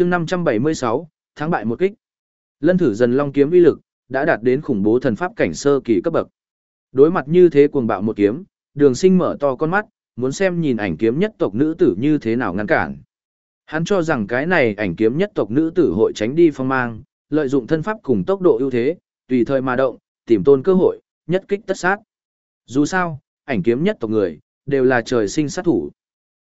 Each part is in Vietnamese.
chương 576, thắng bại một kích. Lân thử dần long kiếm uy lực, đã đạt đến khủng bố thần pháp cảnh sơ kỳ cấp bậc. Đối mặt như thế cuồng bạo một kiếm, đường sinh mở to con mắt, muốn xem nhìn ảnh kiếm nhất tộc nữ tử như thế nào ngăn cản. Hắn cho rằng cái này ảnh kiếm nhất tộc nữ tử hội tránh đi phong mang, lợi dụng thân pháp cùng tốc độ ưu thế, tùy thời mà động, tìm tôn cơ hội, nhất kích tất sát. Dù sao, ảnh kiếm nhất tộc người, đều là trời sinh sát thủ.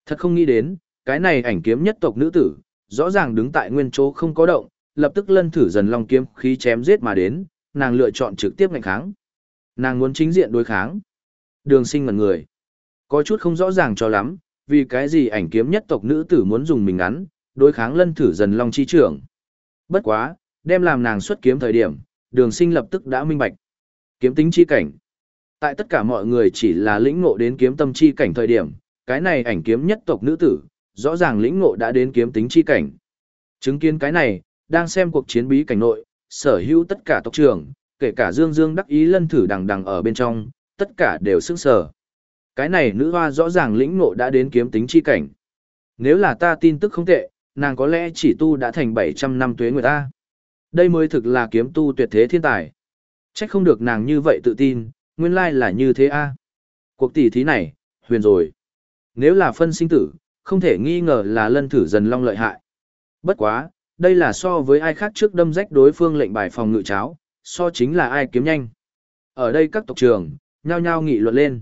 Thật không nghĩ đến, cái này ảnh kiếm nhất tộc nữ tử, rõ ràng đứng tại nguyên chỗ không có động, lập tức lân thử dần long kiếm khí chém giết mà đến, nàng lựa chọn trực tiếp ngành kháng. Nàng muốn chính diện đối kháng. Đường sinh ngần người. Có chút không rõ ràng cho lắm, vì cái gì ảnh kiếm nhất tộc nữ tử muốn dùng mình ngắn, đối kháng lân thử dần long chi trưởng. Bất quá, đem làm nàng xuất kiếm thời điểm, đường sinh lập tức đã minh bạch. Kiếm tính chi cảnh. Tại tất cả mọi người chỉ là lĩnh ngộ đến kiếm tâm chi cảnh thời điểm, cái này ảnh kiếm nhất tộc nữ tử, rõ ràng lĩnh ngộ đã đến kiếm tính chi cảnh. Chứng kiến cái này, đang xem cuộc chiến bí cảnh nội, sở hữu tất cả tộc trưởng, kể cả Dương Dương đắc ý lân thử đằng đằng ở bên trong, tất cả đều sức sở. Cái này nữ hoa rõ ràng lĩnh ngộ đã đến kiếm tính chi cảnh. Nếu là ta tin tức không tệ, nàng có lẽ chỉ tu đã thành 700 năm tuế người ta. Đây mới thực là kiếm tu tuyệt thế thiên tài. Trách không được nàng như vậy tự tin, nguyên lai là như thế a. Cuộc tỷ thí này, huyền rồi. Nếu là phân sinh tử, không thể nghi ngờ là lân thử dần long lợi hại. Bất quá, đây là so với ai khác trước đâm rách đối phương lệnh bài phòng ngự cháo, so chính là ai kiếm nhanh. Ở đây các tộc trưởng, nhao nhao nghị luận lên.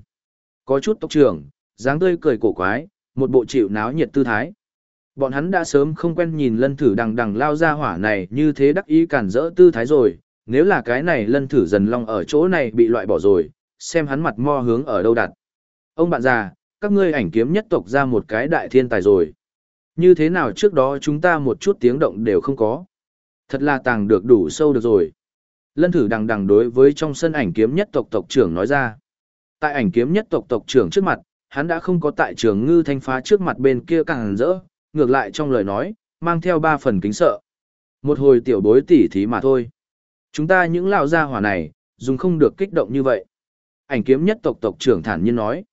Có chút tộc trưởng, dáng tươi cười cổ quái, một bộ chịu náo nhiệt tư thái. Bọn hắn đã sớm không quen nhìn lân thử đằng đằng lao ra hỏa này như thế đắc ý cản rỡ tư thái rồi, nếu là cái này lân thử dần long ở chỗ này bị loại bỏ rồi, xem hắn mặt mo hướng ở đâu đặt. Ông bạn già, các ngươi ảnh kiếm nhất tộc ra một cái đại thiên tài rồi. Như thế nào trước đó chúng ta một chút tiếng động đều không có. Thật là tàng được đủ sâu được rồi. Lân thử đằng đằng đối với trong sân ảnh kiếm nhất tộc tộc trưởng nói ra. Tại ảnh kiếm nhất tộc tộc trưởng trước mặt, hắn đã không có tại trường ngư thanh phá trước mặt bên kia càng rỡ, ngược lại trong lời nói, mang theo ba phần kính sợ. Một hồi tiểu bối tỉ thí mà thôi. Chúng ta những lão gia hỏa này, dùng không được kích động như vậy. Ảnh kiếm nhất tộc tộc trưởng thản nhiên nói.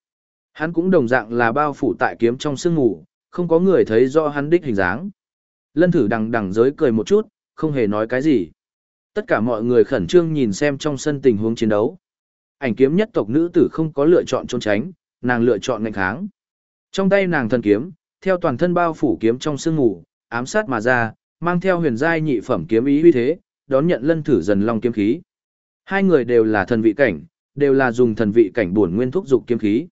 Hắn cũng đồng dạng là bao phủ tại kiếm trong sương ngủ, không có người thấy rõ hắn đích hình dáng. Lân thử đằng đằng giới cười một chút, không hề nói cái gì. Tất cả mọi người khẩn trương nhìn xem trong sân tình huống chiến đấu. Ảnh kiếm nhất tộc nữ tử không có lựa chọn trốn tránh, nàng lựa chọn ngành kháng. Trong tay nàng thần kiếm, theo toàn thân bao phủ kiếm trong sương ngủ, ám sát mà ra, mang theo huyền giai nhị phẩm kiếm ý uy thế, đón nhận lân thử dần long kiếm khí. Hai người đều là thần vị cảnh, đều là dùng thần vị cảnh bổn nguyên thúc dục kiếm khí.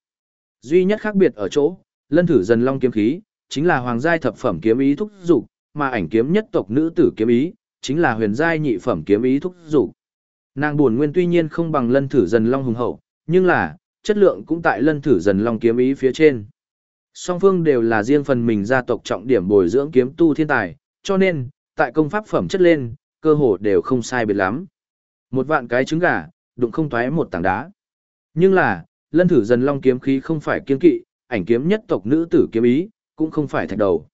Duy nhất khác biệt ở chỗ, lân thử dần long kiếm khí, chính là hoàng giai thập phẩm kiếm ý thúc dục, mà ảnh kiếm nhất tộc nữ tử kiếm ý, chính là huyền giai nhị phẩm kiếm ý thúc dục. Nàng buồn nguyên tuy nhiên không bằng lân thử dần long hùng hậu, nhưng là, chất lượng cũng tại lân thử dần long kiếm ý phía trên. Song phương đều là riêng phần mình gia tộc trọng điểm bồi dưỡng kiếm tu thiên tài, cho nên, tại công pháp phẩm chất lên, cơ hồ đều không sai biệt lắm. Một vạn cái trứng gà, đụng không thoái một tảng đá. Nhưng là, lân thử dần long kiếm khí không phải kiên kỵ, ảnh kiếm nhất tộc nữ tử kiếm ý, cũng không phải thạch đầu.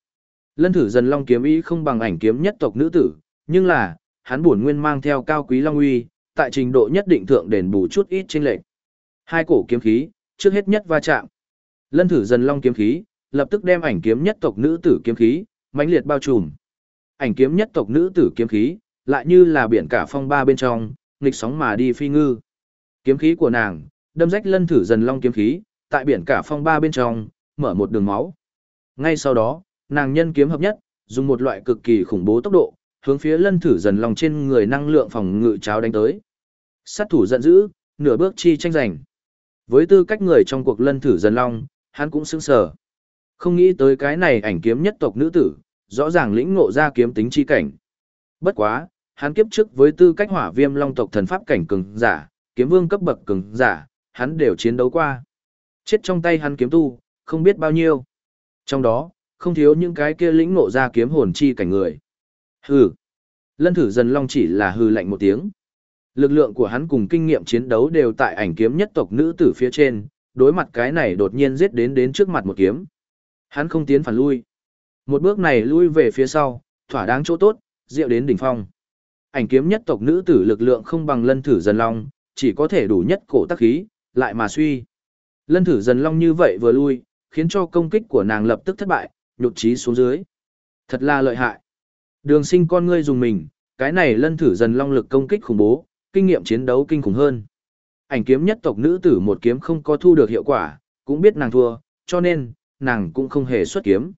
Lân thử dần long kiếm ý không bằng ảnh kiếm nhất tộc nữ tử, nhưng là, hắn buồn nguyên mang theo cao quý long uy, tại trình độ nhất định thượng đền bù chút ít chênh lệch. Hai cổ kiếm khí, trước hết nhất va chạm. Lân thử dần long kiếm khí, lập tức đem ảnh kiếm nhất tộc nữ tử kiếm khí, mãnh liệt bao trùm. Ảnh kiếm nhất tộc nữ tử kiếm khí, lại như là biển cả phong ba bên trong, nghịch sóng mà đi phi ngư. Kiếm khí của nàng, đâm rách lân thử dần long kiếm khí, tại biển cả phong ba bên trong, mở một đường máu. Ngay sau đó, nàng nhân kiếm hợp nhất, dùng một loại cực kỳ khủng bố tốc độ, hướng phía lân thử dần lòng trên người năng lượng phòng ngự cháo đánh tới. Sát thủ giận dữ, nửa bước chi tranh giành. Với tư cách người trong cuộc lân thử dần long, hắn cũng sững sờ. Không nghĩ tới cái này ảnh kiếm nhất tộc nữ tử, rõ ràng lĩnh ngộ ra kiếm tính chi cảnh. Bất quá, hắn kiếp trước với tư cách hỏa viêm long tộc thần pháp cảnh cường giả, kiếm vương cấp bậc cường giả, hắn đều chiến đấu qua. Chết trong tay hắn kiếm tu, không biết bao nhiêu. Trong đó, không thiếu những cái kia lĩnh ngộ ra kiếm hồn chi cảnh người. Hừ. Lân thử dần long chỉ là hừ lạnh một tiếng. Lực lượng của hắn cùng kinh nghiệm chiến đấu đều tại ảnh kiếm nhất tộc nữ tử phía trên, đối mặt cái này đột nhiên giết đến đến trước mặt một kiếm. Hắn không tiến phản lui. Một bước này lui về phía sau, thỏa đáng chỗ tốt, diệu đến đỉnh phong. Ảnh kiếm nhất tộc nữ tử lực lượng không bằng lân thử dần long, chỉ có thể đủ nhất cổ tác khí, lại mà suy. Lân thử dần long như vậy vừa lui, khiến cho công kích của nàng lập tức thất bại, nhục trí xuống dưới. Thật là lợi hại. Đường sinh con ngươi dùng mình, cái này lân thử dần long lực công kích khủng bố, kinh nghiệm chiến đấu kinh khủng hơn. Ảnh kiếm nhất tộc nữ tử một kiếm không có thu được hiệu quả, cũng biết nàng thua, cho nên, nàng cũng không hề xuất kiếm.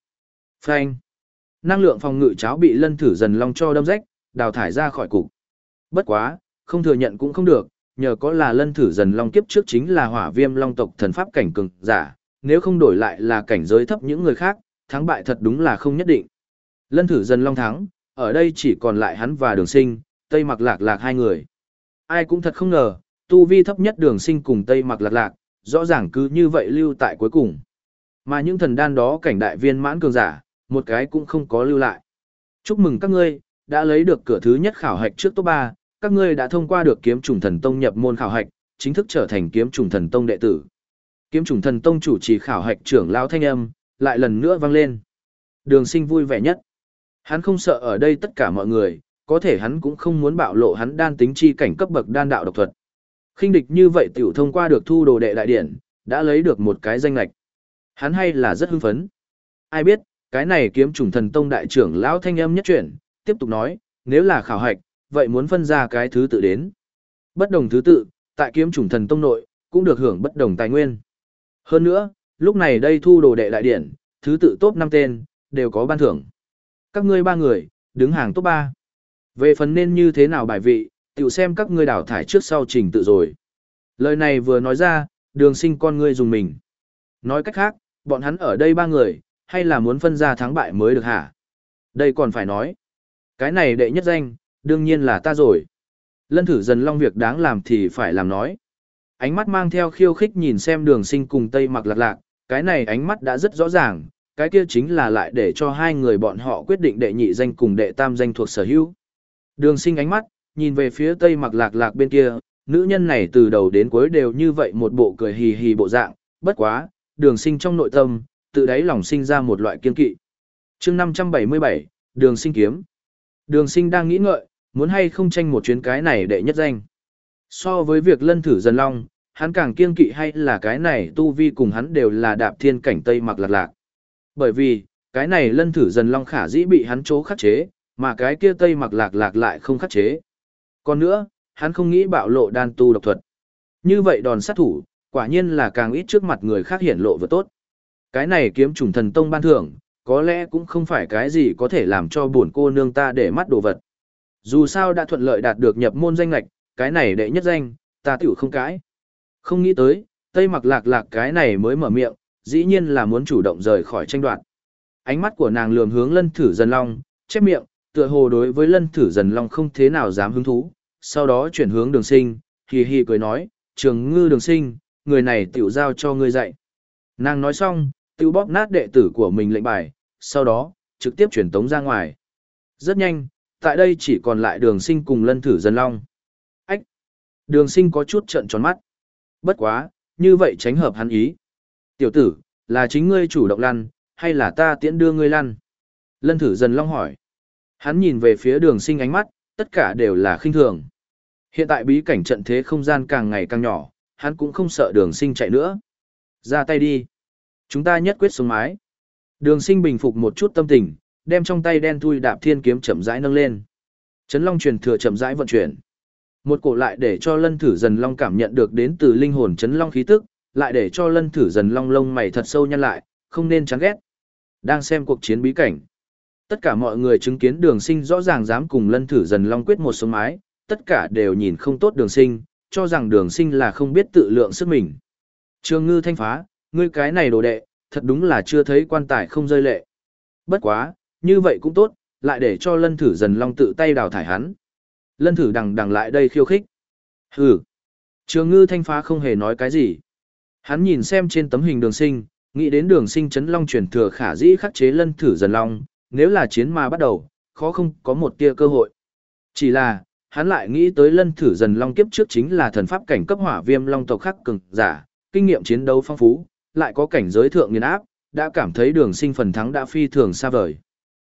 Phanh. Năng lượng phòng ngự cháo bị lân thử dần long cho đâm rách, đào thải ra khỏi cục. Bất quá, không thừa nhận cũng không được, nhờ có là lân thử dần long kiếp trước chính là hỏa viêm long tộc thần pháp cảnh cường giả, nếu không đổi lại là cảnh giới thấp những người khác, thắng bại thật đúng là không nhất định. Lân thử dần long thắng, ở đây chỉ còn lại hắn và đường sinh, tây mặc lạc lạc hai người. Ai cũng thật không ngờ, tu vi thấp nhất đường sinh cùng tây mặc lạc lạc, rõ ràng cứ như vậy lưu tại cuối cùng. Mà những thần đan đó cảnh đại viên mãn cường giả, một cái cũng không có lưu lại. Chúc mừng các ngươi, đã lấy được cửa thứ nhất khảo hạch trước top 3, các ngươi đã thông qua được kiếm trùng thần tông nhập môn khảo hạch, chính thức trở thành kiếm trùng thần tông đệ tử. Kiếm trùng thần tông chủ trì khảo hạch trưởng lão thanh âm, lại lần nữa vang lên. Đường sinh vui vẻ nhất. Hắn không sợ ở đây tất cả mọi người, có thể hắn cũng không muốn bạo lộ hắn đan tính chi cảnh cấp bậc đan đạo độc thuật. khinh địch như vậy tiểu thông qua được thu đồ đệ đại điển, đã lấy được một cái danh lạch. Hắn hay là rất hưng phấn. Ai biết, cái này kiếm trùng thần tông đại trưởng lão thanh âm nhất chuyển, tiếp tục nói, nếu là khảo hạch, vậy muốn phân ra cái thứ tự đến. Bất đồng thứ tự, tại kiếm chủng thần tông nội, cũng được hưởng bất đồng tài nguyên. Hơn nữa, lúc này đây thu đồ đệ đại điển, thứ tự top 5 tên, đều có ban thưởng. Các ngươi ba người, đứng hàng top 3. Về phần nên như thế nào bài vị, tiểu xem các ngươi đảo thải trước sau trình tự rồi. Lời này vừa nói ra, đường sinh con ngươi dùng mình. Nói cách khác, bọn hắn ở đây ba người, hay là muốn phân ra thắng bại mới được hả? Đây còn phải nói. Cái này đệ nhất danh, đương nhiên là ta rồi. Lân thử dần long việc đáng làm thì phải làm nói. Ánh mắt mang theo khiêu khích nhìn xem đường sinh cùng Tây mặc lạc lạc, cái này ánh mắt đã rất rõ ràng, cái kia chính là lại để cho hai người bọn họ quyết định đệ nhị danh cùng đệ tam danh thuộc sở hữu. Đường sinh ánh mắt, nhìn về phía Tây mặc lạc lạc bên kia, nữ nhân này từ đầu đến cuối đều như vậy một bộ cười hì hì bộ dạng, bất quá, đường sinh trong nội tâm, tự đáy lòng sinh ra một loại kiên kỵ. chương 577, đường sinh kiếm. Đường sinh đang nghĩ ngợi, muốn hay không tranh một chuyến cái này đệ nhất danh. So với việc lân thử dần long, hắn càng kiên kỵ hay là cái này tu vi cùng hắn đều là đạp thiên cảnh Tây mặc lạc lạc. Bởi vì, cái này lân thử dần long khả dĩ bị hắn chỗ khắc chế, mà cái kia Tây mặc lạc lạc lại không khắc chế. Còn nữa, hắn không nghĩ bạo lộ đan tu độc thuật. Như vậy đòn sát thủ, quả nhiên là càng ít trước mặt người khác hiển lộ vừa tốt. Cái này kiếm trùng thần tông ban thưởng, có lẽ cũng không phải cái gì có thể làm cho buồn cô nương ta để mắt đồ vật. Dù sao đã thuận lợi đạt được nhập môn danh lạch, cái này đệ nhất danh, ta tiểu không cãi. Không nghĩ tới, Tây mặc lạc lạc cái này mới mở miệng, dĩ nhiên là muốn chủ động rời khỏi tranh đoạt. Ánh mắt của nàng lườm hướng lân thử dần long, chép miệng, tựa hồ đối với lân thử dần long không thế nào dám hứng thú, sau đó chuyển hướng đường sinh, hì hì cười nói, trường ngư đường sinh, người này tiểu giao cho ngươi dạy. Nàng nói xong, tựu bóp nát đệ tử của mình lệnh bài, sau đó, trực tiếp chuyển tống ra ngoài. Rất nhanh, tại đây chỉ còn lại đường sinh cùng lân thử dân long. Ách! Đường sinh có chút trận tròn mắt. Bất quá, như vậy tránh hợp hắn ý. Tiểu tử, là chính ngươi chủ động lăn, hay là ta tiễn đưa ngươi lăn? Lân thử dần long hỏi. Hắn nhìn về phía đường sinh ánh mắt, tất cả đều là khinh thường. Hiện tại bí cảnh trận thế không gian càng ngày càng nhỏ, hắn cũng không sợ đường sinh chạy nữa. Ra tay đi. Chúng ta nhất quyết xuống mái. Đường sinh bình phục một chút tâm tình, đem trong tay đen thui đạp thiên kiếm chậm rãi nâng lên. Chấn long truyền thừa chậm rãi vận chuyển. Một cổ lại để cho lân thử dần long cảm nhận được đến từ linh hồn chấn long khí tức, lại để cho lân thử dần long lông mày thật sâu nhăn lại, không nên chán ghét. Đang xem cuộc chiến bí cảnh. Tất cả mọi người chứng kiến đường sinh rõ ràng dám cùng lân thử dần long quyết một sống mái, tất cả đều nhìn không tốt đường sinh, cho rằng đường sinh là không biết tự lượng sức mình. Trường ngư thanh phá, ngươi cái này đồ đệ, thật đúng là chưa thấy quan tài không rơi lệ. Bất quá, như vậy cũng tốt, lại để cho lân thử dần long tự tay đào thải hắn. Lân thử đằng đằng lại đây khiêu khích. Hừ. Trường ngư thanh phá không hề nói cái gì. Hắn nhìn xem trên tấm hình đường sinh, nghĩ đến đường sinh chấn long truyền thừa khả dĩ khắc chế lân thử dần long, nếu là chiến mà bắt đầu, khó không có một tia cơ hội. Chỉ là, hắn lại nghĩ tới lân thử dần long kiếp trước chính là thần pháp cảnh cấp hỏa viêm long tộc khắc cường giả, kinh nghiệm chiến đấu phong phú, lại có cảnh giới thượng nghiền áp, đã cảm thấy đường sinh phần thắng đã phi thường xa vời.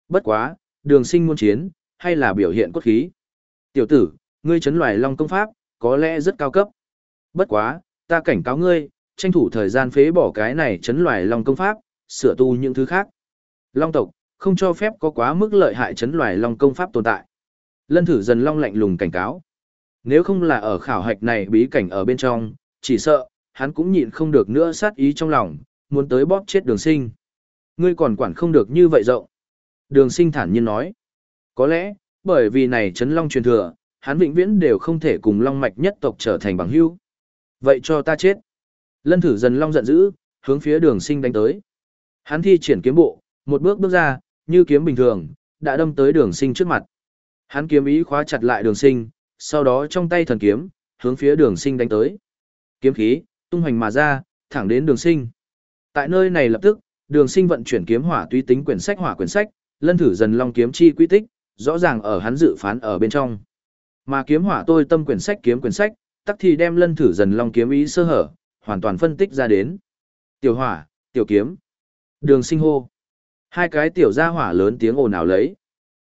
Bất quá, đường sinh muôn chiến, hay là biểu hiện cốt khí. Tiểu tử, ngươi chấn loài long công pháp, có lẽ rất cao cấp. Bất quá, ta cảnh cáo ngươi, tranh thủ thời gian phế bỏ cái này chấn loài long công pháp, sửa tu những thứ khác. Long tộc, không cho phép có quá mức lợi hại chấn loài long công pháp tồn tại. Lân thử dần long lạnh lùng cảnh cáo. Nếu không là ở khảo hạch này bí cảnh ở bên trong, chỉ sợ, hắn cũng nhịn không được nữa sát ý trong lòng, muốn tới bóp chết đường sinh. Ngươi còn quản không được như vậy rộng. Đường sinh thản nhiên nói. Có lẽ, bởi vì này chấn long truyền thừa, hắn vĩnh viễn đều không thể cùng long mạch nhất tộc trở thành bằng hữu. Vậy cho ta chết. Lân thử dần long giận dữ, hướng phía đường sinh đánh tới. Hắn thi triển kiếm bộ, một bước bước ra, như kiếm bình thường, đã đâm tới đường sinh trước mặt. Hắn kiếm ý khóa chặt lại đường sinh, sau đó trong tay thần kiếm, hướng phía đường sinh đánh tới. Kiếm khí, tung hoành mà ra, thẳng đến đường sinh. Tại nơi này lập tức, đường sinh vận chuyển kiếm hỏa tuy tính quyển sách hỏa quyển sách, lân thử dần long kiếm chi quy tích, rõ ràng ở hắn dự phán ở bên trong. Mà kiếm hỏa tôi tâm quyển sách kiếm quyển sách, tắc thì đem lân thử dần long kiếm ý sơ hở, hoàn toàn phân tích ra đến. Tiểu hỏa, tiểu kiếm. Đường sinh hô. Hai cái tiểu gia hỏa lớn tiếng ồn ào lấy.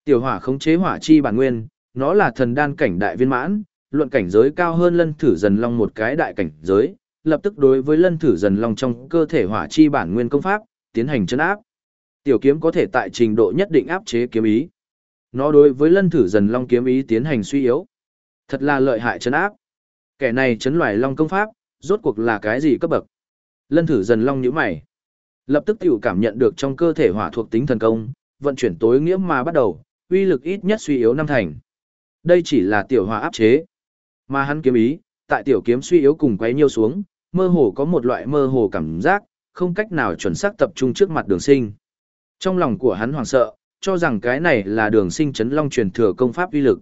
Tiểu hỏa khống chế hỏa chi bản nguyên, nó là thần đan cảnh đại viên mãn, luận cảnh giới cao hơn lân thử dần long một cái đại cảnh giới, lập tức đối với lân thử dần long trong cơ thể hỏa chi bản nguyên công pháp, tiến hành chấn áp. Tiểu kiếm có thể tại trình độ nhất định áp chế kiếm ý. Nó đối với lân thử dần long kiếm ý tiến hành suy yếu. Thật là lợi hại chấn áp. Kẻ này chấn loài long công pháp, rốt cuộc là cái gì cấp bậc? Lân thử dần long nhíu mày. Lập tức tiểu cảm nhận được trong cơ thể hỏa thuộc tính thần công, vận chuyển tối nghĩa mà bắt đầu, uy lực ít nhất suy yếu năm thành. Đây chỉ là tiểu hỏa áp chế. Mà hắn kiếm ý, tại tiểu kiếm suy yếu cùng quấy nhiêu xuống, mơ hồ có một loại mơ hồ cảm giác, không cách nào chuẩn xác tập trung trước mặt đường sinh. Trong lòng của hắn hoảng sợ, cho rằng cái này là đường sinh chấn long truyền thừa công pháp uy lực.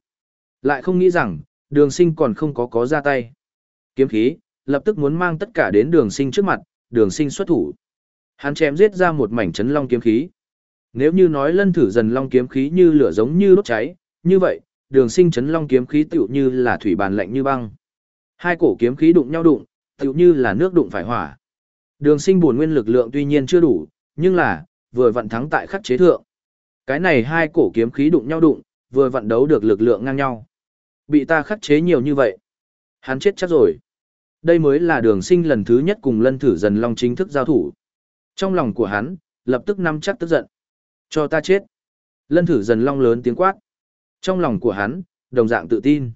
Lại không nghĩ rằng, đường sinh còn không có có ra tay. Kiếm khí, lập tức muốn mang tất cả đến đường sinh trước mặt, đường sinh xuất thủ. Hắn chém giết ra một mảnh chấn long kiếm khí. Nếu như nói lân thử dần long kiếm khí như lửa giống như đốt cháy, như vậy, đường sinh chấn long kiếm khí tựu như là thủy bàn lạnh như băng. Hai cổ kiếm khí đụng nhau đụng, tựu như là nước đụng phải hỏa. Đường sinh buồn nguyên lực lượng tuy nhiên chưa đủ, nhưng là, vừa vận thắng tại khắc chế thượng. Cái này hai cổ kiếm khí đụng nhau đụng, vừa vận đấu được lực lượng ngang nhau. Bị ta khắc chế nhiều như vậy. Hắn chết chắc rồi. Đây mới là đường sinh lần thứ nhất cùng lân thử dần long chính thức giao thủ. Trong lòng của hắn, lập tức nắm chắc tức giận. Cho ta chết. Lân thử dần long lớn tiếng quát. Trong lòng của hắn, đồng dạng tự tin.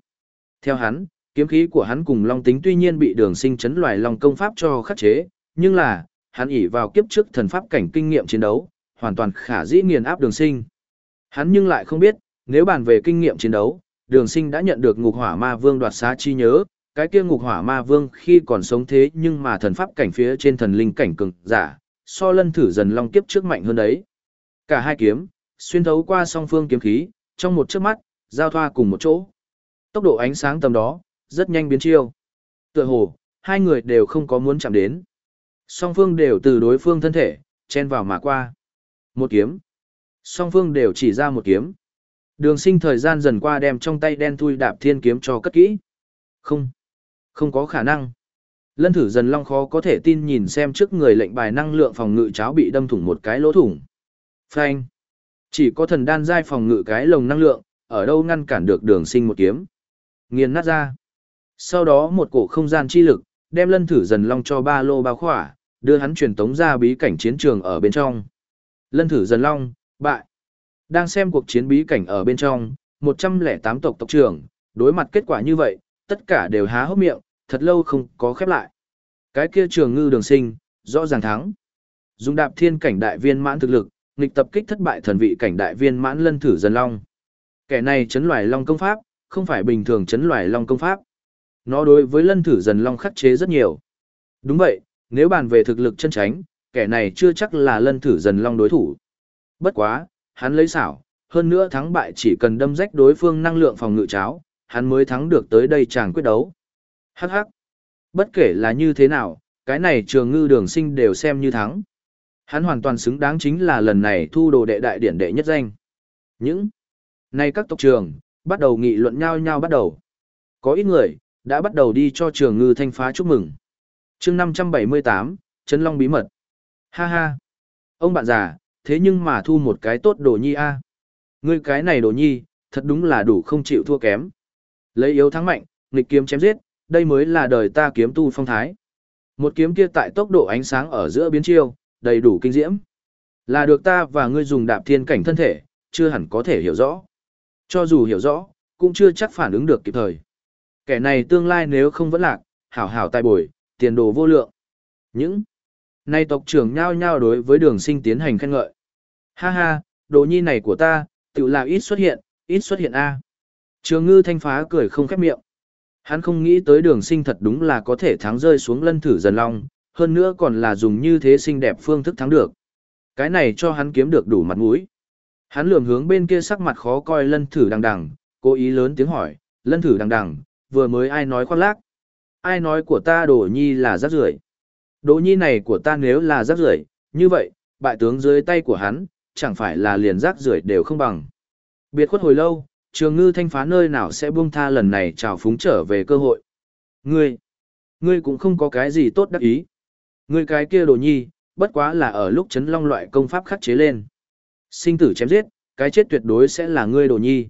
Theo hắn, kiếm khí của hắn cùng long tính tuy nhiên bị đường sinh chấn loài long công pháp cho khắc chế, nhưng là, hắn ỉ vào kiếp trước thần pháp cảnh kinh nghiệm chiến đấu, hoàn toàn khả dĩ nghiền áp đường sinh. Hắn nhưng lại không biết, nếu bàn về kinh nghiệm chiến đấu, đường sinh đã nhận được ngục hỏa ma vương đoạt xá chi nhớ, cái kia ngục hỏa ma vương khi còn sống thế nhưng mà thần pháp cảnh phía trên thần linh cảnh cường giả, so lân thử dần long kiếp trước mạnh hơn đấy. Cả hai kiếm, xuyên thấu qua song phương kiếm khí, trong một chớp mắt, giao thoa cùng một chỗ. Tốc độ ánh sáng tầm đó, rất nhanh biến chiêu. Tựa hồ, hai người đều không có muốn chạm đến. Song phương đều từ đối phương thân thể, chen vào mà qua. Một kiếm. Song phương đều chỉ ra một kiếm. Đường sinh thời gian dần qua đem trong tay đen thui đạp thiên kiếm cho cất kỹ. Không. Không có khả năng. Lân thử dần long khó có thể tin nhìn xem trước người lệnh bài năng lượng phòng ngự cháo bị đâm thủng một cái lỗ thủng. Phanh. Chỉ có thần đan giai phòng ngự cái lồng năng lượng, ở đâu ngăn cản được đường sinh một kiếm. Nghiền nát ra. Sau đó một cổ không gian chi lực, đem lân thử dần long cho ba lô bao khỏa, đưa hắn truyền tống ra bí cảnh chiến trường ở bên trong. Lân thử dần long, bại. Đang xem cuộc chiến bí cảnh ở bên trong, 108 tộc tộc trưởng, đối mặt kết quả như vậy, tất cả đều há hốc miệng, thật lâu không có khép lại. Cái kia trường ngư đường sinh, rõ ràng thắng. Dùng đạp thiên cảnh đại viên mãn thực lực, nghịch tập kích thất bại thần vị cảnh đại viên mãn lân thử dần long. Kẻ này chấn loài long công pháp, không phải bình thường chấn loài long công pháp. Nó đối với lân thử dần long khắc chế rất nhiều. Đúng vậy, nếu bàn về thực lực chân tránh, kẻ này chưa chắc là lân thử dần long đối thủ. Bất quá, hắn lấy xảo, hơn nữa thắng bại chỉ cần đâm rách đối phương năng lượng phòng ngự cháo, hắn mới thắng được tới đây chàng quyết đấu. Hắc hắc. Bất kể là như thế nào, cái này trường ngư đường sinh đều xem như thắng. Hắn hoàn toàn xứng đáng chính là lần này thu đồ đệ đại điển đệ nhất danh. Những nay các tộc trường, bắt đầu nghị luận nhau nhau bắt đầu. Có ít người, đã bắt đầu đi cho trường ngư thanh phá chúc mừng chương 578, Trấn Long bí mật. Ha ha. Ông bạn già, thế nhưng mà thu một cái tốt đồ nhi a Ngươi cái này đồ nhi, thật đúng là đủ không chịu thua kém. Lấy yếu thắng mạnh, nghịch kiếm chém giết, đây mới là đời ta kiếm tu phong thái. Một kiếm kia tại tốc độ ánh sáng ở giữa biến chiêu, đầy đủ kinh diễm. Là được ta và ngươi dùng đạp thiên cảnh thân thể, chưa hẳn có thể hiểu rõ. Cho dù hiểu rõ, cũng chưa chắc phản ứng được kịp thời. Kẻ này tương lai nếu không vẫn lạc, hảo hảo tai bồi, tiền đồ vô lượng. Những nay tộc trưởng nhao nhao đối với đường sinh tiến hành khen ngợi. Ha ha, đồ nhi này của ta, tự là ít xuất hiện, ít xuất hiện A. Trường ngư thanh phá cười không khép miệng. Hắn không nghĩ tới đường sinh thật đúng là có thể thắng rơi xuống lân thử dần long, hơn nữa còn là dùng như thế xinh đẹp phương thức thắng được. Cái này cho hắn kiếm được đủ mặt mũi. Hắn lườm hướng bên kia sắc mặt khó coi lân thử đằng đằng, cố ý lớn tiếng hỏi, lân thử đằng đằng, vừa mới ai nói khoác lác. Ai nói của ta đồ nhi là rác rưởi Đồ nhi này của ta nếu là rác rưởi như vậy, bại tướng dưới tay của hắn, chẳng phải là liền rác rưởi đều không bằng. Biệt khuất hồi lâu, trường ngư thanh phá nơi nào sẽ buông tha lần này trào phúng trở về cơ hội. Ngươi, ngươi cũng không có cái gì tốt đắc ý. Ngươi cái kia đồ nhi, bất quá là ở lúc chấn long loại công pháp khắc chế lên. Sinh tử chém giết, cái chết tuyệt đối sẽ là ngươi đồ nhi.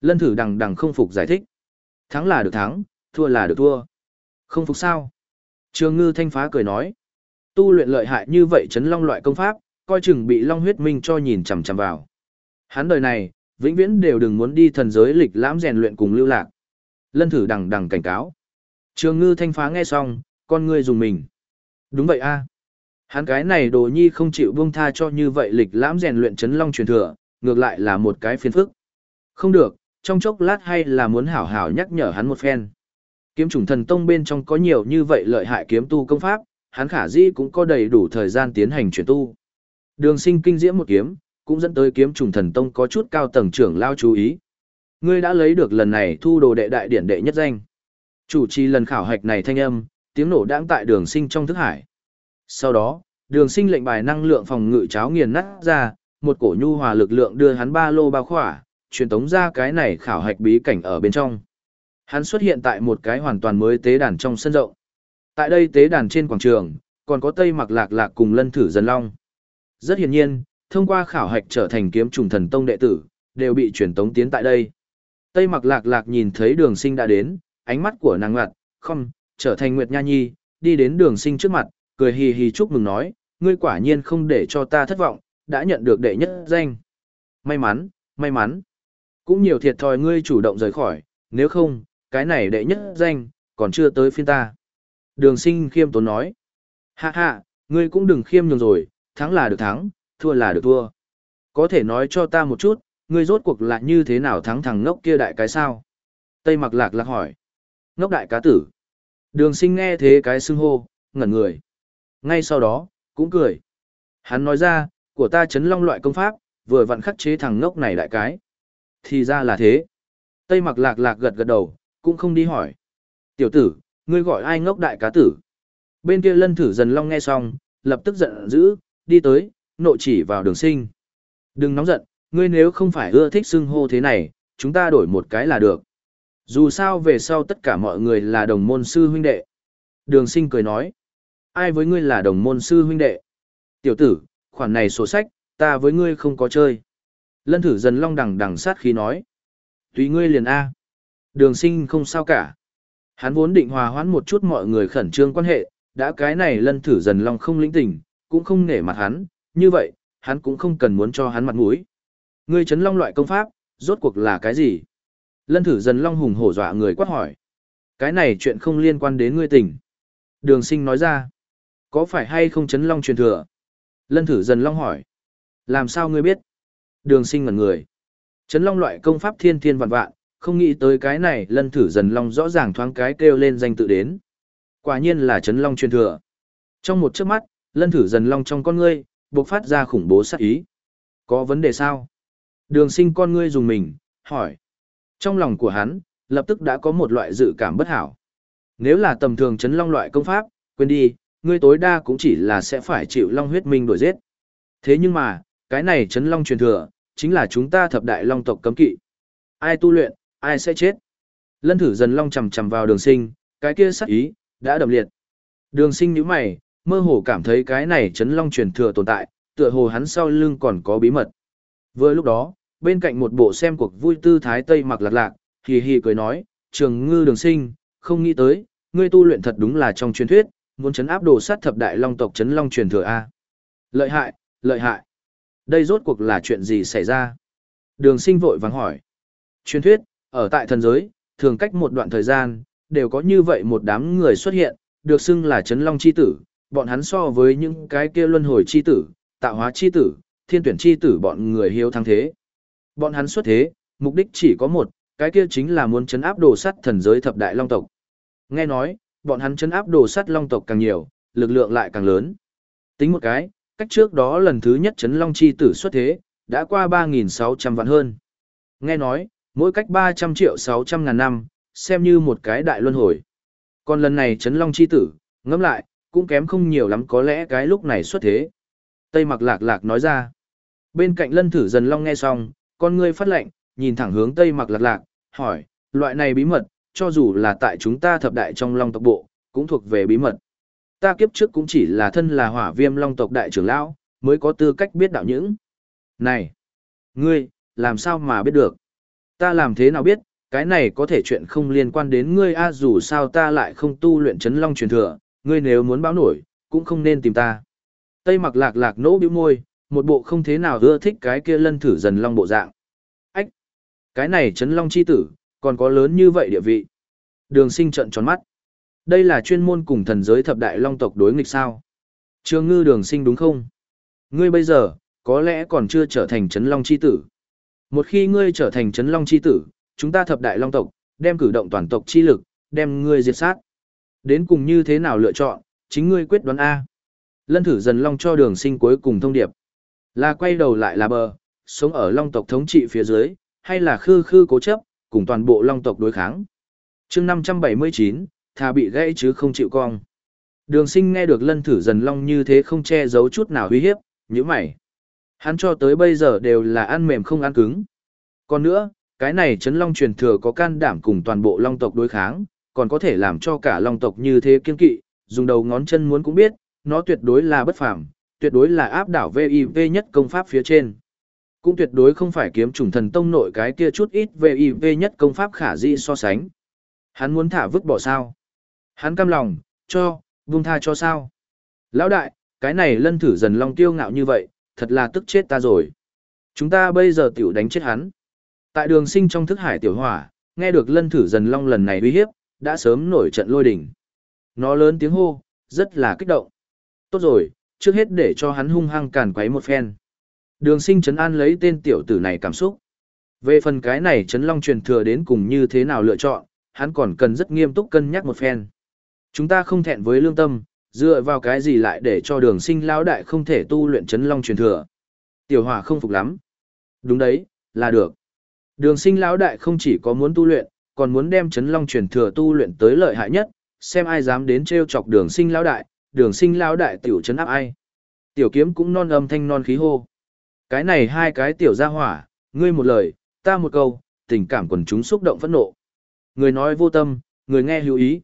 Lân thử đằng đằng không phục giải thích. Thắng là được thắng, thua là được thua. Không phục sao? Trường ngư thanh phá cười nói. Tu luyện lợi hại như vậy chấn long loại công pháp, coi chừng bị long huyết minh cho nhìn chằm chằm vào. Hắn đời này, vĩnh viễn đều đừng muốn đi thần giới lịch lãm rèn luyện cùng lưu lạc. Lân thử đằng đằng cảnh cáo. Trường ngư thanh phá nghe xong, con ngươi dùng mình. Đúng vậy a Hắn cái này đồ nhi không chịu buông tha cho như vậy lịch lãm rèn luyện chấn long truyền thừa, ngược lại là một cái phiền phức. Không được, trong chốc lát hay là muốn hảo hảo nhắc nhở hắn một phen. Kiếm trùng thần tông bên trong có nhiều như vậy lợi hại kiếm tu công pháp, hắn khả dĩ cũng có đầy đủ thời gian tiến hành chuyển tu. Đường sinh kinh diễm một kiếm, cũng dẫn tới kiếm trùng thần tông có chút cao tầng trưởng lao chú ý. Ngươi đã lấy được lần này thu đồ đệ đại điển đệ nhất danh. Chủ trì lần khảo hạch này thanh âm, tiếng nổ đãng tại đường sinh trong thức hải. Sau đó, đường sinh lệnh bài năng lượng phòng ngự cháo nghiền nát ra, một cổ nhu hòa lực lượng đưa hắn ba lô bao khỏa, truyền tống ra cái này khảo hạch bí cảnh ở bên trong. Hắn xuất hiện tại một cái hoàn toàn mới tế đàn trong sân rộng. Tại đây tế đàn trên quảng trường, còn có Tây Mặc Lạc Lạc cùng Lân Thử Dân Long. Rất hiển nhiên, thông qua khảo hạch trở thành kiếm trùng thần tông đệ tử, đều bị truyền tống tiến tại đây. Tây Mặc Lạc Lạc nhìn thấy Đường Sinh đã đến, ánh mắt của nàng ngặt, không, trở thành Nguyệt Nha Nhi, đi đến Đường Sinh trước mặt, cười hì hì chúc mừng nói, ngươi quả nhiên không để cho ta thất vọng, đã nhận được đệ nhất danh. May mắn, may mắn. Cũng nhiều thiệt thòi ngươi chủ động rời khỏi, nếu không, cái này đệ nhất danh, còn chưa tới phiên ta. Đường sinh khiêm tốn nói. Hạ hạ, ngươi cũng đừng khiêm nhường rồi, thắng là được thắng, thua là được thua. Có thể nói cho ta một chút, ngươi rốt cuộc là như thế nào thắng thằng ngốc kia đại cái sao? Tây mặc lạc lạc hỏi. Ngốc đại cá tử. Đường sinh nghe thế cái xưng hô, ngẩn người. Ngay sau đó, cũng cười. Hắn nói ra, của ta chấn long loại công pháp, vừa vặn khắc chế thằng ngốc này đại cái. Thì ra là thế. Tây mặc lạc lạc gật gật đầu, cũng không đi hỏi. Tiểu tử, ngươi gọi ai ngốc đại cá tử. Bên kia lân thử dần long nghe xong, lập tức giận dữ, đi tới, nộ chỉ vào đường sinh. Đừng nóng giận, ngươi nếu không phải ưa thích xưng hô thế này, chúng ta đổi một cái là được. Dù sao về sau tất cả mọi người là đồng môn sư huynh đệ. Đường sinh cười nói. Ai với ngươi là đồng môn sư huynh đệ? Tiểu tử, khoản này sổ sách, ta với ngươi không có chơi. Lân thử dần long đằng đằng sát khí nói. Tùy ngươi liền A. Đường sinh không sao cả. Hắn vốn định hòa hoãn một chút mọi người khẩn trương quan hệ, đã cái này lân thử dần long không lĩnh tình, cũng không nể mặt hắn, như vậy, hắn cũng không cần muốn cho hắn mặt mũi. Ngươi chấn long loại công pháp, rốt cuộc là cái gì? Lân thử dần long hùng hổ dọa người quát hỏi. Cái này chuyện không liên quan đến ngươi tỉnh. Đường sinh nói ra. Có phải hay không chấn long truyền thừa? Lân thử dần long hỏi. Làm sao ngươi biết? Đường sinh ngẩn người. Chấn long loại công pháp thiên thiên vạn vạn, không nghĩ tới cái này lân thử dần long rõ ràng thoáng cái kêu lên danh tự đến. Quả nhiên là chấn long truyền thừa. Trong một chớp mắt, lân thử dần long trong con ngươi, bộc phát ra khủng bố sát ý. Có vấn đề sao? Đường sinh con ngươi dùng mình, hỏi. Trong lòng của hắn, lập tức đã có một loại dự cảm bất hảo. Nếu là tầm thường chấn long loại công pháp, quên đi, ngươi tối đa cũng chỉ là sẽ phải chịu long huyết minh đuổi giết. Thế nhưng mà, cái này chấn long truyền thừa, chính là chúng ta thập đại long tộc cấm kỵ. Ai tu luyện, ai sẽ chết. Lân thử dần long chầm chầm vào đường sinh, cái kia sắc ý, đã đậm liệt. Đường sinh nhíu mày, mơ hồ cảm thấy cái này chấn long truyền thừa tồn tại, tựa hồ hắn sau lưng còn có bí mật. Vừa lúc đó, bên cạnh một bộ xem cuộc vui tư thái tây mặc lạc lạc, hì hì cười nói, trường ngư đường sinh, không nghĩ tới, ngươi tu luyện thật đúng là trong truyền thuyết, muốn chấn áp đồ sát thập đại long tộc chấn long truyền thừa A. Lợi hại, lợi hại. Đây rốt cuộc là chuyện gì xảy ra? Đường sinh vội vắng hỏi. Truyền thuyết, ở tại thần giới, thường cách một đoạn thời gian, đều có như vậy một đám người xuất hiện, được xưng là chấn long chi tử, bọn hắn so với những cái kia luân hồi chi tử, tạo hóa chi tử, thiên tuyển chi tử bọn người hiếu thắng thế. Bọn hắn xuất thế, mục đích chỉ có một, cái kia chính là muốn chấn áp đồ sắt thần giới thập đại long tộc. Nghe nói, bọn hắn chấn áp đồ sắt long tộc càng nhiều, lực lượng lại càng lớn. Tính một cái, cách trước đó lần thứ nhất chấn long chi tử xuất thế, đã qua 3.600 vạn hơn. Nghe nói, mỗi cách 300 triệu 600 ngàn năm, xem như một cái đại luân hồi. Còn lần này chấn long chi tử, ngẫm lại, cũng kém không nhiều lắm có lẽ cái lúc này xuất thế. Tây mặc lạc lạc nói ra. Bên cạnh lân thử dần long nghe xong, con ngươi phát lệnh, nhìn thẳng hướng Tây mặc lạc lạc, hỏi, loại này bí mật, cho dù là tại chúng ta thập đại trong long tộc bộ, cũng thuộc về bí mật. Ta kiếp trước cũng chỉ là thân là hỏa viêm long tộc đại trưởng lão, mới có tư cách biết đạo những. Này, ngươi, làm sao mà biết được? Ta làm thế nào biết, cái này có thể chuyện không liên quan đến ngươi a dù sao ta lại không tu luyện chấn long truyền thừa, ngươi nếu muốn báo nổi, cũng không nên tìm ta. Tây mặc lạc lạc nỗ bĩu môi, một bộ không thế nào ưa thích cái kia lân thử dần long bộ dạng. Ách! Cái này chấn long chi tử, còn có lớn như vậy địa vị. Đường sinh trận tròn mắt. Đây là chuyên môn cùng thần giới thập đại long tộc đối nghịch sao. Trường ngư đường sinh đúng không? Ngươi bây giờ, có lẽ còn chưa trở thành chấn long chi tử. Một khi ngươi trở thành chấn long chi tử, chúng ta thập đại long tộc, đem cử động toàn tộc chi lực, đem ngươi diệt sát. Đến cùng như thế nào lựa chọn, chính ngươi quyết đoán A. Lân thử dần long cho đường sinh cuối cùng thông điệp. Là quay đầu lại là bờ, sống ở long tộc thống trị phía dưới, hay là khư khư cố chấp, cùng toàn bộ long tộc đối kháng. chương 579, thà bị gãy chứ không chịu cong. Đường sinh nghe được lân thử dần long như thế không che giấu chút nào uy hiếp, như mày. Hắn cho tới bây giờ đều là ăn mềm không ăn cứng. Còn nữa, cái này chấn long truyền thừa có can đảm cùng toàn bộ long tộc đối kháng, còn có thể làm cho cả long tộc như thế kiên kỵ, dùng đầu ngón chân muốn cũng biết, nó tuyệt đối là bất phàm, tuyệt đối là áp đảo VIV nhất công pháp phía trên. Cũng tuyệt đối không phải kiếm trùng thần tông nội cái kia chút ít VIV nhất công pháp khả di so sánh. Hắn muốn thả vứt bỏ sao? Hắn cam lòng, cho, vung tha cho sao? Lão đại, cái này lân thử dần long tiêu ngạo như vậy, thật là tức chết ta rồi. Chúng ta bây giờ tiểu đánh chết hắn. Tại đường sinh trong thức hải tiểu hỏa, nghe được lân thử dần long lần này uy hiếp, đã sớm nổi trận lôi đỉnh. Nó lớn tiếng hô, rất là kích động. Tốt rồi, trước hết để cho hắn hung hăng càn quấy một phen. Đường sinh chấn an lấy tên tiểu tử này cảm xúc. Về phần cái này chấn long truyền thừa đến cùng như thế nào lựa chọn, hắn còn cần rất nghiêm túc cân nhắc một phen. Chúng ta không thẹn với lương tâm, dựa vào cái gì lại để cho đường sinh lão đại không thể tu luyện chấn long truyền thừa. Tiểu hỏa không phục lắm. Đúng đấy, là được. Đường sinh lão đại không chỉ có muốn tu luyện, còn muốn đem chấn long truyền thừa tu luyện tới lợi hại nhất, xem ai dám đến trêu chọc đường sinh lão đại, đường sinh lão đại tiểu chấn áp ai. Tiểu kiếm cũng non âm thanh non khí hô. Cái này hai cái tiểu ra hỏa, ngươi một lời, ta một câu, tình cảm quần chúng xúc động phẫn nộ. Người nói vô tâm, người nghe hữu ý.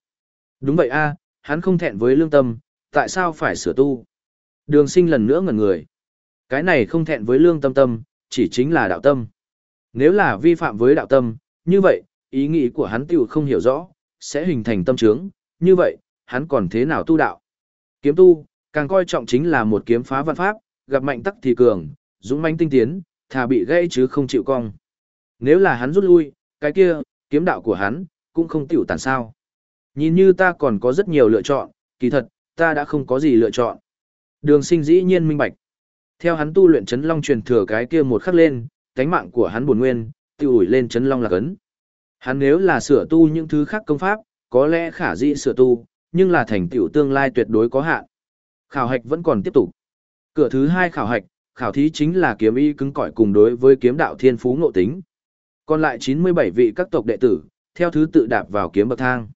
Đúng vậy a hắn không thẹn với lương tâm, tại sao phải sửa tu? Đường sinh lần nữa ngẩn người. Cái này không thẹn với lương tâm tâm, chỉ chính là đạo tâm. Nếu là vi phạm với đạo tâm, như vậy, ý nghĩ của hắn tiểu không hiểu rõ, sẽ hình thành tâm trướng, như vậy, hắn còn thế nào tu đạo? Kiếm tu, càng coi trọng chính là một kiếm phá văn pháp, gặp mạnh tắc thì cường, dũng mãnh tinh tiến, thà bị gãy chứ không chịu cong. Nếu là hắn rút lui, cái kia, kiếm đạo của hắn, cũng không tiểu tàn sao. Nhìn như ta còn có rất nhiều lựa chọn, kỳ thật, ta đã không có gì lựa chọn. Đường sinh dĩ nhiên minh bạch. Theo hắn tu luyện chấn long truyền thừa cái kia một khắc lên, cánh mạng của hắn buồn nguyên, tiêu ủi lên chấn long là cấn. Hắn nếu là sửa tu những thứ khác công pháp, có lẽ khả dĩ sửa tu, nhưng là thành tựu tương lai tuyệt đối có hạn. Khảo hạch vẫn còn tiếp tục. Cửa thứ hai khảo hạch, khảo thí chính là kiếm y cứng cỏi cùng đối với kiếm đạo thiên phú ngộ tính. Còn lại 97 vị các tộc đệ tử, theo thứ tự đạp vào kiếm bậc thang.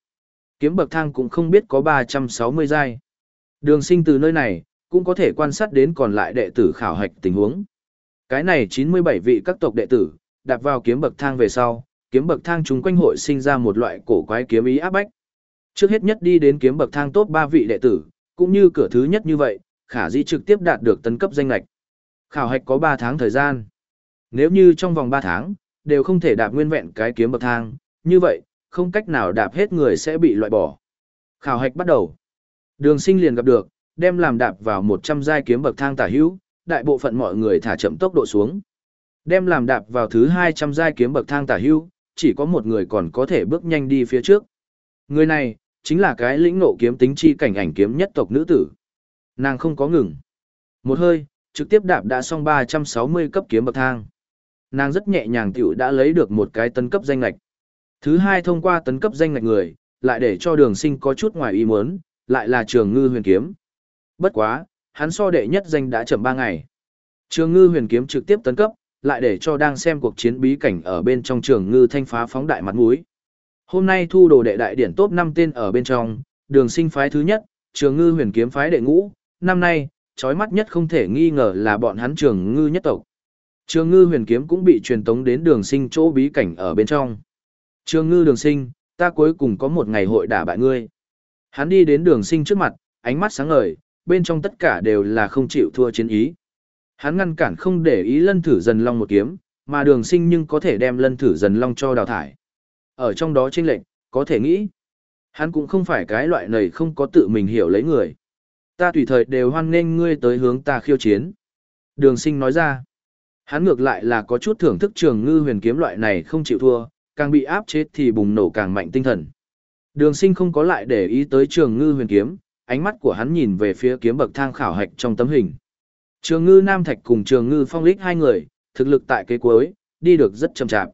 Kiếm bậc thang cũng không biết có 360 giai. Đường sinh từ nơi này, cũng có thể quan sát đến còn lại đệ tử khảo hạch tình huống. Cái này 97 vị các tộc đệ tử, đạp vào kiếm bậc thang về sau, kiếm bậc thang chúng quanh hội sinh ra một loại cổ quái kiếm ý áp bách. Trước hết nhất đi đến kiếm bậc thang top 3 vị đệ tử, cũng như cửa thứ nhất như vậy, khả dĩ trực tiếp đạt được tấn cấp danh lạch. Khảo hạch có 3 tháng thời gian. Nếu như trong vòng 3 tháng, đều không thể đạp nguyên vẹn cái kiếm bậc thang, như vậy, không cách nào đạp hết người sẽ bị loại bỏ. Khảo hạch bắt đầu. Đường sinh liền gặp được, đem làm đạp vào 100 giai kiếm bậc thang tả hữu, đại bộ phận mọi người thả chậm tốc độ xuống. Đem làm đạp vào thứ 200 giai kiếm bậc thang tả hữu chỉ có một người còn có thể bước nhanh đi phía trước. Người này, chính là cái lĩnh nộ kiếm tính chi cảnh ảnh kiếm nhất tộc nữ tử. Nàng không có ngừng. Một hơi, trực tiếp đạp đã xong 360 cấp kiếm bậc thang. Nàng rất nhẹ nhàng tiểu đã lấy được một cái tân cấp danh lạch. Thứ hai thông qua tấn cấp danh ngạch người, lại để cho đường sinh có chút ngoài ý muốn, lại là trường ngư huyền kiếm. Bất quá, hắn so đệ nhất danh đã chậm 3 ngày. Trường ngư huyền kiếm trực tiếp tấn cấp, lại để cho đang xem cuộc chiến bí cảnh ở bên trong trường ngư thanh phá phóng đại mặt mũi. Hôm nay thu đồ đệ đại điển top 5 tên ở bên trong, đường sinh phái thứ nhất, trường ngư huyền kiếm phái đệ ngũ, năm nay, trói mắt nhất không thể nghi ngờ là bọn hắn trường ngư nhất tộc. Trường ngư huyền kiếm cũng bị truyền tống đến đường sinh chỗ bí cảnh ở bên trong. Trường ngư đường sinh, ta cuối cùng có một ngày hội đả bại ngươi. Hắn đi đến đường sinh trước mặt, ánh mắt sáng ngời, bên trong tất cả đều là không chịu thua chiến ý. Hắn ngăn cản không để ý lân thử dần long một kiếm, mà đường sinh nhưng có thể đem lân thử dần long cho đào thải. Ở trong đó chênh lệnh, có thể nghĩ. Hắn cũng không phải cái loại này không có tự mình hiểu lấy người. Ta tùy thời đều hoan nghênh ngươi tới hướng ta khiêu chiến. Đường sinh nói ra. Hắn ngược lại là có chút thưởng thức trường ngư huyền kiếm loại này không chịu thua, càng bị áp chế thì bùng nổ càng mạnh tinh thần. Đường sinh không có lại để ý tới trường ngư huyền kiếm, ánh mắt của hắn nhìn về phía kiếm bậc thang khảo hạch trong tấm hình. Trường ngư Nam Thạch cùng trường ngư phong lích hai người, thực lực tại cây cuối, đi được rất chậm chạp.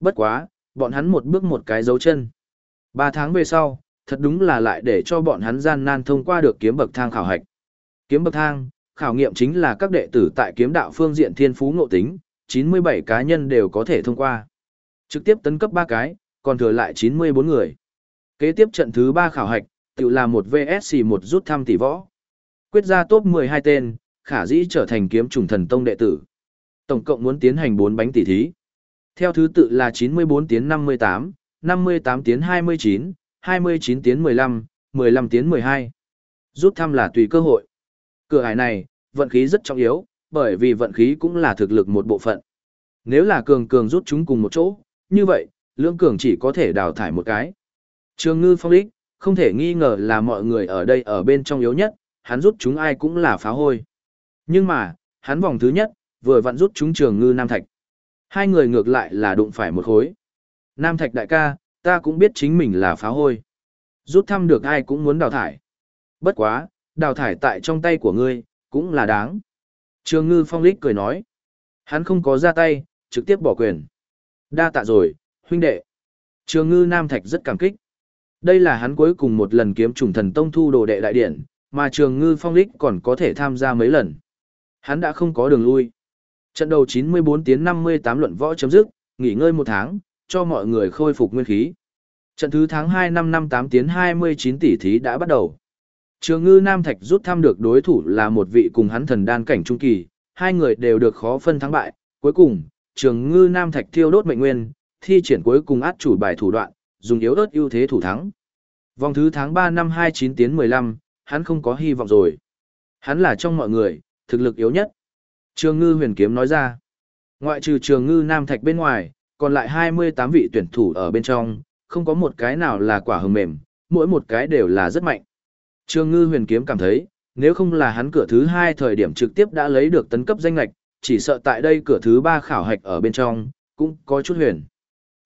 Bất quá, bọn hắn một bước một cái dấu chân. Ba tháng về sau, thật đúng là lại để cho bọn hắn gian nan thông qua được kiếm bậc thang khảo hạch. Kiếm bậc thang, khảo nghiệm chính là các đệ tử tại kiếm đạo phương diện thiên phú ngộ tính, 97 cá nhân đều có thể thông qua. Trực tiếp tấn cấp 3 cái, còn thừa lại 94 người. Kế tiếp trận thứ 3 khảo hạch, tự là một VSC một rút thăm tỷ võ. Quyết ra top 12 tên, khả dĩ trở thành kiếm trùng thần tông đệ tử. Tổng cộng muốn tiến hành 4 bánh tỷ thí. Theo thứ tự là 94 tiến 58, 58 tiến 29, 29 tiến 15, 15 tiến 12. Rút thăm là tùy cơ hội. Cửa hải này, vận khí rất trọng yếu, bởi vì vận khí cũng là thực lực một bộ phận. Nếu là cường cường rút chúng cùng một chỗ, như vậy, lưỡng cường chỉ có thể đào thải một cái. Trường ngư phong đích, không thể nghi ngờ là mọi người ở đây ở bên trong yếu nhất, hắn rút chúng ai cũng là phá hôi. Nhưng mà, hắn vòng thứ nhất, vừa vặn rút chúng trường ngư Nam Thạch. Hai người ngược lại là đụng phải một khối. Nam Thạch đại ca, ta cũng biết chính mình là phá hôi. Rút thăm được ai cũng muốn đào thải. Bất quá, đào thải tại trong tay của ngươi, cũng là đáng. Trường ngư phong lích cười nói. Hắn không có ra tay, trực tiếp bỏ quyền. Đa tạ rồi, huynh đệ. Trường ngư Nam Thạch rất cảm kích. Đây là hắn cuối cùng một lần kiếm trùng thần tông thu đồ đệ đại điển, mà trường ngư phong lích còn có thể tham gia mấy lần. Hắn đã không có đường lui. Trận đầu 94 tiến 58 luận võ chấm dứt, nghỉ ngơi một tháng, cho mọi người khôi phục nguyên khí. Trận thứ tháng 2 năm năm 8 tiến 29 tỷ thí đã bắt đầu. Trường ngư Nam Thạch rút thăm được đối thủ là một vị cùng hắn thần đan cảnh trung kỳ, hai người đều được khó phân thắng bại. Cuối cùng, trường ngư Nam Thạch thiêu đốt mệnh nguyên, thi triển cuối cùng át chủ bài thủ đoạn, dùng yếu ớt ưu thế thủ thắng. Vòng thứ tháng 3 năm 29 tiến 15, hắn không có hy vọng rồi. Hắn là trong mọi người, thực lực yếu nhất. Trường ngư huyền kiếm nói ra, ngoại trừ trường ngư Nam Thạch bên ngoài, còn lại 28 vị tuyển thủ ở bên trong, không có một cái nào là quả hừng mềm, mỗi một cái đều là rất mạnh. Trường ngư huyền kiếm cảm thấy, nếu không là hắn cửa thứ hai thời điểm trực tiếp đã lấy được tấn cấp danh lạch, chỉ sợ tại đây cửa thứ ba khảo hạch ở bên trong, cũng có chút huyền.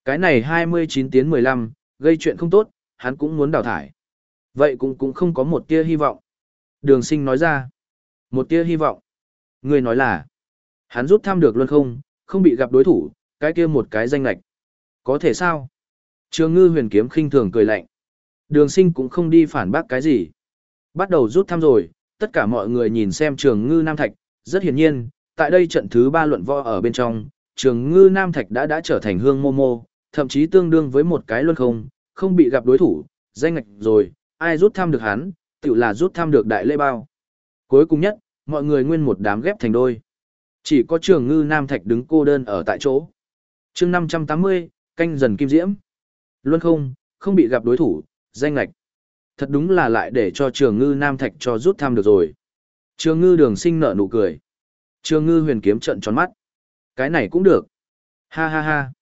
Cái này 29 tiến 15, gây chuyện không tốt, hắn cũng muốn đào thải. Vậy cũng cũng không có một tia hy vọng. Đường sinh nói ra. Một tia hy vọng. Người nói là, hắn rút thăm được luôn không, không bị gặp đối thủ, cái kia một cái danh lạch. Có thể sao? Trường ngư huyền kiếm khinh thường cười lạnh. Đường sinh cũng không đi phản bác cái gì. Bắt đầu rút thăm rồi, tất cả mọi người nhìn xem trường ngư Nam Thạch, rất hiển nhiên, tại đây trận thứ ba luận võ ở bên trong, trường ngư Nam Thạch đã đã trở thành hương mô mô, thậm chí tương đương với một cái luân không, không bị gặp đối thủ, danh ngạch rồi, ai rút thăm được hắn, tự là rút thăm được đại lễ bao. Cuối cùng nhất, mọi người nguyên một đám ghép thành đôi. Chỉ có trường ngư Nam Thạch đứng cô đơn ở tại chỗ. chương 580, canh dần kim diễm. Luân không, không bị gặp đối thủ, danh ngạch. Thật đúng là lại để cho trường ngư Nam Thạch cho rút thăm được rồi. Trường ngư đường sinh nở nụ cười. Trường ngư huyền kiếm trận tròn mắt. Cái này cũng được. Ha ha ha.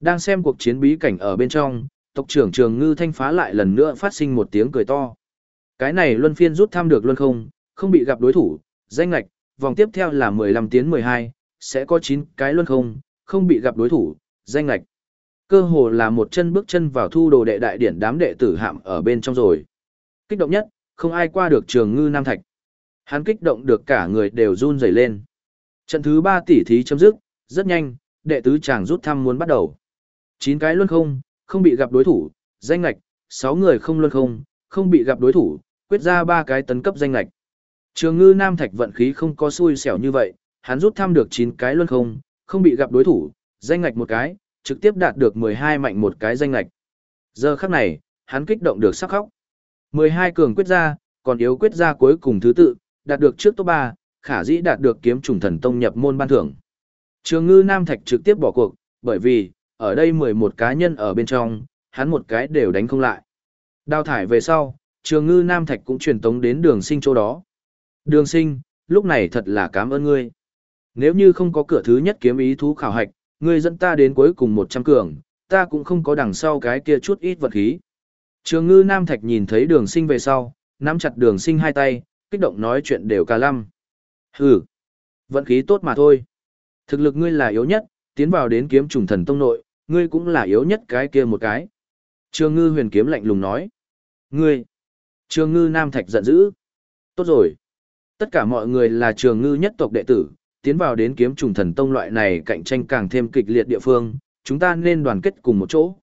Đang xem cuộc chiến bí cảnh ở bên trong, tộc trưởng trường ngư thanh phá lại lần nữa phát sinh một tiếng cười to. Cái này luân phiên rút thăm được luân không, không bị gặp đối thủ, danh ngạch, vòng tiếp theo là 15 tiến 12, sẽ có 9 cái luân không, không bị gặp đối thủ, danh lạch. Cơ hồ là một chân bước chân vào thu đồ đệ đại điển đám đệ tử hạm ở bên trong rồi. Kích động nhất, không ai qua được trường ngư Nam Thạch. Hắn kích động được cả người đều run rẩy lên. Trận thứ 3 tỷ thí chấm dứt, rất nhanh, đệ tứ chàng rút thăm muốn bắt đầu. 9 cái luân không, không bị gặp đối thủ, danh lạch, 6 người không luân không, không bị gặp đối thủ, quyết ra ba cái tấn cấp danh lạch. Trường ngư Nam Thạch vận khí không có xui xẻo như vậy, hắn rút thăm được 9 cái luân không, không bị gặp đối thủ, danh lạch một cái, trực tiếp đạt được 12 mạnh một cái danh lạch. Giờ khắc này, hắn kích động được sắc khóc. 12 cường quyết ra, còn yếu quyết ra cuối cùng thứ tự, đạt được trước top 3, khả dĩ đạt được kiếm trùng thần tông nhập môn ban thưởng. Trường ngư Nam Thạch trực tiếp bỏ cuộc, bởi vì, ở đây 11 cá nhân ở bên trong, hắn một cái đều đánh không lại. Đào thải về sau, trường ngư Nam Thạch cũng truyền tống đến đường sinh chỗ đó. Đường sinh, lúc này thật là cảm ơn ngươi. Nếu như không có cửa thứ nhất kiếm ý thú khảo hạch, ngươi dẫn ta đến cuối cùng 100 cường, ta cũng không có đằng sau cái kia chút ít vật khí. Trường ngư Nam Thạch nhìn thấy đường sinh về sau, nắm chặt đường sinh hai tay, kích động nói chuyện đều cả lăm. Hừ, vận khí tốt mà thôi. Thực lực ngươi là yếu nhất, tiến vào đến kiếm trùng thần tông nội, ngươi cũng là yếu nhất cái kia một cái. Trường ngư huyền kiếm lạnh lùng nói. Ngươi! Trường ngư Nam Thạch giận dữ. Tốt rồi. Tất cả mọi người là trường ngư nhất tộc đệ tử, tiến vào đến kiếm trùng thần tông loại này cạnh tranh càng thêm kịch liệt địa phương, chúng ta nên đoàn kết cùng một chỗ.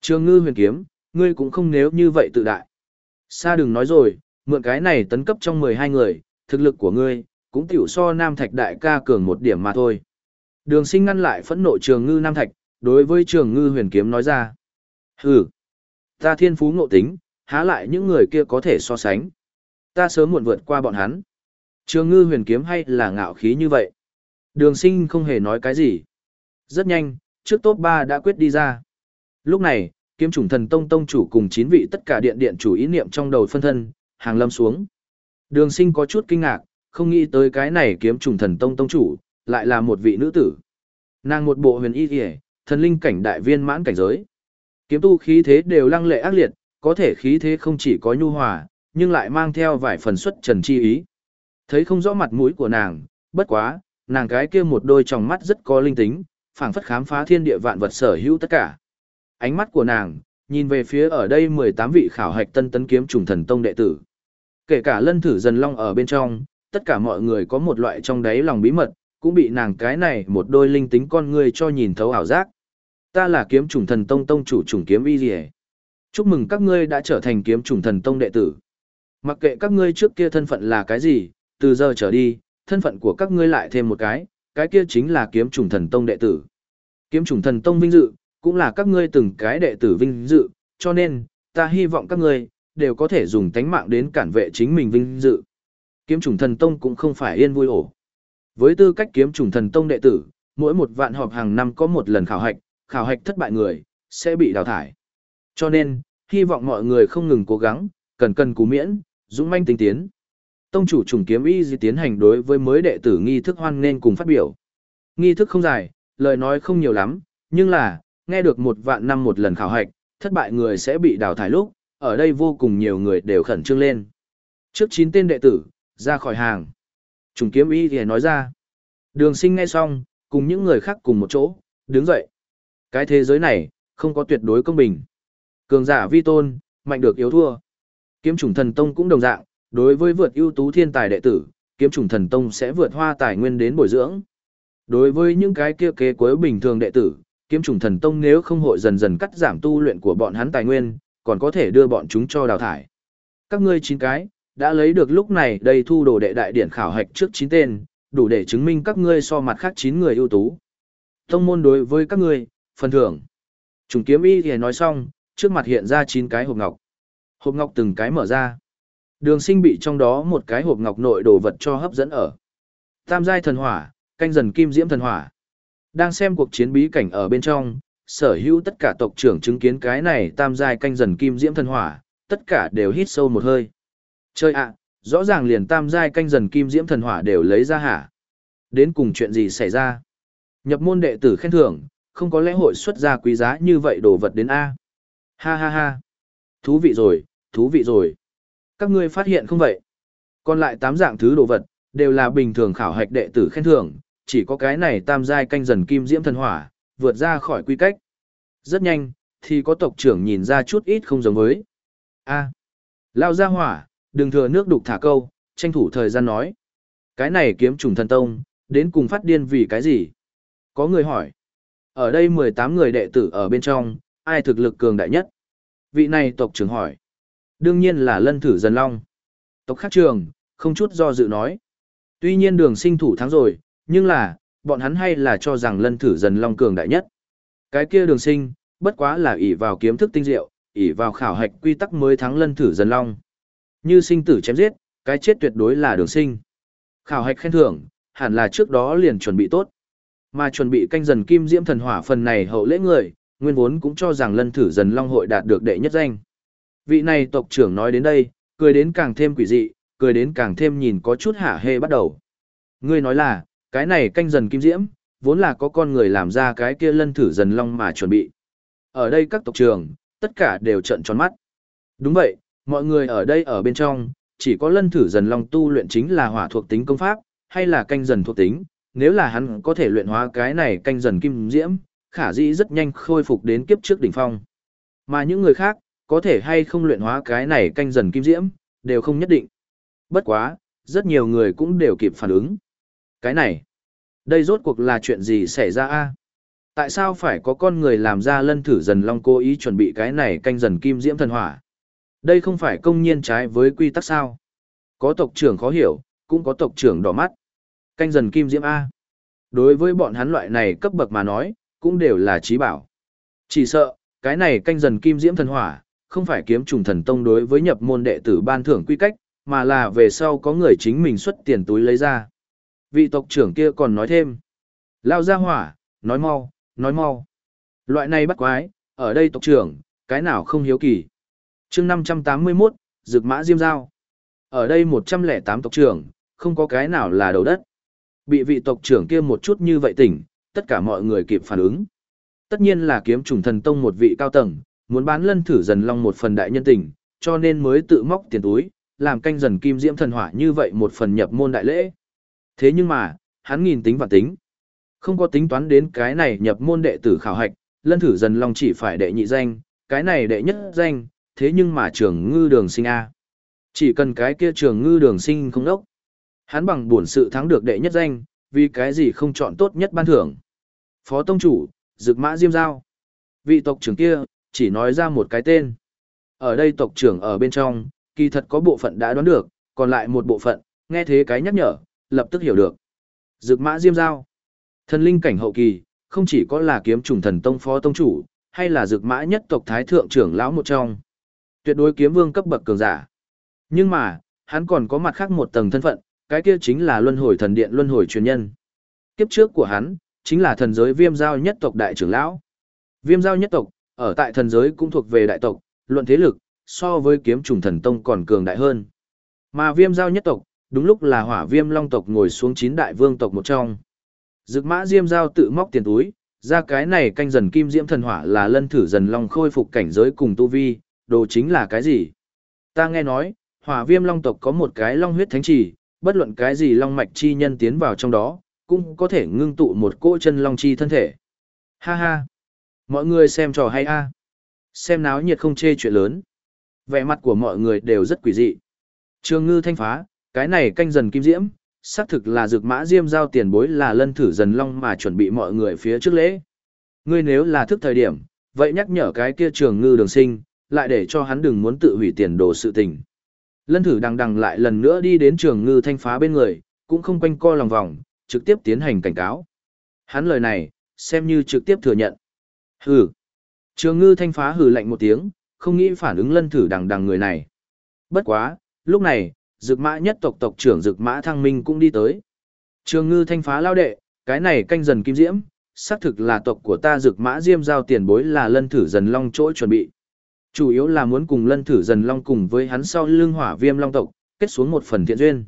Trường ngư huyền kiếm, ngươi cũng không nếu như vậy tự đại. Sa đừng nói rồi, mượn cái này tấn cấp trong 12 người, thực lực của ngươi, cũng tiểu so Nam Thạch đại ca cường một điểm mà thôi. Đường sinh ngăn lại phẫn nộ trường ngư Nam Thạch, đối với trường ngư huyền kiếm nói ra. Hừ, ta thiên phú ngộ tính, há lại những người kia có thể so sánh. Ta sớm muộn vượt qua bọn hắn. Trường ngư huyền kiếm hay là ngạo khí như vậy. Đường sinh không hề nói cái gì. Rất nhanh, trước top 3 đã quyết đi ra. Lúc này, kiếm chủng thần tông tông chủ cùng 9 vị tất cả điện điện chủ ý niệm trong đầu phân thân, hàng lâm xuống. Đường sinh có chút kinh ngạc, không nghĩ tới cái này kiếm trùng thần tông tông chủ, lại là một vị nữ tử. Nàng một bộ huyền y kìa, thần linh cảnh đại viên mãn cảnh giới. Kiếm tu khí thế đều lăng lệ ác liệt, có thể khí thế không chỉ có nhu hòa, nhưng lại mang theo vài phần xuất trần chi ý. Thấy không rõ mặt mũi của nàng, bất quá, nàng cái kia một đôi tròng mắt rất có linh tính, phảng phất khám phá thiên địa vạn vật sở hữu tất cả. Ánh mắt của nàng, nhìn về phía ở đây 18 vị khảo hạch tân tấn kiếm trùng thần tông đệ tử. Kể cả lân thử dần long ở bên trong, tất cả mọi người có một loại trong đáy lòng bí mật, cũng bị nàng cái này một đôi linh tính con người cho nhìn thấu ảo giác. Ta là kiếm trùng thần tông tông chủ trùng kiếm y dì Chúc mừng các ngươi đã trở thành kiếm trùng thần tông đệ tử. Mặc kệ các ngươi trước kia thân phận là cái gì, từ giờ trở đi, thân phận của các ngươi lại thêm một cái, cái kia chính là kiếm trùng thần tông đệ tử. Kiếm trùng thần tông vinh dự, cũng là các ngươi từng cái đệ tử vinh dự, cho nên, ta hy vọng các ngươi, đều có thể dùng tánh mạng đến cản vệ chính mình vinh dự. Kiếm trùng thần tông cũng không phải yên vui ổ. Với tư cách kiếm trùng thần tông đệ tử, mỗi một vạn họp hàng năm có một lần khảo hạch, khảo hạch thất bại người, sẽ bị đào thải. Cho nên, hy vọng mọi người không ngừng cố gắng, cần cần cú miễn, dũng manh tinh tiến. Tông chủ trùng kiếm y di tiến hành đối với mới đệ tử nghi thức hoan nên cùng phát biểu. Nghi thức không dài, lời nói không nhiều lắm, nhưng là, nghe được một vạn năm một lần khảo hạch, thất bại người sẽ bị đào thải lúc, ở đây vô cùng nhiều người đều khẩn trương lên. Trước 9 tên đệ tử, ra khỏi hàng. Trùng kiếm y thì nói ra. Đường sinh nghe xong, cùng những người khác cùng một chỗ, đứng dậy. Cái thế giới này, không có tuyệt đối công bình. Cường giả vi tôn, mạnh được yếu thua. Kiếm trùng thần tông cũng đồng dạng, đối với vượt ưu tú thiên tài đệ tử, kiếm trùng thần tông sẽ vượt hoa tài nguyên đến bồi dưỡng. Đối với những cái kia kế cuối bình thường đệ tử, kiếm trùng thần tông nếu không hội dần dần cắt giảm tu luyện của bọn hắn tài nguyên, còn có thể đưa bọn chúng cho đào thải. Các ngươi chín cái, đã lấy được lúc này đây thu đồ đệ đại điển khảo hạch trước chín tên, đủ để chứng minh các ngươi so mặt khác chín người ưu tú. Tông môn đối với các ngươi, phần thưởng. Trùng kiếm y thì nói xong, trước mặt hiện ra chín cái hộp ngọc. Hộp ngọc từng cái mở ra. Đường sinh bị trong đó một cái hộp ngọc nội đồ vật cho hấp dẫn ở. Tam giai thần hỏa, canh dần kim diễm thần hỏa. Đang xem cuộc chiến bí cảnh ở bên trong, sở hữu tất cả tộc trưởng chứng kiến cái này tam giai canh dần kim diễm thần hỏa, tất cả đều hít sâu một hơi. Chơi ạ, rõ ràng liền tam giai canh dần kim diễm thần hỏa đều lấy ra hả? Đến cùng chuyện gì xảy ra? Nhập môn đệ tử khen thưởng, không có lẽ hội xuất ra quý giá như vậy đồ vật đến A. Ha ha ha. Thú vị rồi, thú vị rồi. Các ngươi phát hiện không vậy? Còn lại tám dạng thứ đồ vật, đều là bình thường khảo hạch đệ tử khen thưởng, chỉ có cái này tam giai canh dần kim diễm thần hỏa, vượt ra khỏi quy cách. Rất nhanh, thì có tộc trưởng nhìn ra chút ít không giống với. A, lao ra hỏa, đừng thừa nước đục thả câu, tranh thủ thời gian nói. Cái này kiếm trùng thần tông, đến cùng phát điên vì cái gì? Có người hỏi. Ở đây 18 người đệ tử ở bên trong, ai thực lực cường đại nhất? Vị này tộc trưởng hỏi. Đương nhiên là lân thử dần long. Tộc khác trường, không chút do dự nói. Tuy nhiên đường sinh thủ thắng rồi, nhưng là, bọn hắn hay là cho rằng lân thử dần long cường đại nhất. Cái kia đường sinh, bất quá là ỷ vào kiếm thức tinh diệu, ỷ vào khảo hạch quy tắc mới thắng lân thử dần long. Như sinh tử chém giết, cái chết tuyệt đối là đường sinh. Khảo hạch khen thưởng, hẳn là trước đó liền chuẩn bị tốt. Mà chuẩn bị canh dần kim diễm thần hỏa phần này hậu lễ người, nguyên vốn cũng cho rằng lân thử dần long hội đạt được đệ nhất danh. Vị này tộc trưởng nói đến đây, cười đến càng thêm quỷ dị, cười đến càng thêm nhìn có chút hả hê bắt đầu. Ngươi nói là, cái này canh dần kim diễm, vốn là có con người làm ra cái kia lân thử dần long mà chuẩn bị. Ở đây các tộc trưởng, tất cả đều trận tròn mắt. Đúng vậy, mọi người ở đây ở bên trong, chỉ có lân thử dần long tu luyện chính là hỏa thuộc tính công pháp, hay là canh dần thuộc tính, nếu là hắn có thể luyện hóa cái này canh dần kim diễm, khả dĩ rất nhanh khôi phục đến kiếp trước đỉnh phong. Mà những người khác, có thể hay không luyện hóa cái này canh dần kim diễm, đều không nhất định. Bất quá, rất nhiều người cũng đều kịp phản ứng. Cái này, đây rốt cuộc là chuyện gì xảy ra a? Tại sao phải có con người làm ra lân thử dần long cố ý chuẩn bị cái này canh dần kim diễm thần hỏa? Đây không phải công nhiên trái với quy tắc sao? Có tộc trưởng khó hiểu, cũng có tộc trưởng đỏ mắt. Canh dần kim diễm A. Đối với bọn hắn loại này cấp bậc mà nói, cũng đều là trí bảo. Chỉ sợ, cái này canh dần kim diễm thần hỏa, không phải kiếm trùng thần tông đối với nhập môn đệ tử ban thưởng quy cách, mà là về sau có người chính mình xuất tiền túi lấy ra. Vị tộc trưởng kia còn nói thêm. Lao ra hỏa, nói mau, nói mau. Loại này bắt quái, ở đây tộc trưởng, cái nào không hiếu kỳ chương 581, Dược Mã Diêm Giao. Ở đây 108 tộc trưởng, không có cái nào là đầu đất. Bị vị tộc trưởng kia một chút như vậy tỉnh, tất cả mọi người kịp phản ứng. Tất nhiên là kiếm trùng thần tông một vị cao tầng, muốn bán lân thử dần long một phần đại nhân tình, cho nên mới tự móc tiền túi, làm canh dần kim diễm thần hỏa như vậy một phần nhập môn đại lễ. Thế nhưng mà, hắn nghìn tính và tính. Không có tính toán đến cái này nhập môn đệ tử khảo hạch, lân thử dần long chỉ phải đệ nhị danh, cái này đệ nhất danh, thế nhưng mà trường ngư đường sinh A. Chỉ cần cái kia trường ngư đường sinh không đốc. Hắn bằng buồn sự thắng được đệ nhất danh, vì cái gì không chọn tốt nhất ban thưởng. Phó tông chủ, Dực Mã Diêm Giao. Vị tộc trưởng kia, chỉ nói ra một cái tên. Ở đây tộc trưởng ở bên trong, kỳ thật có bộ phận đã đoán được, còn lại một bộ phận, nghe thế cái nhắc nhở, lập tức hiểu được. Dực Mã Diêm Giao. Thần linh cảnh hậu kỳ, không chỉ có là kiếm trùng thần tông phó tông chủ, hay là dực mã nhất tộc thái thượng trưởng lão một trong. Tuyệt đối kiếm vương cấp bậc cường giả. Nhưng mà, hắn còn có mặt khác một tầng thân phận, cái kia chính là luân hồi thần điện luân hồi truyền nhân. Kiếp trước của hắn, chính là thần giới viêm giao nhất tộc đại trưởng lão. Viêm giao nhất tộc, ở tại thần giới cũng thuộc về đại tộc, luận thế lực, so với kiếm trùng thần tông còn cường đại hơn. Mà viêm giao nhất tộc, đúng lúc là hỏa viêm long tộc ngồi xuống chín đại vương tộc một trong. Dực mã diêm giao tự móc tiền túi, ra cái này canh dần kim diễm thần hỏa là lân thử dần long khôi phục cảnh giới cùng tu vi, đồ chính là cái gì? Ta nghe nói, hỏa viêm long tộc có một cái long huyết thánh trì, bất luận cái gì long mạch chi nhân tiến vào trong đó, cũng có thể ngưng tụ một cỗ chân long chi thân thể. Ha ha! Mọi người xem trò hay a Xem náo nhiệt không chê chuyện lớn. Vẻ mặt của mọi người đều rất quỷ dị. Trường ngư thanh phá, cái này canh dần kim diễm, xác thực là dược mã diêm giao tiền bối là lân thử dần long mà chuẩn bị mọi người phía trước lễ. Ngươi nếu là thức thời điểm, vậy nhắc nhở cái kia trường ngư đường sinh, lại để cho hắn đừng muốn tự hủy tiền đồ sự tình. Lân thử đằng đằng lại lần nữa đi đến trường ngư thanh phá bên người, cũng không quanh co lòng vòng, trực tiếp tiến hành cảnh cáo. Hắn lời này, xem như trực tiếp thừa nhận. Hừ. Trường ngư thanh phá hừ lạnh một tiếng, không nghĩ phản ứng lân thử đằng đằng người này. Bất quá, lúc này, dực mã nhất tộc tộc trưởng dực mã thăng minh cũng đi tới. Trường ngư thanh phá lao đệ, cái này canh dần kim diễm, xác thực là tộc của ta dực mã diêm giao tiền bối là lân thử dần long chỗ chuẩn bị. Chủ yếu là muốn cùng lân thử dần long cùng với hắn sau lưng hỏa viêm long tộc, kết xuống một phần thiện duyên.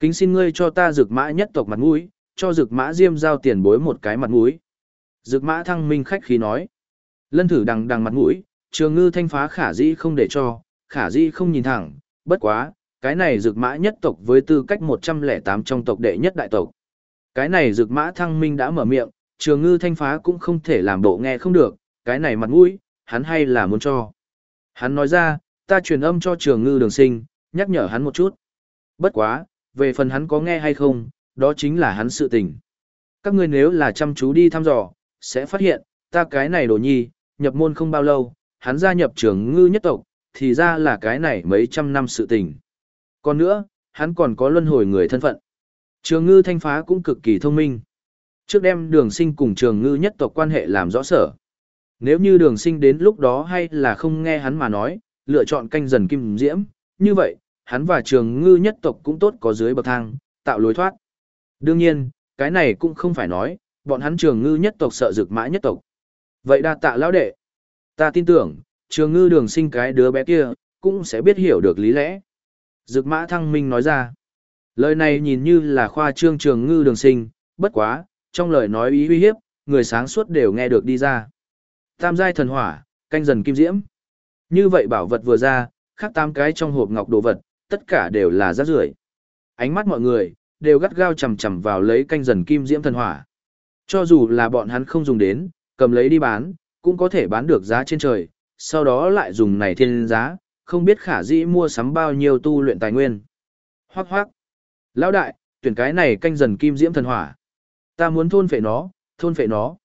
Kính xin ngươi cho ta rực mã nhất tộc mặt mũi, cho rực mã diêm giao tiền bối một cái mặt mũi. Rực mã thăng minh khách khí nói. Lân thử đằng đằng mặt mũi, trường ngư thanh phá khả dĩ không để cho, khả dĩ không nhìn thẳng, bất quá, Cái này dược mã nhất tộc với tư cách 108 trong tộc đệ nhất đại tộc. Cái này dược mã thăng minh đã mở miệng, trường ngư thanh phá cũng không thể làm bộ nghe không được, cái này mặt mũi, hắn hay là muốn cho. Hắn nói ra, ta truyền âm cho trường ngư đường sinh, nhắc nhở hắn một chút. Bất quá, về phần hắn có nghe hay không, đó chính là hắn sự tình. Các ngươi nếu là chăm chú đi thăm dò, sẽ phát hiện, ta cái này đồ nhi, nhập môn không bao lâu, hắn gia nhập trường ngư nhất tộc, thì ra là cái này mấy trăm năm sự tình. Còn nữa, hắn còn có luân hồi người thân phận. Trường ngư thanh phá cũng cực kỳ thông minh. Trước đem đường sinh cùng trường ngư nhất tộc quan hệ làm rõ sở. Nếu như đường sinh đến lúc đó hay là không nghe hắn mà nói, lựa chọn canh dần kim diễm, như vậy, hắn và trường ngư nhất tộc cũng tốt có dưới bậc thang, tạo lối thoát. Đương nhiên, cái này cũng không phải nói, bọn hắn trường ngư nhất tộc sợ rực mã nhất tộc. Vậy đa tạ lão đệ. Ta tin tưởng, trường ngư đường sinh cái đứa bé kia, cũng sẽ biết hiểu được lý lẽ. Dực mã thăng minh nói ra. Lời này nhìn như là khoa trương trường ngư đường sinh, bất quá, trong lời nói ý uy hiếp, người sáng suốt đều nghe được đi ra. Tam giai thần hỏa, canh dần kim diễm. Như vậy bảo vật vừa ra, khác tam cái trong hộp ngọc đồ vật, tất cả đều là rác rưởi. Ánh mắt mọi người đều gắt gao chằm chằm vào lấy canh dần kim diễm thần hỏa. Cho dù là bọn hắn không dùng đến, cầm lấy đi bán, cũng có thể bán được giá trên trời, sau đó lại dùng này thiên giá, không biết khả dĩ mua sắm bao nhiêu tu luyện tài nguyên. Hoắc hoắc, Lão đại, tuyển cái này canh dần kim diễm thần hỏa. Ta muốn thôn phệ nó, thôn phệ nó.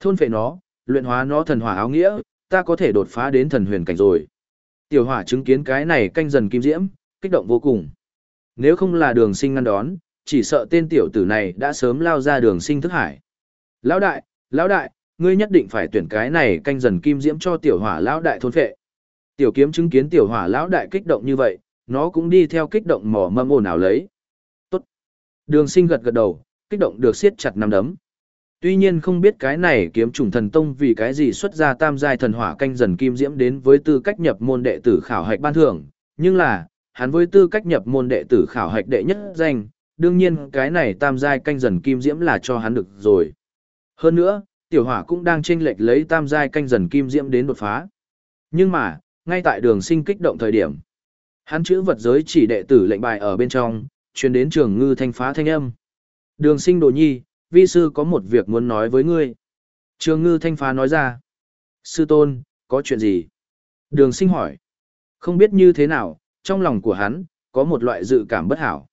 Thôn phệ nó, luyện hóa nó thần hỏa áo nghĩa, ta có thể đột phá đến thần huyền cảnh rồi. Tiểu hỏa chứng kiến cái này canh dần kim diễm, kích động vô cùng. Nếu không là đường sinh ngăn đón, chỉ sợ tên tiểu tử này đã sớm lao ra đường sinh thức hải. Lão đại, lão đại, ngươi nhất định phải tuyển cái này canh dần kim diễm cho tiểu hỏa lão đại thôn phệ. Tiểu kiếm chứng kiến tiểu hỏa lão đại kích động như vậy, nó cũng đi theo kích động mỏ mâm ồn ào lấy. Tốt. Đường sinh gật gật đầu, kích động được siết chặt nắm đấm. Tuy nhiên không biết cái này kiếm trùng thần tông vì cái gì xuất ra tam giai thần hỏa canh dần kim diễm đến với tư cách nhập môn đệ tử khảo hạch ban thưởng, nhưng là, hắn với tư cách nhập môn đệ tử khảo hạch đệ nhất danh, đương nhiên cái này tam giai canh dần kim diễm là cho hắn được rồi. Hơn nữa, tiểu hỏa cũng đang chênh lệch lấy tam giai canh dần kim diễm đến đột phá. Nhưng mà, ngay tại đường sinh kích động thời điểm, hắn chữ vật giới chỉ đệ tử lệnh bài ở bên trong, truyền đến trường ngư thanh phá thanh âm. Đường sinh đồ nhi, vi sư có một việc muốn nói với ngươi. Trường ngư thanh phá nói ra. Sư tôn, có chuyện gì? Đường sinh hỏi. Không biết như thế nào, trong lòng của hắn, có một loại dự cảm bất hảo.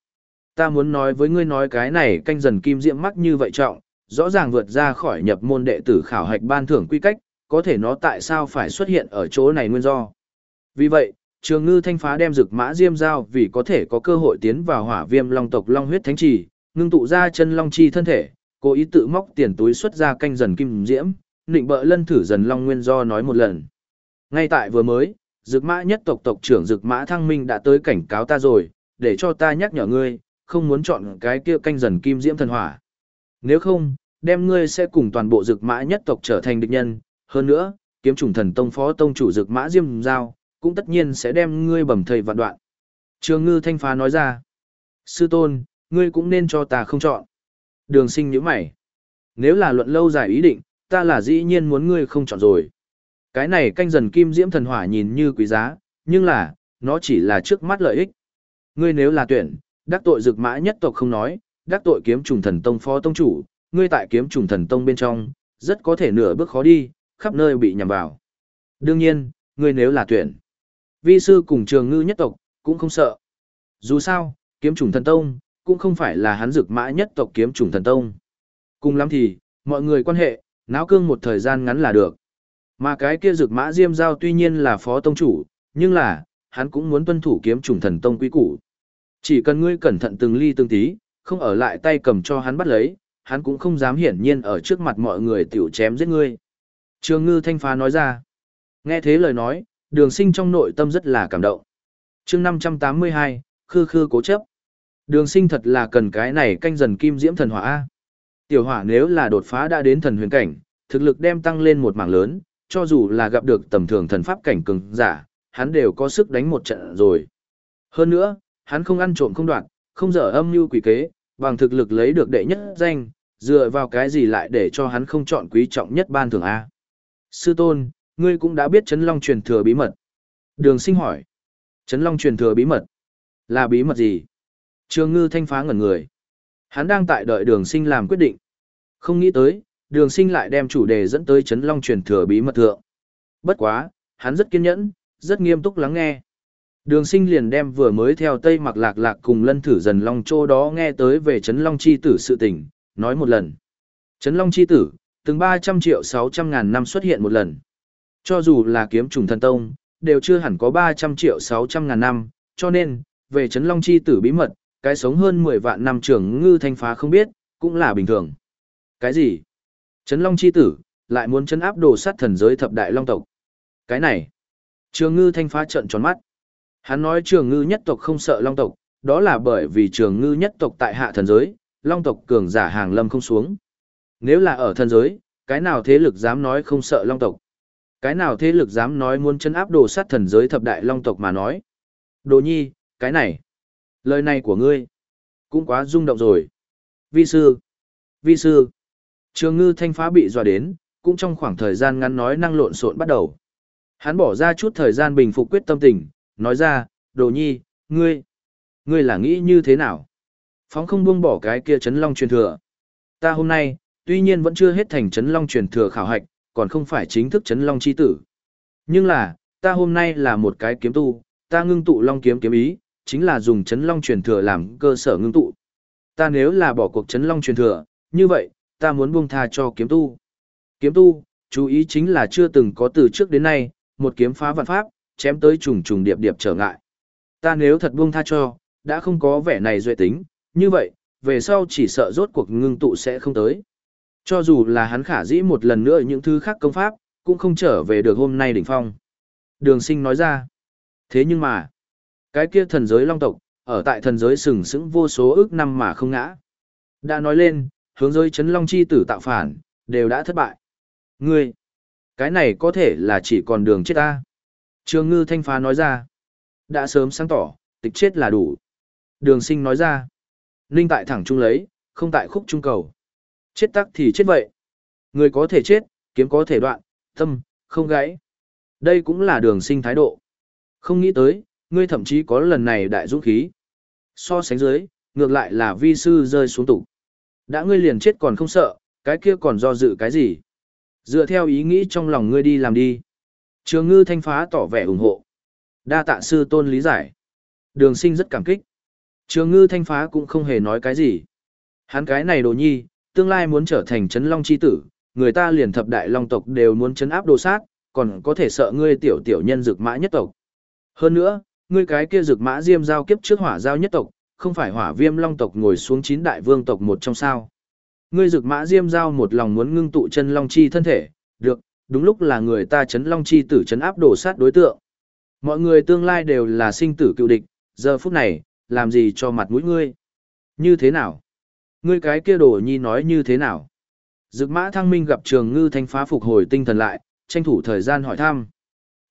Ta muốn nói với ngươi nói cái này canh dần kim diễm mắc như vậy trọng, rõ ràng vượt ra khỏi nhập môn đệ tử khảo hạch ban thưởng quy cách, có thể nó tại sao phải xuất hiện ở chỗ này nguyên do. Vì vậy, trường ngư thanh phá đem rực mã diêm giao vì có thể có cơ hội tiến vào hỏa viêm long tộc long huyết thánh trì, ngưng tụ ra chân long chi thân thể, cố ý tự móc tiền túi xuất ra canh dần kim diễm, định bợ lân thử dần long nguyên do nói một lần. Ngay tại vừa mới, dực mã nhất tộc tộc trưởng dực mã thăng minh đã tới cảnh cáo ta rồi, để cho ta nhắc nhở ngươi, không muốn chọn cái kia canh dần kim diễm thần hỏa. Nếu không, đem ngươi sẽ cùng toàn bộ dực mã nhất tộc trở thành địch nhân, hơn nữa, kiếm trùng thần tông phó tông chủ dực mã diêm giao, cũng tất nhiên sẽ đem ngươi bầm thầy vạn đoạn. Trường ngư thanh phá nói ra, sư tôn, ngươi cũng nên cho ta không chọn. Đường sinh nhíu mày. Nếu là luận lâu dài ý định, ta là dĩ nhiên muốn ngươi không chọn rồi. Cái này canh dần kim diễm thần hỏa nhìn như quý giá, nhưng là, nó chỉ là trước mắt lợi ích. Ngươi nếu là tuyển, đắc tội dực mã nhất tộc không nói, đắc tội kiếm trùng thần tông phó tông chủ, ngươi tại kiếm trùng thần tông bên trong, rất có thể nửa bước khó đi, khắp nơi bị nhầm vào. Đương nhiên, ngươi nếu là tuyển, vi sư cùng trường ngư nhất tộc, cũng không sợ. Dù sao, kiếm trùng thần tông, cũng không phải là hắn rực mã nhất tộc kiếm trùng thần tông. Cùng lắm thì, mọi người quan hệ, náo cương một thời gian ngắn là được. Mà cái kia rực mã diêm giao tuy nhiên là phó tông chủ, nhưng là, hắn cũng muốn tuân thủ kiếm trùng thần tông quý củ. Chỉ cần ngươi cẩn thận từng ly từng tí, không ở lại tay cầm cho hắn bắt lấy, hắn cũng không dám hiển nhiên ở trước mặt mọi người tiểu chém giết ngươi. Trường ngư thanh phá nói ra. Nghe thế lời nói, đường sinh trong nội tâm rất là cảm động. chương 582, khư khư cố chấp. Đường sinh thật là cần cái này canh dần kim diễm thần hỏa. Tiểu hỏa nếu là đột phá đã đến thần huyền cảnh, thực lực đem tăng lên một mảng lớn, cho dù là gặp được tầm thường thần pháp cảnh cường giả, hắn đều có sức đánh một trận rồi. Hơn nữa, hắn không ăn trộm không đoạt, không dở âm mưu quỷ kế, bằng thực lực lấy được đệ nhất danh, dựa vào cái gì lại để cho hắn không chọn quý trọng nhất ban thường A. Sư tôn, ngươi cũng đã biết Trấn Long truyền thừa bí mật. Đường sinh hỏi. Trấn Long truyền thừa bí mật. Là bí mật gì? Trường ngư thanh phá ngẩn người. Hắn đang tại đợi đường sinh làm quyết định. Không nghĩ tới, đường sinh lại đem chủ đề dẫn tới chấn long truyền thừa bí mật thượng. Bất quá, hắn rất kiên nhẫn, rất nghiêm túc lắng nghe. Đường sinh liền đem vừa mới theo Tây Mặc Lạc Lạc cùng lân thử dần Long Châu đó nghe tới về Trấn Long Chi Tử sự tình, nói một lần. Trấn Long Chi Tử, từng 300 triệu 600 ngàn năm xuất hiện một lần. Cho dù là kiếm trùng thần tông, đều chưa hẳn có 300 triệu 600 ngàn năm, cho nên, về Trấn Long Chi Tử bí mật, cái sống hơn 10 vạn năm trưởng ngư thanh phá không biết, cũng là bình thường. Cái gì? Trấn Long Chi Tử, lại muốn chấn áp đồ sát thần giới thập đại long tộc. Cái này, trường ngư thanh phá trận tròn mắt. Hắn nói trường ngư nhất tộc không sợ long tộc, đó là bởi vì trường ngư nhất tộc tại hạ thần giới, long tộc cường giả hàng lâm không xuống. Nếu là ở thần giới, cái nào thế lực dám nói không sợ long tộc? Cái nào thế lực dám nói muốn chân áp đồ sát thần giới thập đại long tộc mà nói? Đồ nhi, cái này, lời này của ngươi, cũng quá rung động rồi. Vi sư, vi sư, trường ngư thanh phá bị dọa đến, cũng trong khoảng thời gian ngắn nói năng lộn xộn bắt đầu. Hắn bỏ ra chút thời gian bình phục quyết tâm tình, nói ra, đồ nhi, ngươi, ngươi là nghĩ như thế nào? Phóng không buông bỏ cái kia chấn long truyền thừa. Ta hôm nay, tuy nhiên vẫn chưa hết thành chấn long truyền thừa khảo hạch, còn không phải chính thức chấn long chi tử. Nhưng là, ta hôm nay là một cái kiếm tu, ta ngưng tụ long kiếm kiếm ý, chính là dùng chấn long truyền thừa làm cơ sở ngưng tụ. Ta nếu là bỏ cuộc chấn long truyền thừa, như vậy, ta muốn buông tha cho kiếm tu. Kiếm tu, chú ý chính là chưa từng có từ trước đến nay, một kiếm phá vạn pháp, chém tới trùng trùng điệp điệp trở ngại. Ta nếu thật buông tha cho, đã không có vẻ này duệ tính, như vậy, về sau chỉ sợ rốt cuộc ngưng tụ sẽ không tới. Cho dù là hắn khả dĩ một lần nữa những thứ khác công pháp, cũng không trở về được hôm nay đỉnh phong. Đường sinh nói ra. Thế nhưng mà, cái kia thần giới long tộc, ở tại thần giới sừng sững vô số ước năm mà không ngã. Đã nói lên, hướng giới chấn long chi tử tạo phản, đều đã thất bại. Ngươi, cái này có thể là chỉ còn đường chết ta. Trường ngư thanh phá nói ra. Đã sớm sáng tỏ, tịch chết là đủ. Đường sinh nói ra. Ninh tại thẳng trung lấy, không tại khúc trung cầu. Chết tắc thì chết vậy. Người có thể chết, kiếm có thể đoạn, tâm, không gãy. Đây cũng là đường sinh thái độ. Không nghĩ tới, ngươi thậm chí có lần này đại dũng khí. So sánh dưới, ngược lại là vi sư rơi xuống tủ. Đã ngươi liền chết còn không sợ, cái kia còn do dự cái gì? Dựa theo ý nghĩ trong lòng ngươi đi làm đi. Trường ngư thanh phá tỏ vẻ ủng hộ. Đa tạ sư tôn lý giải. Đường sinh rất cảm kích. Trường ngư thanh phá cũng không hề nói cái gì. Hắn cái này đồ nhi, tương lai muốn trở thành chấn long chi tử, người ta liền thập đại long tộc đều muốn chấn áp đồ sát, còn có thể sợ ngươi tiểu tiểu nhân dược mã nhất tộc. Hơn nữa, ngươi cái kia rực mã diêm giao kiếp trước hỏa giao nhất tộc, không phải hỏa viêm long tộc ngồi xuống chín đại vương tộc một trong sao. Ngươi rực mã diêm giao một lòng muốn ngưng tụ chân long chi thân thể, được, đúng lúc là người ta chấn long chi tử chấn áp đổ sát đối tượng. Mọi người tương lai đều là sinh tử cựu địch, giờ phút này, làm gì cho mặt mũi ngươi? Như thế nào? Ngươi cái kia đổ nhi nói như thế nào? Dực mã thăng minh gặp trường ngư thanh phá phục hồi tinh thần lại, tranh thủ thời gian hỏi thăm.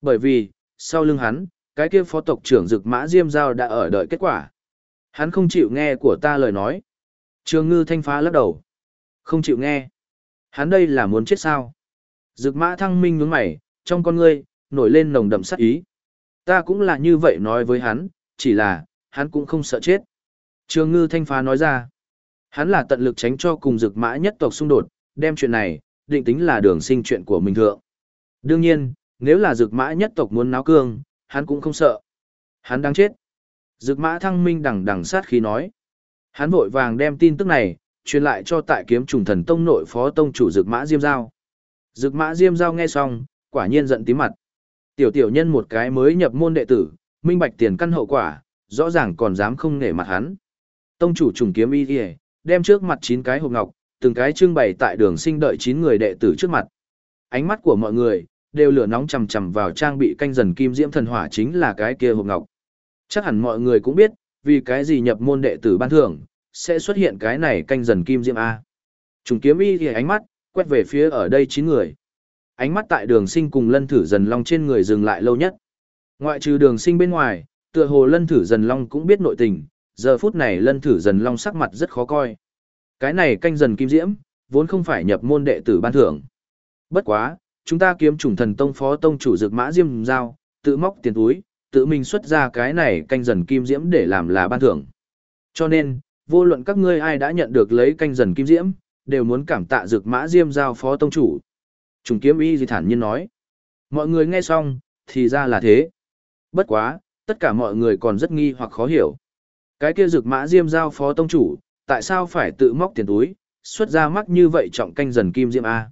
Bởi vì, sau lưng hắn, cái kia phó tộc trưởng dực mã diêm giao đã ở đợi kết quả. Hắn không chịu nghe của ta lời nói. Trường ngư thanh phá lắc đầu. Không chịu nghe. Hắn đây là muốn chết sao? Dực mã thăng minh nhướng mày, trong con ngươi, nổi lên nồng đậm sát ý. Ta cũng là như vậy nói với hắn, chỉ là, hắn cũng không sợ chết. Trường ngư thanh phá nói ra. Hắn là tận lực tránh cho cùng dực mã nhất tộc xung đột, đem chuyện này, định tính là đường sinh chuyện của mình thượng. Đương nhiên, nếu là dực mã nhất tộc muốn náo cương, hắn cũng không sợ. Hắn đang chết. Dực mã thăng minh đằng đằng sát khí nói. Hắn vội vàng đem tin tức này, truyền lại cho tại kiếm trùng thần tông nội phó tông chủ dực mã diêm giao. Dực mã diêm giao nghe xong, quả nhiên giận tí mặt. Tiểu tiểu nhân một cái mới nhập môn đệ tử, minh bạch tiền căn hậu quả, rõ ràng còn dám không nể mặt hắn. Tông chủ trùng kiếm y y đem trước mặt chín cái hộp ngọc, từng cái trưng bày tại đường sinh đợi chín người đệ tử trước mặt. Ánh mắt của mọi người, đều lửa nóng chầm chầm vào trang bị canh dần kim diễm thần hỏa chính là cái kia hộp ngọc. Chắc hẳn mọi người cũng biết, vì cái gì nhập môn đệ tử ban thưởng, sẽ xuất hiện cái này canh dần kim diễm A. Trùng kiếm y thì ánh mắt, quét về phía ở đây chín người. Ánh mắt tại đường sinh cùng lân thử dần long trên người dừng lại lâu nhất. Ngoại trừ đường sinh bên ngoài, tựa hồ lân thử dần long cũng biết nội tình, giờ phút này lân thử dần long sắc mặt rất khó coi. Cái này canh dần kim diễm, vốn không phải nhập môn đệ tử ban thưởng. Bất quá, chúng ta kiếm chủng thần tông phó tông chủ dược mã diêm giao, tự móc tiền túi, tự mình xuất ra cái này canh dần kim diễm để làm là ban thưởng. Cho nên, vô luận các ngươi ai đã nhận được lấy canh dần kim diễm, đều muốn cảm tạ dược mã diêm giao phó tông chủ. Trùng kiếm y di thản nhiên nói. Mọi người nghe xong, thì ra là thế. Bất quá, tất cả mọi người còn rất nghi hoặc khó hiểu. Cái kia dược mã diêm giao phó tông chủ, tại sao phải tự móc tiền túi, xuất ra mắc như vậy trọng canh dần kim diễm A.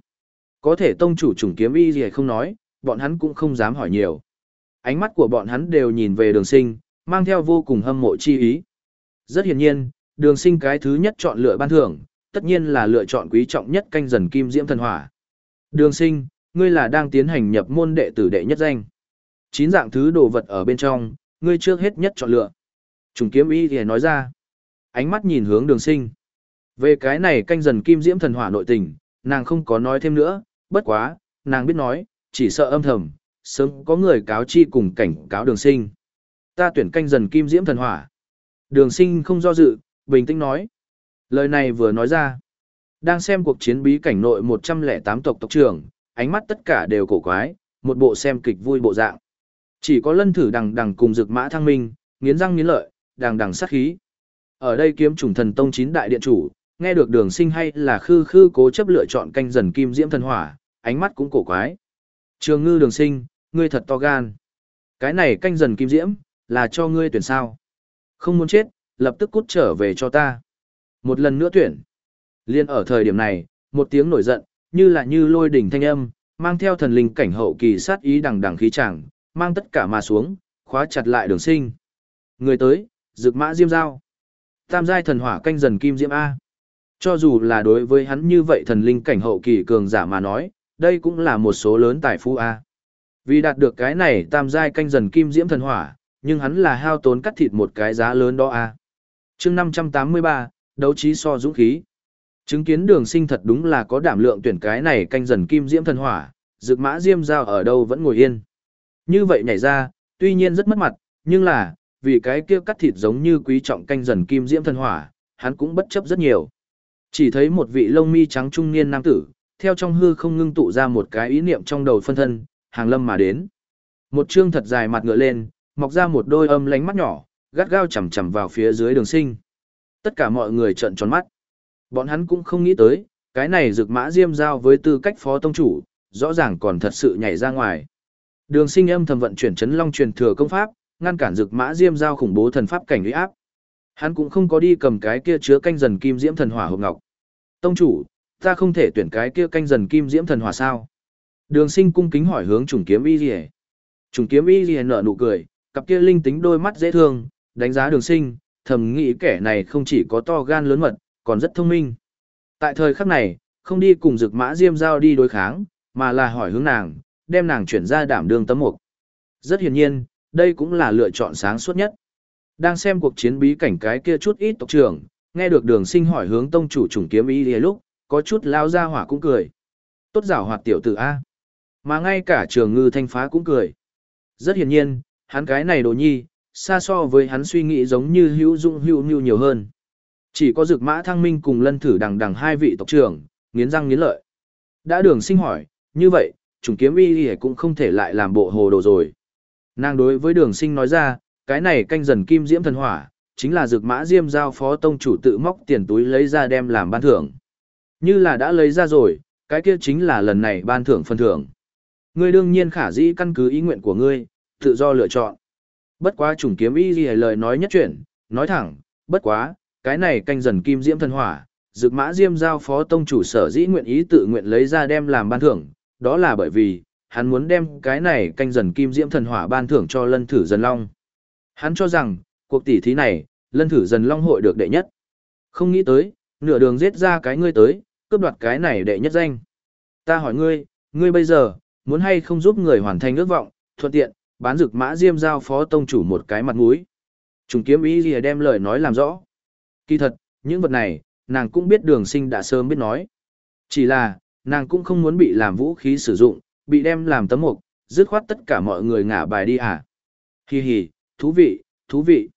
Có thể tông chủ trùng kiếm y gì không nói, bọn hắn cũng không dám hỏi nhiều. Ánh mắt của bọn hắn đều nhìn về đường sinh, mang theo vô cùng hâm mộ chi ý. Rất hiển nhiên, đường sinh cái thứ nhất chọn lựa ban thưởng, tất nhiên là lựa chọn quý trọng nhất canh dần kim diễm thần hỏa. Đường sinh, ngươi là đang tiến hành nhập môn đệ tử đệ nhất danh. Chín dạng thứ đồ vật ở bên trong, ngươi trước hết nhất chọn lựa. Trùng kiếm y thì nói ra. Ánh mắt nhìn hướng đường sinh. Về cái này canh dần kim diễm thần hỏa nội tình, nàng không có nói thêm nữa, bất quá, nàng biết nói, chỉ sợ âm thầm, sớm có người cáo chi cùng cảnh cáo đường sinh. Ta tuyển canh dần kim diễm thần hỏa. Đường sinh không do dự, bình tĩnh nói. Lời này vừa nói ra. Đang xem cuộc chiến bí cảnh nội 108 tộc tộc trưởng, ánh mắt tất cả đều cổ quái, một bộ xem kịch vui bộ dạng. Chỉ có lân thử đằng đằng cùng rực mã thăng minh, nghiến răng nghiến lợi, đằng đằng sát khí. Ở đây kiếm trùng thần tông chín đại điện chủ, nghe được đường sinh hay là khư khư cố chấp lựa chọn canh dần kim diễm thần hỏa, ánh mắt cũng cổ quái. Trường ngư đường sinh, ngươi thật to gan. Cái này canh dần kim diễm, là cho ngươi tuyển sao. Không muốn chết, lập tức cút trở về cho ta. Một lần nữa tuyển. Liên ở thời điểm này, một tiếng nổi giận, như là như lôi đỉnh thanh âm, mang theo thần linh cảnh hậu kỳ sát ý đằng đằng khí chẳng, mang tất cả mà xuống, khóa chặt lại đường sinh. Người tới, rực mã diêm dao, Tam giai thần hỏa canh dần kim diễm A. Cho dù là đối với hắn như vậy thần linh cảnh hậu kỳ cường giả mà nói, đây cũng là một số lớn tài phú A. Vì đạt được cái này tam giai canh dần kim diễm thần hỏa, nhưng hắn là hao tốn cắt thịt một cái giá lớn đó A. chương 583, đấu trí so dũng khí. Chứng kiến đường sinh thật đúng là có đảm lượng tuyển cái này canh dần kim diễm thần hỏa, dược mã diêm giao ở đâu vẫn ngồi yên. Như vậy nhảy ra, tuy nhiên rất mất mặt, nhưng là, vì cái kia cắt thịt giống như quý trọng canh dần kim diễm thần hỏa, hắn cũng bất chấp rất nhiều. Chỉ thấy một vị lông mi trắng trung niên nam tử, theo trong hư không ngưng tụ ra một cái ý niệm trong đầu phân thân, hàng lâm mà đến. Một chương thật dài mặt ngựa lên, mọc ra một đôi âm lánh mắt nhỏ, gắt gao chầm chầm vào phía dưới đường sinh. Tất cả mọi người trợn tròn mắt. Bọn hắn cũng không nghĩ tới, cái này rực mã diêm giao với tư cách phó tông chủ, rõ ràng còn thật sự nhảy ra ngoài. Đường sinh âm thầm vận chuyển chấn long truyền thừa công pháp, ngăn cản rực mã diêm giao khủng bố thần pháp cảnh uy áp. Hắn cũng không có đi cầm cái kia chứa canh dần kim diễm thần hỏa hộp ngọc. Tông chủ, ta không thể tuyển cái kia canh dần kim diễm thần hỏa sao? Đường sinh cung kính hỏi hướng trùng kiếm y rìa. Trùng kiếm y rìa nở nụ cười, cặp kia linh tính đôi mắt dễ thương, đánh giá đường sinh, thầm nghĩ kẻ này không chỉ có to gan lớn mật, còn rất thông minh. Tại thời khắc này, không đi cùng rực mã diêm giao đi đối kháng, mà là hỏi hướng nàng, đem nàng chuyển ra đảm đường tấm mục. Rất hiển nhiên, đây cũng là lựa chọn sáng suốt nhất. Đang xem cuộc chiến bí cảnh cái kia chút ít tộc trưởng, nghe được đường sinh hỏi hướng tông chủ trùng kiếm y lúc, có chút lao ra hỏa cũng cười. Tốt giảo hoạt tiểu tử A. Mà ngay cả trường ngư thanh phá cũng cười. Rất hiển nhiên, hắn cái này đồ nhi, xa so với hắn suy nghĩ giống như hữu dụng hữu nhu nhiều hơn. Chỉ có dược mã thăng minh cùng lân thử đằng đằng hai vị tộc trưởng, nghiến răng nghiến lợi. Đã đường sinh hỏi, như vậy, chủng kiếm y thì cũng không thể lại làm bộ hồ đồ rồi. Nàng đối với đường sinh nói ra, cái này canh dần kim diễm thần hỏa, chính là dược mã diêm giao phó tông chủ tự móc tiền túi lấy ra đem làm ban thưởng. Như là đã lấy ra rồi, cái kia chính là lần này ban thưởng phân thưởng. Ngươi đương nhiên khả dĩ căn cứ ý nguyện của ngươi, tự do lựa chọn. Bất quá trùng kiếm y gì lời nói nhất chuyển, nói thẳng, bất quá, cái này canh dần kim diễm thần hỏa, dược mã diêm giao phó tông chủ sở dĩ nguyện ý tự nguyện lấy ra đem làm ban thưởng, đó là bởi vì, hắn muốn đem cái này canh dần kim diễm thần hỏa ban thưởng cho lân thử dần long. Hắn cho rằng, cuộc tỷ thí này, lân thử dần long hội được đệ nhất. Không nghĩ tới, nửa đường giết ra cái ngươi tới, cướp đoạt cái này đệ nhất danh. Ta hỏi ngươi, ngươi bây giờ, muốn hay không giúp người hoàn thành ước vọng, thuận tiện, bán rực mã diêm giao phó tông chủ một cái mặt mũi. Trùng kiếm ý gì đem lời nói làm rõ. Kỳ thật, những vật này, nàng cũng biết đường sinh đã sớm biết nói. Chỉ là, nàng cũng không muốn bị làm vũ khí sử dụng, bị đem làm tấm mục, dứt khoát tất cả mọi người ngả bài đi à. Hi hi, thú vị, thú vị.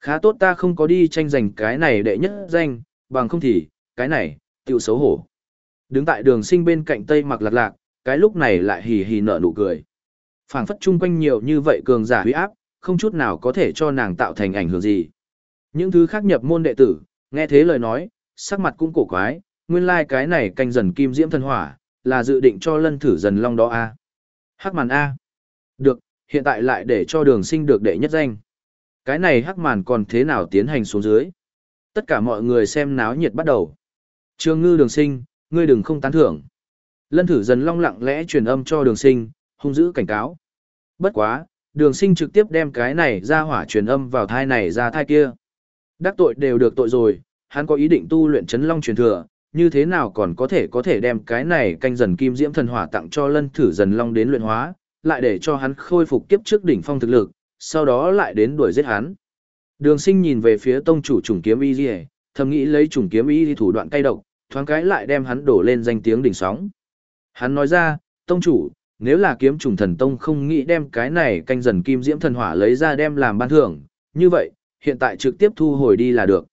Khá tốt ta không có đi tranh giành cái này đệ nhất danh, bằng không thì, cái này, tiêu xấu hổ. Đứng tại đường sinh bên cạnh tây mặc lạc lạc, cái lúc này lại hì hì nở nụ cười. phảng phất chung quanh nhiều như vậy cường giả huy áp, không chút nào có thể cho nàng tạo thành ảnh hưởng gì. Những thứ khác nhập môn đệ tử, nghe thế lời nói, sắc mặt cũng cổ quái, nguyên lai like cái này canh dần kim diễm thần hỏa, là dự định cho lân thử dần long đó a Hắc màn A. Được, hiện tại lại để cho đường sinh được đệ nhất danh. Cái này hắc màn còn thế nào tiến hành xuống dưới? Tất cả mọi người xem náo nhiệt bắt đầu trường ngư đường sinh, ngươi đừng không tán thưởng. Lân thử dần long lặng lẽ truyền âm cho đường sinh, hung dữ cảnh cáo. Bất quá, đường sinh trực tiếp đem cái này ra hỏa truyền âm vào thai này ra thai kia. Đắc tội đều được tội rồi, hắn có ý định tu luyện chấn long truyền thừa, như thế nào còn có thể có thể đem cái này canh dần kim diễm thần hỏa tặng cho lân thử dần long đến luyện hóa, lại để cho hắn khôi phục kiếp trước đỉnh phong thực lực, sau đó lại đến đuổi giết hắn. Đường sinh nhìn về phía tông chủ trùng kiếm y thầm nghĩ lấy trùng kiếm y thủ đoạn cay độc, thoáng cái lại đem hắn đổ lên danh tiếng đỉnh sóng. Hắn nói ra, tông chủ, nếu là kiếm trùng thần tông không nghĩ đem cái này canh dần kim diễm thần hỏa lấy ra đem làm ban thưởng, như vậy, hiện tại trực tiếp thu hồi đi là được.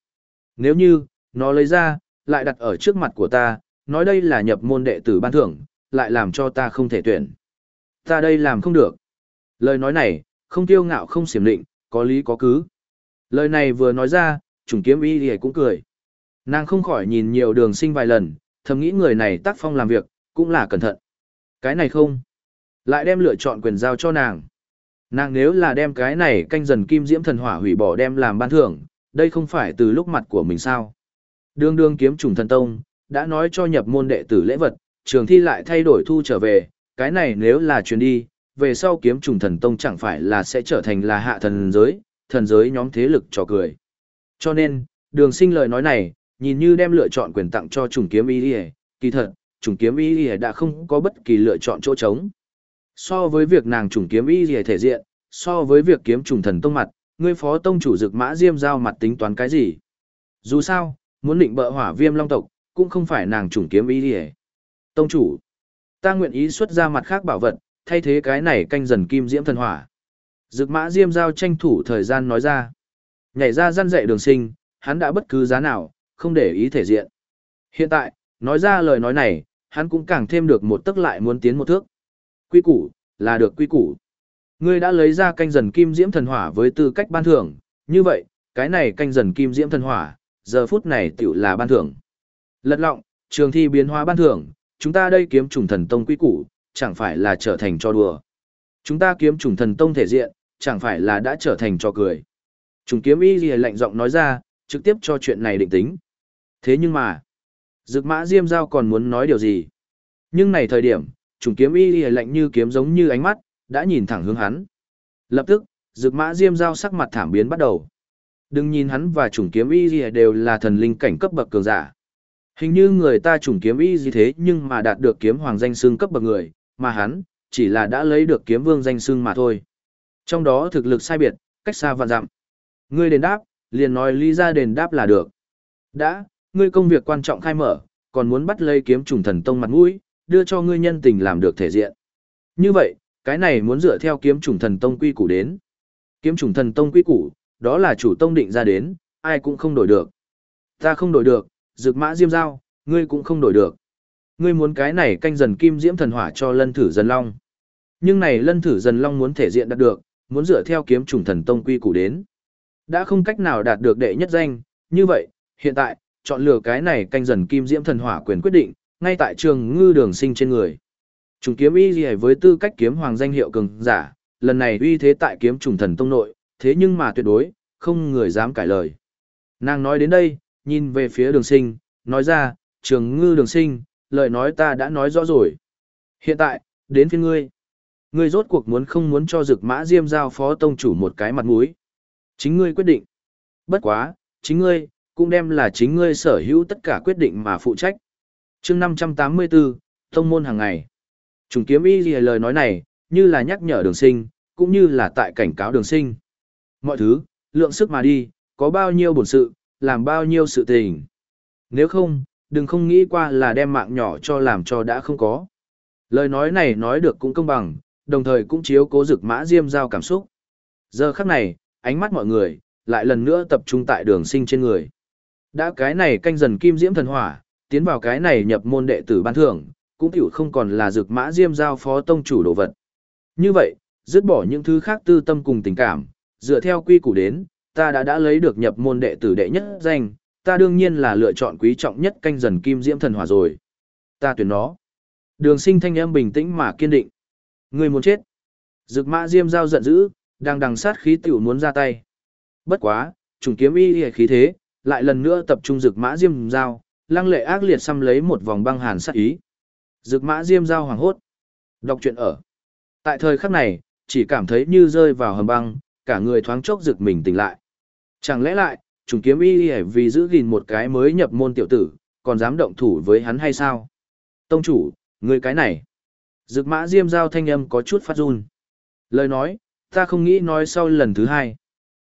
Nếu như, nó lấy ra, lại đặt ở trước mặt của ta, nói đây là nhập môn đệ tử ban thưởng, lại làm cho ta không thể tuyển. Ta đây làm không được. Lời nói này, không tiêu ngạo không xiểm định, có lý có cứ. Lời này vừa nói ra, trùng kiếm y thì cũng cười. Nàng không khỏi nhìn nhiều đường sinh vài lần, thầm nghĩ người này tác phong làm việc, cũng là cẩn thận. Cái này không. Lại đem lựa chọn quyền giao cho nàng. Nàng nếu là đem cái này canh dần kim diễm thần hỏa hủy bỏ đem làm ban thưởng, đây không phải từ lúc mặt của mình sao. Đường đường kiếm trùng thần tông, đã nói cho nhập môn đệ tử lễ vật, trường thi lại thay đổi thu trở về, cái này nếu là chuyến đi, về sau kiếm trùng thần tông chẳng phải là sẽ trở thành là hạ thần giới, thần giới nhóm thế lực trò cười. Cho nên, đường sinh lời nói này, nhìn như đem lựa chọn quyền tặng cho trùng kiếm y đi kỳ thật, trùng kiếm y đi đã không có bất kỳ lựa chọn chỗ trống. So với việc nàng trùng kiếm y đi thể diện, so với việc kiếm trùng thần tông mặt, ngươi phó tông chủ dực mã diêm giao mặt tính toán cái gì. Dù sao, muốn định bợ hỏa viêm long tộc, cũng không phải nàng trùng kiếm Y đi Tông chủ, ta nguyện ý xuất ra mặt khác bảo vật, thay thế cái này canh dần kim diễm thần hỏa. Dực mã diêm giao tranh thủ thời gian nói ra. Nhảy ra răn dạy đường sinh, hắn đã bất cứ giá nào, không để ý thể diện. Hiện tại, nói ra lời nói này, hắn cũng càng thêm được một tức lại muốn tiến một thước. Quy củ, là được quy củ. Ngươi đã lấy ra canh dần kim diễm thần hỏa với tư cách ban thưởng, như vậy, cái này canh dần kim diễm thần hỏa, giờ phút này tiểu là ban thưởng. Lật lọng, trường thi biến hóa ban thưởng, chúng ta đây kiếm trùng thần tông quy củ, chẳng phải là trở thành cho đùa. Chúng ta kiếm trùng thần tông thể diện, chẳng phải là đã trở thành cho cười. Trùng kiếm y gì lạnh giọng nói ra, trực tiếp cho chuyện này định tính. Thế nhưng mà, dực mã diêm giao còn muốn nói điều gì? Nhưng này thời điểm, trùng kiếm y y lạnh như kiếm giống như ánh mắt, đã nhìn thẳng hướng hắn. Lập tức, dực mã diêm giao sắc mặt thảm biến bắt đầu. Đừng nhìn hắn và trùng kiếm y y đều là thần linh cảnh cấp bậc cường giả. Hình như người ta chủng kiếm y gì thế nhưng mà đạt được kiếm hoàng danh xương cấp bậc người, mà hắn, chỉ là đã lấy được kiếm vương danh xương mà thôi. Trong đó thực lực sai biệt, cách xa vạn dặm. Ngươi đền đáp, liền nói lý ra đền đáp là được. Đã, ngươi công việc quan trọng khai mở, còn muốn bắt lấy kiếm trùng thần tông mặt mũi, đưa cho ngươi nhân tình làm được thể diện. Như vậy, cái này muốn dựa theo kiếm trùng thần tông quy củ đến. Kiếm trùng thần tông quy củ, đó là chủ tông định ra đến, ai cũng không đổi được. Ta không đổi được, dược mã diêm giao, ngươi cũng không đổi được. Ngươi muốn cái này canh dần kim diễm thần hỏa cho lân thử dần long. Nhưng này lân thử dần long muốn thể diện đạt được, muốn dựa theo kiếm trùng thần tông quy củ đến. Đã không cách nào đạt được đệ nhất danh, như vậy, hiện tại, chọn lựa cái này canh dần kim diễm thần hỏa quyền quyết định, ngay tại trường ngư đường sinh trên người. Trùng kiếm y gì với tư cách kiếm hoàng danh hiệu cường giả, lần này uy thế tại kiếm trùng thần tông nội, thế nhưng mà tuyệt đối, không người dám cãi lời. Nàng nói đến đây, nhìn về phía đường sinh, nói ra, trường ngư đường sinh, lời nói ta đã nói rõ rồi. Hiện tại, đến phía ngươi. Ngươi rốt cuộc muốn không muốn cho rực mã diêm giao phó tông chủ một cái mặt mũi. Chính ngươi quyết định. Bất quá, chính ngươi, cũng đem là chính ngươi sở hữu tất cả quyết định mà phụ trách. chương 584, Tông môn hàng ngày. Trùng kiếm y gì lời nói này, như là nhắc nhở đường sinh, cũng như là tại cảnh cáo đường sinh. Mọi thứ, lượng sức mà đi, có bao nhiêu bổn sự, làm bao nhiêu sự tình. Nếu không, đừng không nghĩ qua là đem mạng nhỏ cho làm cho đã không có. Lời nói này nói được cũng công bằng, đồng thời cũng chiếu cố rực mã diêm giao cảm xúc. Giờ khắc này, ánh mắt mọi người, lại lần nữa tập trung tại đường sinh trên người. Đã cái này canh dần kim diễm thần hỏa, tiến vào cái này nhập môn đệ tử ban thưởng, cũng tiểu không còn là dược mã diêm giao phó tông chủ đồ vật. Như vậy, dứt bỏ những thứ khác tư tâm cùng tình cảm, dựa theo quy củ đến, ta đã đã lấy được nhập môn đệ tử đệ nhất danh, ta đương nhiên là lựa chọn quý trọng nhất canh dần kim diễm thần hỏa rồi. Ta tuyển nó. Đường sinh thanh âm bình tĩnh mà kiên định. Người muốn chết. Dực mã diêm giao giận dữ, đang đằng sát khí tiểu muốn ra tay. Bất quá, trùng kiếm y y khí thế, lại lần nữa tập trung rực mã diêm giao, lăng lệ ác liệt xăm lấy một vòng băng hàn sát ý. Rực mã diêm giao hoàng hốt. Đọc truyện ở. Tại thời khắc này, chỉ cảm thấy như rơi vào hầm băng, cả người thoáng chốc rực mình tỉnh lại. Chẳng lẽ lại, trùng kiếm y y vì giữ gìn một cái mới nhập môn tiểu tử, còn dám động thủ với hắn hay sao? Tông chủ, người cái này. Dực mã diêm giao thanh âm có chút phát run. Lời nói, ta không nghĩ nói sau lần thứ hai.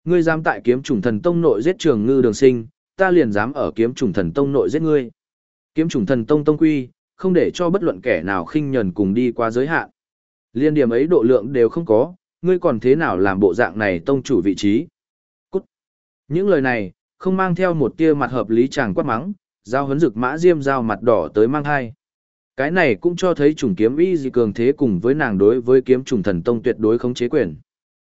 Ngươi dám tại kiếm trùng thần tông nội giết trường ngư đường sinh, ta liền dám ở kiếm trùng thần tông nội giết ngươi. Kiếm trùng thần tông tông quy, không để cho bất luận kẻ nào khinh nhần cùng đi qua giới hạn. Liên điểm ấy độ lượng đều không có, ngươi còn thế nào làm bộ dạng này tông chủ vị trí. Cút. Những lời này, không mang theo một tia mặt hợp lý chàng quát mắng, giao hấn rực mã diêm giao mặt đỏ tới mang hai. Cái này cũng cho thấy trùng kiếm y dị cường thế cùng với nàng đối với kiếm trùng thần tông tuyệt đối không chế quyền.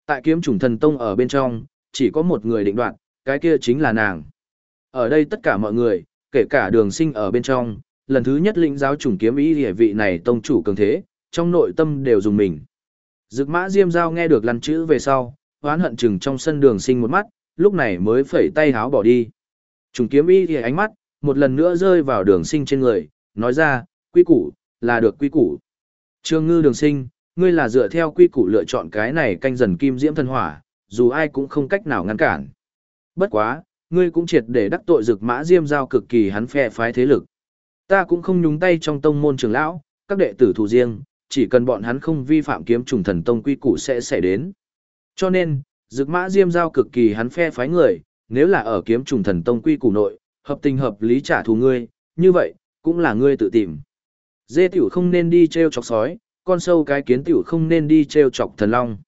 Tại kiếm trùng thần tông ở bên trong, chỉ có một người định đoạt, cái kia chính là nàng. Ở đây tất cả mọi người, kể cả đường sinh ở bên trong, lần thứ nhất lĩnh giáo chủng kiếm ý hề vị này tông chủ cường thế, trong nội tâm đều dùng mình. Dực mã diêm giao nghe được lăn chữ về sau, hoán hận chừng trong sân đường sinh một mắt, lúc này mới phẩy tay háo bỏ đi. Trùng kiếm ý hề ánh mắt, một lần nữa rơi vào đường sinh trên người, nói ra, quy củ, là được quy củ. Trương ngư đường sinh, ngươi là dựa theo quy củ lựa chọn cái này canh dần kim diễm thân hỏa, dù ai cũng không cách nào ngăn cản. Bất quá, ngươi cũng triệt để đắc tội rực mã diêm giao cực kỳ hắn phe phái thế lực. Ta cũng không nhúng tay trong tông môn trường lão, các đệ tử thủ riêng, chỉ cần bọn hắn không vi phạm kiếm trùng thần tông quy củ sẽ xảy đến. Cho nên, rực mã diêm giao cực kỳ hắn phe phái người, nếu là ở kiếm trùng thần tông quy củ nội, hợp tình hợp lý trả thù ngươi, như vậy, cũng là ngươi tự tìm. Dê tiểu không nên đi treo chọc sói, con sâu cái kiến tiểu không nên đi treo chọc thần long.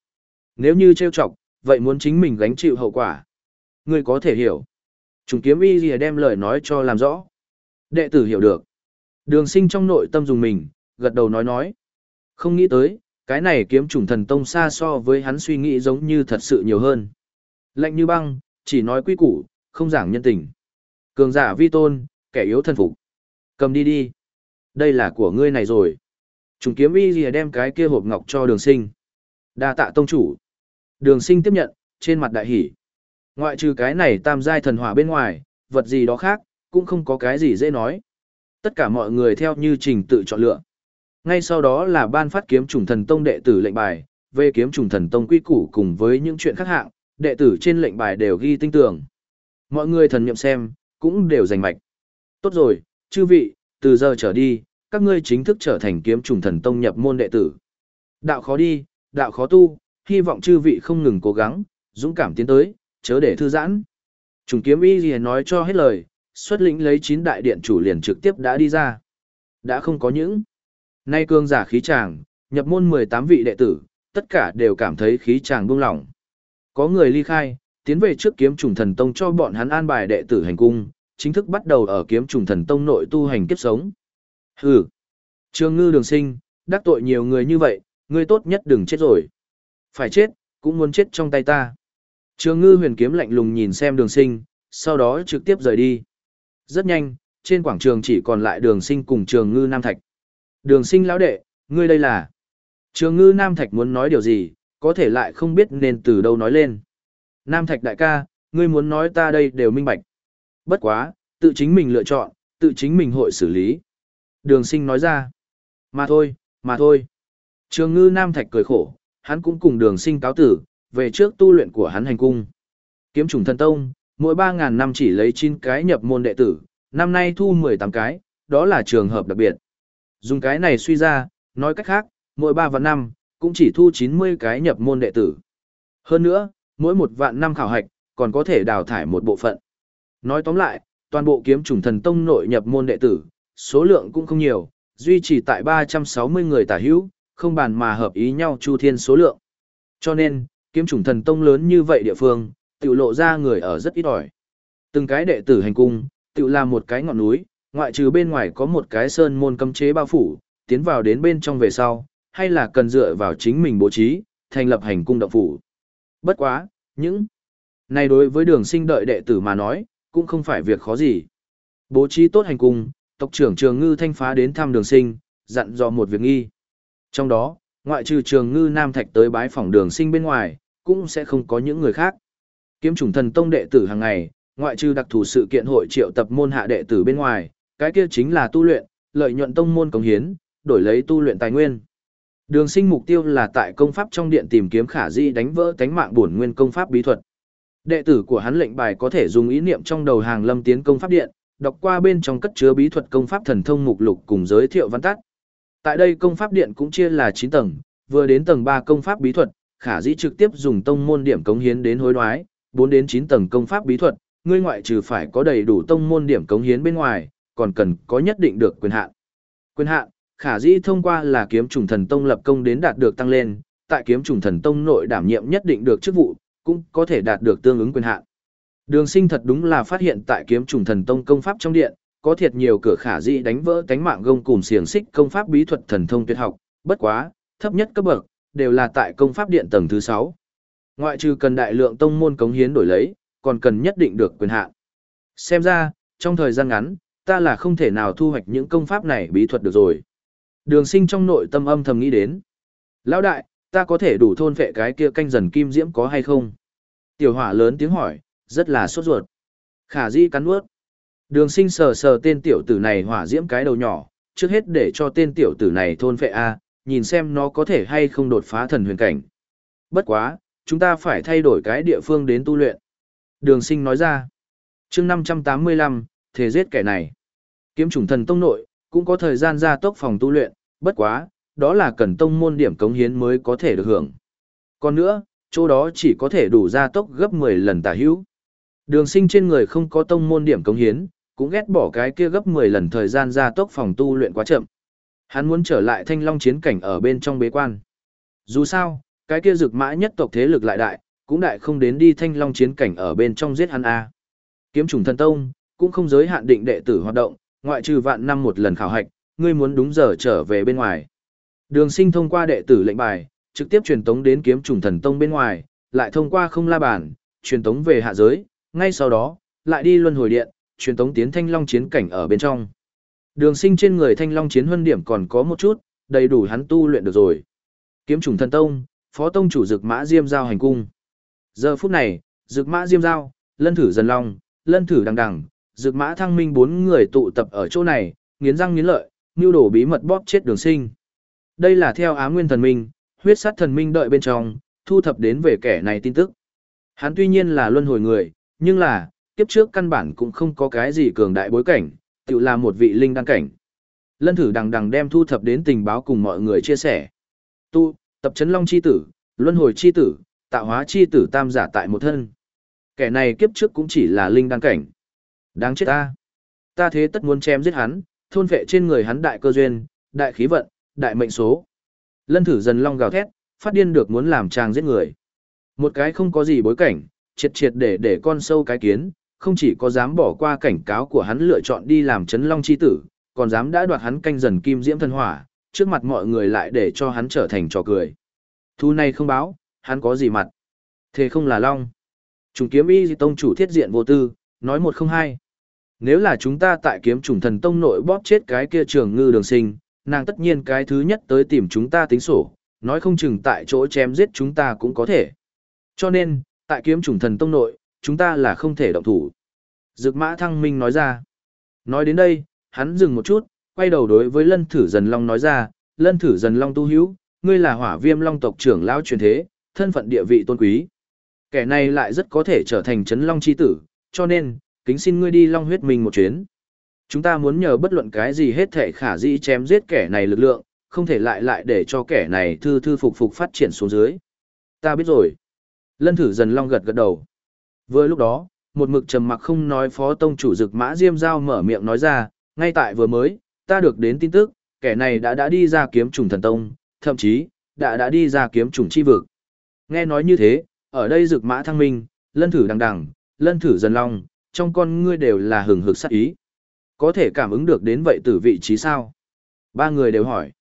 Nếu như treo chọc, vậy muốn chính mình gánh chịu hậu quả. Ngươi có thể hiểu. Trùng kiếm y gì đem lời nói cho làm rõ. Đệ tử hiểu được. Đường sinh trong nội tâm dùng mình, gật đầu nói nói. Không nghĩ tới, cái này kiếm trùng thần tông xa so với hắn suy nghĩ giống như thật sự nhiều hơn. Lạnh như băng, chỉ nói quy củ, không giảng nhân tình. Cường giả vi tôn, kẻ yếu thân phục. Cầm đi đi. Đây là của ngươi này rồi. Trùng kiếm y gì đem cái kia hộp ngọc cho đường sinh. đa tạ tông chủ. Đường sinh tiếp nhận, trên mặt đại hỷ. Ngoại trừ cái này tam giai thần hỏa bên ngoài, vật gì đó khác, cũng không có cái gì dễ nói. Tất cả mọi người theo như trình tự chọn lựa. Ngay sau đó là ban phát kiếm trùng thần tông đệ tử lệnh bài, về kiếm trùng thần tông quy củ cùng với những chuyện khác hạng, đệ tử trên lệnh bài đều ghi tinh tường. Mọi người thần nhậm xem, cũng đều giành mạch. Tốt rồi, chư vị, từ giờ trở đi, các ngươi chính thức trở thành kiếm trùng thần tông nhập môn đệ tử. Đạo khó đi, đạo khó tu, hy vọng chư vị không ngừng cố gắng, dũng cảm tiến tới, chớ để thư giãn. Trùng kiếm y gì nói cho hết lời, xuất lĩnh lấy 9 đại điện chủ liền trực tiếp đã đi ra. Đã không có những. Nay cương giả khí tràng, nhập môn 18 vị đệ tử, tất cả đều cảm thấy khí tràng buông lỏng. Có người ly khai, tiến về trước kiếm trùng thần tông cho bọn hắn an bài đệ tử hành cung, chính thức bắt đầu ở kiếm trùng thần tông nội tu hành kiếp sống. Hừ. Trương ngư đường sinh, đắc tội nhiều người như vậy, ngươi tốt nhất đừng chết rồi. Phải chết, cũng muốn chết trong tay ta. Trường ngư huyền kiếm lạnh lùng nhìn xem đường sinh, sau đó trực tiếp rời đi. Rất nhanh, trên quảng trường chỉ còn lại đường sinh cùng trường ngư Nam Thạch. Đường sinh lão đệ, ngươi đây là... Trường ngư Nam Thạch muốn nói điều gì, có thể lại không biết nên từ đâu nói lên. Nam Thạch đại ca, ngươi muốn nói ta đây đều minh bạch. Bất quá, tự chính mình lựa chọn, tự chính mình hội xử lý. Đường sinh nói ra. Mà thôi, mà thôi. Trường ngư Nam Thạch cười khổ, hắn cũng cùng đường sinh cáo tử, về trước tu luyện của hắn hành cung. Kiếm trùng thần tông, mỗi 3.000 năm chỉ lấy 9 cái nhập môn đệ tử, năm nay thu 18 cái, đó là trường hợp đặc biệt. Dùng cái này suy ra, nói cách khác, mỗi 3 vạn năm, cũng chỉ thu 90 cái nhập môn đệ tử. Hơn nữa, mỗi một vạn năm khảo hạch, còn có thể đào thải một bộ phận. Nói tóm lại, toàn bộ kiếm trùng thần tông nội nhập môn đệ tử, số lượng cũng không nhiều, duy trì tại 360 người tả hữu, không bàn mà hợp ý nhau chu thiên số lượng. Cho nên, kiếm trùng thần tông lớn như vậy địa phương, tự lộ ra người ở rất ít ỏi. Từng cái đệ tử hành cung, tự làm một cái ngọn núi, ngoại trừ bên ngoài có một cái sơn môn cấm chế bao phủ, tiến vào đến bên trong về sau, hay là cần dựa vào chính mình bố trí, thành lập hành cung động phủ. Bất quá, Những này đối với đường sinh đợi đệ tử mà nói, cũng không phải việc khó gì. Bố trí tốt hành cung, tộc trưởng trường ngư thanh phá đến thăm đường sinh, dặn dò một việc nghi. Trong đó, ngoại trừ trường ngư nam thạch tới bái phòng đường sinh bên ngoài, cũng sẽ không có những người khác. Kiếm chủng thần tông đệ tử hàng ngày, ngoại trừ đặc thù sự kiện hội triệu tập môn hạ đệ tử bên ngoài, cái kia chính là tu luyện, lợi nhuận tông môn cống hiến, đổi lấy tu luyện tài nguyên. Đường sinh mục tiêu là tại công pháp trong điện tìm kiếm khả di đánh vỡ tánh mạng bổn nguyên công pháp bí thuật. Đệ tử của hắn lệnh bài có thể dùng ý niệm trong đầu hàng lâm tiến công pháp điện, đọc qua bên trong cất chứa bí thuật công pháp thần thông mục lục cùng giới thiệu văn tắt. Tại đây công pháp điện cũng chia là 9 tầng, vừa đến tầng 3 công pháp bí thuật, khả dĩ trực tiếp dùng tông môn điểm cống hiến đến hối đoái, 4 đến 9 tầng công pháp bí thuật, ngươi ngoại trừ phải có đầy đủ tông môn điểm cống hiến bên ngoài, còn cần có nhất định được quyền hạn. Quyền hạn, khả dĩ thông qua là kiếm trùng thần tông lập công đến đạt được tăng lên, tại kiếm trùng thần tông nội đảm nhiệm nhất định được chức vụ, cũng có thể đạt được tương ứng quyền hạn. Đường sinh thật đúng là phát hiện tại kiếm trùng thần tông công pháp trong điện, có thiệt nhiều cửa khả dĩ đánh vỡ cánh mạng gông cùng xiềng xích công pháp bí thuật thần thông tuyệt học, bất quá, thấp nhất cấp bậc, đều là tại công pháp điện tầng thứ 6. Ngoại trừ cần đại lượng tông môn cống hiến đổi lấy, còn cần nhất định được quyền hạn. Xem ra, trong thời gian ngắn, ta là không thể nào thu hoạch những công pháp này bí thuật được rồi. Đường sinh trong nội tâm âm thầm nghĩ đến. Lão đại, ta có thể đủ thôn vệ cái kia canh dần kim diễm có hay không? Tiểu hỏa lớn tiếng hỏi, rất là sốt ruột. Khả di cắn ướt. Đường sinh sờ sờ tên tiểu tử này hỏa diễm cái đầu nhỏ, trước hết để cho tên tiểu tử này thôn vệ A, nhìn xem nó có thể hay không đột phá thần huyền cảnh. Bất quá, chúng ta phải thay đổi cái địa phương đến tu luyện. Đường sinh nói ra. chương 585, thế giết kẻ này. Kiếm chủng thần tông nội, cũng có thời gian ra tốc phòng tu luyện, bất quá, đó là cần tông môn điểm cống hiến mới có thể được hưởng. Còn nữa, chỗ đó chỉ có thể đủ ra tốc gấp 10 lần tả hữu. Đường sinh trên người không có tông môn điểm cống hiến, cũng ghét bỏ cái kia gấp 10 lần thời gian ra tốc phòng tu luyện quá chậm. Hắn muốn trở lại thanh long chiến cảnh ở bên trong bế quan. Dù sao, cái kia rực mã nhất tộc thế lực lại đại, cũng đại không đến đi thanh long chiến cảnh ở bên trong giết hắn A. Kiếm trùng thần tông, cũng không giới hạn định đệ tử hoạt động, ngoại trừ vạn năm một lần khảo hạch, ngươi muốn đúng giờ trở về bên ngoài. Đường sinh thông qua đệ tử lệnh bài, trực tiếp truyền tống đến kiếm trùng thần tông bên ngoài, lại thông qua không la bàn, truyền tống về hạ giới, ngay sau đó, lại đi luân hồi điện, truyền tống tiến thanh long chiến cảnh ở bên trong. Đường sinh trên người thanh long chiến huân điểm còn có một chút, đầy đủ hắn tu luyện được rồi. Kiếm trùng thần tông, phó tông chủ dực mã diêm giao hành cung. Giờ phút này, dực mã diêm giao, lân thử dần long, lân thử đằng đằng, dực mã thăng minh bốn người tụ tập ở chỗ này, nghiến răng nghiến lợi, nưu đổ bí mật bóp chết đường sinh. Đây là theo á nguyên thần minh, huyết sát thần minh đợi bên trong, thu thập đến về kẻ này tin tức. Hắn tuy nhiên là luân hồi người, nhưng là, kiếp trước căn bản cũng không có cái gì cường đại bối cảnh, tự là một vị linh đăng cảnh. Lân thử đằng đằng đem thu thập đến tình báo cùng mọi người chia sẻ. Tu, tập chấn long chi tử, luân hồi chi tử, tạo hóa chi tử tam giả tại một thân. Kẻ này kiếp trước cũng chỉ là linh đăng cảnh. Đáng chết ta. Ta thế tất muốn chém giết hắn, thôn vệ trên người hắn đại cơ duyên, đại khí vận, đại mệnh số. Lân thử dần long gào thét, phát điên được muốn làm chàng giết người. Một cái không có gì bối cảnh, triệt triệt để để con sâu cái kiến, không chỉ có dám bỏ qua cảnh cáo của hắn lựa chọn đi làm chấn long chi tử, còn dám đã đoạt hắn canh dần kim diễm thân hỏa, trước mặt mọi người lại để cho hắn trở thành trò cười. Thu này không báo, hắn có gì mặt. Thế không là long. Trùng kiếm y tông chủ thiết diện vô tư, nói một không hai. Nếu là chúng ta tại kiếm trùng thần tông nội bóp chết cái kia trường ngư đường sinh, nàng tất nhiên cái thứ nhất tới tìm chúng ta tính sổ, nói không chừng tại chỗ chém giết chúng ta cũng có thể. Cho nên, tại kiếm trùng thần tông nội, chúng ta là không thể động thủ. Dực mã thăng minh nói ra. Nói đến đây, hắn dừng một chút, quay đầu đối với lân thử dần long nói ra, lân thử dần long tu hữu, ngươi là hỏa viêm long tộc trưởng lão truyền thế, thân phận địa vị tôn quý. Kẻ này lại rất có thể trở thành chấn long chi tử, cho nên, kính xin ngươi đi long huyết mình một chuyến. Chúng ta muốn nhờ bất luận cái gì hết thể khả dĩ chém giết kẻ này lực lượng, không thể lại lại để cho kẻ này thư thư phục phục phát triển xuống dưới. Ta biết rồi. Lân thử dần long gật gật đầu. Vừa lúc đó, một mực trầm mặc không nói phó tông chủ dực mã diêm giao mở miệng nói ra, ngay tại vừa mới, ta được đến tin tức, kẻ này đã đã đi ra kiếm trùng thần tông, thậm chí, đã đã đi ra kiếm trùng chi vực. Nghe nói như thế, ở đây dực mã thăng minh, lân thử đằng đằng, lân thử dần long, trong con ngươi đều là hừng hực sát ý. Có thể cảm ứng được đến vậy từ vị trí sao? Ba người đều hỏi.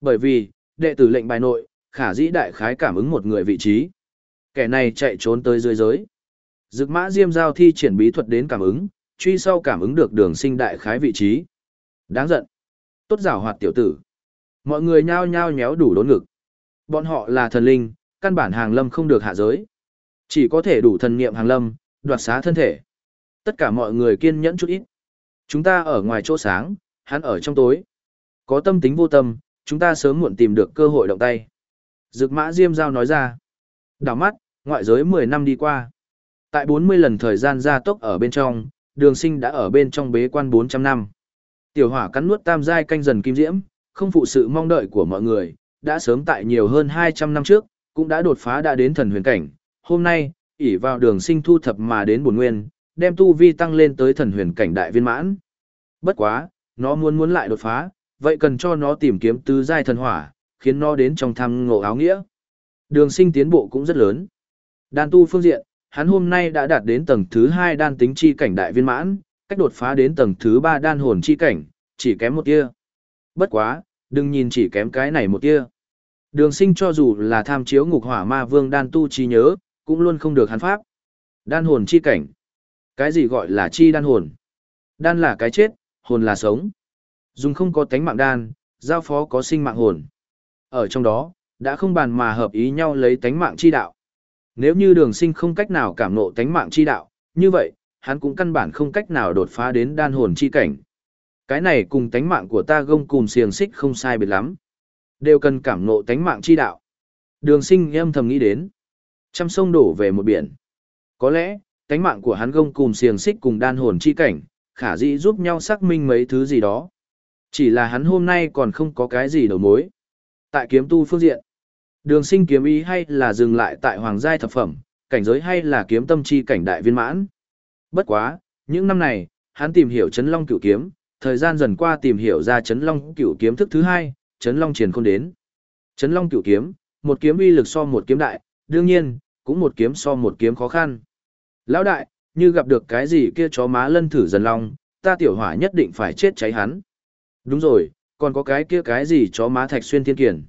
Bởi vì, đệ tử lệnh bài nội, khả dĩ đại khái cảm ứng một người vị trí. Kẻ này chạy trốn tới dưới giới. Dực mã diêm giao thi triển bí thuật đến cảm ứng, truy sau cảm ứng được đường sinh đại khái vị trí. Đáng giận. Tốt giảo hoạt tiểu tử. Mọi người nhao nhao nhéo đủ đốn ngực. Bọn họ là thần linh, căn bản hàng lâm không được hạ giới. Chỉ có thể đủ thần niệm hàng lâm, đoạt xá thân thể. Tất cả mọi người kiên nhẫn chút ít. Chúng ta ở ngoài chỗ sáng, hắn ở trong tối. Có tâm tính vô tâm, chúng ta sớm muộn tìm được cơ hội động tay. Dực mã Diêm Giao nói ra. Đảo mắt, ngoại giới 10 năm đi qua. Tại 40 lần thời gian gia tốc ở bên trong, đường sinh đã ở bên trong bế quan 400 năm. Tiểu hỏa cắn nuốt tam giai canh dần kim diễm, không phụ sự mong đợi của mọi người, đã sớm tại nhiều hơn 200 năm trước, cũng đã đột phá đã đến thần huyền cảnh. Hôm nay, ỷ vào đường sinh thu thập mà đến bổn nguyên, đem tu vi tăng lên tới thần huyền cảnh đại viên mãn. Bất quá, nó muốn muốn lại đột phá, vậy cần cho nó tìm kiếm tứ giai thần hỏa, khiến nó đến trong thăm ngộ áo nghĩa. Đường sinh tiến bộ cũng rất lớn. Đan tu phương diện, hắn hôm nay đã đạt đến tầng thứ 2 đan tính chi cảnh đại viên mãn, cách đột phá đến tầng thứ 3 đan hồn chi cảnh, chỉ kém một tia. Bất quá, đừng nhìn chỉ kém cái này một tia. Đường sinh cho dù là tham chiếu ngục hỏa ma vương đan tu chi nhớ, cũng luôn không được hắn pháp. Đan hồn chi cảnh. Cái gì gọi là chi đan hồn? Đan là cái chết, hồn là sống. Dùng không có tánh mạng đan, giao phó có sinh mạng hồn. Ở trong đó, đã không bàn mà hợp ý nhau lấy tánh mạng chi đạo. Nếu như đường sinh không cách nào cảm nộ tánh mạng chi đạo, như vậy, hắn cũng căn bản không cách nào đột phá đến đan hồn chi cảnh. Cái này cùng tánh mạng của ta gông cùng xiềng xích không sai biệt lắm. Đều cần cảm nộ tánh mạng chi đạo. Đường sinh em thầm nghĩ đến. Trăm sông đổ về một biển. Có lẽ, tánh mạng của hắn gông cùng xiềng xích cùng đan hồn chi cảnh, khả dĩ giúp nhau xác minh mấy thứ gì đó. Chỉ là hắn hôm nay còn không có cái gì đầu mối. Tại kiếm tu phương diện, đường sinh kiếm ý hay là dừng lại tại hoàng giai thập phẩm, cảnh giới hay là kiếm tâm chi cảnh đại viên mãn. Bất quá, những năm này, hắn tìm hiểu chấn long cửu kiếm, thời gian dần qua tìm hiểu ra chấn long cửu kiếm thức thứ hai, chấn long triển không đến. Chấn long cửu kiếm, một kiếm uy lực so một kiếm đại, đương nhiên, cũng một kiếm so một kiếm khó khăn. Lão đại, như gặp được cái gì kia chó má lân thử dần long, ta tiểu hỏa nhất định phải chết cháy hắn. Đúng rồi, còn có cái kia cái gì chó má thạch xuyên thiên kiền.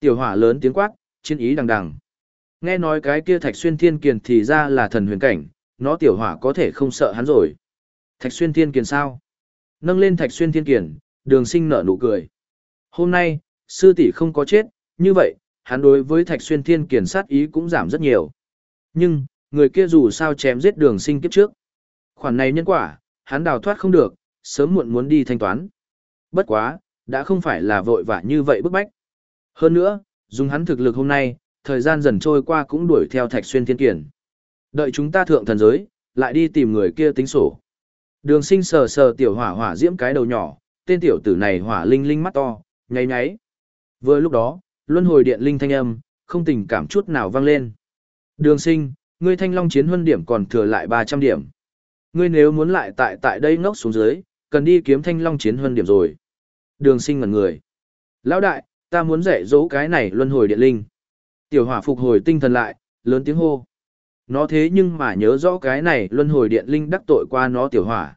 Tiểu hỏa lớn tiếng quát, chiến ý đằng đằng. Nghe nói cái kia thạch xuyên thiên kiền thì ra là thần huyền cảnh, nó tiểu hỏa có thể không sợ hắn rồi. Thạch xuyên thiên kiền sao? Nâng lên thạch xuyên thiên kiền, đường sinh nở nụ cười. Hôm nay, sư tỷ không có chết, như vậy, hắn đối với thạch xuyên thiên kiền sát ý cũng giảm rất nhiều. Nhưng, người kia dù sao chém giết đường sinh kiếp trước. Khoản này nhân quả, hắn đào thoát không được, sớm muộn muốn đi thanh toán. Bất quá, đã không phải là vội vã như vậy bức bách. Hơn nữa, dùng hắn thực lực hôm nay, thời gian dần trôi qua cũng đuổi theo Thạch Xuyên Thiên Kiển. Đợi chúng ta thượng thần giới, lại đi tìm người kia tính sổ. Đường sinh sờ sờ tiểu hỏa hỏa diễm cái đầu nhỏ, tên tiểu tử này hỏa linh linh mắt to, nháy nháy. Vừa lúc đó, luân hồi điện linh thanh âm, không tình cảm chút nào vang lên. Đường sinh, ngươi thanh long chiến huân điểm còn thừa lại 300 điểm. Ngươi nếu muốn lại tại tại đây ngốc xuống dưới, cần đi kiếm thanh long chiến huân điểm rồi. Đường sinh ngẩn người. Lão đại, ta muốn dạy dỗ cái này luân hồi điện linh. Tiểu hỏa phục hồi tinh thần lại, lớn tiếng hô. Nó thế nhưng mà nhớ rõ cái này luân hồi điện linh đắc tội qua nó tiểu hỏa.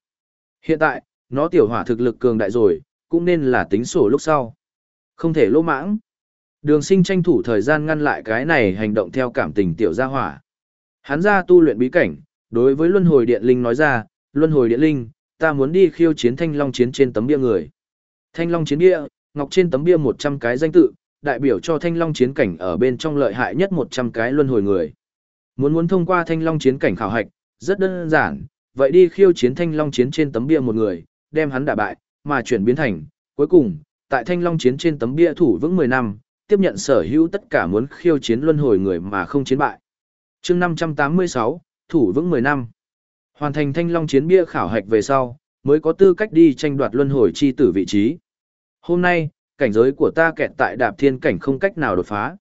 Hiện tại, nó tiểu hỏa thực lực cường đại rồi, cũng nên là tính sổ lúc sau. Không thể lỗ mãng. Đường sinh tranh thủ thời gian ngăn lại cái này hành động theo cảm tình tiểu gia hỏa. Hắn ra tu luyện bí cảnh, đối với luân hồi điện linh nói ra, luân hồi điện linh, ta muốn đi khiêu chiến thanh long chiến trên tấm bia người. Thanh long chiến bia, ngọc trên tấm bia 100 cái danh tự, đại biểu cho thanh long chiến cảnh ở bên trong lợi hại nhất 100 cái luân hồi người. Muốn muốn thông qua thanh long chiến cảnh khảo hạch, rất đơn giản, vậy đi khiêu chiến thanh long chiến trên tấm bia một người, đem hắn đả bại, mà chuyển biến thành, cuối cùng, tại thanh long chiến trên tấm bia thủ vững 10 năm, tiếp nhận sở hữu tất cả muốn khiêu chiến luân hồi người mà không chiến bại. chương 586, thủ vững 10 năm. Hoàn thành thanh long chiến bia khảo hạch về sau, mới có tư cách đi tranh đoạt luân hồi chi tử vị trí. Hôm nay, cảnh giới của ta kẹt tại đạp thiên cảnh không cách nào đột phá.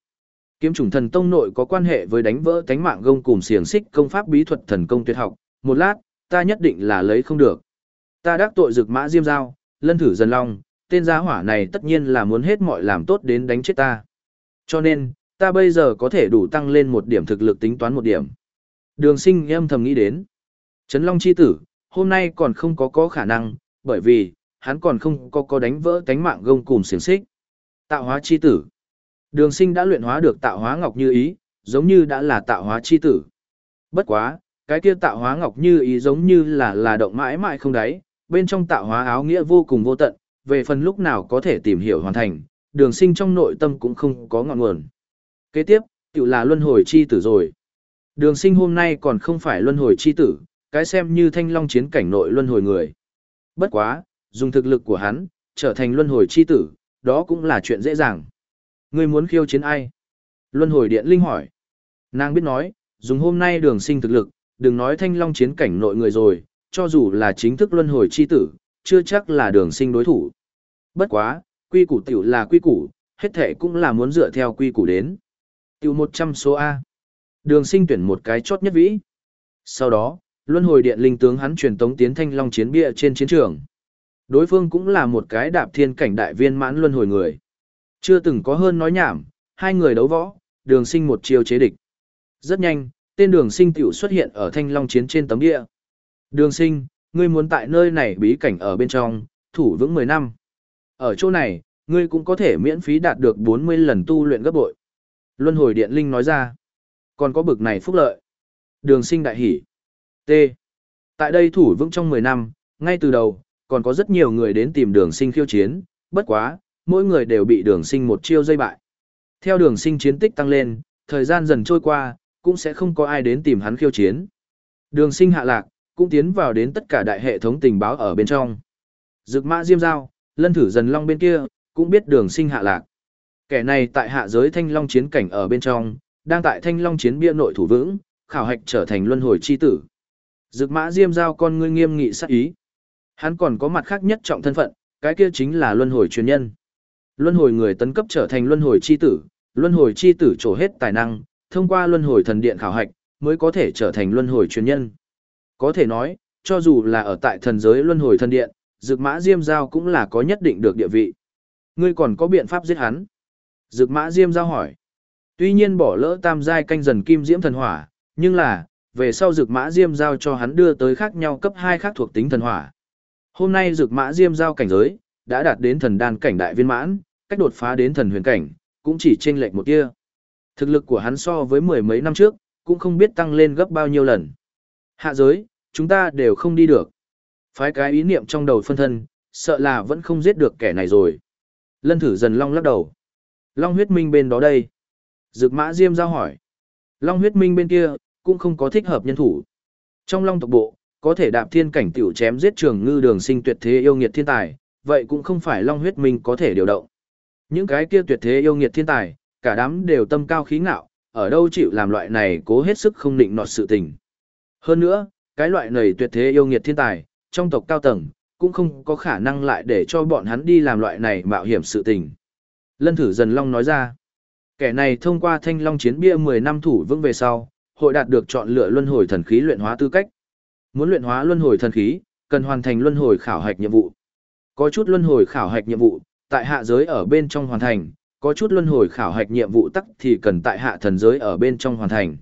Kiếm trùng thần tông nội có quan hệ với đánh vỡ tánh mạng gông cùng xiềng xích công pháp bí thuật thần công tuyệt học, một lát, ta nhất định là lấy không được. Ta đắc tội dược mã diêm giao, lân thử dần long, tên gia hỏa này tất nhiên là muốn hết mọi làm tốt đến đánh chết ta. Cho nên, ta bây giờ có thể đủ tăng lên một điểm thực lực tính toán một điểm. Đường sinh âm thầm nghĩ đến. Trấn Long chi tử, hôm nay còn không có có khả năng, bởi vì, hắn còn không có có đánh vỡ tánh mạng gông cùng xiềng xích. Tạo hóa chi tử. Đường sinh đã luyện hóa được tạo hóa ngọc như ý, giống như đã là tạo hóa chi tử. Bất quá, cái kia tạo hóa ngọc như ý giống như là là động mãi mãi không đáy, bên trong tạo hóa áo nghĩa vô cùng vô tận, về phần lúc nào có thể tìm hiểu hoàn thành, đường sinh trong nội tâm cũng không có ngọn nguồn. Kế tiếp, tự là luân hồi chi tử rồi. Đường sinh hôm nay còn không phải luân hồi chi tử, cái xem như thanh long chiến cảnh nội luân hồi người. Bất quá, dùng thực lực của hắn, trở thành luân hồi chi tử, đó cũng là chuyện dễ dàng. Ngươi muốn khiêu chiến ai? Luân hồi điện linh hỏi. Nàng biết nói, dùng hôm nay đường sinh thực lực, đừng nói thanh long chiến cảnh nội người rồi, cho dù là chính thức luân hồi chi tử, chưa chắc là đường sinh đối thủ. Bất quá, quy củ tiểu là quy củ, hết thể cũng là muốn dựa theo quy củ đến. Tiểu 100 số A. Đường sinh tuyển một cái chốt nhất vĩ. Sau đó, luân hồi điện linh tướng hắn truyền tống tiến thanh long chiến bia trên chiến trường. Đối phương cũng là một cái đạp thiên cảnh đại viên mãn luân hồi người. Chưa từng có hơn nói nhảm, hai người đấu võ, đường sinh một chiêu chế địch. Rất nhanh, tên đường sinh tiểu xuất hiện ở thanh long chiến trên tấm địa. Đường sinh, ngươi muốn tại nơi này bí cảnh ở bên trong, thủ vững 10 năm. Ở chỗ này, ngươi cũng có thể miễn phí đạt được 40 lần tu luyện gấp bội. Luân hồi điện linh nói ra. Còn có bực này phúc lợi. Đường sinh đại hỷ. T. Tại đây thủ vững trong 10 năm, ngay từ đầu, còn có rất nhiều người đến tìm đường sinh khiêu chiến, bất quá, mỗi người đều bị đường sinh một chiêu dây bại. Theo đường sinh chiến tích tăng lên, thời gian dần trôi qua, cũng sẽ không có ai đến tìm hắn khiêu chiến. Đường sinh hạ lạc, cũng tiến vào đến tất cả đại hệ thống tình báo ở bên trong. Dực mã diêm giao, lân thử dần long bên kia, cũng biết đường sinh hạ lạc. Kẻ này tại hạ giới thanh long chiến cảnh ở bên trong, đang tại thanh long chiến bia nội thủ vững, khảo hạch trở thành luân hồi chi tử. Dực mã diêm giao con ngươi nghiêm nghị sát ý. Hắn còn có mặt khác nhất trọng thân phận, cái kia chính là luân hồi truyền nhân. Luân hồi người tấn cấp trở thành luân hồi chi tử, luân hồi chi tử trổ hết tài năng, thông qua luân hồi thần điện khảo hạch, mới có thể trở thành luân hồi truyền nhân. Có thể nói, cho dù là ở tại thần giới luân hồi thần điện, Dực Mã Diêm Giao cũng là có nhất định được địa vị. Ngươi còn có biện pháp giết hắn? Dực Mã Diêm Giao hỏi. Tuy nhiên bỏ lỡ tam giai canh dần kim diễm thần hỏa, nhưng là, về sau Dực Mã Diêm Giao cho hắn đưa tới khác nhau cấp 2 khác thuộc tính thần hỏa. Hôm nay rực Mã Diêm Giao cảnh giới, đã đạt đến thần đan cảnh đại viên mãn, cách đột phá đến thần huyền cảnh, cũng chỉ chênh lệch một tia. Thực lực của hắn so với mười mấy năm trước, cũng không biết tăng lên gấp bao nhiêu lần. Hạ giới, chúng ta đều không đi được. Phái cái ý niệm trong đầu phân thân, sợ là vẫn không giết được kẻ này rồi. Lân thử dần long lắc đầu. Long huyết minh bên đó đây. Dược mã diêm giao hỏi. Long huyết minh bên kia, cũng không có thích hợp nhân thủ. Trong long tộc bộ, có thể đạp thiên cảnh tiểu chém giết trường ngư đường sinh tuyệt thế yêu nghiệt thiên tài, vậy cũng không phải long huyết minh có thể điều động. Những cái kia tuyệt thế yêu nghiệt thiên tài, cả đám đều tâm cao khí ngạo, ở đâu chịu làm loại này cố hết sức không định nọt sự tình. Hơn nữa, cái loại này tuyệt thế yêu nghiệt thiên tài, trong tộc cao tầng, cũng không có khả năng lại để cho bọn hắn đi làm loại này mạo hiểm sự tình. Lân thử dần long nói ra, kẻ này thông qua thanh long chiến bia 10 năm thủ vững về sau, hội đạt được chọn lựa luân hồi thần khí luyện hóa tư cách. Muốn luyện hóa luân hồi thần khí, cần hoàn thành luân hồi khảo hạch nhiệm vụ. Có chút luân hồi khảo hạch nhiệm vụ, tại hạ giới ở bên trong hoàn thành, có chút luân hồi khảo hạch nhiệm vụ tắc thì cần tại hạ thần giới ở bên trong hoàn thành.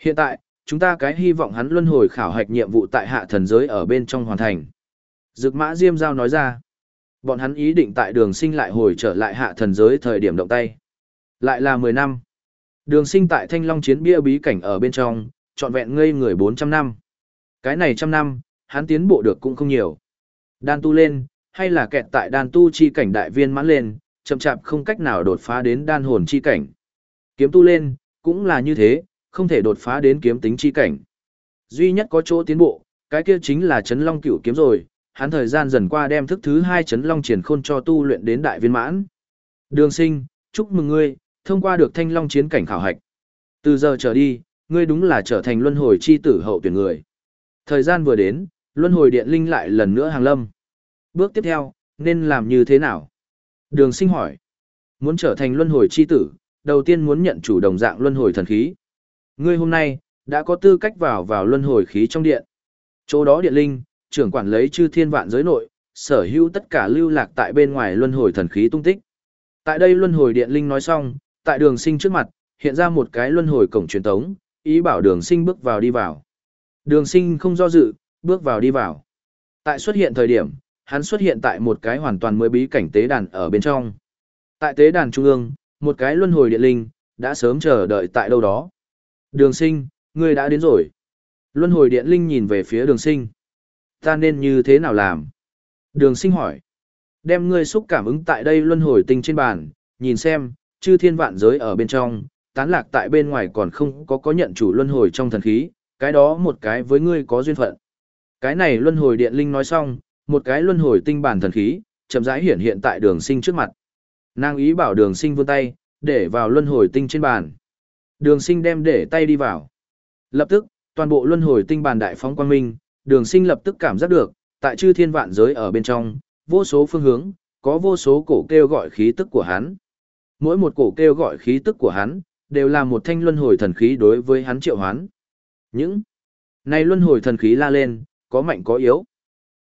Hiện tại, chúng ta cái hy vọng hắn luân hồi khảo hạch nhiệm vụ tại hạ thần giới ở bên trong hoàn thành. Dực mã Diêm Giao nói ra, bọn hắn ý định tại đường sinh lại hồi trở lại hạ thần giới thời điểm động tay. Lại là 10 năm. Đường sinh tại thanh long chiến bia bí cảnh ở bên trong, trọn vẹn ngây người 400 năm. Cái này trăm năm, hắn tiến bộ được cũng không nhiều. Đan tu lên, hay là kẹt tại đan tu chi cảnh đại viên mãn lên, chậm chạp không cách nào đột phá đến đan hồn chi cảnh. Kiếm tu lên, cũng là như thế, không thể đột phá đến kiếm tính chi cảnh. Duy nhất có chỗ tiến bộ, cái kia chính là chấn long cửu kiếm rồi, hắn thời gian dần qua đem thức thứ hai chấn long triển khôn cho tu luyện đến đại viên mãn. Đường sinh, chúc mừng ngươi, thông qua được thanh long chiến cảnh khảo hạch. Từ giờ trở đi, ngươi đúng là trở thành luân hồi chi tử hậu tuyển người. Thời gian vừa đến, luân hồi điện linh lại lần nữa hàng lâm. Bước tiếp theo, nên làm như thế nào? Đường sinh hỏi. Muốn trở thành luân hồi chi tử, đầu tiên muốn nhận chủ đồng dạng luân hồi thần khí. Ngươi hôm nay, đã có tư cách vào vào luân hồi khí trong điện. Chỗ đó điện linh, trưởng quản lấy chư thiên vạn giới nội, sở hữu tất cả lưu lạc tại bên ngoài luân hồi thần khí tung tích. Tại đây luân hồi điện linh nói xong, tại đường sinh trước mặt, hiện ra một cái luân hồi cổng truyền tống, ý bảo đường sinh bước vào đi vào. Đường sinh không do dự, bước vào đi vào. Tại xuất hiện thời điểm, hắn xuất hiện tại một cái hoàn toàn mới bí cảnh tế đàn ở bên trong. Tại tế đàn trung ương, một cái luân hồi điện linh, đã sớm chờ đợi tại đâu đó. Đường sinh, ngươi đã đến rồi. Luân hồi điện linh nhìn về phía đường sinh. Ta nên như thế nào làm? Đường sinh hỏi. Đem ngươi xúc cảm ứng tại đây luân hồi tinh trên bàn, nhìn xem, chư thiên vạn giới ở bên trong, tán lạc tại bên ngoài còn không có có nhận chủ luân hồi trong thần khí, cái đó một cái với ngươi có duyên phận. Cái này luân hồi điện linh nói xong, một cái luân hồi tinh bản thần khí, chậm rãi hiện hiện tại đường sinh trước mặt. Nàng ý bảo đường sinh vươn tay, để vào luân hồi tinh trên bàn. Đường sinh đem để tay đi vào. Lập tức, toàn bộ luân hồi tinh bàn đại phóng quang minh, đường sinh lập tức cảm giác được, tại chư thiên vạn giới ở bên trong, vô số phương hướng, có vô số cổ kêu gọi khí tức của hắn. Mỗi một cổ kêu gọi khí tức của hắn, đều là một thanh luân hồi thần khí đối với hắn triệu hoán. Những này luân hồi thần khí la lên, có mạnh có yếu.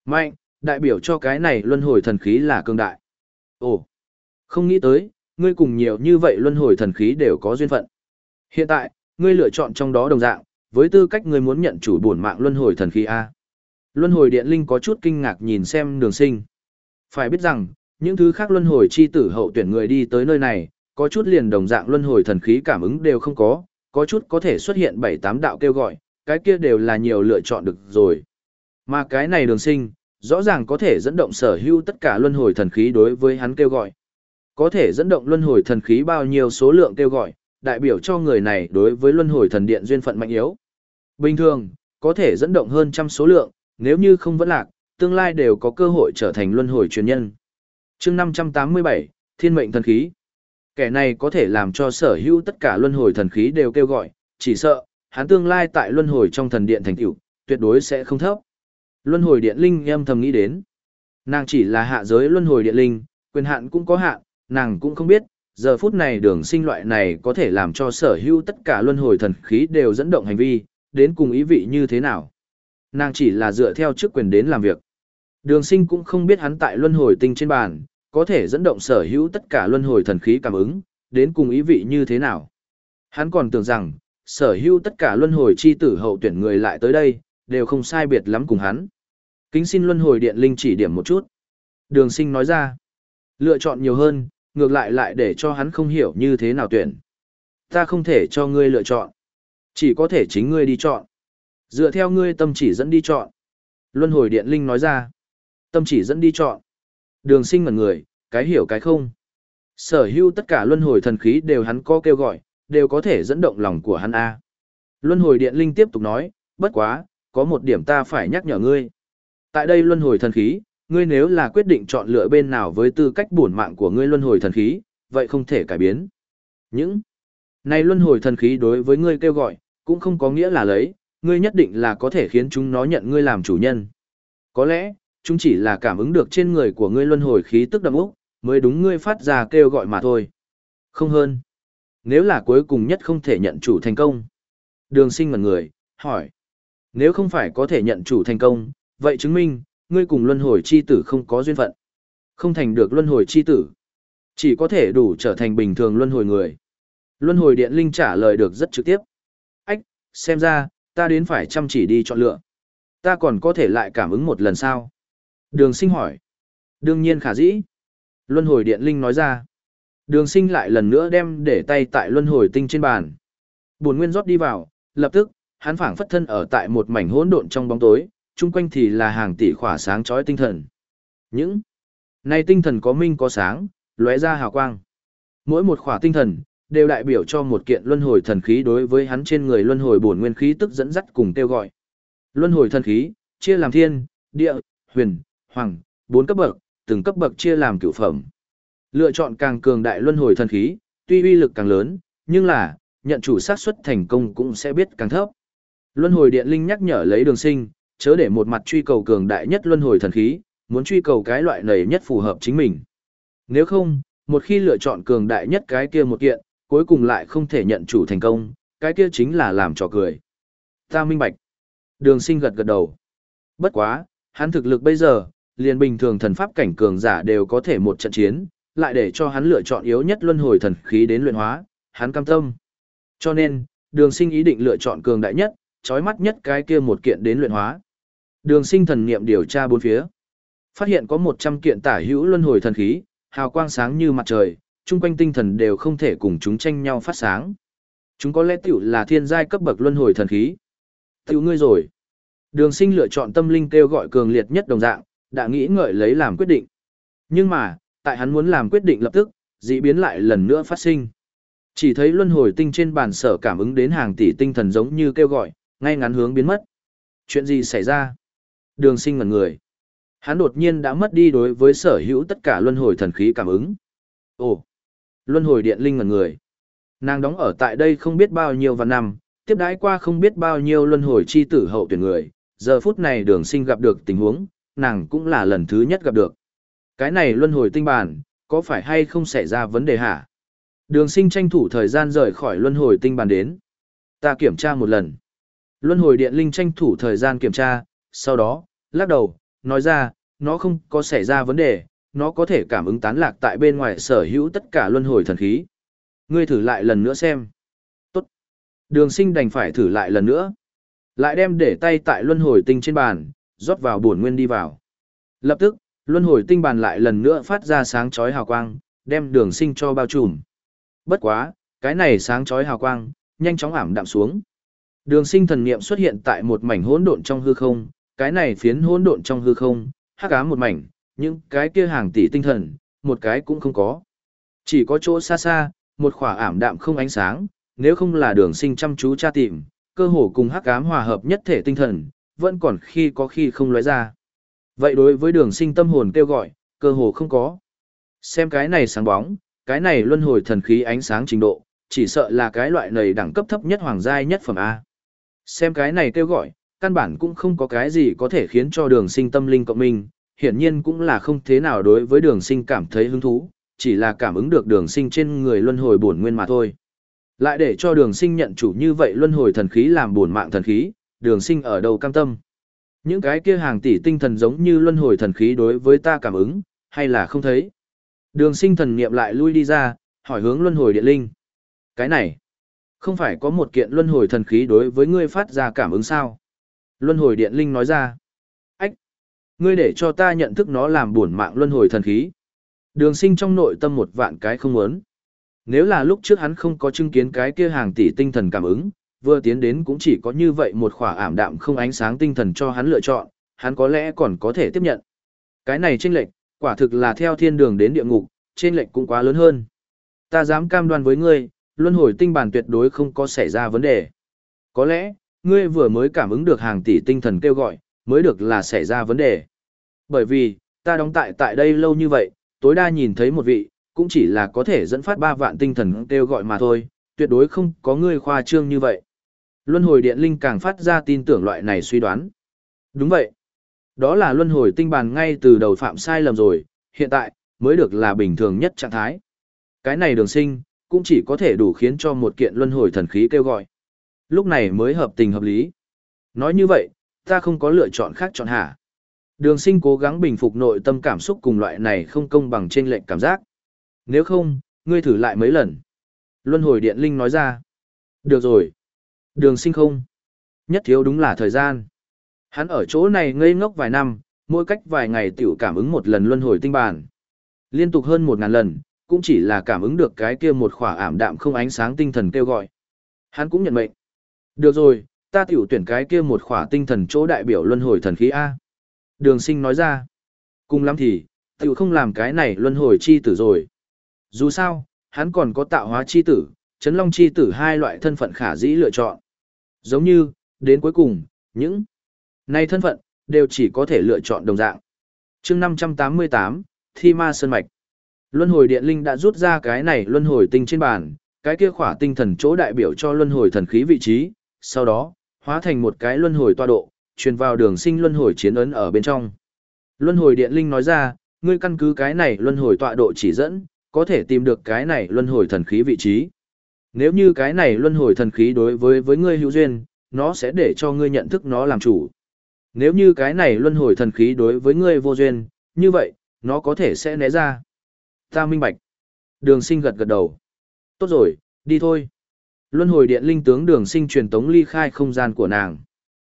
Mạnh, đại biểu cho cái này luân hồi thần khí là cường đại. Ồ, không nghĩ tới, ngươi cùng nhiều như vậy luân hồi thần khí đều có duyên phận. Hiện tại, ngươi lựa chọn trong đó đồng dạng, với tư cách ngươi muốn nhận chủ bổn mạng luân hồi thần khí A. Luân hồi điện linh có chút kinh ngạc nhìn xem đường sinh. Phải biết rằng, những thứ khác luân hồi chi tử hậu tuyển người đi tới nơi này, có chút liền đồng dạng luân hồi thần khí cảm ứng đều không có, có chút có thể xuất hiện 7-8 đạo kêu gọi, cái kia đều là nhiều lựa chọn được rồi. Mà cái này đường sinh, rõ ràng có thể dẫn động sở hữu tất cả luân hồi thần khí đối với hắn kêu gọi. Có thể dẫn động luân hồi thần khí bao nhiêu số lượng kêu gọi, đại biểu cho người này đối với luân hồi thần điện duyên phận mạnh yếu. Bình thường, có thể dẫn động hơn trăm số lượng, nếu như không vẫn lạc, tương lai đều có cơ hội trở thành luân hồi truyền nhân. chương 587, Thiên mệnh thần khí. Kẻ này có thể làm cho sở hữu tất cả luân hồi thần khí đều kêu gọi, chỉ sợ, hắn tương lai tại luân hồi trong thần điện thành tựu tuyệt đối sẽ không thấp. Luân hồi điện linh âm thầm nghĩ đến. Nàng chỉ là hạ giới luân hồi điện linh, quyền hạn cũng có hạn, nàng cũng không biết, giờ phút này đường sinh loại này có thể làm cho sở hữu tất cả luân hồi thần khí đều dẫn động hành vi, đến cùng ý vị như thế nào. Nàng chỉ là dựa theo chức quyền đến làm việc. Đường sinh cũng không biết hắn tại luân hồi tinh trên bàn, có thể dẫn động sở hữu tất cả luân hồi thần khí cảm ứng, đến cùng ý vị như thế nào. Hắn còn tưởng rằng, sở hữu tất cả luân hồi chi tử hậu tuyển người lại tới đây, đều không sai biệt lắm cùng hắn. Kính xin luân hồi điện linh chỉ điểm một chút. Đường sinh nói ra, lựa chọn nhiều hơn, ngược lại lại để cho hắn không hiểu như thế nào tuyển. Ta không thể cho ngươi lựa chọn. Chỉ có thể chính ngươi đi chọn. Dựa theo ngươi tâm chỉ dẫn đi chọn. Luân hồi điện linh nói ra. Tâm chỉ dẫn đi chọn. Đường sinh mật người, cái hiểu cái không. Sở hữu tất cả luân hồi thần khí đều hắn có kêu gọi, đều có thể dẫn động lòng của hắn A. Luân hồi điện linh tiếp tục nói, bất quá, có một điểm ta phải nhắc nhở ngươi. Tại đây luân hồi thần khí, ngươi nếu là quyết định chọn lựa bên nào với tư cách bổn mạng của ngươi luân hồi thần khí, vậy không thể cải biến. Những này luân hồi thần khí đối với ngươi kêu gọi, cũng không có nghĩa là lấy, ngươi nhất định là có thể khiến chúng nó nhận ngươi làm chủ nhân. Có lẽ, chúng chỉ là cảm ứng được trên người của ngươi luân hồi khí tức đậm úc, mới đúng ngươi phát ra kêu gọi mà thôi. Không hơn. Nếu là cuối cùng nhất không thể nhận chủ thành công. Đường sinh ngần người, hỏi. Nếu không phải có thể nhận chủ thành công, vậy chứng minh, ngươi cùng luân hồi chi tử không có duyên phận. Không thành được luân hồi chi tử. Chỉ có thể đủ trở thành bình thường luân hồi người. Luân hồi điện linh trả lời được rất trực tiếp. Ách, xem ra, ta đến phải chăm chỉ đi chọn lựa. Ta còn có thể lại cảm ứng một lần sao? Đường sinh hỏi. Đương nhiên khả dĩ. Luân hồi điện linh nói ra. Đường sinh lại lần nữa đem để tay tại luân hồi tinh trên bàn. Buồn nguyên rót đi vào, lập tức, hắn phảng phất thân ở tại một mảnh hỗn độn trong bóng tối, chung quanh thì là hàng tỷ khỏa sáng chói tinh thần. Những này tinh thần có minh có sáng, lóe ra hào quang. Mỗi một khỏa tinh thần đều đại biểu cho một kiện luân hồi thần khí đối với hắn trên người luân hồi bổn nguyên khí tức dẫn dắt cùng kêu gọi. Luân hồi thần khí chia làm thiên, địa, huyền, hoàng, bốn cấp bậc, từng cấp bậc chia làm cửu phẩm. Lựa chọn càng cường đại luân hồi thần khí, tuy uy lực càng lớn, nhưng là nhận chủ xác suất thành công cũng sẽ biết càng thấp. Luân hồi điện linh nhắc nhở lấy đường sinh, chớ để một mặt truy cầu cường đại nhất luân hồi thần khí, muốn truy cầu cái loại này nhất phù hợp chính mình. Nếu không, một khi lựa chọn cường đại nhất cái kia một kiện, cuối cùng lại không thể nhận chủ thành công, cái kia chính là làm trò cười. Ta minh bạch. Đường sinh gật gật đầu. Bất quá, hắn thực lực bây giờ, liền bình thường thần pháp cảnh cường giả đều có thể một trận chiến, lại để cho hắn lựa chọn yếu nhất luân hồi thần khí đến luyện hóa, hắn cam tâm. Cho nên, đường sinh ý định lựa chọn cường đại nhất, chói mắt nhất cái kia một kiện đến luyện hóa. Đường sinh thần niệm điều tra bốn phía. Phát hiện có 100 kiện tả hữu luân hồi thần khí, hào quang sáng như mặt trời, chung quanh tinh thần đều không thể cùng chúng tranh nhau phát sáng. Chúng có lẽ tiểu là thiên giai cấp bậc luân hồi thần khí. Tiểu ngươi rồi. Đường sinh lựa chọn tâm linh kêu gọi cường liệt nhất đồng dạng, đã nghĩ ngợi lấy làm quyết định. Nhưng mà, tại hắn muốn làm quyết định lập tức, dị biến lại lần nữa phát sinh. Chỉ thấy luân hồi tinh trên bàn sở cảm ứng đến hàng tỷ tinh thần giống như kêu gọi, ngay ngắn hướng biến mất. Chuyện gì xảy ra? Đường sinh ngẩn người. Hắn đột nhiên đã mất đi đối với sở hữu tất cả luân hồi thần khí cảm ứng. Ồ! Luân hồi điện linh ngẩn người. Nàng đóng ở tại đây không biết bao nhiêu và năm, tiếp đãi qua không biết bao nhiêu luân hồi chi tử hậu tuyển người. Giờ phút này đường sinh gặp được tình huống, nàng cũng là lần thứ nhất gặp được. Cái này luân hồi tinh bản, có phải hay không xảy ra vấn đề hả? Đường sinh tranh thủ thời gian rời khỏi luân hồi tinh bản đến. Ta kiểm tra một lần. Luân hồi điện linh tranh thủ thời gian kiểm tra, sau đó, lắc đầu, nói ra, nó không có xảy ra vấn đề, nó có thể cảm ứng tán lạc tại bên ngoài sở hữu tất cả luân hồi thần khí. Ngươi thử lại lần nữa xem. Tốt. Đường sinh đành phải thử lại lần nữa. Lại đem để tay tại luân hồi tinh trên bàn, rót vào bổn nguyên đi vào. Lập tức, luân hồi tinh bàn lại lần nữa phát ra sáng chói hào quang, đem đường sinh cho bao trùm. Bất quá, cái này sáng chói hào quang, nhanh chóng ảm đạm xuống. Đường sinh thần niệm xuất hiện tại một mảnh hỗn độn trong hư không, cái này phiến hỗn độn trong hư không, hắc ám một mảnh, những cái kia hàng tỷ tinh thần, một cái cũng không có. Chỉ có chỗ xa xa, một khỏa ảm đạm không ánh sáng, nếu không là đường sinh chăm chú tra tìm, cơ hồ cùng hắc ám hòa hợp nhất thể tinh thần, vẫn còn khi có khi không lóe ra. Vậy đối với đường sinh tâm hồn kêu gọi, cơ hồ không có. Xem cái này sáng bóng, cái này luân hồi thần khí ánh sáng trình độ, chỉ sợ là cái loại này đẳng cấp thấp nhất hoàng giai nhất phẩm A. Xem cái này kêu gọi, căn bản cũng không có cái gì có thể khiến cho đường sinh tâm linh cộng minh, hiển nhiên cũng là không thế nào đối với đường sinh cảm thấy hứng thú, chỉ là cảm ứng được đường sinh trên người luân hồi bổn nguyên mà thôi. Lại để cho đường sinh nhận chủ như vậy luân hồi thần khí làm bổn mạng thần khí, đường sinh ở đâu cam tâm. Những cái kia hàng tỷ tinh thần giống như luân hồi thần khí đối với ta cảm ứng, hay là không thấy. Đường sinh thần niệm lại lui đi ra, hỏi hướng luân hồi điện linh. Cái này, không phải có một kiện luân hồi thần khí đối với ngươi phát ra cảm ứng sao? Luân hồi điện linh nói ra. Ách! Ngươi để cho ta nhận thức nó làm buồn mạng luân hồi thần khí. Đường sinh trong nội tâm một vạn cái không muốn. Nếu là lúc trước hắn không có chứng kiến cái kia hàng tỷ tinh thần cảm ứng, vừa tiến đến cũng chỉ có như vậy một khỏa ảm đạm không ánh sáng tinh thần cho hắn lựa chọn, hắn có lẽ còn có thể tiếp nhận. Cái này chênh lệch, quả thực là theo thiên đường đến địa ngục, chênh lệch cũng quá lớn hơn. Ta dám cam đoan với ngươi, luân hồi tinh bản tuyệt đối không có xảy ra vấn đề. Có lẽ, ngươi vừa mới cảm ứng được hàng tỷ tinh thần kêu gọi, mới được là xảy ra vấn đề. Bởi vì, ta đóng tại tại đây lâu như vậy, tối đa nhìn thấy một vị, cũng chỉ là có thể dẫn phát 3 vạn tinh thần kêu gọi mà thôi, tuyệt đối không có ngươi khoa trương như vậy. Luân hồi điện linh càng phát ra tin tưởng loại này suy đoán. Đúng vậy. Đó là luân hồi tinh bàn ngay từ đầu phạm sai lầm rồi, hiện tại, mới được là bình thường nhất trạng thái. Cái này đường sinh, cũng chỉ có thể đủ khiến cho một kiện luân hồi thần khí kêu gọi. Lúc này mới hợp tình hợp lý. Nói như vậy, ta không có lựa chọn khác chọn hả. Đường sinh cố gắng bình phục nội tâm cảm xúc cùng loại này không công bằng trên lệnh cảm giác. Nếu không, ngươi thử lại mấy lần. Luân hồi điện linh nói ra. Được rồi. Đường sinh không. Nhất thiếu đúng là thời gian. Hắn ở chỗ này ngây ngốc vài năm, mỗi cách vài ngày tiểu cảm ứng một lần luân hồi tinh bản. Liên tục hơn một ngàn lần, cũng chỉ là cảm ứng được cái kia một khỏa ảm đạm không ánh sáng tinh thần kêu gọi. Hắn cũng nhận mệnh. Được rồi, ta tiểu tuyển cái kia một khỏa tinh thần chỗ đại biểu luân hồi thần khí A. Đường sinh nói ra. Cùng lắm thì, tiểu không làm cái này luân hồi chi tử rồi. Dù sao, hắn còn có tạo hóa chi tử, chấn long chi tử hai loại thân phận khả dĩ lựa chọn. Giống như, đến cuối cùng, những nay thân phận, đều chỉ có thể lựa chọn đồng dạng. chương 588, Thi Ma Sơn Mạch. Luân hồi điện linh đã rút ra cái này luân hồi tinh trên bàn, cái kia khỏa tinh thần chỗ đại biểu cho luân hồi thần khí vị trí, sau đó, hóa thành một cái luân hồi toa độ, truyền vào đường sinh luân hồi chiến ấn ở bên trong. Luân hồi điện linh nói ra, ngươi căn cứ cái này luân hồi tọa độ chỉ dẫn, có thể tìm được cái này luân hồi thần khí vị trí. Nếu như cái này luân hồi thần khí đối với với ngươi hữu duyên, nó sẽ để cho ngươi nhận thức nó làm chủ. Nếu như cái này luân hồi thần khí đối với ngươi vô duyên, như vậy, nó có thể sẽ né ra. Ta minh bạch. Đường sinh gật gật đầu. Tốt rồi, đi thôi. Luân hồi điện linh tướng đường sinh truyền tống ly khai không gian của nàng.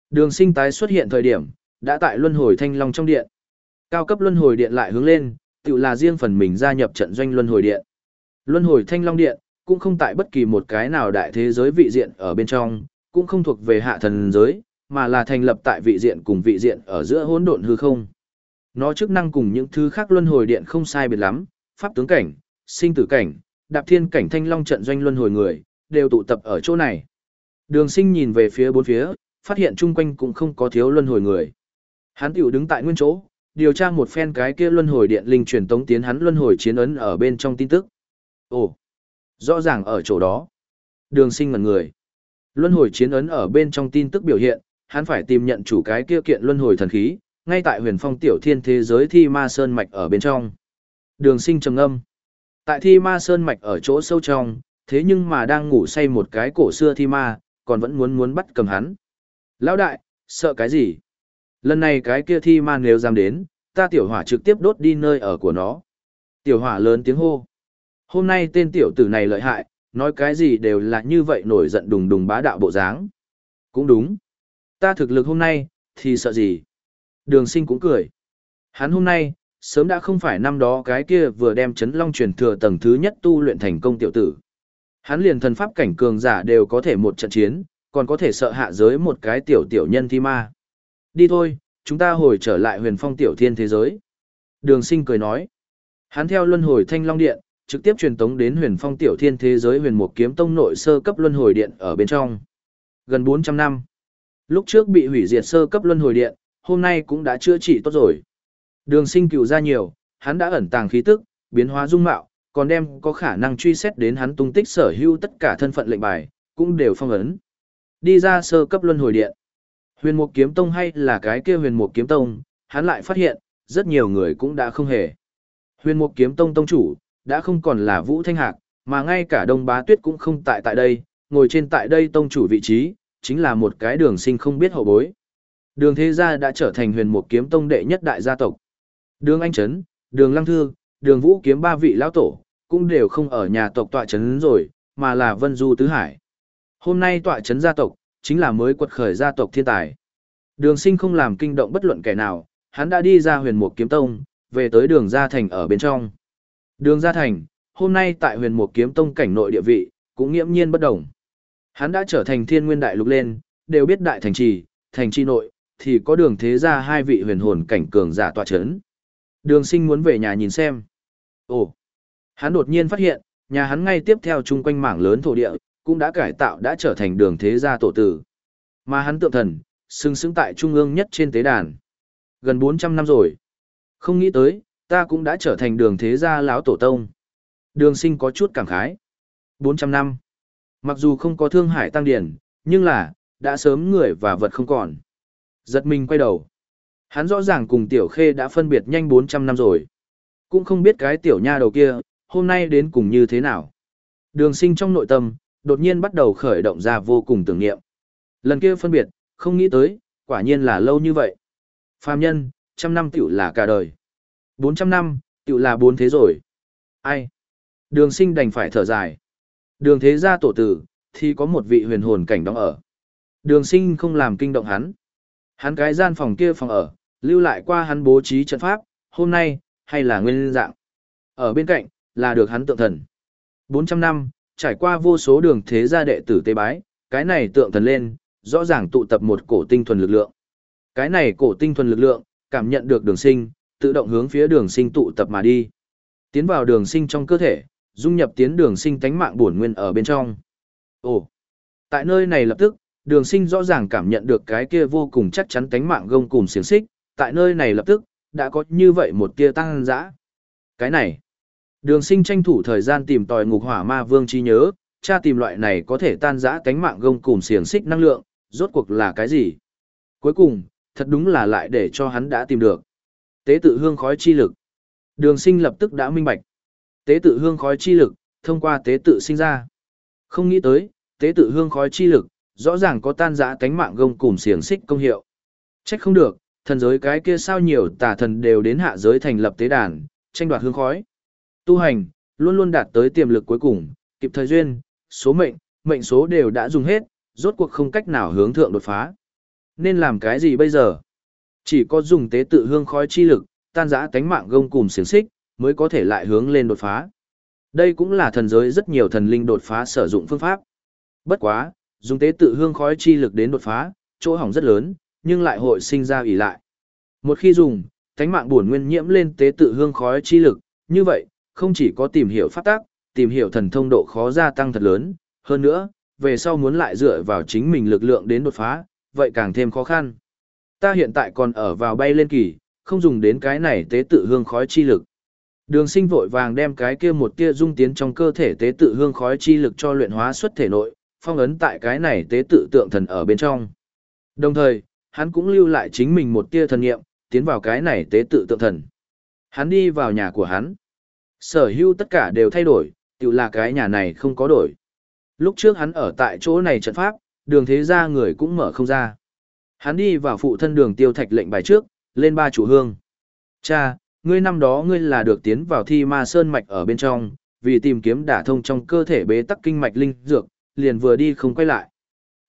Đường sinh tái xuất hiện thời điểm, đã tại luân hồi thanh long trong điện. Cao cấp luân hồi điện lại hướng lên, tự là riêng phần mình gia nhập trận doanh luân hồi điện. Luân hồi thanh long điện, cũng không tại bất kỳ một cái nào đại thế giới vị diện ở bên trong, cũng không thuộc về hạ thần giới, mà là thành lập tại vị diện cùng vị diện ở giữa hỗn độn hư không. Nó chức năng cùng những thứ khác luân hồi điện không sai biệt lắm, pháp tướng cảnh, sinh tử cảnh, đạp thiên cảnh thanh long trận doanh luân hồi người, đều tụ tập ở chỗ này. Đường sinh nhìn về phía bốn phía, phát hiện chung quanh cũng không có thiếu luân hồi người. Hắn tiểu đứng tại nguyên chỗ, điều tra một phen cái kia luân hồi điện linh truyền tống tiến hắn luân hồi chiến ấn ở bên trong tin tức. Ồ, rõ ràng ở chỗ đó. Đường sinh ngần người. Luân hồi chiến ấn ở bên trong tin tức biểu hiện, hắn phải tìm nhận chủ cái kia kiện luân hồi thần khí, ngay tại huyền phong tiểu thiên thế giới thi ma sơn mạch ở bên trong. Đường sinh trầm âm. Tại thi ma sơn mạch ở chỗ sâu trong, thế nhưng mà đang ngủ say một cái cổ xưa thi ma, còn vẫn muốn muốn bắt cầm hắn. Lão đại, sợ cái gì? Lần này cái kia thi ma nếu dám đến, ta tiểu hỏa trực tiếp đốt đi nơi ở của nó. Tiểu hỏa lớn tiếng hô. Hôm nay tên tiểu tử này lợi hại, nói cái gì đều là như vậy nổi giận đùng đùng bá đạo bộ dáng. Cũng đúng. Ta thực lực hôm nay, thì sợ gì? Đường sinh cũng cười. Hắn hôm nay, sớm đã không phải năm đó cái kia vừa đem chấn long truyền thừa tầng thứ nhất tu luyện thành công tiểu tử. Hắn liền thần pháp cảnh cường giả đều có thể một trận chiến, còn có thể sợ hạ giới một cái tiểu tiểu nhân thi ma. Đi thôi, chúng ta hồi trở lại huyền phong tiểu thiên thế giới. Đường sinh cười nói. Hắn theo luân hồi thanh long điện, trực tiếp truyền tống đến huyền phong tiểu thiên thế giới huyền mục kiếm tông nội sơ cấp luân hồi điện ở bên trong. Gần 400 năm. Lúc trước bị hủy diệt sơ cấp luân hồi điện, hôm nay cũng đã chữa trị tốt rồi. Đường sinh cựu ra nhiều, hắn đã ẩn tàng khí tức, biến hóa dung mạo, còn đem có khả năng truy xét đến hắn tung tích sở hữu tất cả thân phận lệnh bài, cũng đều phong ấn. Đi ra sơ cấp luân hồi điện. Huyền Mục Kiếm Tông hay là cái kia Huyền Mục Kiếm Tông, hắn lại phát hiện, rất nhiều người cũng đã không hề. Huyền Mục Kiếm Tông tông chủ, đã không còn là Vũ Thanh Hạc, mà ngay cả Đông Bá Tuyết cũng không tại tại đây, ngồi trên tại đây tông chủ vị trí, chính là một cái đường sinh không biết hậu bối. Đường Thế Gia đã trở thành huyền mục kiếm tông đệ nhất đại gia tộc. Đường Anh Trấn, Đường Lăng Thư, Đường Vũ kiếm ba vị lão tổ, cũng đều không ở nhà tộc tọa trấn rồi, mà là Vân Du Tứ Hải. Hôm nay tọa trấn gia tộc, chính là mới quật khởi gia tộc thiên tài. Đường sinh không làm kinh động bất luận kẻ nào, hắn đã đi ra huyền mục kiếm tông, về tới đường Gia Thành ở bên trong. Đường Gia Thành, hôm nay tại huyền mục kiếm tông cảnh nội địa vị, cũng nghiễm nhiên bất đồng. Hắn đã trở thành thiên nguyên đại lục lên, đều biết đại thành trì, thành trì nội, thì có đường thế ra hai vị huyền hồn cảnh cường giả tọa chấn. Đường sinh muốn về nhà nhìn xem. Ồ! Hắn đột nhiên phát hiện, nhà hắn ngay tiếp theo chung quanh mảng lớn thổ địa, cũng đã cải tạo đã trở thành đường thế gia tổ tử. Mà hắn tượng thần, xưng xứng tại trung ương nhất trên tế đàn. Gần 400 năm rồi. Không nghĩ tới, ta cũng đã trở thành đường thế gia lão tổ tông. Đường sinh có chút cảm khái. 400 năm. Mặc dù không có thương hải tăng điển, nhưng là, đã sớm người và vật không còn. Giật mình quay đầu. Hắn rõ ràng cùng tiểu khê đã phân biệt nhanh 400 năm rồi. Cũng không biết cái tiểu nha đầu kia, hôm nay đến cùng như thế nào. Đường sinh trong nội tâm, đột nhiên bắt đầu khởi động ra vô cùng tưởng niệm. Lần kia phân biệt, không nghĩ tới, quả nhiên là lâu như vậy. Phàm nhân, trăm năm tiểu là cả đời. 400 năm, tự là bốn thế rồi. Ai? Đường sinh đành phải thở dài. Đường thế gia tổ tử, thì có một vị huyền hồn cảnh đóng ở. Đường sinh không làm kinh động hắn. Hắn cái gian phòng kia phòng ở, lưu lại qua hắn bố trí trận pháp, hôm nay, hay là nguyên dạng. Ở bên cạnh, là được hắn tượng thần. 400 năm, trải qua vô số đường thế gia đệ tử tế bái, cái này tượng thần lên, rõ ràng tụ tập một cổ tinh thuần lực lượng. Cái này cổ tinh thuần lực lượng, cảm nhận được đường sinh, tự động hướng phía đường sinh tụ tập mà đi. Tiến vào đường sinh trong cơ thể, dung nhập tiến đường sinh tánh mạng bổn nguyên ở bên trong. Ồ! Tại nơi này lập tức, đường sinh rõ ràng cảm nhận được cái kia vô cùng chắc chắn tánh mạng gông cùng xiềng xích, tại nơi này lập tức, đã có như vậy một tia tăng dã. Cái này, đường sinh tranh thủ thời gian tìm tòi ngục hỏa ma vương chi nhớ, tra tìm loại này có thể tan dã cánh mạng gông cùng xiềng xích năng lượng, rốt cuộc là cái gì? Cuối cùng, thật đúng là lại để cho hắn đã tìm được. Tế tự hương khói chi lực. Đường sinh lập tức đã minh bạch. Tế tự hương khói chi lực, thông qua tế tự sinh ra. Không nghĩ tới, tế tự hương khói chi lực, rõ ràng có tan giã cánh mạng gông cùng xiềng xích công hiệu. Trách không được, thần giới cái kia sao nhiều tà thần đều đến hạ giới thành lập tế đàn, tranh đoạt hương khói. Tu hành, luôn luôn đạt tới tiềm lực cuối cùng, kịp thời duyên, số mệnh, mệnh số đều đã dùng hết, rốt cuộc không cách nào hướng thượng đột phá. Nên làm cái gì bây giờ? Chỉ có dùng tế tự hương khói chi lực, tan giã tánh mạng gông cùng xiềng xích, mới có thể lại hướng lên đột phá. Đây cũng là thần giới rất nhiều thần linh đột phá sử dụng phương pháp. Bất quá, dùng tế tự hương khói chi lực đến đột phá, chỗ hỏng rất lớn, nhưng lại hội sinh ra ủy lại. Một khi dùng, thánh mạng buồn nguyên nhiễm lên tế tự hương khói chi lực, như vậy, không chỉ có tìm hiểu pháp tác, tìm hiểu thần thông độ khó gia tăng thật lớn, hơn nữa, về sau muốn lại dựa vào chính mình lực lượng đến đột phá, vậy càng thêm khó khăn. Ta hiện tại còn ở vào bay lên kỳ, không dùng đến cái này tế tự hương khói chi lực. Đường sinh vội vàng đem cái kia một tia dung tiến trong cơ thể tế tự hương khói chi lực cho luyện hóa xuất thể nội, phong ấn tại cái này tế tự tượng thần ở bên trong. Đồng thời, hắn cũng lưu lại chính mình một tia thần nghiệm, tiến vào cái này tế tự tượng thần. Hắn đi vào nhà của hắn. Sở hữu tất cả đều thay đổi, tự là cái nhà này không có đổi. Lúc trước hắn ở tại chỗ này trận pháp, đường thế ra người cũng mở không ra. Hắn đi vào phụ thân đường tiêu thạch lệnh bài trước, lên ba chủ hương. Cha, ngươi năm đó ngươi là được tiến vào thi ma sơn mạch ở bên trong, vì tìm kiếm đả thông trong cơ thể bế tắc kinh mạch linh dược, liền vừa đi không quay lại.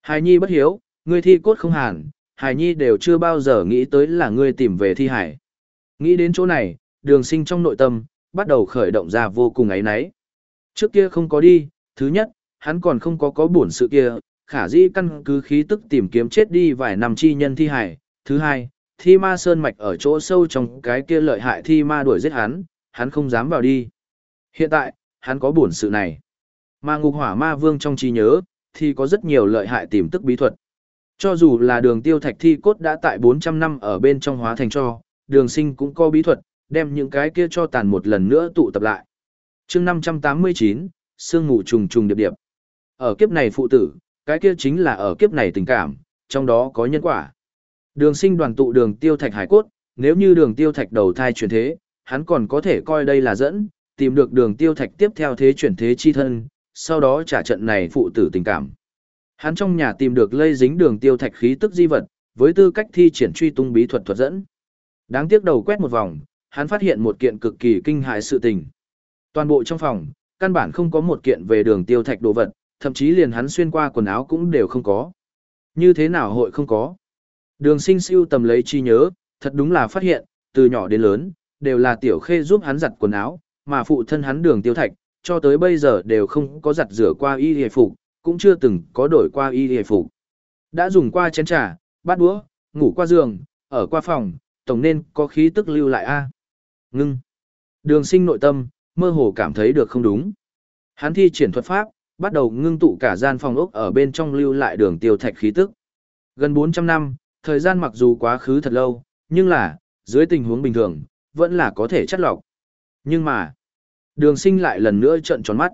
Hài nhi bất hiếu, ngươi thi cốt không hàn, hài nhi đều chưa bao giờ nghĩ tới là ngươi tìm về thi hải. Nghĩ đến chỗ này, đường sinh trong nội tâm, bắt đầu khởi động ra vô cùng ấy náy. Trước kia không có đi, thứ nhất, hắn còn không có có buồn sự kia, khả dĩ căn cứ khí tức tìm kiếm chết đi vài năm chi nhân thi hải. Thứ hai, thi ma sơn mạch ở chỗ sâu trong cái kia lợi hại thi ma đuổi giết hắn, hắn không dám vào đi. Hiện tại, hắn có buồn sự này. Mà ngục hỏa ma vương trong trí nhớ, thì có rất nhiều lợi hại tìm tức bí thuật. Cho dù là đường tiêu thạch thi cốt đã tại 400 năm ở bên trong hóa thành cho, đường sinh cũng có bí thuật, đem những cái kia cho tàn một lần nữa tụ tập lại. chương 589, Sương mù trùng trùng điệp điệp. Ở kiếp này phụ tử, cái kia chính là ở kiếp này tình cảm, trong đó có nhân quả. Đường sinh đoàn tụ đường tiêu thạch hải cốt, nếu như đường tiêu thạch đầu thai chuyển thế, hắn còn có thể coi đây là dẫn, tìm được đường tiêu thạch tiếp theo thế chuyển thế chi thân, sau đó trả trận này phụ tử tình cảm. Hắn trong nhà tìm được lây dính đường tiêu thạch khí tức di vật, với tư cách thi triển truy tung bí thuật thuật dẫn. Đáng tiếc đầu quét một vòng, hắn phát hiện một kiện cực kỳ kinh hại sự tình. Toàn bộ trong phòng, căn bản không có một kiện về đường tiêu thạch đồ vật, thậm chí liền hắn xuyên qua quần áo cũng đều không có. Như thế nào hội không có? Đường sinh siêu tầm lấy chi nhớ, thật đúng là phát hiện, từ nhỏ đến lớn, đều là tiểu khê giúp hắn giặt quần áo, mà phụ thân hắn đường tiêu thạch, cho tới bây giờ đều không có giặt rửa qua y hề phục, cũng chưa từng có đổi qua y hề phục. Đã dùng qua chén trà, bát đũa, ngủ qua giường, ở qua phòng, tổng nên có khí tức lưu lại a Ngưng. Đường sinh nội tâm, mơ hồ cảm thấy được không đúng. Hắn thi triển thuật pháp, bắt đầu ngưng tụ cả gian phòng ốc ở bên trong lưu lại đường tiêu thạch khí tức. Gần 400 năm, thời gian mặc dù quá khứ thật lâu, nhưng là, dưới tình huống bình thường, vẫn là có thể chất lọc. Nhưng mà, đường sinh lại lần nữa trận tròn mắt.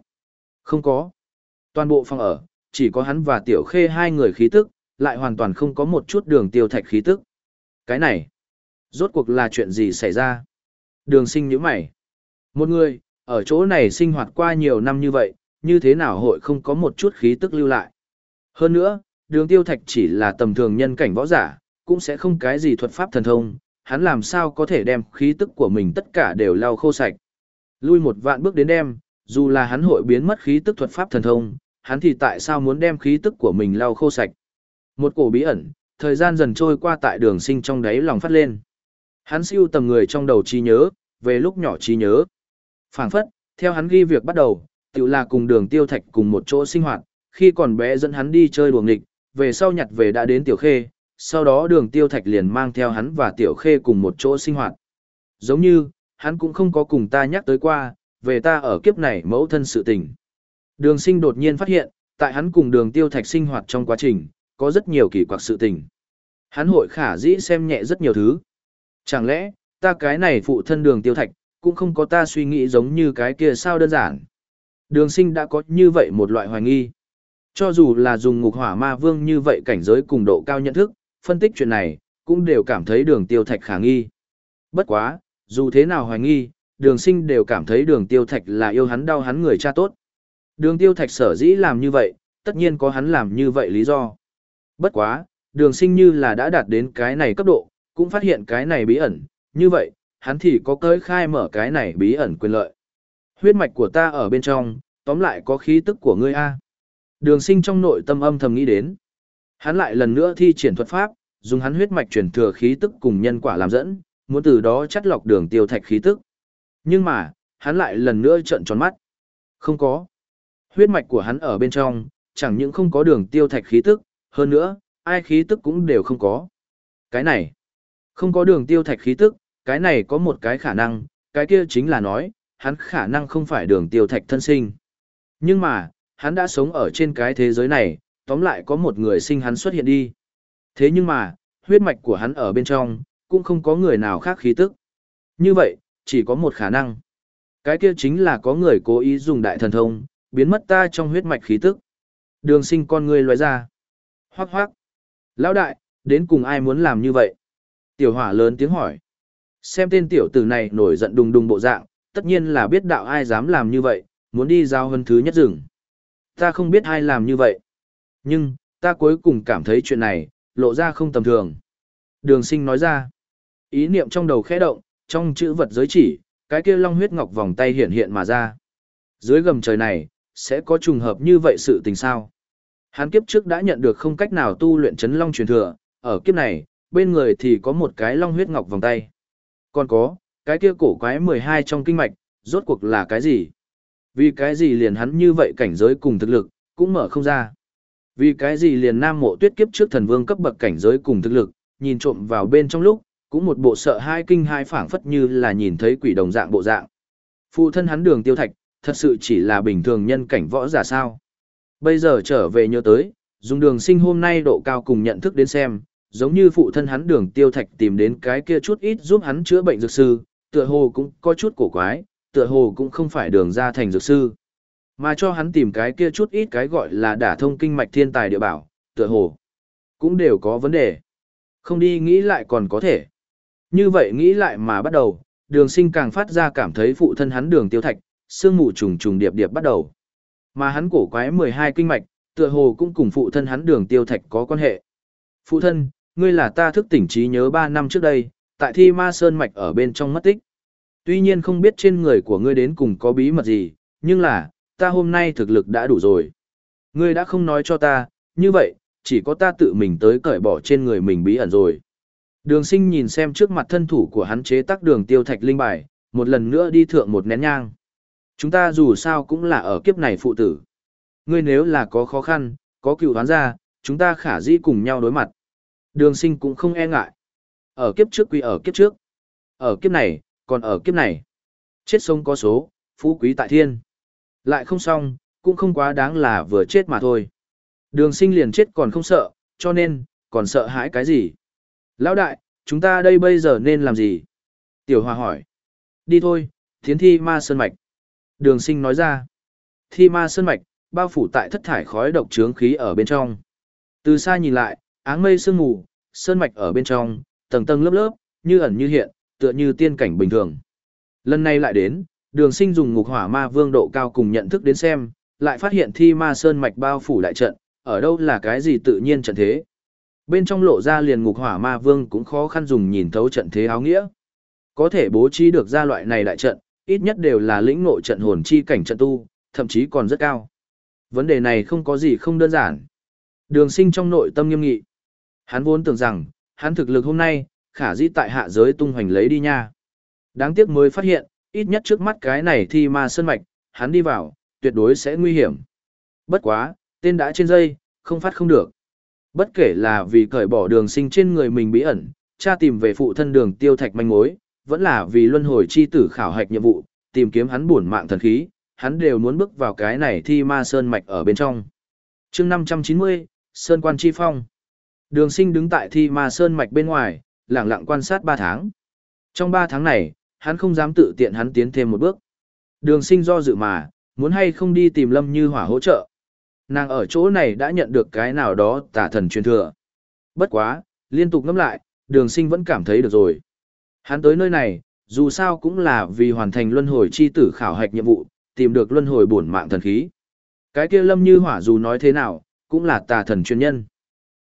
Không có. Toàn bộ phòng ở, chỉ có hắn và tiểu khê hai người khí tức, lại hoàn toàn không có một chút đường tiêu thạch khí tức. Cái này, rốt cuộc là chuyện gì xảy ra? Đường sinh nhíu mày. Một người, ở chỗ này sinh hoạt qua nhiều năm như vậy, như thế nào hội không có một chút khí tức lưu lại. Hơn nữa, đường tiêu thạch chỉ là tầm thường nhân cảnh võ giả, cũng sẽ không cái gì thuật pháp thần thông, hắn làm sao có thể đem khí tức của mình tất cả đều lau khô sạch. Lui một vạn bước đến đem, dù là hắn hội biến mất khí tức thuật pháp thần thông, hắn thì tại sao muốn đem khí tức của mình lau khô sạch. Một cổ bí ẩn, thời gian dần trôi qua tại đường sinh trong đáy lòng phát lên. Hắn siêu tầm người trong đầu trí nhớ, về lúc nhỏ trí nhớ. phảng phất, theo hắn ghi việc bắt đầu, tự là cùng đường tiêu thạch cùng một chỗ sinh hoạt, khi còn bé dẫn hắn đi chơi đùa nghịch, về sau nhặt về đã đến tiểu khê, sau đó đường tiêu thạch liền mang theo hắn và tiểu khê cùng một chỗ sinh hoạt. Giống như, hắn cũng không có cùng ta nhắc tới qua, về ta ở kiếp này mẫu thân sự tình. Đường sinh đột nhiên phát hiện, tại hắn cùng đường tiêu thạch sinh hoạt trong quá trình, có rất nhiều kỳ quặc sự tình. Hắn hội khả dĩ xem nhẹ rất nhiều thứ. Chẳng lẽ, ta cái này phụ thân đường tiêu thạch, cũng không có ta suy nghĩ giống như cái kia sao đơn giản. Đường sinh đã có như vậy một loại hoài nghi. Cho dù là dùng ngục hỏa ma vương như vậy cảnh giới cùng độ cao nhận thức, phân tích chuyện này, cũng đều cảm thấy đường tiêu thạch khả nghi. Bất quá, dù thế nào hoài nghi, đường sinh đều cảm thấy đường tiêu thạch là yêu hắn đau hắn người cha tốt. Đường tiêu thạch sở dĩ làm như vậy, tất nhiên có hắn làm như vậy lý do. Bất quá, đường sinh như là đã đạt đến cái này cấp độ, cũng phát hiện cái này bí ẩn, như vậy, hắn thì có tới khai mở cái này bí ẩn quyền lợi. Huyết mạch của ta ở bên trong, tóm lại có khí tức của ngươi A. Đường sinh trong nội tâm âm thầm nghĩ đến. Hắn lại lần nữa thi triển thuật pháp, dùng hắn huyết mạch chuyển thừa khí tức cùng nhân quả làm dẫn, muốn từ đó chắt lọc đường tiêu thạch khí tức. Nhưng mà, hắn lại lần nữa trợn tròn mắt. Không có. Huyết mạch của hắn ở bên trong, chẳng những không có đường tiêu thạch khí tức, hơn nữa, ai khí tức cũng đều không có. Cái này, không có đường tiêu thạch khí tức, cái này có một cái khả năng, cái kia chính là nói, hắn khả năng không phải đường tiêu thạch thân sinh. Nhưng mà, hắn đã sống ở trên cái thế giới này, tóm lại có một người sinh hắn xuất hiện đi. Thế nhưng mà, huyết mạch của hắn ở bên trong, cũng không có người nào khác khí tức. Như vậy, chỉ có một khả năng. Cái kia chính là có người cố ý dùng đại thần thông, biến mất ta trong huyết mạch khí tức. Đường sinh con người loại ra. Hoác hoác. Lão đại, đến cùng ai muốn làm như vậy? Tiểu hỏa lớn tiếng hỏi. Xem tên tiểu tử này nổi giận đùng đùng bộ dạng, tất nhiên là biết đạo ai dám làm như vậy, muốn đi giao hơn thứ nhất rừng. Ta không biết ai làm như vậy. Nhưng, ta cuối cùng cảm thấy chuyện này, lộ ra không tầm thường. Đường sinh nói ra. Ý niệm trong đầu khẽ động, trong chữ vật giới chỉ, cái kia long huyết ngọc vòng tay hiện hiện mà ra. Dưới gầm trời này, sẽ có trùng hợp như vậy sự tình sao? Hắn kiếp trước đã nhận được không cách nào tu luyện chấn long truyền thừa, ở kiếp này, bên người thì có một cái long huyết ngọc vòng tay. Còn có, cái kia cổ quái 12 trong kinh mạch, rốt cuộc là cái gì? Vì cái gì liền hắn như vậy cảnh giới cùng thực lực, cũng mở không ra. Vì cái gì liền nam mộ tuyết kiếp trước thần vương cấp bậc cảnh giới cùng thực lực, nhìn trộm vào bên trong lúc, cũng một bộ sợ hai kinh hai phảng phất như là nhìn thấy quỷ đồng dạng bộ dạng. Phụ thân hắn đường tiêu thạch, thật sự chỉ là bình thường nhân cảnh võ giả sao. Bây giờ trở về nhớ tới, dùng đường sinh hôm nay độ cao cùng nhận thức đến xem, giống như phụ thân hắn đường tiêu thạch tìm đến cái kia chút ít giúp hắn chữa bệnh dược sư, tựa hồ cũng có chút cổ quái, tựa hồ cũng không phải đường ra thành dược sư. Mà cho hắn tìm cái kia chút ít cái gọi là đả thông kinh mạch thiên tài địa bảo, tựa hồ cũng đều có vấn đề. Không đi nghĩ lại còn có thể. Như vậy nghĩ lại mà bắt đầu, đường sinh càng phát ra cảm thấy phụ thân hắn đường tiêu thạch, sương mù trùng trùng điệp điệp bắt đầu. Mà hắn cổ quái 12 kinh mạch, tựa hồ cũng cùng phụ thân hắn đường tiêu thạch có quan hệ. Phụ thân, ngươi là ta thức tỉnh trí nhớ 3 năm trước đây, tại thi ma sơn mạch ở bên trong mất tích. Tuy nhiên không biết trên người của ngươi đến cùng có bí mật gì, nhưng là, ta hôm nay thực lực đã đủ rồi. Ngươi đã không nói cho ta, như vậy, chỉ có ta tự mình tới cởi bỏ trên người mình bí ẩn rồi. Đường sinh nhìn xem trước mặt thân thủ của hắn chế tác đường tiêu thạch linh bài, một lần nữa đi thượng một nén nhang. Chúng ta dù sao cũng là ở kiếp này phụ tử. Ngươi nếu là có khó khăn, có cựu đoán ra, chúng ta khả dĩ cùng nhau đối mặt. Đường sinh cũng không e ngại. Ở kiếp trước quy ở kiếp trước. Ở kiếp này, còn ở kiếp này. Chết sông có số, phú quý tại thiên. Lại không xong, cũng không quá đáng là vừa chết mà thôi. Đường sinh liền chết còn không sợ, cho nên, còn sợ hãi cái gì? Lão đại, chúng ta đây bây giờ nên làm gì? Tiểu Hòa hỏi. Đi thôi, thiến thi ma sơn mạch. Đường sinh nói ra. Thi ma sơn mạch, bao phủ tại thất thải khói độc trướng khí ở bên trong. Từ xa nhìn lại, áng mây sương mù, sơn mạch ở bên trong, tầng tầng lớp lớp, như ẩn như hiện, tựa như tiên cảnh bình thường. Lần này lại đến, đường sinh dùng ngục hỏa ma vương độ cao cùng nhận thức đến xem, lại phát hiện thi ma sơn mạch bao phủ đại trận, ở đâu là cái gì tự nhiên trận thế. Bên trong lộ ra liền ngục hỏa ma vương cũng khó khăn dùng nhìn thấu trận thế áo nghĩa. Có thể bố trí được ra loại này đại trận, ít nhất đều là lĩnh ngộ trận hồn chi cảnh trận tu, thậm chí còn rất cao. Vấn đề này không có gì không đơn giản. Đường sinh trong nội tâm nghiêm nghị. Hắn vốn tưởng rằng, hắn thực lực hôm nay, khả dĩ tại hạ giới tung hoành lấy đi nha. Đáng tiếc mới phát hiện, ít nhất trước mắt cái này thì ma sơn mạch, hắn đi vào, tuyệt đối sẽ nguy hiểm. Bất quá, tên đã trên dây, không phát không được. Bất kể là vì cởi bỏ đường sinh trên người mình bí ẩn, cha tìm về phụ thân đường tiêu thạch manh mối, vẫn là vì luân hồi chi tử khảo hạch nhiệm vụ, tìm kiếm hắn buồn mạng thần khí, hắn đều muốn bước vào cái này thi ma sơn mạch ở bên trong. chương 590, Sơn Quan Chi Phong. Đường sinh đứng tại thi ma sơn mạch bên ngoài, lặng lặng quan sát 3 tháng. Trong 3 tháng này, hắn không dám tự tiện hắn tiến thêm một bước. Đường sinh do dự mà, muốn hay không đi tìm Lâm Như Hỏa hỗ trợ. Nàng ở chỗ này đã nhận được cái nào đó tả thần truyền thừa. Bất quá, liên tục ngâm lại, đường sinh vẫn cảm thấy được rồi. Hắn tới nơi này, dù sao cũng là vì hoàn thành luân hồi chi tử khảo hạch nhiệm vụ, tìm được luân hồi bổn mạng thần khí. Cái kia lâm như hỏa dù nói thế nào, cũng là tà thần chuyên nhân.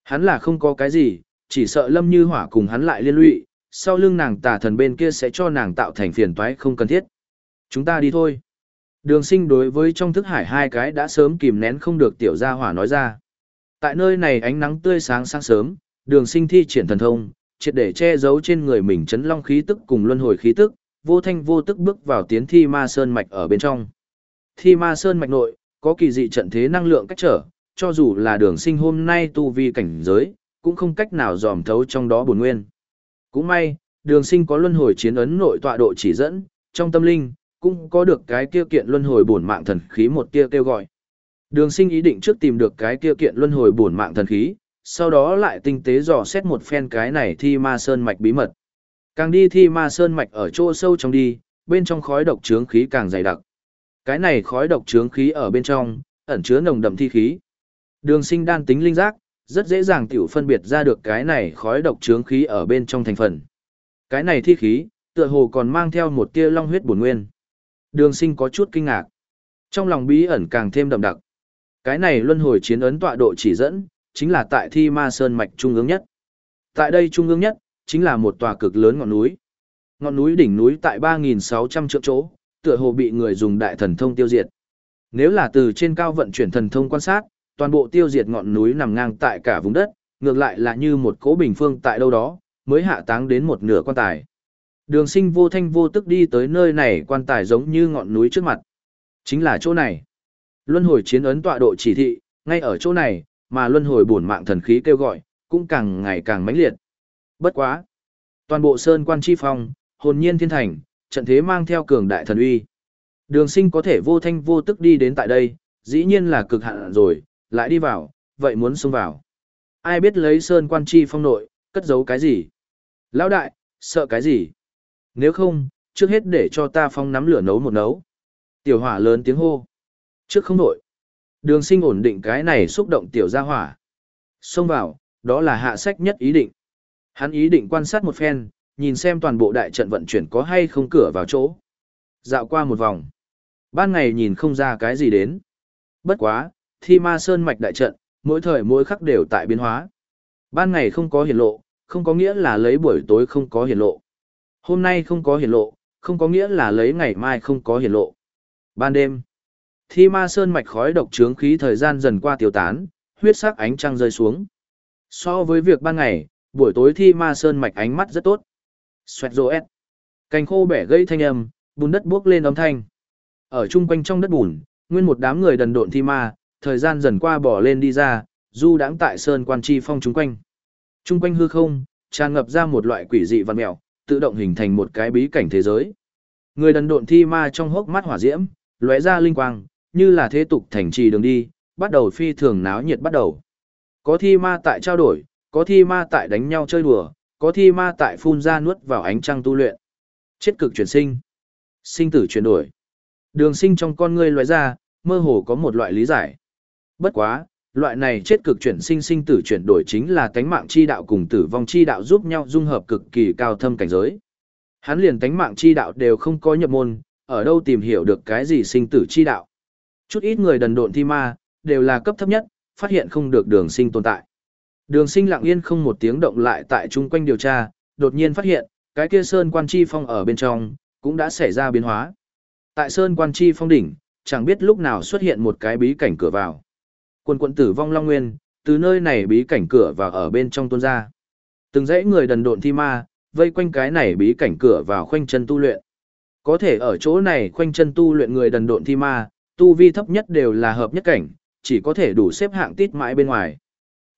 Hắn là không có cái gì, chỉ sợ lâm như hỏa cùng hắn lại liên lụy, sau lưng nàng tà thần bên kia sẽ cho nàng tạo thành phiền toái không cần thiết. Chúng ta đi thôi. Đường sinh đối với trong thức hải hai cái đã sớm kìm nén không được tiểu gia hỏa nói ra. Tại nơi này ánh nắng tươi sáng sáng sớm, đường sinh thi triển thần thông, triệt để che giấu trên người mình chấn long khí tức cùng luân hồi khí tức, vô thanh vô tức bước vào tiến thi ma sơn mạch ở bên trong. thi ma sơn mạch nội, có kỳ dị trận thế năng lượng cách trở, cho dù là đường sinh hôm nay tu vi cảnh giới, cũng không cách nào dòm thấu trong đó buồn nguyên. Cũng may, đường sinh có luân hồi chiến ấn nội tọa độ chỉ dẫn, trong tâm linh, cũng có được cái kia kiện luân hồi bổn mạng thần khí một tia kêu gọi. Đường sinh ý định trước tìm được cái kia kiện luân hồi bổn mạng thần khí, sau đó lại tinh tế dò xét một phen cái này thi ma sơn mạch bí mật. Càng đi thi ma sơn mạch ở chỗ sâu trong đi, bên trong khói độc trướng khí càng dày đặc. Cái này khói độc trướng khí ở bên trong, ẩn chứa nồng đậm thi khí. Đường sinh đan tính linh giác, rất dễ dàng tiểu phân biệt ra được cái này khói độc trướng khí ở bên trong thành phần. Cái này thi khí, tựa hồ còn mang theo một tia long huyết bổn nguyên. Đường sinh có chút kinh ngạc. Trong lòng bí ẩn càng thêm đậm đặc. Cái này luân hồi chiến ấn tọa độ chỉ dẫn, chính là tại thi ma sơn mạch trung ương nhất. Tại đây trung ương nhất, chính là một tòa cực lớn ngọn núi. Ngọn núi đỉnh núi tại 3.600 trượng chỗ, tựa hồ bị người dùng đại thần thông tiêu diệt. Nếu là từ trên cao vận chuyển thần thông quan sát, toàn bộ tiêu diệt ngọn núi nằm ngang tại cả vùng đất, ngược lại là như một cố bình phương tại đâu đó, mới hạ táng đến một nửa quan tài. Đường sinh vô thanh vô tức đi tới nơi này quan tài giống như ngọn núi trước mặt. Chính là chỗ này. Luân hồi chiến ấn tọa độ chỉ thị, ngay ở chỗ này, mà luân hồi bổn mạng thần khí kêu gọi, cũng càng ngày càng mãnh liệt. Bất quá. Toàn bộ sơn quan chi phong, hồn nhiên thiên thành, trận thế mang theo cường đại thần uy. Đường sinh có thể vô thanh vô tức đi đến tại đây, dĩ nhiên là cực hạn rồi, lại đi vào, vậy muốn xông vào. Ai biết lấy sơn quan chi phong nội, cất giấu cái gì? Lão đại, sợ cái gì? Nếu không, trước hết để cho ta phong nắm lửa nấu một nấu. Tiểu hỏa lớn tiếng hô. Trước không nổi. Đường sinh ổn định cái này xúc động tiểu gia hỏa. Xông vào, đó là hạ sách nhất ý định. Hắn ý định quan sát một phen, nhìn xem toàn bộ đại trận vận chuyển có hay không cửa vào chỗ. Dạo qua một vòng. Ban ngày nhìn không ra cái gì đến. Bất quá, thi ma sơn mạch đại trận, mỗi thời mỗi khắc đều tại biến hóa. Ban ngày không có hiển lộ, không có nghĩa là lấy buổi tối không có hiển lộ. Hôm nay không có hiển lộ, không có nghĩa là lấy ngày mai không có hiển lộ. Ban đêm, thi ma sơn mạch khói độc trướng khí thời gian dần qua tiêu tán, huyết sắc ánh trăng rơi xuống. So với việc ban ngày, buổi tối thi ma sơn mạch ánh mắt rất tốt. Xoẹt rô ép. Cành khô bẻ gây thanh âm, bùn đất buốc lên âm thanh. Ở chung quanh trong đất bùn, nguyên một đám người đần độn thi ma, thời gian dần qua bỏ lên đi ra, du đãng tại sơn quan chi phong chúng quanh. trung quanh hư không, tràn ngập ra một loại quỷ dị văn mèo, tự động hình thành một cái bí cảnh thế giới. Người đần độn thi ma trong hốc mắt hỏa diễm, lóe ra linh quang, như là thế tục thành trì đường đi, bắt đầu phi thường náo nhiệt bắt đầu. Có thi ma tại trao đổi, có thi ma tại đánh nhau chơi đùa, có thi ma tại phun ra nuốt vào ánh trăng tu luyện. Chết cực chuyển sinh, sinh tử chuyển đổi. Đường sinh trong con ngươi lóe ra, mơ hồ có một loại lý giải. Bất quá, loại này chết cực chuyển sinh sinh tử chuyển đổi chính là tánh mạng chi đạo cùng tử vong chi đạo giúp nhau dung hợp cực kỳ cao thâm cảnh giới. Hắn liền tánh mạng chi đạo đều không có nhập môn, ở đâu tìm hiểu được cái gì sinh tử chi đạo. Chút ít người đần độn thi ma, đều là cấp thấp nhất, phát hiện không được đường sinh tồn tại. Đường sinh lặng yên không một tiếng động lại tại chung quanh điều tra, đột nhiên phát hiện, cái kia sơn quan chi phong ở bên trong, cũng đã xảy ra biến hóa. Tại sơn quan chi phong đỉnh, chẳng biết lúc nào xuất hiện một cái bí cảnh cửa vào. Quân quận tử vong long nguyên, từ nơi này bí cảnh cửa vào ở bên trong tuôn ra. Từng dãy người đần độn thi ma, vây quanh cái này bí cảnh cửa vào khoanh chân tu luyện. Có thể ở chỗ này khoanh chân tu luyện người đần độn thi ma, tu vi thấp nhất đều là hợp nhất cảnh, chỉ có thể đủ xếp hạng tít mãi bên ngoài.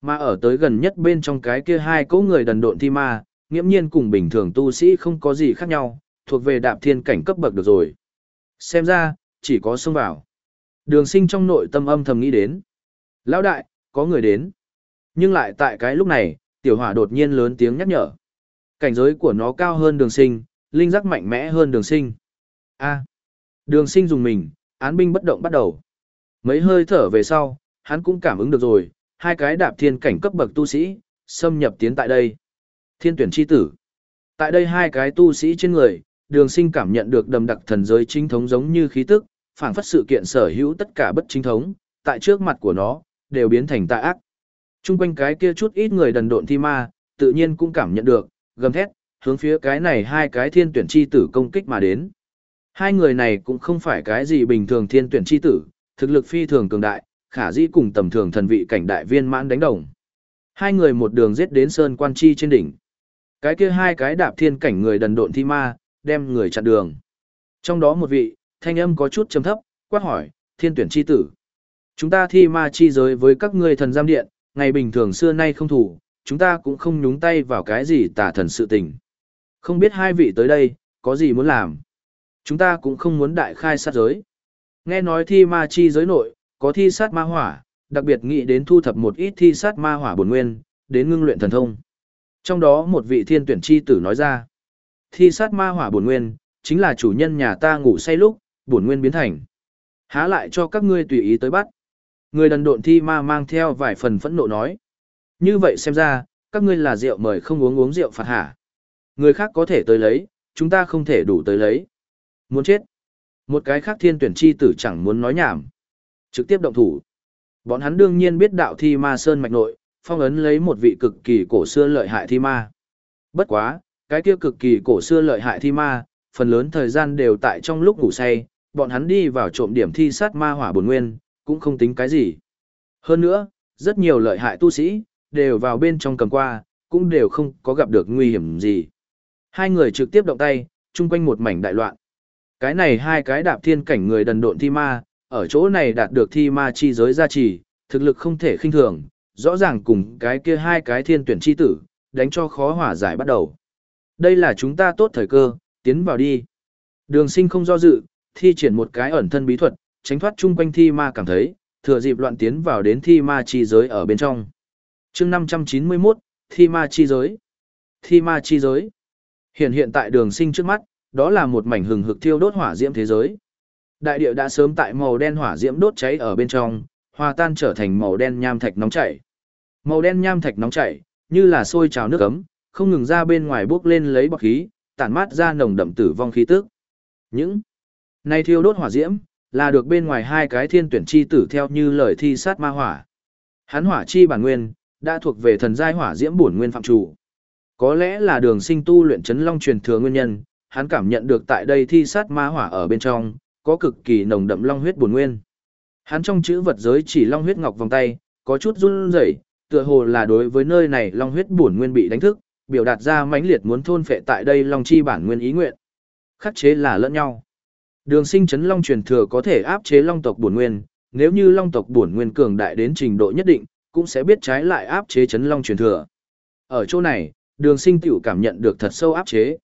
Mà ở tới gần nhất bên trong cái kia hai cỗ người đần độn thi ma, nghiễm nhiên cùng bình thường tu sĩ không có gì khác nhau, thuộc về đạp thiên cảnh cấp bậc được rồi. Xem ra, chỉ có xông vào. Đường sinh trong nội tâm âm thầm nghĩ đến. Lão đại, có người đến. Nhưng lại tại cái lúc này, tiểu hỏa đột nhiên lớn tiếng nhắc nhở. Cảnh giới của nó cao hơn đường sinh, linh giác mạnh mẽ hơn đường sinh. a đường sinh dùng mình, án binh bất động bắt đầu. Mấy hơi thở về sau, hắn cũng cảm ứng được rồi, hai cái đạp thiên cảnh cấp bậc tu sĩ, xâm nhập tiến tại đây. Thiên tuyển chi tử. Tại đây hai cái tu sĩ trên người, đường sinh cảm nhận được đầm đặc thần giới chính thống giống như khí tức, phản phất sự kiện sở hữu tất cả bất chính thống, tại trước mặt của nó, đều biến thành tà ác. Trung quanh cái kia chút ít người đần độn thi ma, tự nhiên cũng cảm nhận được, gầm thét, hướng phía cái này hai cái thiên tuyển chi tử công kích mà đến. Hai người này cũng không phải cái gì bình thường thiên tuyển chi tử, thực lực phi thường cường đại, khả dĩ cùng tầm thường thần vị cảnh đại viên mãn đánh đồng. Hai người một đường giết đến sơn quan chi trên đỉnh. Cái kia hai cái đạp thiên cảnh người đần độn thi ma, đem người chặn đường. Trong đó một vị, thanh âm có chút trầm thấp, quát hỏi, thiên tuyển chi tử. Chúng ta thi ma chi giới với các ngươi thần giam điện, ngày bình thường xưa nay không thủ, chúng ta cũng không nhúng tay vào cái gì tả thần sự tình. Không biết hai vị tới đây, có gì muốn làm. Chúng ta cũng không muốn đại khai sát giới. Nghe nói thi ma chi giới nội, có thi sát ma hỏa, đặc biệt nghĩ đến thu thập một ít thi sát ma hỏa bổn nguyên, đến ngưng luyện thần thông. Trong đó một vị thiên tuyển chi tử nói ra, thi sát ma hỏa bổn nguyên, chính là chủ nhân nhà ta ngủ say lúc, bổn nguyên biến thành. Há lại cho các ngươi tùy ý tới bắt. Người đần độn thi ma mang theo vài phần phẫn nộ nói. Như vậy xem ra, các ngươi là rượu mời không uống uống rượu phạt hả. Người khác có thể tới lấy, chúng ta không thể đủ tới lấy. Muốn chết. Một cái khác thiên tuyển chi tử chẳng muốn nói nhảm. Trực tiếp động thủ. Bọn hắn đương nhiên biết đạo thi ma sơn mạch nội, phong ấn lấy một vị cực kỳ cổ xưa lợi hại thi ma. Bất quá, cái kia cực kỳ cổ xưa lợi hại thi ma, phần lớn thời gian đều tại trong lúc ngủ say, bọn hắn đi vào trộm điểm thi sát ma hỏa bổn nguyên, cũng không tính cái gì. Hơn nữa, rất nhiều lợi hại tu sĩ, đều vào bên trong cầm qua, cũng đều không có gặp được nguy hiểm gì. Hai người trực tiếp động tay, chung quanh một mảnh đại loạn. Cái này hai cái đạp thiên cảnh người đần độn thi ma, ở chỗ này đạt được thi ma chi giới gia trì, thực lực không thể khinh thường, rõ ràng cùng cái kia hai cái thiên tuyển chi tử, đánh cho khó hỏa giải bắt đầu. Đây là chúng ta tốt thời cơ, tiến vào đi. Đường sinh không do dự, thi triển một cái ẩn thân bí thuật, tránh thoát chung quanh thi ma cảm thấy, thừa dịp loạn tiến vào đến thi ma chi giới ở bên trong. chương 591, thi ma chi giới. Thi ma chi giới. Hiện hiện tại đường sinh trước mắt, đó là một mảnh hừng hực thiêu đốt hỏa diễm thế giới. Đại địa đã sớm tại màu đen hỏa diễm đốt cháy ở bên trong, hòa tan trở thành màu đen nham thạch nóng chảy. Màu đen nham thạch nóng chảy, như là sôi trào nước ấm, không ngừng ra bên ngoài bước lên lấy bọc khí, tản mát ra nồng đậm tử vong khí tức. Những này thiêu đốt hỏa diễm, là được bên ngoài hai cái thiên tuyển chi tử theo như lời thi sát ma hỏa. Hắn hỏa chi bản nguyên, đã thuộc về thần giai hỏa diễm bổn nguyên phạm chủ. Có lẽ là đường sinh tu luyện chấn long truyền thừa nguyên nhân, hắn cảm nhận được tại đây thi sát ma hỏa ở bên trong, có cực kỳ nồng đậm long huyết bổn nguyên. Hắn trong chữ vật giới chỉ long huyết ngọc vòng tay, có chút run rẩy, tựa hồ là đối với nơi này long huyết bổn nguyên bị đánh thức, biểu đạt ra mãnh liệt muốn thôn phệ tại đây long chi bản nguyên ý nguyện. Khắc chế là lẫn nhau. Đường sinh chấn long truyền thừa có thể áp chế long tộc bổn nguyên, nếu như long tộc bổn nguyên cường đại đến trình độ nhất định, cũng sẽ biết trái lại áp chế chấn long truyền thừa. Ở chỗ này, đường sinh tiểu cảm nhận được thật sâu áp chế.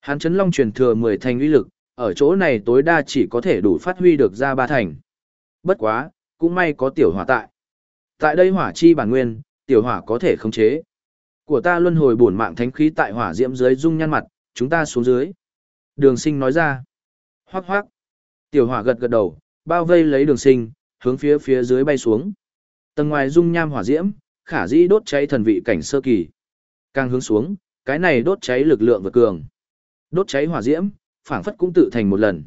Hắn chấn long truyền thừa 10 thành uy lực, ở chỗ này tối đa chỉ có thể đủ phát huy được ra ba thành. Bất quá, cũng may có tiểu hỏa tại. Tại đây hỏa chi bản nguyên, tiểu hỏa có thể khống chế. Của ta luân hồi bổn mạng thánh khí tại hỏa diễm dưới dung nhăn mặt, chúng ta xuống dưới. Đường sinh nói ra. Hoác hoác. Tiểu hỏa gật gật đầu, bao vây lấy đường sinh, hướng phía phía dưới bay xuống. Tầng ngoài dung nham hỏa diễm, khả dĩ đốt cháy thần vị cảnh sơ kỳ. Càng hướng xuống, cái này đốt cháy lực lượng vượt cường. Đốt cháy hỏa diễm, phản phất cũng tự thành một lần.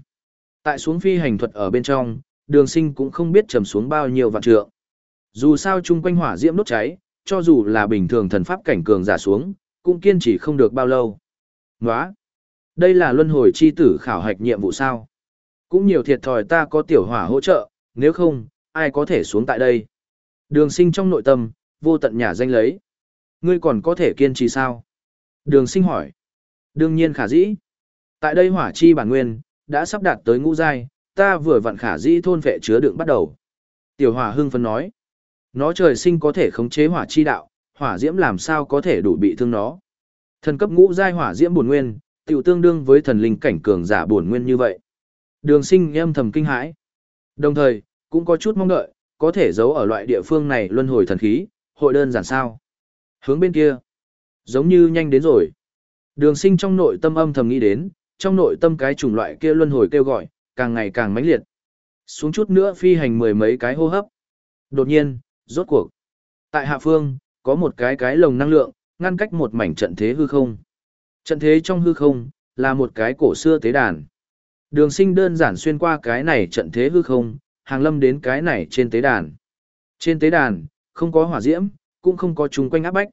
Tại xuống phi hành thuật ở bên trong, đường sinh cũng không biết trầm xuống bao nhiêu vạn trượng. Dù sao chung quanh hỏa diễm đốt cháy, cho dù là bình thường thần pháp cảnh cường giả xuống, cũng kiên trì không được bao lâu. Nóa! Đây là luân hồi chi tử khảo hạch nhiệm vụ sao? Cũng nhiều thiệt thòi ta có tiểu hỏa hỗ trợ, nếu không, ai có thể xuống tại đây? Đường sinh trong nội tâm, vô tận nhà danh lấy. Ngươi còn có thể kiên trì sao? Đường sinh hỏi. Đương nhiên khả dĩ. Tại đây hỏa chi bản nguyên, đã sắp đạt tới ngũ giai, ta vừa vặn khả dĩ thôn vệ chứa đựng bắt đầu. Tiểu hỏa hưng phấn nói. Nó trời sinh có thể khống chế hỏa chi đạo, hỏa diễm làm sao có thể đủ bị thương nó. Thần cấp ngũ giai hỏa diễm bổn nguyên, tiểu tương đương với thần linh cảnh cường giả bổn nguyên như vậy. Đường sinh âm thầm kinh hãi. Đồng thời, cũng có chút mong đợi, có thể giấu ở loại địa phương này luân hồi thần khí, hội đơn giản sao. Hướng bên kia, giống như nhanh đến rồi. Đường sinh trong nội tâm âm thầm nghĩ đến, trong nội tâm cái chủng loại kia luân hồi kêu gọi, càng ngày càng mãnh liệt. Xuống chút nữa phi hành mười mấy cái hô hấp. Đột nhiên, rốt cuộc. Tại hạ phương, có một cái cái lồng năng lượng, ngăn cách một mảnh trận thế hư không. Trận thế trong hư không, là một cái cổ xưa tế đàn. Đường sinh đơn giản xuyên qua cái này trận thế hư không, hàng lâm đến cái này trên tế đàn. Trên tế đàn, không có hỏa diễm, cũng không có chung quanh áp bách.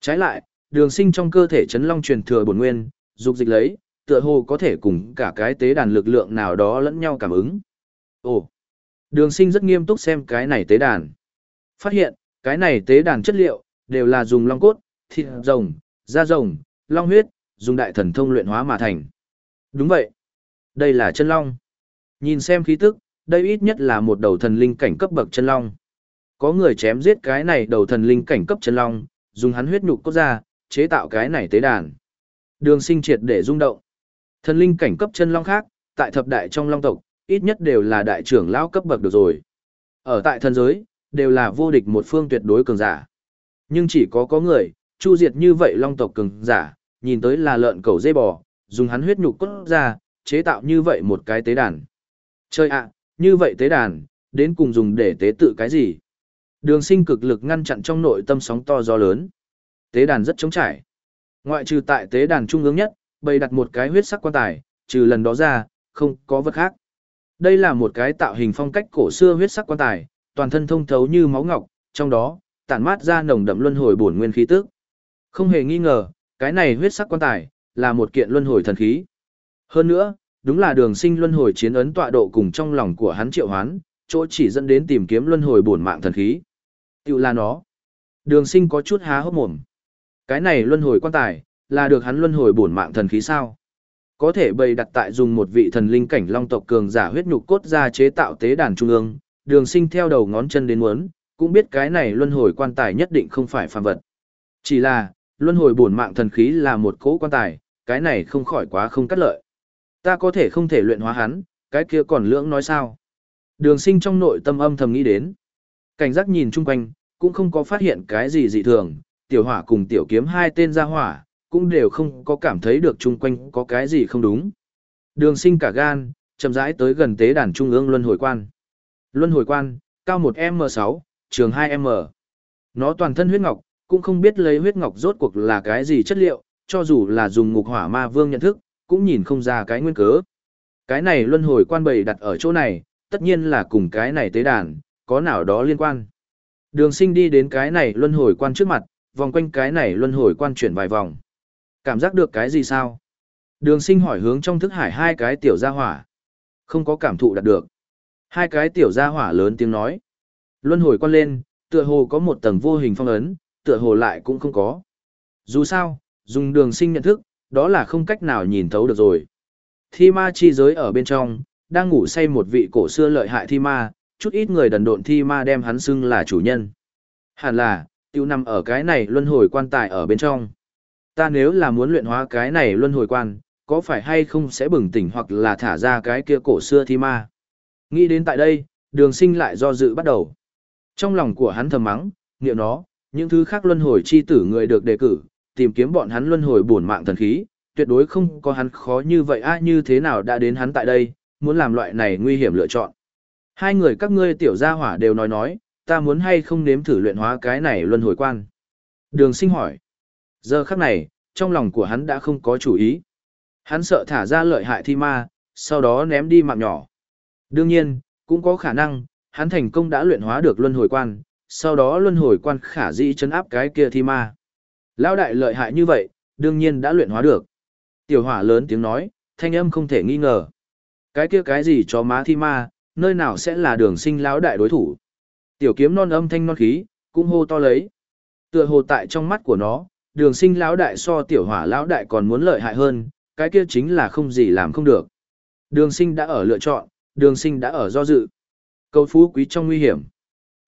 Trái lại, đường sinh trong cơ thể chấn long truyền thừa bổn nguyên, dục dịch lấy, tựa hồ có thể cùng cả cái tế đàn lực lượng nào đó lẫn nhau cảm ứng. Ồ, đường sinh rất nghiêm túc xem cái này tế đàn. Phát hiện, cái này tế đàn chất liệu, đều là dùng long cốt, thịt rồng, da rồng, long huyết, dùng đại thần thông luyện hóa mà thành. Đúng vậy. Đây là chân long. Nhìn xem khí tức, đây ít nhất là một đầu thần linh cảnh cấp bậc chân long. Có người chém giết cái này đầu thần linh cảnh cấp chân long, dùng hắn huyết nhục cốt ra, chế tạo cái này tế đàn. Đường sinh triệt để rung động. Thần linh cảnh cấp chân long khác, tại thập đại trong long tộc, ít nhất đều là đại trưởng lão cấp bậc được rồi. Ở tại thần giới, đều là vô địch một phương tuyệt đối cường giả. Nhưng chỉ có có người, chu diệt như vậy long tộc cường giả, nhìn tới là lợn cầu dây bò, dùng hắn huyết nhục cốt ra, chế tạo như vậy một cái tế đàn. Chơi ạ, như vậy tế đàn, đến cùng dùng để tế tự cái gì? Đường sinh cực lực ngăn chặn trong nội tâm sóng to gió lớn. Tế đàn rất trống trải. Ngoại trừ tại tế đàn trung ương nhất, bày đặt một cái huyết sắc quan tài, trừ lần đó ra, không có vật khác. Đây là một cái tạo hình phong cách cổ xưa huyết sắc quan tài, toàn thân thông thấu như máu ngọc, trong đó, tản mát ra nồng đậm luân hồi bổn nguyên khí tức. Không hề nghi ngờ, cái này huyết sắc quan tài, là một kiện luân hồi thần khí. Hơn nữa, đúng là đường sinh luân hồi chiến ấn tọa độ cùng trong lòng của hắn triệu hoán, chỗ chỉ dẫn đến tìm kiếm luân hồi bổn mạng thần khí. Tiểu là nó. Đường sinh có chút há hốc mồm. Cái này luân hồi quan tài, là được hắn luân hồi bổn mạng thần khí sao? Có thể bày đặt tại dùng một vị thần linh cảnh long tộc cường giả huyết nhục cốt ra chế tạo tế đàn trung ương, đường sinh theo đầu ngón chân đến muốn, cũng biết cái này luân hồi quan tài nhất định không phải phàm vật. Chỉ là, luân hồi bổn mạng thần khí là một cỗ quan tài, cái này không khỏi quá không cắt lợi. Ta có thể không thể luyện hóa hắn, cái kia còn lưỡng nói sao? Đường sinh trong nội tâm âm thầm nghĩ đến. Cảnh giác nhìn chung quanh, cũng không có phát hiện cái gì dị thường, tiểu hỏa cùng tiểu kiếm hai tên ra hỏa, cũng đều không có cảm thấy được chung quanh có cái gì không đúng. Đường sinh cả gan, chậm rãi tới gần tế đàn trung ương luân hồi quan. Luân hồi quan, cao 1M6, trường 2M. Nó toàn thân huyết ngọc, cũng không biết lấy huyết ngọc rốt cuộc là cái gì chất liệu, cho dù là dùng ngục hỏa ma vương nhận thức, cũng nhìn không ra cái nguyên cớ. Cái này luân hồi quan bầy đặt ở chỗ này, tất nhiên là cùng cái này tế đàn, có nào đó liên quan. Đường sinh đi đến cái này luân hồi quan trước mặt, vòng quanh cái này luân hồi quan chuyển vài vòng. Cảm giác được cái gì sao? Đường sinh hỏi hướng trong thức hải hai cái tiểu gia hỏa. Không có cảm thụ đạt được. Hai cái tiểu gia hỏa lớn tiếng nói. Luân hồi quan lên, tựa hồ có một tầng vô hình phong ấn, tựa hồ lại cũng không có. Dù sao, dùng đường sinh nhận thức, đó là không cách nào nhìn thấu được rồi. Thi ma chi giới ở bên trong, đang ngủ say một vị cổ xưa lợi hại thi ma, chút ít người đần độn thi ma đem hắn xưng là chủ nhân. Hẳn là, tiêu nằm ở cái này luân hồi quan tài ở bên trong. Ta nếu là muốn luyện hóa cái này luân hồi quan, có phải hay không sẽ bừng tỉnh hoặc là thả ra cái kia cổ xưa thi ma. Nghĩ đến tại đây, đường sinh lại do dự bắt đầu. Trong lòng của hắn thầm mắng, niệm nó, những thứ khác luân hồi chi tử người được đề cử, tìm kiếm bọn hắn luân hồi bổn mạng thần khí, tuyệt đối không có hắn khó như vậy a như thế nào đã đến hắn tại đây, muốn làm loại này nguy hiểm lựa chọn. Hai người các ngươi tiểu gia hỏa đều nói nói, ta muốn hay không nếm thử luyện hóa cái này luân hồi quan. Đường sinh hỏi. Giờ khắc này, trong lòng của hắn đã không có chủ ý. Hắn sợ thả ra lợi hại thi ma, sau đó ném đi mạng nhỏ. Đương nhiên, cũng có khả năng, hắn thành công đã luyện hóa được luân hồi quan, sau đó luân hồi quan khả dĩ chấn áp cái kia thi ma. Lão đại lợi hại như vậy, đương nhiên đã luyện hóa được. Tiểu hỏa lớn tiếng nói, thanh âm không thể nghi ngờ. Cái kia cái gì cho má thi ma, nơi nào sẽ là đường sinh lão đại đối thủ. Tiểu kiếm non âm thanh non khí, cũng hô to lấy. Tựa hồ tại trong mắt của nó, đường sinh lão đại so tiểu hỏa lão đại còn muốn lợi hại hơn, cái kia chính là không gì làm không được. Đường sinh đã ở lựa chọn, đường sinh đã ở do dự. Cầu phú quý trong nguy hiểm.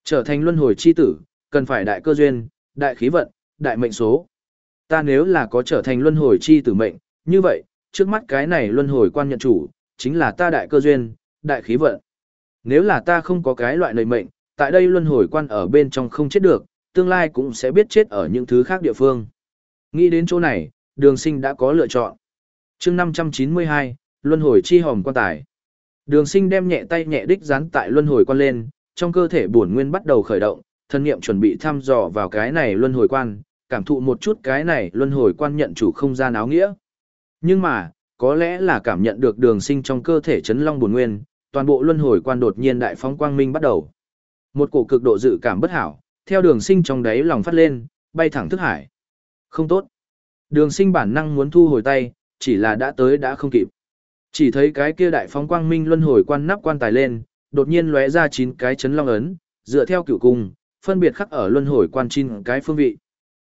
Trở thành luân hồi chi tử, cần phải đại cơ duyên, đại khí vận, đại mệnh số. Ta nếu là có trở thành luân hồi chi tử mệnh, như vậy, trước mắt cái này luân hồi quan nhận chủ, chính là ta đại cơ duyên, đại khí vận. Nếu là ta không có cái loại lời mệnh, tại đây luân hồi quan ở bên trong không chết được, tương lai cũng sẽ biết chết ở những thứ khác địa phương. Nghĩ đến chỗ này, đường sinh đã có lựa chọn. chương 592, luân hồi chi hòm quan tài. Đường sinh đem nhẹ tay nhẹ đích dán tại luân hồi quan lên, trong cơ thể bổn nguyên bắt đầu khởi động, thân niệm chuẩn bị thăm dò vào cái này luân hồi quan, cảm thụ một chút cái này luân hồi quan nhận chủ không gian áo nghĩa. Nhưng mà, có lẽ là cảm nhận được đường sinh trong cơ thể chấn long bổn nguyên, toàn bộ luân hồi quan đột nhiên đại phóng quang minh bắt đầu. Một cổ cực độ dự cảm bất hảo, theo đường sinh trong đáy lòng phát lên, bay thẳng thức hải. Không tốt. Đường sinh bản năng muốn thu hồi tay, chỉ là đã tới đã không kịp. Chỉ thấy cái kia đại phóng quang minh luân hồi quan nắp quan tài lên, đột nhiên lóe ra chín cái chấn long ấn, dựa theo cửu cung, phân biệt khắc ở luân hồi quan chín cái phương vị.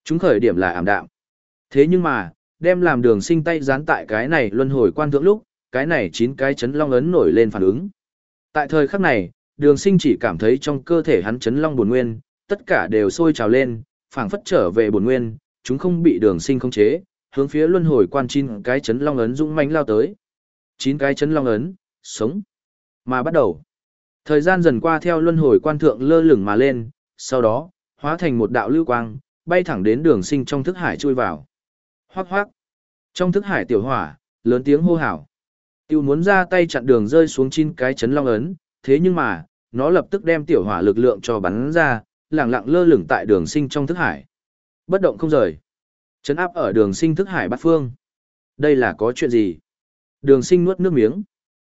Chúng khởi điểm là ảm đạm. Thế nhưng mà, đem làm đường sinh tay dán tại cái này luân hồi quan thượng lúc, cái này chín cái chấn long ấn nổi lên phản ứng. Tại thời khắc này, đường sinh chỉ cảm thấy trong cơ thể hắn chấn long buồn nguyên, tất cả đều sôi trào lên, phảng phất trở về buồn nguyên, chúng không bị đường sinh khống chế, hướng phía luân hồi quan chín cái chấn long ấn dũng mãnh lao tới. chín cái chấn long ấn, sống. Mà bắt đầu. Thời gian dần qua theo luân hồi quan thượng lơ lửng mà lên, sau đó, hóa thành một đạo lưu quang, bay thẳng đến đường sinh trong thức hải chui vào. Hoác hoác. Trong thức hải tiểu hỏa, lớn tiếng hô hào. Tiêu muốn ra tay chặn đường rơi xuống chín cái chấn long ấn, thế nhưng mà, nó lập tức đem tiểu hỏa lực lượng cho bắn ra, lẳng lặng lơ lửng tại đường sinh trong thức hải. Bất động không rời. Chấn áp ở đường sinh thức hải bát phương. Đây là có chuyện gì? Đường sinh nuốt nước miếng.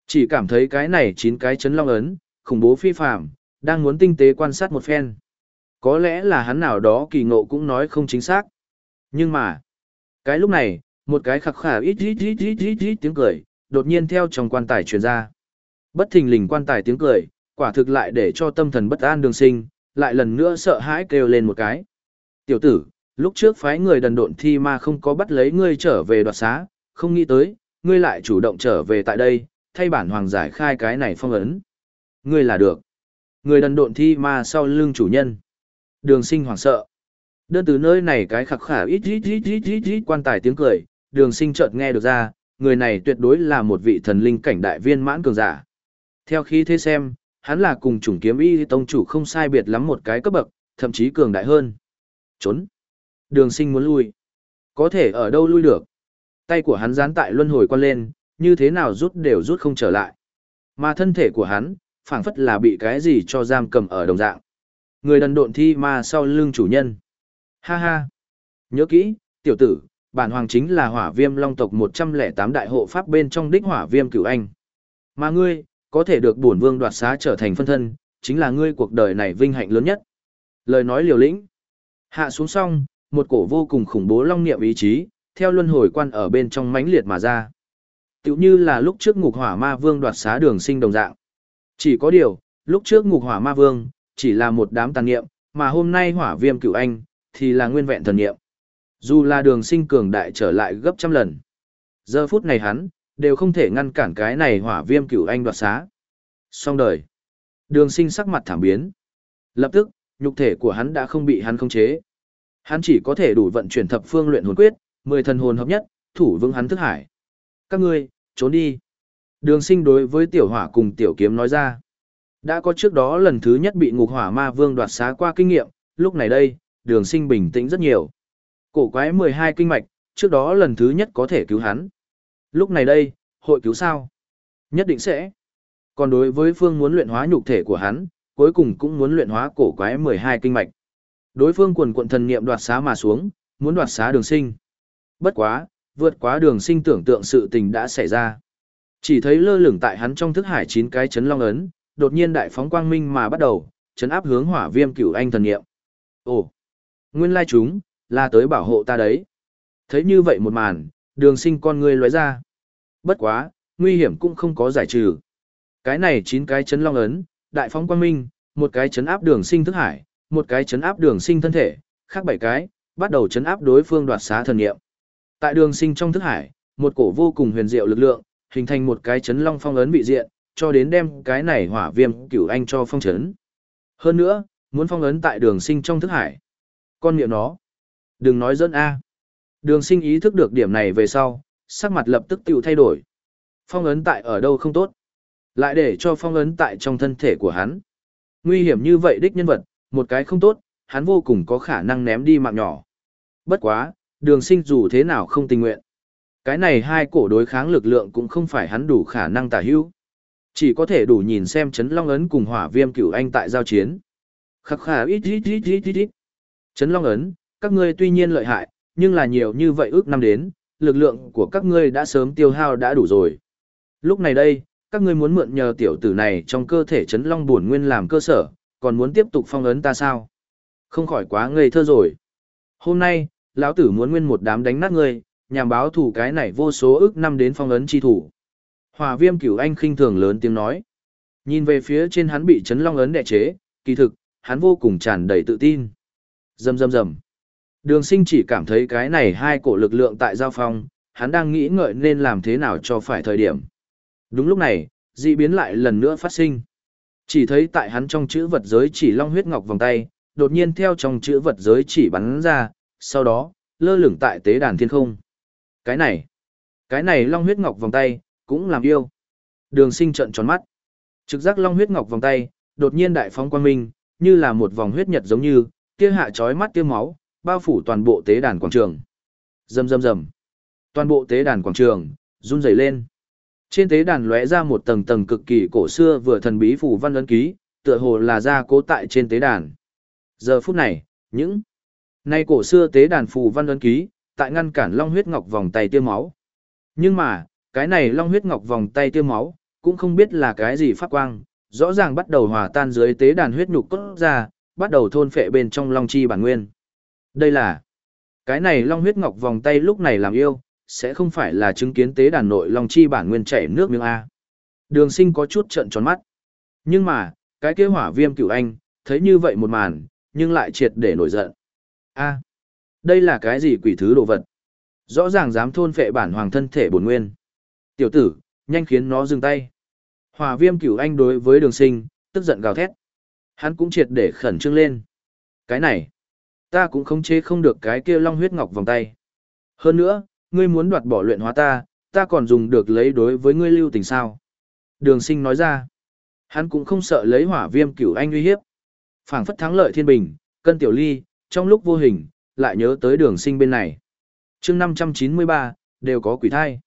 Chỉ cảm thấy cái này chín cái chấn long ấn, khủng bố phi phạm, đang muốn tinh tế quan sát một phen. Có lẽ là hắn nào đó kỳ ngộ cũng nói không chính xác. Nhưng mà, cái lúc này, một cái khắc khả ít ít ít ít ít ít tiếng cười, đột nhiên theo trong quan tài truyền ra. Bất thình lình quan tài tiếng cười, quả thực lại để cho tâm thần bất an đường sinh, lại lần nữa sợ hãi kêu lên một cái. Tiểu tử, lúc trước phái người đần độn thi ma không có bắt lấy ngươi trở về đoạt xá, không nghĩ tới, ngươi lại chủ động trở về tại đây, thay bản hoàng giải khai cái này phong ấn. Ngươi là được. Người đần độn thi ma sau lưng chủ nhân. Đường sinh hoảng sợ. Đơn từ nơi này cái khắc khả ít ít ít ít ít ít quan tài tiếng cười, đường sinh chợt nghe được ra, người này tuyệt đối là một vị thần linh cảnh đại viên mãn cường giả. Theo khi thế xem, hắn là cùng chủng kiếm y tông chủ không sai biệt lắm một cái cấp bậc, thậm chí cường đại hơn. Trốn. Đường sinh muốn lui. Có thể ở đâu lui được. Tay của hắn dán tại luân hồi quan lên, như thế nào rút đều rút không trở lại. Mà thân thể của hắn, phảng phất là bị cái gì cho giam cầm ở đồng dạng. Người đần độn thi ma sau lưng chủ nhân. Ha ha. Nhớ kỹ, tiểu tử, bản hoàng chính là hỏa viêm long tộc 108 đại hộ pháp bên trong đích hỏa viêm cửu anh. Mà ngươi, có thể được bổn vương đoạt xá trở thành phân thân, chính là ngươi cuộc đời này vinh hạnh lớn nhất. Lời nói liều lĩnh. Hạ xuống xong, một cổ vô cùng khủng bố long niệm ý chí, theo luân hồi quan ở bên trong mãnh liệt mà ra. Tiểu như là lúc trước ngục hỏa ma vương đoạt xá đường sinh đồng dạng. Chỉ có điều, lúc trước ngục hỏa ma vương, chỉ là một đám tàn niệm, mà hôm nay hỏa viêm cửu anh, thì là nguyên vẹn thần niệm. Dù là đường sinh cường đại trở lại gấp trăm lần. Giờ phút này hắn, đều không thể ngăn cản cái này hỏa viêm cửu anh đoạt xá. Xong đời. Đường sinh sắc mặt thảm biến. Lập tức, nhục thể của hắn đã không bị hắn khống chế. Hắn chỉ có thể đủ vận chuyển thập phương luyện hồn quyết, mười thần hồn hợp nhất, thủ vững hắn thức hải. Các ngươi, trốn đi. Đường sinh đối với tiểu hỏa cùng tiểu kiếm nói ra. Đã có trước đó lần thứ nhất bị ngục hỏa ma vương đoạt xá qua kinh nghiệm, lúc này đây, đường sinh bình tĩnh rất nhiều. Cổ quái 12 kinh mạch, trước đó lần thứ nhất có thể cứu hắn. Lúc này đây, hội cứu sao? Nhất định sẽ. Còn đối với phương muốn luyện hóa nhục thể của hắn, cuối cùng cũng muốn luyện hóa cổ quái 12 kinh mạch. Đối phương quần quận thần niệm đoạt xá mà xuống, muốn đoạt xá đường sinh. Bất quá, vượt quá đường sinh tưởng tượng sự tình đã xảy ra. Chỉ thấy lơ lửng tại hắn trong thức hải chín cái chấn long ấn, đột nhiên đại phóng quang minh mà bắt đầu, chấn áp hướng hỏa viêm cửu anh thần niệm. Ồ, nguyên lai chúng, là tới bảo hộ ta đấy. Thấy như vậy một màn, đường sinh con ngươi lóe ra. Bất quá, nguy hiểm cũng không có giải trừ. Cái này chín cái chấn long ấn, đại phóng quang minh, một cái chấn áp đường sinh thức hải, một cái chấn áp đường sinh thân thể, khác bảy cái, bắt đầu chấn áp đối phương đoạt xá thần nghiệm. Tại đường sinh trong thức hải, một cổ vô cùng huyền diệu lực lượng, hình thành một cái chấn long phong ấn bị diện, cho đến đem cái này hỏa viêm cửu anh cho phong chấn. Hơn nữa, muốn phong ấn tại đường sinh trong thức hải. Con miệng nó. Đừng nói dẫn A. Đường sinh ý thức được điểm này về sau, sắc mặt lập tức tiêu thay đổi. Phong ấn tại ở đâu không tốt. Lại để cho phong ấn tại trong thân thể của hắn. Nguy hiểm như vậy đích nhân vật, một cái không tốt, hắn vô cùng có khả năng ném đi mạng nhỏ. Bất quá, đường sinh dù thế nào không tình nguyện. Cái này hai cổ đối kháng lực lượng cũng không phải hắn đủ khả năng tả hữu. Chỉ có thể đủ nhìn xem chấn long ấn cùng hỏa viêm cửu anh tại giao chiến. Khắc khả ít ít ít ít ít ít. Chấn long ấn, các ngươi tuy nhiên lợi hại, nhưng là nhiều như vậy ước năm đến, lực lượng của các ngươi đã sớm tiêu hao đã đủ rồi. Lúc này đây, các ngươi muốn mượn nhờ tiểu tử này trong cơ thể chấn long buồn nguyên làm cơ sở, còn muốn tiếp tục phong ấn ta sao? Không khỏi quá ngây thơ rồi. Hôm nay, lão tử muốn nguyên một đám đánh nát ngươi, nhằm báo thủ cái này vô số ước năm đến phong ấn chi thủ. Hòa viêm cửu anh khinh thường lớn tiếng nói. Nhìn về phía trên hắn bị chấn long ấn đè chế, kỳ thực, hắn vô cùng tràn đầy tự tin. Dầm dầm dầm. Đường sinh chỉ cảm thấy cái này hai cổ lực lượng tại giao phong, hắn đang nghĩ ngợi nên làm thế nào cho phải thời điểm. Đúng lúc này, dị biến lại lần nữa phát sinh. Chỉ thấy tại hắn trong chữ vật giới chỉ long huyết ngọc vòng tay, đột nhiên theo trong chữ vật giới chỉ bắn ra, sau đó, lơ lửng tại tế đàn thiên không. Cái này, cái này long huyết ngọc vòng tay, cũng làm yêu. Đường sinh trận tròn mắt. Trực giác long huyết ngọc vòng tay, đột nhiên đại phóng quang minh, như là một vòng huyết nhật giống như, tia hạ chói mắt tia máu, bao phủ toàn bộ tế đàn quảng trường. Rầm rầm rầm. Toàn bộ tế đàn quảng trường run rẩy lên. Trên tế đàn lóe ra một tầng tầng cực kỳ cổ xưa vừa thần bí phủ văn ấn ký, tựa hồ là gia cố tại trên tế đàn. Giờ phút này, những nay cổ xưa tế đàn phù văn ấn ký, tại ngăn cản long huyết ngọc vòng tay tiêu máu. Nhưng mà, cái này long huyết ngọc vòng tay tiêu máu, cũng không biết là cái gì phát quang, rõ ràng bắt đầu hòa tan dưới tế đàn huyết nhục cốt ra, bắt đầu thôn phệ bên trong long chi bản nguyên. Đây là cái này long huyết ngọc vòng tay lúc này làm yêu, sẽ không phải là chứng kiến tế đàn nội long chi bản nguyên chảy nước miếng A. Đường sinh có chút trận tròn mắt. Nhưng mà, cái kế hỏa viêm cửu anh, thấy như vậy một màn, nhưng lại triệt để nổi giận. A đây là cái gì quỷ thứ đồ vật? Rõ ràng dám thôn phệ bản hoàng thân thể bổn nguyên. Tiểu tử, nhanh khiến nó dừng tay. Hòa viêm cửu anh đối với đường sinh, tức giận gào thét. Hắn cũng triệt để khẩn trương lên. Cái này, ta cũng không chế không được cái kia long huyết ngọc vòng tay. Hơn nữa, ngươi muốn đoạt bỏ luyện hóa ta, ta còn dùng được lấy đối với ngươi lưu tình sao. Đường sinh nói ra, hắn cũng không sợ lấy hỏa viêm cửu anh uy hiếp. phảng phất thắng lợi thiên bình, cân tiểu ly, trong lúc vô hình, lại nhớ tới đường sinh bên này. chương 593, đều có quỷ thai.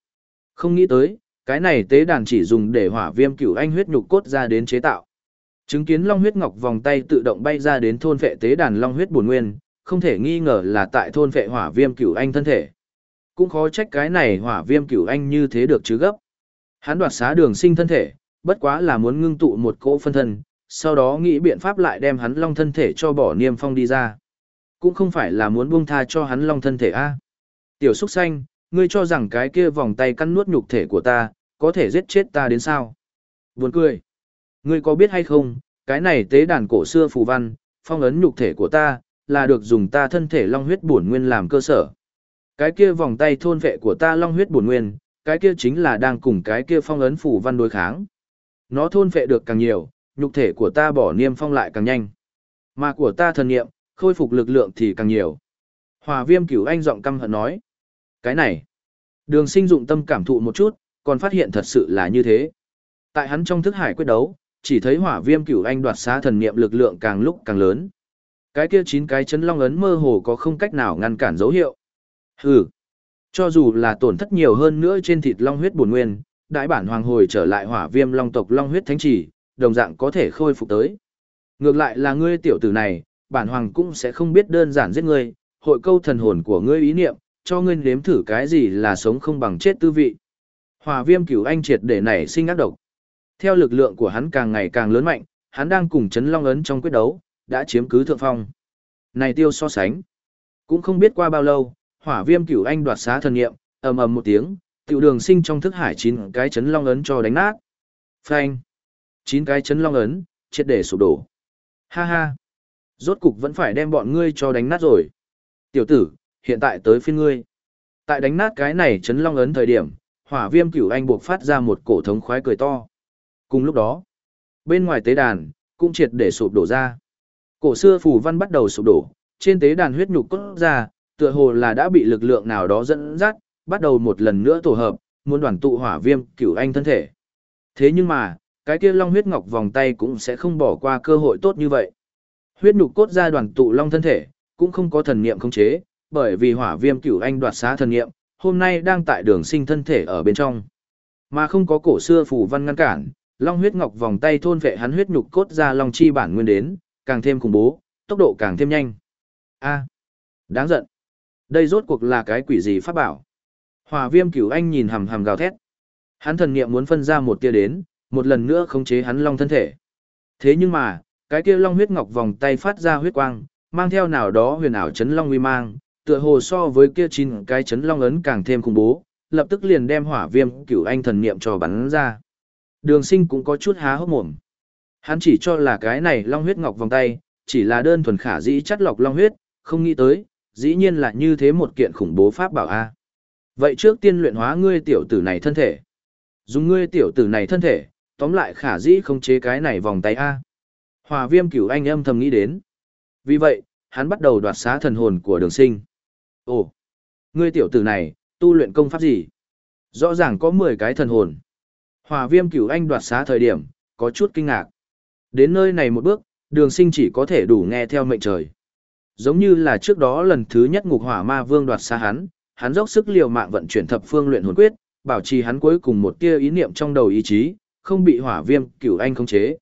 Không nghĩ tới, cái này tế đàn chỉ dùng để hỏa viêm cửu anh huyết nhục cốt ra đến chế tạo. Chứng kiến long huyết ngọc vòng tay tự động bay ra đến thôn vệ tế đàn long huyết bổn nguyên, không thể nghi ngờ là tại thôn vệ hỏa viêm cửu anh thân thể. Cũng khó trách cái này hỏa viêm cửu anh như thế được chứ gấp. Hắn đoạt xá đường sinh thân thể, bất quá là muốn ngưng tụ một cỗ phân thân, sau đó nghĩ biện pháp lại đem hắn long thân thể cho bỏ niêm phong đi ra. Cũng không phải là muốn buông tha cho hắn long thân thể a. Tiểu Súc Xanh, ngươi cho rằng cái kia vòng tay cắn nuốt nhục thể của ta, có thể giết chết ta đến sao? Buồn cười. Ngươi có biết hay không, cái này tế đàn cổ xưa phù văn, phong ấn nhục thể của ta, là được dùng ta thân thể long huyết bổn nguyên làm cơ sở. Cái kia vòng tay thôn vệ của ta long huyết bổn nguyên, cái kia chính là đang cùng cái kia phong ấn phù văn đối kháng. Nó thôn vệ được càng nhiều, nhục thể của ta bỏ niêm phong lại càng nhanh. Mà của ta thần niệm, khôi phục lực lượng thì càng nhiều. Hòa viêm cửu anh giọng căm hận nói. Cái này, đường sinh dụng tâm cảm thụ một chút, còn phát hiện thật sự là như thế. Tại hắn trong thức hải quyết đấu, chỉ thấy hỏa viêm cửu anh đoạt xá thần niệm lực lượng càng lúc càng lớn. Cái kia chín cái chấn long ấn mơ hồ có không cách nào ngăn cản dấu hiệu. Hừ. Cho dù là tổn thất nhiều hơn nữa trên thịt long huyết bổn nguyên, đại bản hoàng hồi trở lại hỏa viêm long tộc long huyết thánh chỉ, đồng dạng có thể khôi phục tới. Ngược lại là ngươi tiểu tử này, bản hoàng cũng sẽ không biết đơn giản giết ngươi, hội câu thần hồn của ngươi ý niệm, cho ngươi nếm thử cái gì là sống không bằng chết tư vị. Hòa viêm cửu anh triệt để nảy sinh ác độc. Theo lực lượng của hắn càng ngày càng lớn mạnh, hắn đang cùng chấn long ấn trong quyết đấu, đã chiếm cứ thượng phong. Này tiêu so sánh. Cũng không biết qua bao lâu, hỏa viêm cửu anh đoạt xá thần nghiệm, ầm ầm một tiếng, tiểu đường sinh trong thức hải chín cái chấn long ấn cho đánh nát. Phanh. Chín cái chấn long ấn, triệt để sụp đổ. Ha ha. Rốt cục vẫn phải đem bọn ngươi cho đánh nát rồi. Tiểu tử, hiện tại tới phiên ngươi. Tại đánh nát cái này chấn long ấn thời điểm, hỏa viêm cửu anh buộc phát ra một cổ thống khoái cười to. Cùng lúc đó, bên ngoài tế đàn, cũng triệt để sụp đổ ra. Cổ xưa phù văn bắt đầu sụp đổ, trên tế đàn huyết nhục cốt ra, tựa hồ là đã bị lực lượng nào đó dẫn dắt, bắt đầu một lần nữa tổ hợp, muốn đoàn tụ hỏa viêm cửu anh thân thể. Thế nhưng mà, cái kia long huyết ngọc vòng tay cũng sẽ không bỏ qua cơ hội tốt như vậy. Huyết nhục cốt ra đoàn tụ long thân thể, cũng không có thần niệm khống chế, bởi vì hỏa viêm cửu anh đoạt xá thần niệm, hôm nay đang tại đường sinh thân thể ở bên trong. Mà không có cổ xưa phù văn ngăn cản, long huyết ngọc vòng tay thôn vệ hắn huyết nhục cốt ra long chi bản nguyên đến, càng thêm khủng bố, tốc độ càng thêm nhanh. A, đáng giận. Đây rốt cuộc là cái quỷ gì pháp bảo? Hỏa viêm cửu anh nhìn hầm hầm gào thét. Hắn thần niệm muốn phân ra một tia đến, một lần nữa khống chế hắn long thân thể. Thế nhưng mà, cái kia long huyết ngọc vòng tay phát ra huyết quang, mang theo nào đó huyền ảo chấn long uy mang, tựa hồ so với kia chín cái chấn long ấn càng thêm khủng bố, lập tức liền đem hỏa viêm cửu anh thần niệm cho bắn ra. Đường sinh cũng có chút há hốc mồm. Hắn chỉ cho là cái này long huyết ngọc vòng tay, chỉ là đơn thuần khả dĩ chắt lọc long huyết, không nghĩ tới, dĩ nhiên là như thế một kiện khủng bố pháp bảo A. Vậy trước tiên luyện hóa ngươi tiểu tử này thân thể. Dùng ngươi tiểu tử này thân thể, tóm lại khả dĩ không chế cái này vòng tay A. Hòa viêm cửu anh âm thầm nghĩ đến. Vì vậy, hắn bắt đầu đoạt xá thần hồn của đường sinh. Ồ, ngươi tiểu tử này, tu luyện công pháp gì? Rõ ràng có 10 cái thần hồn. Hòa viêm cửu anh đoạt xá thời điểm, có chút kinh ngạc. Đến nơi này một bước, đường sinh chỉ có thể đủ nghe theo mệnh trời. Giống như là trước đó lần thứ nhất ngục hỏa ma vương đoạt xá hắn, hắn dốc sức liều mạng vận chuyển thập phương luyện hồn quyết, bảo trì hắn cuối cùng một tia ý niệm trong đầu ý chí, không bị hỏa viêm cửu anh khống chế.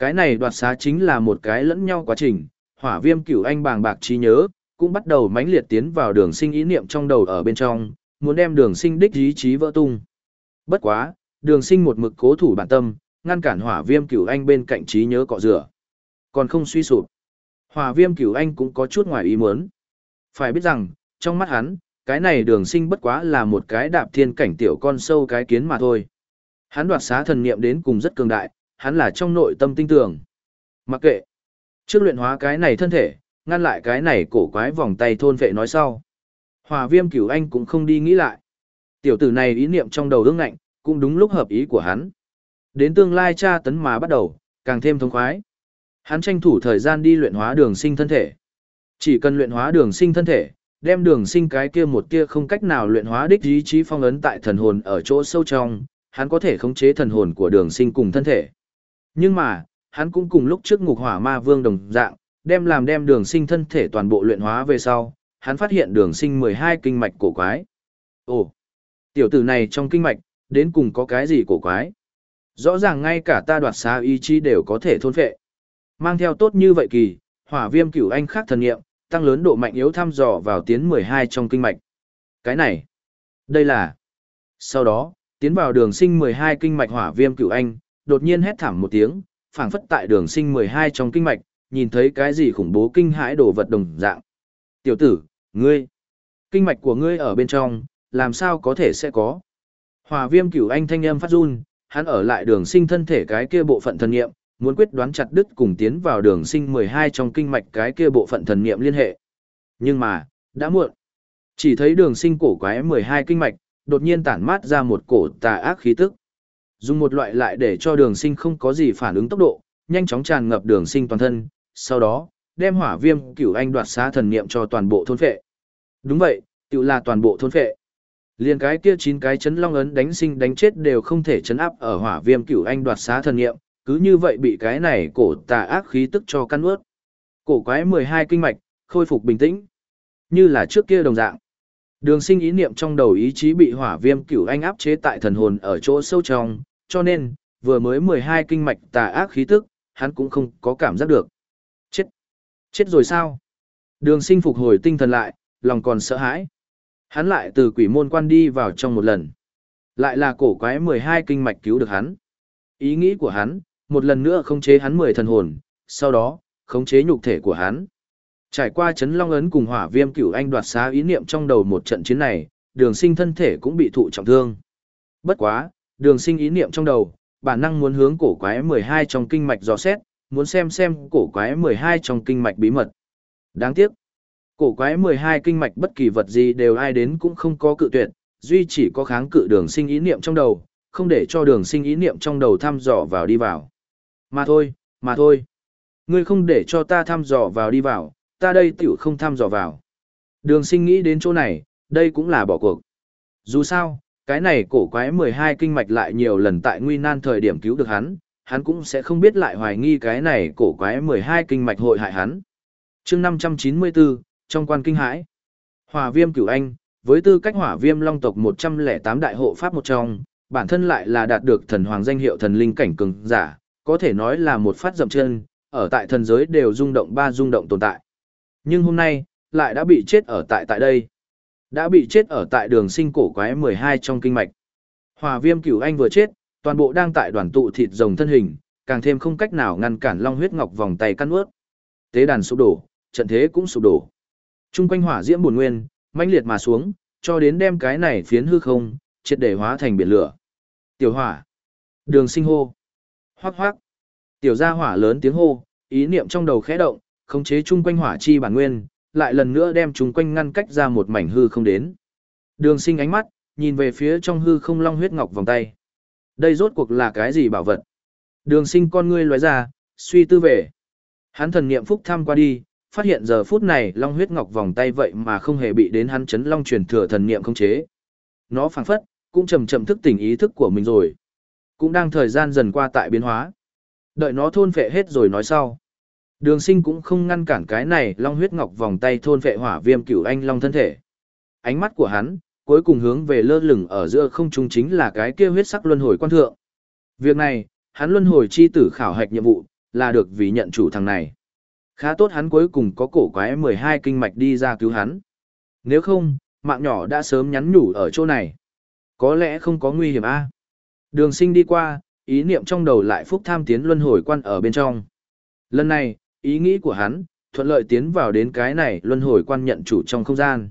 Cái này đoạt xá chính là một cái lẫn nhau quá trình, hỏa viêm cửu anh bàng bạc trí nhớ, cũng bắt đầu mãnh liệt tiến vào đường sinh ý niệm trong đầu ở bên trong, muốn đem đường sinh đích ý chí vỡ tung. Bất quá, đường sinh một mực cố thủ bản tâm, ngăn cản hỏa viêm cửu anh bên cạnh trí nhớ cọ rửa. Còn không suy sụp. Hỏa viêm cửu anh cũng có chút ngoài ý muốn. Phải biết rằng, trong mắt hắn, cái này đường sinh bất quá là một cái đạp thiên cảnh tiểu con sâu cái kiến mà thôi. Hắn đoạt xá thần niệm đến cùng rất cường đại, hắn là trong nội tâm tinh tường. Mặc kệ, trước luyện hóa cái này thân thể, ngăn lại cái này cổ quái vòng tay thôn vệ nói sau. Hòa viêm cửu anh cũng không đi nghĩ lại. Tiểu tử này ý niệm trong đầu ương ngạnh, cũng đúng lúc hợp ý của hắn. Đến tương lai tra tấn mà bắt đầu, càng thêm thông khoái. Hắn tranh thủ thời gian đi luyện hóa đường sinh thân thể. Chỉ cần luyện hóa đường sinh thân thể, đem đường sinh cái kia một kia không cách nào luyện hóa đích ý chí phong ấn tại thần hồn ở chỗ sâu trong, hắn có thể khống chế thần hồn của đường sinh cùng thân thể. Nhưng mà, hắn cũng cùng lúc trước ngục hỏa ma vương đồng dạng, đem làm đem đường sinh thân thể toàn bộ luyện hóa về sau, hắn phát hiện đường sinh 12 kinh mạch cổ quái. Ồ, tiểu tử này trong kinh mạch, đến cùng có cái gì cổ quái? Rõ ràng ngay cả ta đoạt xa ý chí đều có thể thôn phệ. Mang theo tốt như vậy kỳ, hỏa viêm cửu anh khác thần nghiệm, tăng lớn độ mạnh yếu thăm dò vào tiến 12 trong kinh mạch. Cái này, đây là... Sau đó, tiến vào đường sinh 12 kinh mạch hỏa viêm cửu anh, đột nhiên hét thảm một tiếng, phảng phất tại đường sinh 12 trong kinh mạch, nhìn thấy cái gì khủng bố kinh hãi đồ vật đồng dạng. Tiểu tử, ngươi, kinh mạch của ngươi ở bên trong, làm sao có thể sẽ có. Hòa viêm cửu anh thanh âm phát run, hắn ở lại đường sinh thân thể cái kia bộ phận thần nghiệm, muốn quyết đoán chặt đứt cùng tiến vào đường sinh 12 trong kinh mạch cái kia bộ phận thần nghiệm liên hệ. Nhưng mà, đã muộn. Chỉ thấy đường sinh cổ quái 12 kinh mạch, đột nhiên tản mát ra một cổ tà ác khí tức. Dùng một loại lại để cho đường sinh không có gì phản ứng tốc độ, nhanh chóng tràn ngập đường sinh toàn thân, sau đó, đem hỏa viêm cửu anh đoạt xá thần niệm cho toàn bộ thôn phệ. Đúng vậy, tự là toàn bộ thôn phệ. Liên cái kia chín cái chấn long ấn đánh sinh đánh chết đều không thể chấn áp ở hỏa viêm cửu anh đoạt xá thần niệm, cứ như vậy bị cái này cổ tà ác khí tức cho căn ướt. Cổ quái 12 kinh mạch, khôi phục bình tĩnh. Như là trước kia đồng dạng. Đường sinh ý niệm trong đầu ý chí bị hỏa viêm cửu anh áp chế tại thần hồn ở chỗ sâu trong, cho nên, vừa mới 12 kinh mạch tà ác khí tức, hắn cũng không có cảm giác được. Chết! Chết rồi sao? Đường sinh phục hồi tinh thần lại, lòng còn sợ hãi. Hắn lại từ quỷ môn quan đi vào trong một lần. Lại là cổ quái 12 kinh mạch cứu được hắn. Ý nghĩ của hắn, một lần nữa khống chế hắn 10 thần hồn, sau đó, khống chế nhục thể của hắn. Trải qua chấn long ấn cùng hỏa viêm cửu anh đoạt xá ý niệm trong đầu một trận chiến này, đường sinh thân thể cũng bị thụ trọng thương. Bất quá, đường sinh ý niệm trong đầu, bản năng muốn hướng cổ quái 12 trong kinh mạch dò xét, muốn xem xem cổ quái 12 trong kinh mạch bí mật. Đáng tiếc, cổ quái 12 kinh mạch bất kỳ vật gì đều ai đến cũng không có cự tuyệt, duy chỉ có kháng cự đường sinh ý niệm trong đầu, không để cho đường sinh ý niệm trong đầu thăm dò vào đi vào. Mà thôi, mà thôi. Ngươi không để cho ta thăm dò vào đi vào, ta đây tiểu không thăm dò vào. Đường sinh nghĩ đến chỗ này, đây cũng là bỏ cuộc. Dù sao, cái này cổ quái 12 kinh mạch lại nhiều lần tại nguy nan thời điểm cứu được hắn, hắn cũng sẽ không biết lại hoài nghi cái này cổ quái 12 kinh mạch hội hại hắn. chương 594, trong quan kinh hãi, hỏa viêm cửu anh, với tư cách hỏa viêm long tộc 108 đại hộ pháp một trong, bản thân lại là đạt được thần hoàng danh hiệu thần linh cảnh cường giả, có thể nói là một phát dậm chân, ở tại thần giới đều rung động ba rung động tồn tại. Nhưng hôm nay, lại đã bị chết ở tại tại đây. Đã bị chết ở tại đường sinh cổ quái 12 trong kinh mạch. Hòa viêm cửu anh vừa chết, toàn bộ đang tại đoàn tụ thịt rồng thân hình, càng thêm không cách nào ngăn cản long huyết ngọc vòng tay căn ướt. Tế đàn sụp đổ, trận thế cũng sụp đổ. Trung quanh hỏa diễm buồn nguyên, mãnh liệt mà xuống, cho đến đem cái này phiến hư không, triệt để hóa thành biển lửa. Tiểu hỏa. Đường sinh hô. Hoác hoác. Tiểu gia hỏa lớn tiếng hô, ý niệm trong đầu khẽ động, khống chế chung quanh hỏa chi bản nguyên, lại lần nữa đem chúng quanh ngăn cách ra một mảnh hư không đến. Đường sinh ánh mắt, nhìn về phía trong hư không long huyết ngọc vòng tay. Đây rốt cuộc là cái gì bảo vật? Đường sinh con ngươi lóe ra, suy tư về. Hắn thần niệm phúc thăm qua đi, phát hiện giờ phút này long huyết ngọc vòng tay vậy mà không hề bị đến hắn chấn long truyền thừa thần niệm không chế. Nó phảng phất, cũng chậm chậm thức tỉnh ý thức của mình rồi. Cũng đang thời gian dần qua tại biến hóa. Đợi nó thôn phệ hết rồi nói sau. Đường sinh cũng không ngăn cản cái này long huyết ngọc vòng tay thôn vệ hỏa viêm cửu anh long thân thể. Ánh mắt của hắn, cuối cùng hướng về lơ lửng ở giữa không trung chính là cái kia huyết sắc luân hồi quan thượng. Việc này, hắn luân hồi chi tử khảo hạch nhiệm vụ, là được vì nhận chủ thằng này. Khá tốt hắn cuối cùng có cổ quái 12 kinh mạch đi ra cứu hắn. Nếu không, mạng nhỏ đã sớm nhắn nhủ ở chỗ này. Có lẽ không có nguy hiểm a. Đường sinh đi qua, ý niệm trong đầu lại phúc tham tiến luân hồi quan ở bên trong. Lần này, ý nghĩ của hắn, thuận lợi tiến vào đến cái này luân hồi quan nhận chủ trong không gian.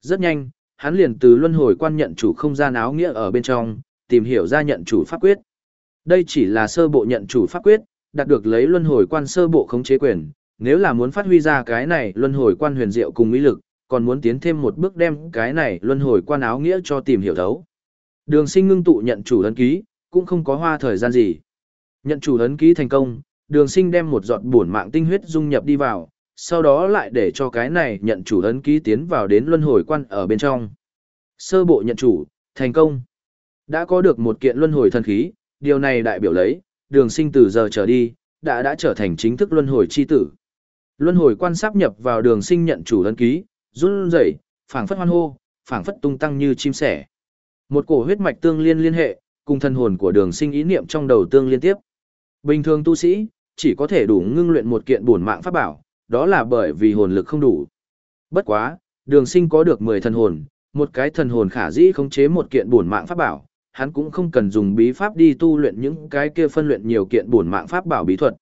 Rất nhanh, hắn liền từ luân hồi quan nhận chủ không gian áo nghĩa ở bên trong, tìm hiểu ra nhận chủ pháp quyết. Đây chỉ là sơ bộ nhận chủ pháp quyết, đạt được lấy luân hồi quan sơ bộ khống chế quyền, nếu là muốn phát huy ra cái này luân hồi quan huyền diệu cùng ý lực, còn muốn tiến thêm một bước đem cái này luân hồi quan áo nghĩa cho tìm hiểu thấu. Đường sinh ngưng tụ nhận chủ ấn ký, cũng không có hoa thời gian gì. Nhận chủ ấn ký thành công, đường sinh đem một giọt buồn mạng tinh huyết dung nhập đi vào, sau đó lại để cho cái này nhận chủ ấn ký tiến vào đến luân hồi quan ở bên trong. Sơ bộ nhận chủ, thành công. Đã có được một kiện luân hồi thần khí, điều này đại biểu lấy, đường sinh từ giờ trở đi, đã đã trở thành chính thức luân hồi chi tử. Luân hồi quan sắp nhập vào đường sinh nhận chủ ấn ký, run rẩy, phảng phất hoan hô, phảng phất tung tăng như chim sẻ. Một cổ huyết mạch tương liên liên hệ, cùng thân hồn của đường sinh ý niệm trong đầu tương liên tiếp. Bình thường tu sĩ, chỉ có thể đủ ngưng luyện một kiện bổn mạng pháp bảo, đó là bởi vì hồn lực không đủ. Bất quá, đường sinh có được 10 thần hồn, một cái thần hồn khả dĩ khống chế một kiện bổn mạng pháp bảo, hắn cũng không cần dùng bí pháp đi tu luyện những cái kia phân luyện nhiều kiện bổn mạng pháp bảo bí thuật.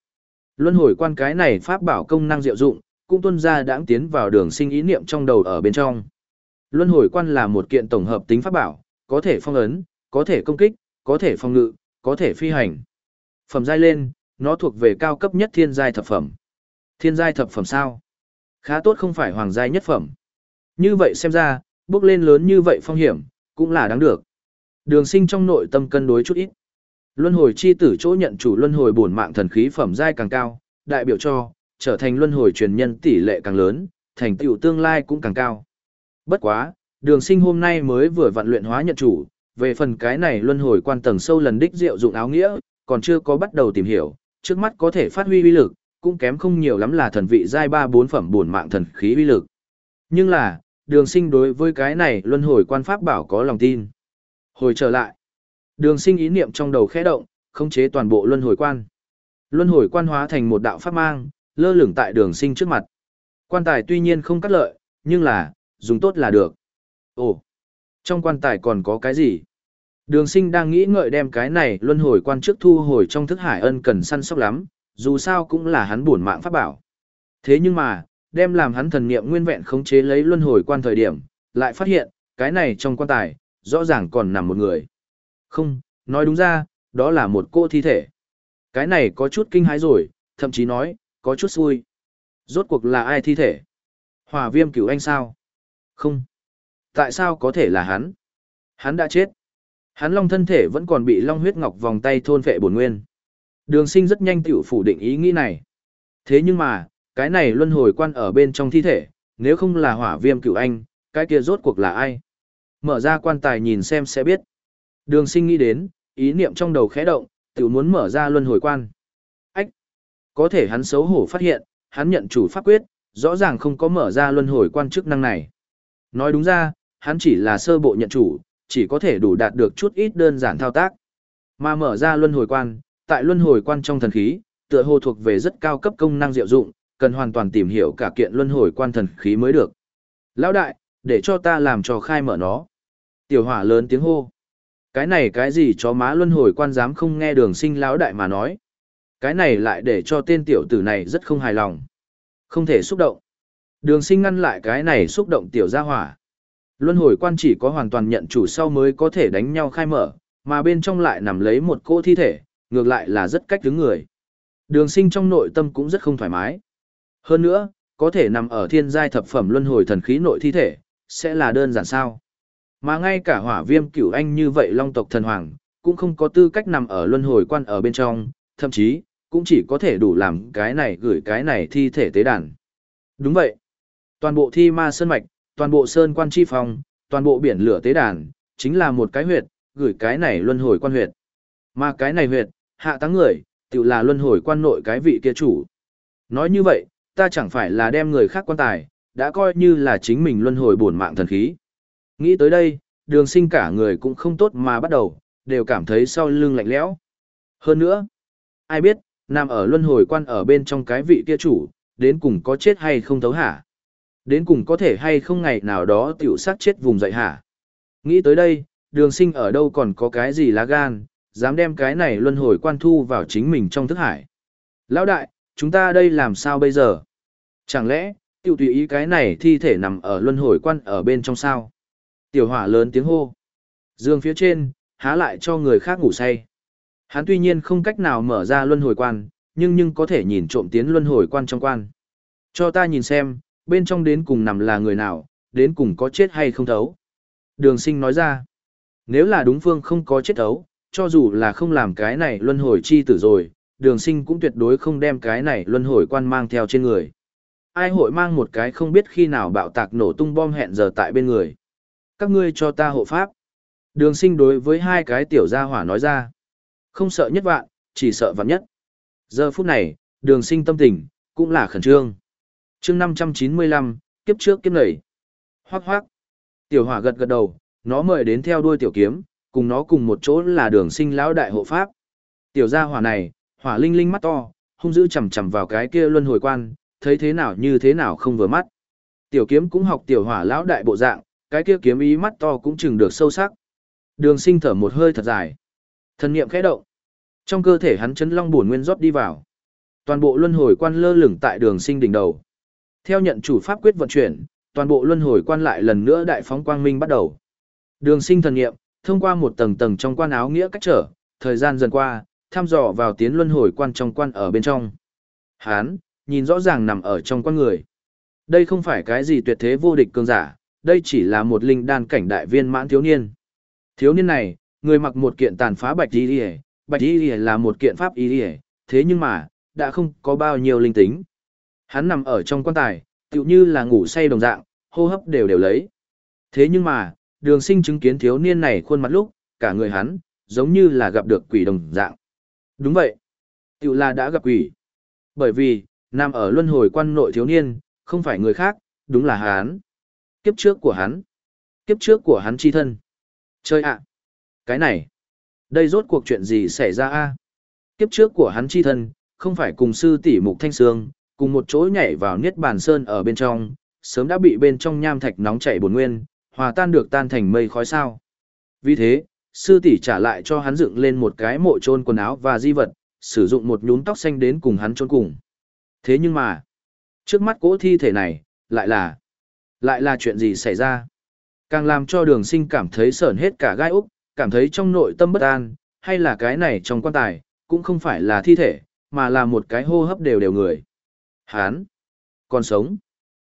Luân hồi quan cái này pháp bảo công năng diệu dụng, cũng tuân ra đãng tiến vào đường sinh ý niệm trong đầu ở bên trong. Luân hồi quan là một kiện tổng hợp tính pháp bảo, có thể phong ấn, có thể công kích, có thể phong ngự, có thể phi hành. Phẩm giai lên, nó thuộc về cao cấp nhất thiên giai thập phẩm. Thiên giai thập phẩm sao? Khá tốt không phải hoàng giai nhất phẩm. Như vậy xem ra, bước lên lớn như vậy phong hiểm, cũng là đáng được. Đường sinh trong nội tâm cân đối chút ít. Luân hồi chi tử chỗ nhận chủ luân hồi bổn mạng thần khí phẩm giai càng cao, đại biểu cho trở thành luân hồi truyền nhân tỷ lệ càng lớn, thành tựu tương lai cũng càng cao. Bất quá, Đường Sinh hôm nay mới vừa vận luyện hóa nhận chủ, về phần cái này luân hồi quan tầng sâu lần đích diệu dụng áo nghĩa, còn chưa có bắt đầu tìm hiểu, trước mắt có thể phát huy uy lực, cũng kém không nhiều lắm là thần vị giai ba bốn phẩm bổn mạng thần khí uy lực. Nhưng là, Đường Sinh đối với cái này luân hồi quan pháp bảo có lòng tin. Hồi trở lại, Đường sinh ý niệm trong đầu khẽ động, khống chế toàn bộ luân hồi quan. Luân hồi quan hóa thành một đạo pháp mang, lơ lửng tại đường sinh trước mặt. Quan tài tuy nhiên không cắt lợi, nhưng là, dùng tốt là được. Ồ, trong quan tài còn có cái gì? Đường sinh đang nghĩ ngợi đem cái này luân hồi quan trước thu hồi trong thức hải ân cần săn sóc lắm, dù sao cũng là hắn buồn mạng pháp bảo. Thế nhưng mà, đem làm hắn thần niệm nguyên vẹn khống chế lấy luân hồi quan thời điểm, lại phát hiện, cái này trong quan tài, rõ ràng còn nằm một người. Không, nói đúng ra, đó là một cô thi thể. Cái này có chút kinh hãi rồi, thậm chí nói, có chút xui. Rốt cuộc là ai thi thể? Hỏa viêm cửu anh sao? Không. Tại sao có thể là hắn? Hắn đã chết. Hắn long thân thể vẫn còn bị long huyết ngọc vòng tay thôn phệ bổn nguyên. Đường sinh rất nhanh tiểu phủ định ý nghĩ này. Thế nhưng mà, cái này luân hồi quan ở bên trong thi thể, nếu không là hỏa viêm cửu anh, cái kia rốt cuộc là ai? Mở ra quan tài nhìn xem sẽ biết. Đường sinh nghĩ đến, ý niệm trong đầu khẽ động, tự muốn mở ra luân hồi quan. Ách! Có thể hắn xấu hổ phát hiện, hắn nhận chủ pháp quyết, rõ ràng không có mở ra luân hồi quan chức năng này. Nói đúng ra, hắn chỉ là sơ bộ nhận chủ, chỉ có thể đủ đạt được chút ít đơn giản thao tác. Mà mở ra luân hồi quan, tại luân hồi quan trong thần khí, tựa hồ thuộc về rất cao cấp công năng diệu dụng, cần hoàn toàn tìm hiểu cả kiện luân hồi quan thần khí mới được. Lão đại, để cho ta làm trò khai mở nó. Tiểu hỏa lớn tiếng hô. Cái này cái gì chó má luân hồi quan dám không nghe đường sinh lão đại mà nói. Cái này lại để cho tên tiểu tử này rất không hài lòng. Không thể xúc động. Đường sinh ngăn lại cái này xúc động tiểu gia hỏa. Luân hồi quan chỉ có hoàn toàn nhận chủ sau mới có thể đánh nhau khai mở, mà bên trong lại nằm lấy một cỗ thi thể, ngược lại là rất cách đứng người. Đường sinh trong nội tâm cũng rất không thoải mái. Hơn nữa, có thể nằm ở thiên giai thập phẩm luân hồi thần khí nội thi thể, sẽ là đơn giản sao. Mà ngay cả hỏa viêm cửu anh như vậy long tộc thần hoàng, cũng không có tư cách nằm ở luân hồi quan ở bên trong, thậm chí, cũng chỉ có thể đủ làm cái này gửi cái này thi thể tế đàn. Đúng vậy. Toàn bộ thi ma sơn mạch, toàn bộ sơn quan chi phòng, toàn bộ biển lửa tế đàn, chính là một cái huyệt, gửi cái này luân hồi quan huyệt. Mà cái này huyệt, hạ táng người, tự là luân hồi quan nội cái vị kia chủ. Nói như vậy, ta chẳng phải là đem người khác quan tài, đã coi như là chính mình luân hồi bổn mạng thần khí. Nghĩ tới đây, đường sinh cả người cũng không tốt mà bắt đầu, đều cảm thấy sau lưng lạnh lẽo. Hơn nữa, ai biết, nằm ở luân hồi quan ở bên trong cái vị kia chủ, đến cùng có chết hay không thấu hả? Đến cùng có thể hay không ngày nào đó tiểu sát chết vùng dậy hả? Nghĩ tới đây, đường sinh ở đâu còn có cái gì lá gan, dám đem cái này luân hồi quan thu vào chính mình trong thức hải. Lão đại, chúng ta đây làm sao bây giờ? Chẳng lẽ, tiểu tùy ý cái này thi thể nằm ở luân hồi quan ở bên trong sao? Tiểu hỏa lớn tiếng hô. Dương phía trên, há lại cho người khác ngủ say. Hắn tuy nhiên không cách nào mở ra luân hồi quan, nhưng nhưng có thể nhìn trộm tiến luân hồi quan trong quan. Cho ta nhìn xem, bên trong đến cùng nằm là người nào, đến cùng có chết hay không thấu. Đường sinh nói ra, nếu là đúng phương không có chết thấu, cho dù là không làm cái này luân hồi chi tử rồi, đường sinh cũng tuyệt đối không đem cái này luân hồi quan mang theo trên người. Ai hội mang một cái không biết khi nào bạo tạc nổ tung bom hẹn giờ tại bên người. Các ngươi cho ta hộ pháp. Đường sinh đối với hai cái tiểu gia hỏa nói ra. Không sợ nhất vạn, chỉ sợ vạn nhất. Giờ phút này, đường sinh tâm tình, cũng là khẩn trương chương 595, kiếp trước kiếp nảy. Hoác hoác. Tiểu hỏa gật gật đầu, nó mời đến theo đuôi tiểu kiếm, cùng nó cùng một chỗ là đường sinh lão đại hộ pháp. Tiểu gia hỏa này, hỏa linh linh mắt to, hung dữ chầm chầm vào cái kia luân hồi quan, thấy thế nào như thế nào không vừa mắt. Tiểu kiếm cũng học tiểu hỏa lão đại bộ dạng, cái kia kiếm ý mắt to cũng chừng được sâu sắc. Đường sinh thở một hơi thật dài. Thần niệm khẽ động. Trong cơ thể hắn chấn long bổn nguyên rót đi vào. Toàn bộ luân hồi quan lơ lửng tại đường sinh đỉnh đầu. Theo nhận chủ pháp quyết vận chuyển, toàn bộ luân hồi quan lại lần nữa đại phóng quang minh bắt đầu. Đường sinh thần niệm, thông qua một tầng tầng trong quan áo nghĩa cách trở, thời gian dần qua, thăm dò vào tiến luân hồi quan trong quan ở bên trong. Hán, nhìn rõ ràng nằm ở trong quan người. Đây không phải cái gì tuyệt thế vô địch cường giả, đây chỉ là một linh đan cảnh đại viên mãn thiếu niên. Thiếu niên này, người mặc một kiện tàn phá bạch y liề, bạch y liề là một kiện pháp y liề, thế nhưng mà, đã không có bao nhiêu linh tính. Hắn nằm ở trong quan tài, tựu như là ngủ say đồng dạng, hô hấp đều đều lấy. Thế nhưng mà, đường sinh chứng kiến thiếu niên này khuôn mặt lúc, cả người hắn, giống như là gặp được quỷ đồng dạng. Đúng vậy, tựu là đã gặp quỷ. Bởi vì, nằm ở luân hồi quan nội thiếu niên, không phải người khác, đúng là hắn. Kiếp trước của hắn. Kiếp trước của hắn chi thân. Chơi ạ! Cái này! Đây rốt cuộc chuyện gì xảy ra a Kiếp trước của hắn chi thân, không phải cùng sư tỷ mục thanh sương, cùng một chỗ nhảy vào niết bàn sơn ở bên trong, sớm đã bị bên trong nham thạch nóng chảy bồn nguyên, hòa tan được tan thành mây khói sao. Vì thế, sư tỷ trả lại cho hắn dựng lên một cái mộ trôn quần áo và di vật, sử dụng một nhún tóc xanh đến cùng hắn trôn cùng. Thế nhưng mà, trước mắt cỗ thi thể này, lại là, lại là chuyện gì xảy ra? Càng làm cho đường sinh cảm thấy sởn hết cả gai úc, cảm thấy trong nội tâm bất an, hay là cái này trong quan tài, cũng không phải là thi thể, mà là một cái hô hấp đều đều người. Hán, còn sống.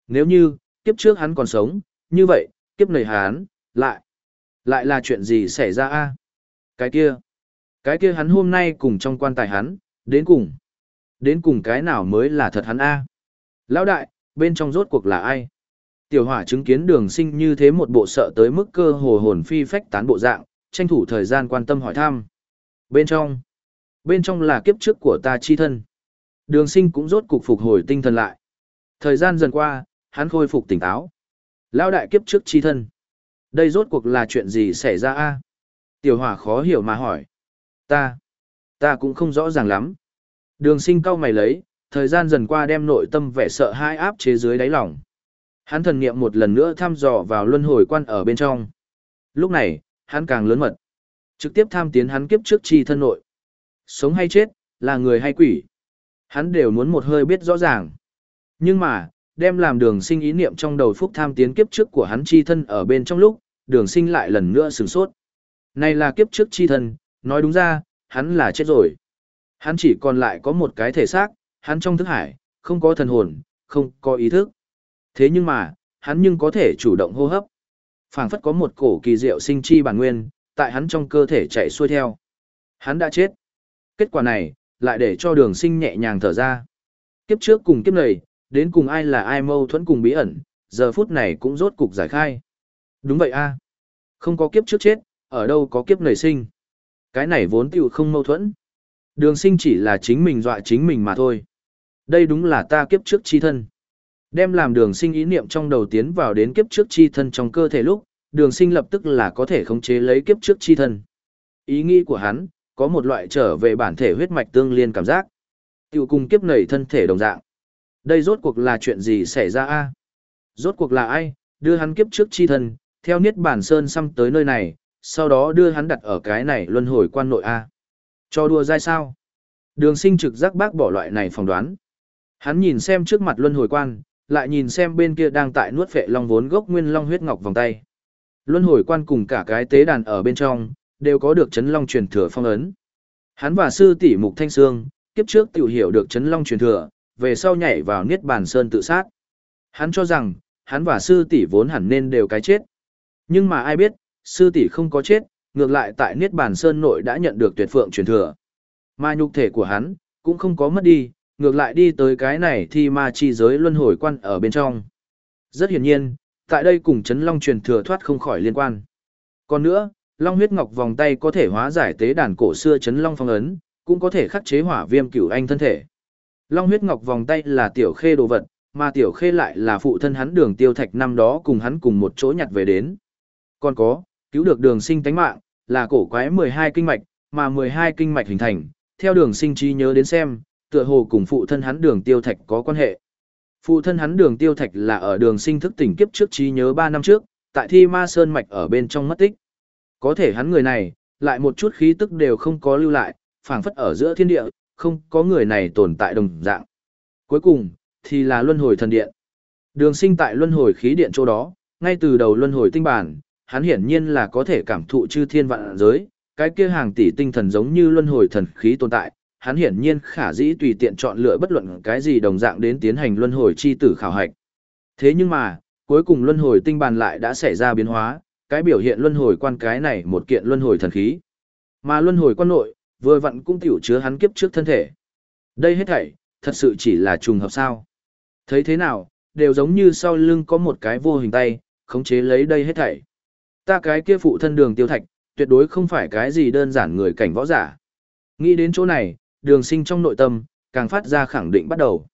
Nếu như, kiếp trước hắn còn sống, như vậy, kiếp này hán, lại, lại là chuyện gì xảy ra a Cái kia, cái kia hắn hôm nay cùng trong quan tài hắn, đến cùng, đến cùng cái nào mới là thật hắn a Lão đại, bên trong rốt cuộc là ai? Tiểu hỏa chứng kiến đường sinh như thế một bộ sợ tới mức cơ hồ hồn phi phách tán bộ dạng, tranh thủ thời gian quan tâm hỏi thăm. Bên trong, bên trong là kiếp trước của ta chi thân. Đường sinh cũng rốt cục phục hồi tinh thần lại. Thời gian dần qua, hắn khôi phục tỉnh táo. Lao đại kiếp trước chi thân. Đây rốt cuộc là chuyện gì xảy ra a Tiểu hỏa khó hiểu mà hỏi. Ta, ta cũng không rõ ràng lắm. Đường sinh cau mày lấy, thời gian dần qua đem nội tâm vẻ sợ hai áp chế dưới đáy lòng. Hắn thần niệm một lần nữa thăm dò vào luân hồi quan ở bên trong. Lúc này, hắn càng lớn mật. Trực tiếp tham tiến hắn kiếp trước chi thân nội. Sống hay chết, là người hay quỷ. Hắn đều muốn một hơi biết rõ ràng. Nhưng mà, đem làm đường sinh ý niệm trong đầu phúc tham tiến kiếp trước của hắn chi thân ở bên trong lúc, đường sinh lại lần nữa sửng sốt. Này là kiếp trước chi thân, nói đúng ra, hắn là chết rồi. Hắn chỉ còn lại có một cái thể xác, hắn trong thức hải, không có thần hồn, không có ý thức. Thế nhưng mà, hắn nhưng có thể chủ động hô hấp. phảng phất có một cổ kỳ diệu sinh chi bản nguyên, tại hắn trong cơ thể chạy xuôi theo. Hắn đã chết. Kết quả này, lại để cho đường sinh nhẹ nhàng thở ra. Kiếp trước cùng kiếp này, đến cùng ai là ai mâu thuẫn cùng bí ẩn, giờ phút này cũng rốt cục giải khai. Đúng vậy a Không có kiếp trước chết, ở đâu có kiếp nảy sinh. Cái này vốn tiểu không mâu thuẫn. Đường sinh chỉ là chính mình dọa chính mình mà thôi. Đây đúng là ta kiếp trước chi thân. Đem làm đường sinh ý niệm trong đầu tiến vào đến kiếp trước chi thân trong cơ thể lúc, đường sinh lập tức là có thể khống chế lấy kiếp trước chi thân. Ý nghĩ của hắn, có một loại trở về bản thể huyết mạch tương liên cảm giác. Tiểu cùng kiếp nảy thân thể đồng dạng. Đây rốt cuộc là chuyện gì xảy ra a Rốt cuộc là ai, đưa hắn kiếp trước chi thân, theo niết bản sơn xăm tới nơi này, sau đó đưa hắn đặt ở cái này luân hồi quan nội a Cho đùa dai sao? Đường sinh trực giác bác bỏ loại này phỏng đoán. Hắn nhìn xem trước mặt luân hồi quan, lại nhìn xem bên kia đang tại nuốt phệ long vốn gốc nguyên long huyết ngọc vòng tay. Luân hồi quan cùng cả cái tế đàn ở bên trong, đều có được chấn long truyền thừa phong ấn. Hắn và sư tỷ Mục Thanh Sương, kiếp trước tiểu hiểu được chấn long truyền thừa, về sau nhảy vào niết bàn sơn tự sát. Hắn cho rằng, hắn và sư tỷ vốn hẳn nên đều cái chết. Nhưng mà ai biết, sư tỷ không có chết, ngược lại tại niết bàn sơn nội đã nhận được tuyệt phượng truyền thừa. Mà nhục thể của hắn, cũng không có mất đi, ngược lại đi tới cái này thì ma chi giới luân hồi quan ở bên trong. Rất hiển nhiên, tại đây cùng chấn long truyền thừa thoát không khỏi liên quan. Còn nữa, long huyết ngọc vòng tay có thể hóa giải tế đàn cổ xưa chấn long phong ấn, cũng có thể khắc chế hỏa viêm cửu anh thân thể. Long huyết ngọc vòng tay là tiểu khê đồ vật, mà tiểu khê lại là phụ thân hắn đường tiêu thạch năm đó cùng hắn cùng một chỗ nhặt về đến. Còn có, cứu được đường sinh tánh mạng, là cổ quái 12 kinh mạch, mà 12 kinh mạch hình thành, theo đường sinh trí nhớ đến xem, tựa hồ cùng phụ thân hắn đường tiêu thạch có quan hệ. Phụ thân hắn đường tiêu thạch là ở đường sinh thức tỉnh kiếp trước trí nhớ 3 năm trước, tại thi ma sơn mạch ở bên trong mất tích. Có thể hắn người này, lại một chút khí tức đều không có lưu lại, phảng phất ở giữa thiên địa, không có người này tồn tại đồng dạng. Cuối cùng, thì là luân hồi thần điện. Đường sinh tại luân hồi khí điện chỗ đó, ngay từ đầu luân hồi tinh bản, hắn hiển nhiên là có thể cảm thụ chư thiên vạn giới, cái kia hàng tỷ tinh thần giống như luân hồi thần khí tồn tại, hắn hiển nhiên khả dĩ tùy tiện chọn lựa bất luận cái gì đồng dạng đến tiến hành luân hồi chi tử khảo hạch. Thế nhưng mà, cuối cùng luân hồi tinh bàn lại đã xảy ra biến hóa, cái biểu hiện luân hồi quan cái này một kiện luân hồi thần khí. Mà luân hồi quan nội, vừa vặn cũng tiểu chứa hắn kiếp trước thân thể. Đây hết thảy, thật sự chỉ là trùng hợp sao. Thấy thế nào, đều giống như sau lưng có một cái vô hình tay, khống chế lấy đây hết thảy. Ta cái kia phụ thân đường tiêu thạch, tuyệt đối không phải cái gì đơn giản người cảnh võ giả. Nghĩ đến chỗ này, đường sinh trong nội tâm, càng phát ra khẳng định bắt đầu.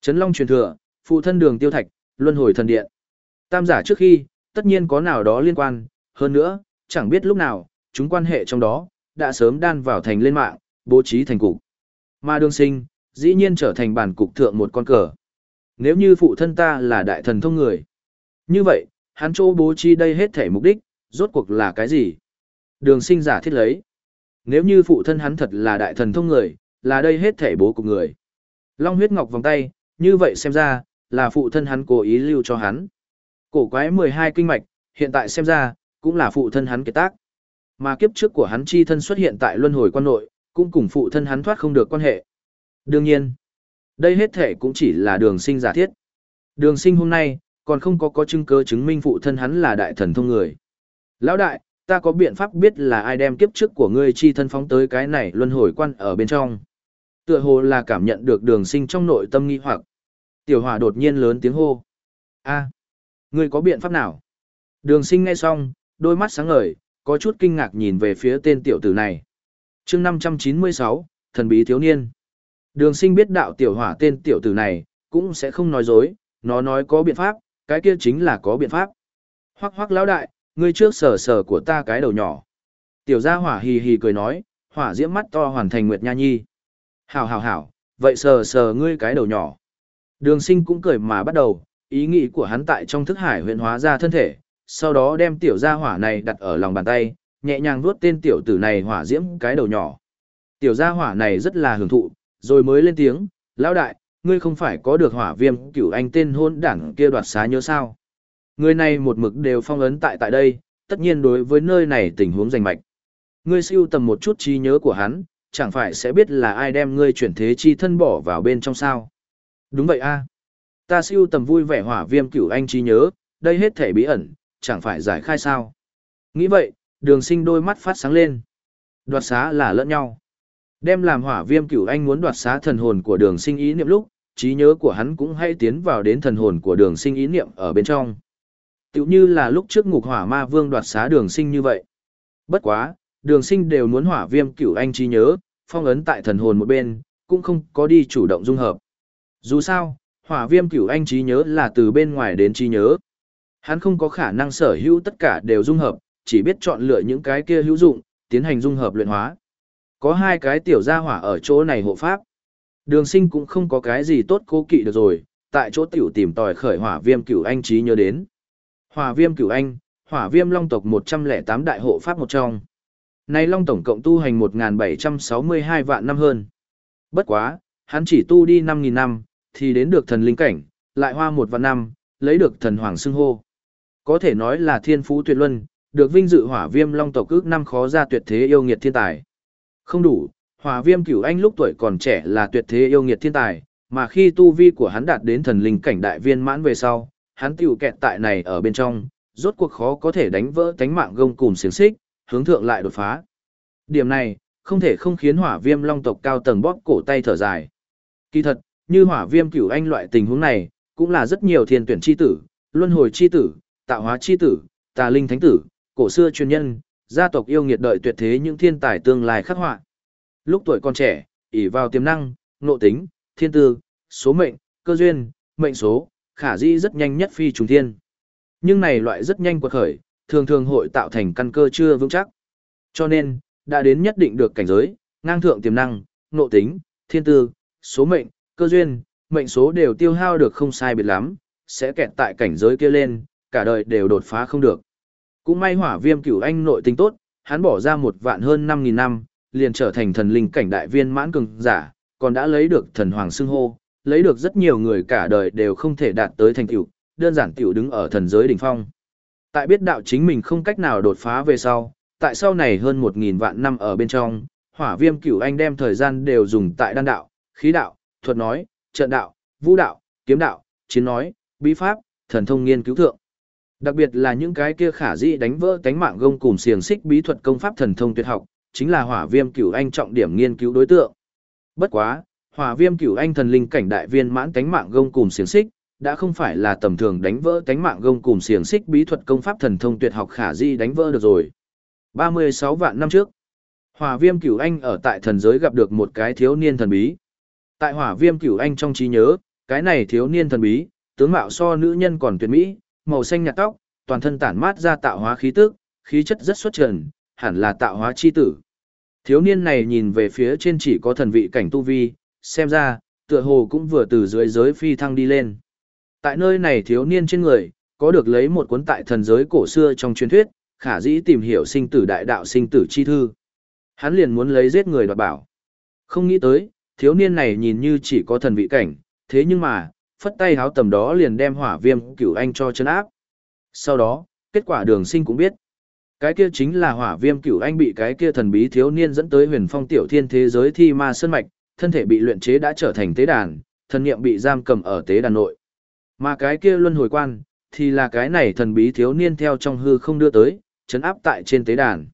Trấn Long truyền thừa, phụ thân đường tiêu thạch, luân hồi thần điện. Tam giả trước khi, tất nhiên có nào đó liên quan, hơn nữa, chẳng biết lúc nào, chúng quan hệ trong đó, đã sớm đan vào thành lên mạng, bố trí thành cục. Mà đường sinh, dĩ nhiên trở thành bản cục thượng một con cờ. Nếu như phụ thân ta là đại thần thông người, như vậy, hắn chỗ bố trí đây hết thể mục đích, rốt cuộc là cái gì? Đường sinh giả thiết lấy. Nếu như phụ thân hắn thật là đại thần thông người, là đây hết thể bố cục người. Long huyết ngọc vòng tay, như vậy xem ra, là phụ thân hắn cố ý lưu cho hắn. Cổ quái 12 kinh mạch, hiện tại xem ra, cũng là phụ thân hắn kết tác. Mà kiếp trước của hắn chi thân xuất hiện tại luân hồi quan nội, cũng cùng phụ thân hắn thoát không được quan hệ. Đương nhiên, đây hết thể cũng chỉ là đường sinh giả thiết. Đường sinh hôm nay, còn không có có chứng cứ chứng minh phụ thân hắn là đại thần thông người. Lão đại, ta có biện pháp biết là ai đem kiếp trước của ngươi chi thân phóng tới cái này luân hồi quan ở bên trong. Tựa hồ là cảm nhận được đường sinh trong nội tâm nghi hoặc. Tiểu hỏa đột nhiên lớn tiếng hô. a ngươi có biện pháp nào? Đường sinh nghe xong, đôi mắt sáng ngời, có chút kinh ngạc nhìn về phía tên tiểu tử này. chương 596, thần bí thiếu niên. Đường sinh biết đạo tiểu hỏa tên tiểu tử này, cũng sẽ không nói dối, nó nói có biện pháp, cái kia chính là có biện pháp. Hoác hoác lão đại, ngươi trước sờ sờ của ta cái đầu nhỏ. Tiểu gia hỏa hì hì cười nói, hỏa diễm mắt to hoàn thành Nguyệt Nha Nhi. Hảo hảo hảo, vậy sờ sờ ngươi cái đầu nhỏ. Đường sinh cũng cười mà bắt đầu, ý nghĩ của hắn tại trong thức hải huyện hóa ra thân thể, sau đó đem tiểu gia hỏa này đặt ở lòng bàn tay, nhẹ nhàng vuốt tên tiểu tử này hỏa diễm cái đầu nhỏ. Tiểu gia hỏa này rất là hưởng thụ, rồi mới lên tiếng, lão đại, ngươi không phải có được hỏa viêm cửu anh tên hôn đảng kia đoạt xá nhớ sao. Người này một mực đều phong ấn tại tại đây, tất nhiên đối với nơi này tình huống rành mạch. Ngươi siêu tầm một chút trí nhớ của hắn, chẳng phải sẽ biết là ai đem ngươi chuyển thế chi thân bỏ vào bên trong sao. Đúng vậy a Ta siêu tầm vui vẻ hỏa viêm cửu anh trí nhớ, đây hết thể bí ẩn, chẳng phải giải khai sao. Nghĩ vậy, đường sinh đôi mắt phát sáng lên. Đoạt xá là lẫn nhau. Đem làm hỏa viêm cửu anh muốn đoạt xá thần hồn của đường sinh ý niệm lúc, trí nhớ của hắn cũng hay tiến vào đến thần hồn của đường sinh ý niệm ở bên trong. Tiểu như là lúc trước ngục hỏa ma vương đoạt xá đường sinh như vậy. Bất quá, đường sinh đều muốn hỏa viêm cửu anh trí nhớ, phong ấn tại thần hồn một bên, cũng không có đi chủ động dung hợp. Dù sao, hỏa viêm cửu anh trí nhớ là từ bên ngoài đến trí nhớ. Hắn không có khả năng sở hữu tất cả đều dung hợp, chỉ biết chọn lựa những cái kia hữu dụng, tiến hành dung hợp luyện hóa. Có hai cái tiểu gia hỏa ở chỗ này hộ pháp. Đường sinh cũng không có cái gì tốt cố kỵ được rồi, tại chỗ tiểu tìm tòi khởi hỏa viêm cửu anh trí nhớ đến. Hỏa viêm cửu anh, hỏa viêm long tộc 108 đại hộ pháp một trong. nay long tổng cộng tu hành 1.762 vạn năm hơn. Bất quá, hắn chỉ tu đi 5.000 năm, thì đến được thần linh cảnh, lại hoa một vạn năm, lấy được thần hoàng xưng hô. Có thể nói là thiên phú tuyệt luân, được vinh dự hỏa viêm long tộc ước năm khó ra tuyệt thế yêu nghiệt thiên tài. Không đủ, hỏa viêm cửu anh lúc tuổi còn trẻ là tuyệt thế yêu nghiệt thiên tài, mà khi tu vi của hắn đạt đến thần linh cảnh đại viên mãn về sau, hắn tiểu kẹt tại này ở bên trong, rốt cuộc khó có thể đánh vỡ tánh mạng gông cùng xiềng xích, hướng thượng lại đột phá. Điểm này, không thể không khiến hỏa viêm long tộc cao tầng bóp cổ tay thở dài. Kỳ thật, như hỏa viêm cửu anh loại tình huống này, cũng là rất nhiều thiên tuyển chi tử, luân hồi chi tử, tạo hóa chi tử, tà linh thánh tử, cổ xưa truyền nhân, gia tộc yêu nghiệt đợi tuyệt thế những thiên tài tương lai khắc họa. Lúc tuổi còn trẻ, ỷ vào tiềm năng, nội tính, thiên tư, số mệnh, cơ duyên, mệnh số, khả dĩ rất nhanh nhất phi trùng thiên. Nhưng này loại rất nhanh quật khởi, thường thường hội tạo thành căn cơ chưa vững chắc. Cho nên, đã đến nhất định được cảnh giới, ngang thượng tiềm năng, nội tính, thiên tư, số mệnh, cơ duyên, mệnh số đều tiêu hao được không sai biệt lắm, sẽ kẹt tại cảnh giới kia lên, cả đời đều đột phá không được. Cũng may hỏa viêm cửu anh nội tình tốt, hắn bỏ ra một vạn hơn 5.000 năm, liền trở thành thần linh cảnh đại viên mãn cường giả, còn đã lấy được thần hoàng xưng hô, lấy được rất nhiều người cả đời đều không thể đạt tới thành tựu, đơn giản tiểu đứng ở thần giới đỉnh phong. Tại biết đạo chính mình không cách nào đột phá về sau, tại sau này hơn 1.000 vạn năm ở bên trong, hỏa viêm cửu anh đem thời gian đều dùng tại đan đạo, khí đạo, thuật nói, trận đạo, vũ đạo, kiếm đạo, chiến nói, bí pháp, thần thông nghiên cứu thượng. Đặc biệt là những cái kia khả dĩ đánh vỡ tánh mạng gông cùng xiềng xích bí thuật công pháp thần thông tuyệt học, chính là hỏa viêm cửu anh trọng điểm nghiên cứu đối tượng. Bất quá, hỏa viêm cửu anh thần linh cảnh đại viên mãn tánh mạng gông cùng xiềng xích, đã không phải là tầm thường đánh vỡ tánh mạng gông cùng xiềng xích bí thuật công pháp thần thông tuyệt học khả dĩ đánh vỡ được rồi. 36 vạn năm trước, hỏa viêm cửu anh ở tại thần giới gặp được một cái thiếu niên thần bí. Tại hỏa viêm cửu anh trong trí nhớ, cái này thiếu niên thần bí, tướng mạo so nữ nhân còn tuyệt mỹ, màu xanh nhạt tóc, toàn thân tản mát ra tạo hóa khí tức, khí chất rất xuất trần, hẳn là tạo hóa chi tử. Thiếu niên này nhìn về phía trên chỉ có thần vị cảnh tu vi, xem ra, tựa hồ cũng vừa từ dưới giới phi thăng đi lên. Tại nơi này thiếu niên trên người, có được lấy một cuốn tại thần giới cổ xưa trong truyền thuyết, khả dĩ tìm hiểu sinh tử đại đạo sinh tử chi thư. Hắn liền muốn lấy giết người đoạt bảo. Không nghĩ tới, thiếu niên này nhìn như chỉ có thần vị cảnh, thế nhưng mà, phất tay háo tầm đó liền đem hỏa viêm cửu anh cho chân áp. Sau đó, kết quả đường sinh cũng biết. Cái kia chính là hỏa viêm cửu anh bị cái kia thần bí thiếu niên dẫn tới huyền phong tiểu thiên thế giới thi ma sơn mạch, thân thể bị luyện chế đã trở thành tế đàn, thần niệm bị giam cầm ở tế đàn nội. Mà cái kia luân hồi quan, thì là cái này thần bí thiếu niên theo trong hư không đưa tới, chấn áp tại trên tế đàn.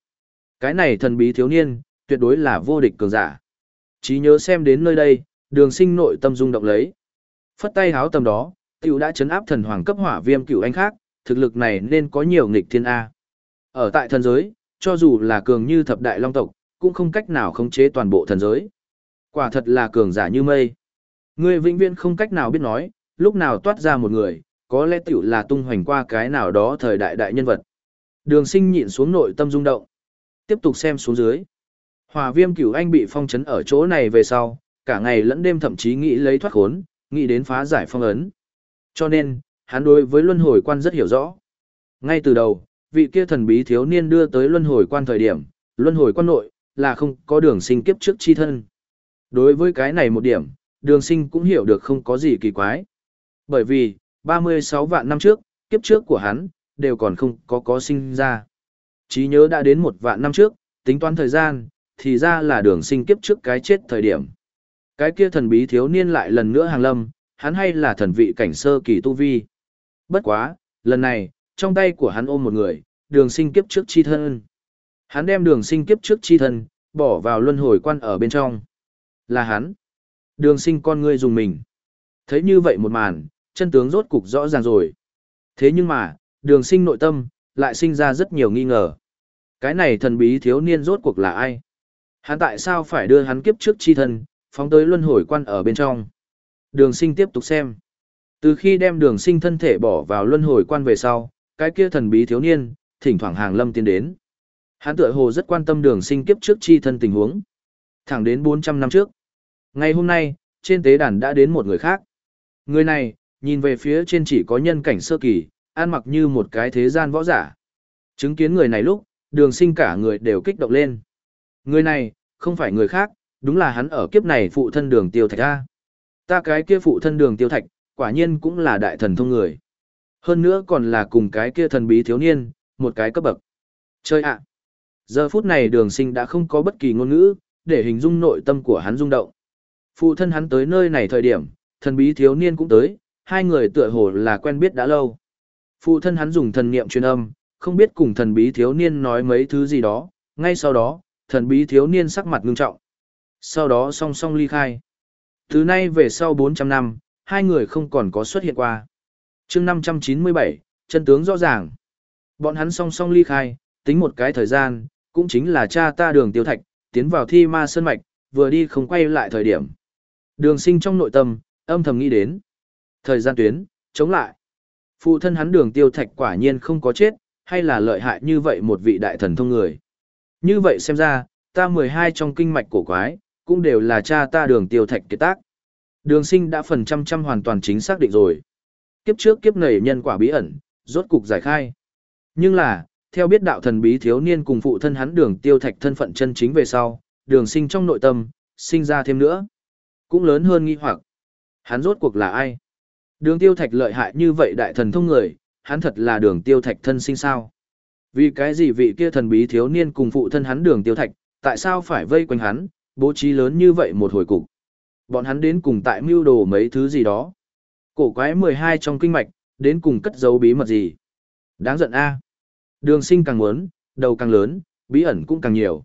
Cái này thần bí thiếu niên, tuyệt đối là vô địch cường giả. Chí nhớ xem đến nơi đây, đường sinh nội tâm dung động lấy. Phất tay háo tầm đó, tiểu đã chấn áp thần hoàng cấp hỏa viêm cửu anh khác, thực lực này nên có nhiều nghịch thiên A. Ở tại thần giới, cho dù là cường như thập đại long tộc, cũng không cách nào khống chế toàn bộ thần giới. Quả thật là cường giả như mây. Người vĩnh viễn không cách nào biết nói, lúc nào toát ra một người, có lẽ tiểu là tung hoành qua cái nào đó thời đại đại nhân vật. Đường sinh nhịn xuống nội tâm rung động. Tiếp tục xem xuống dưới. Hòa viêm cửu anh bị phong chấn ở chỗ này về sau, cả ngày lẫn đêm thậm chí nghĩ lấy thoát khốn, nghĩ đến phá giải phong ấn. Cho nên, hắn đối với luân hồi quan rất hiểu rõ. Ngay từ đầu, vị kia thần bí thiếu niên đưa tới luân hồi quan thời điểm, luân hồi quan nội, là không có đường sinh kiếp trước chi thân. Đối với cái này một điểm, đường sinh cũng hiểu được không có gì kỳ quái. Bởi vì, 36 vạn năm trước, kiếp trước của hắn, đều còn không có có sinh ra. Chí nhớ đã đến một vạn năm trước, tính toán thời gian, thì ra là đường sinh kiếp trước cái chết thời điểm. Cái kia thần bí thiếu niên lại lần nữa hàng lâm, hắn hay là thần vị cảnh sơ kỳ tu vi. Bất quá, lần này, trong tay của hắn ôm một người, đường sinh kiếp trước chi thân. Hắn đem đường sinh kiếp trước chi thân, bỏ vào luân hồi quan ở bên trong. Là hắn. Đường sinh con ngươi dùng mình. Thấy như vậy một màn, chân tướng rốt cục rõ ràng rồi. Thế nhưng mà, đường sinh nội tâm, lại sinh ra rất nhiều nghi ngờ. Cái này thần bí thiếu niên rốt cuộc là ai? Hắn tại sao phải đưa hắn kiếp trước chi thân, phóng tới luân hồi quan ở bên trong? Đường sinh tiếp tục xem. Từ khi đem đường sinh thân thể bỏ vào luân hồi quan về sau, cái kia thần bí thiếu niên, thỉnh thoảng hàng lâm tiến đến. Hắn tựa hồ rất quan tâm đường sinh kiếp trước chi thân tình huống. Thẳng đến 400 năm trước. Ngày hôm nay, trên tế đàn đã đến một người khác. Người này, nhìn về phía trên chỉ có nhân cảnh sơ kỳ, an mặc như một cái thế gian võ giả. Chứng kiến người này lúc, đường sinh cả người đều kích động lên. Người này, không phải người khác, đúng là hắn ở kiếp này phụ thân đường tiêu thạch ra. Ta cái kia phụ thân đường tiêu thạch, quả nhiên cũng là đại thần thông người. Hơn nữa còn là cùng cái kia thần bí thiếu niên, một cái cấp bậc. Chơi ạ! Giờ phút này đường sinh đã không có bất kỳ ngôn ngữ, để hình dung nội tâm của hắn rung động. Phụ thân hắn tới nơi này thời điểm, thần bí thiếu niên cũng tới, hai người tựa hồ là quen biết đã lâu. Phụ thân hắn dùng thần niệm truyền âm, không biết cùng thần bí thiếu niên nói mấy thứ gì đó, ngay sau đó, thần bí thiếu niên sắc mặt ngưng trọng. Sau đó song song ly khai. Từ nay về sau 400 năm, hai người không còn có xuất hiện qua. chương 597, chân tướng rõ ràng. Bọn hắn song song ly khai, tính một cái thời gian, cũng chính là cha ta đường tiêu thạch, tiến vào thi ma sơn mạch, vừa đi không quay lại thời điểm. Đường sinh trong nội tâm, âm thầm nghĩ đến. Thời gian tuyến, chống lại. Phụ thân hắn đường tiêu thạch quả nhiên không có chết, hay là lợi hại như vậy một vị đại thần thông người. Như vậy xem ra, ta 12 trong kinh mạch cổ quái, cũng đều là cha ta đường tiêu thạch kết tác. Đường sinh đã phần trăm trăm hoàn toàn chính xác định rồi. Kiếp trước kiếp này nhân quả bí ẩn, rốt cục giải khai. Nhưng là, theo biết đạo thần bí thiếu niên cùng phụ thân hắn đường tiêu thạch thân phận chân chính về sau, đường sinh trong nội tâm, sinh ra thêm nữa. Cũng lớn hơn nghi hoặc. Hắn rốt cuộc là ai? Đường tiêu thạch lợi hại như vậy đại thần thông người, hắn thật là đường tiêu thạch thân sinh sao? Vì cái gì vị kia thần bí thiếu niên cùng phụ thân hắn đường tiêu thạch, tại sao phải vây quanh hắn, bố trí lớn như vậy một hồi cục? Bọn hắn đến cùng tại mưu đồ mấy thứ gì đó. Cổ quái 12 trong kinh mạch, đến cùng cất giấu bí mật gì? Đáng giận a. Đường sinh càng muốn, đầu càng lớn, bí ẩn cũng càng nhiều.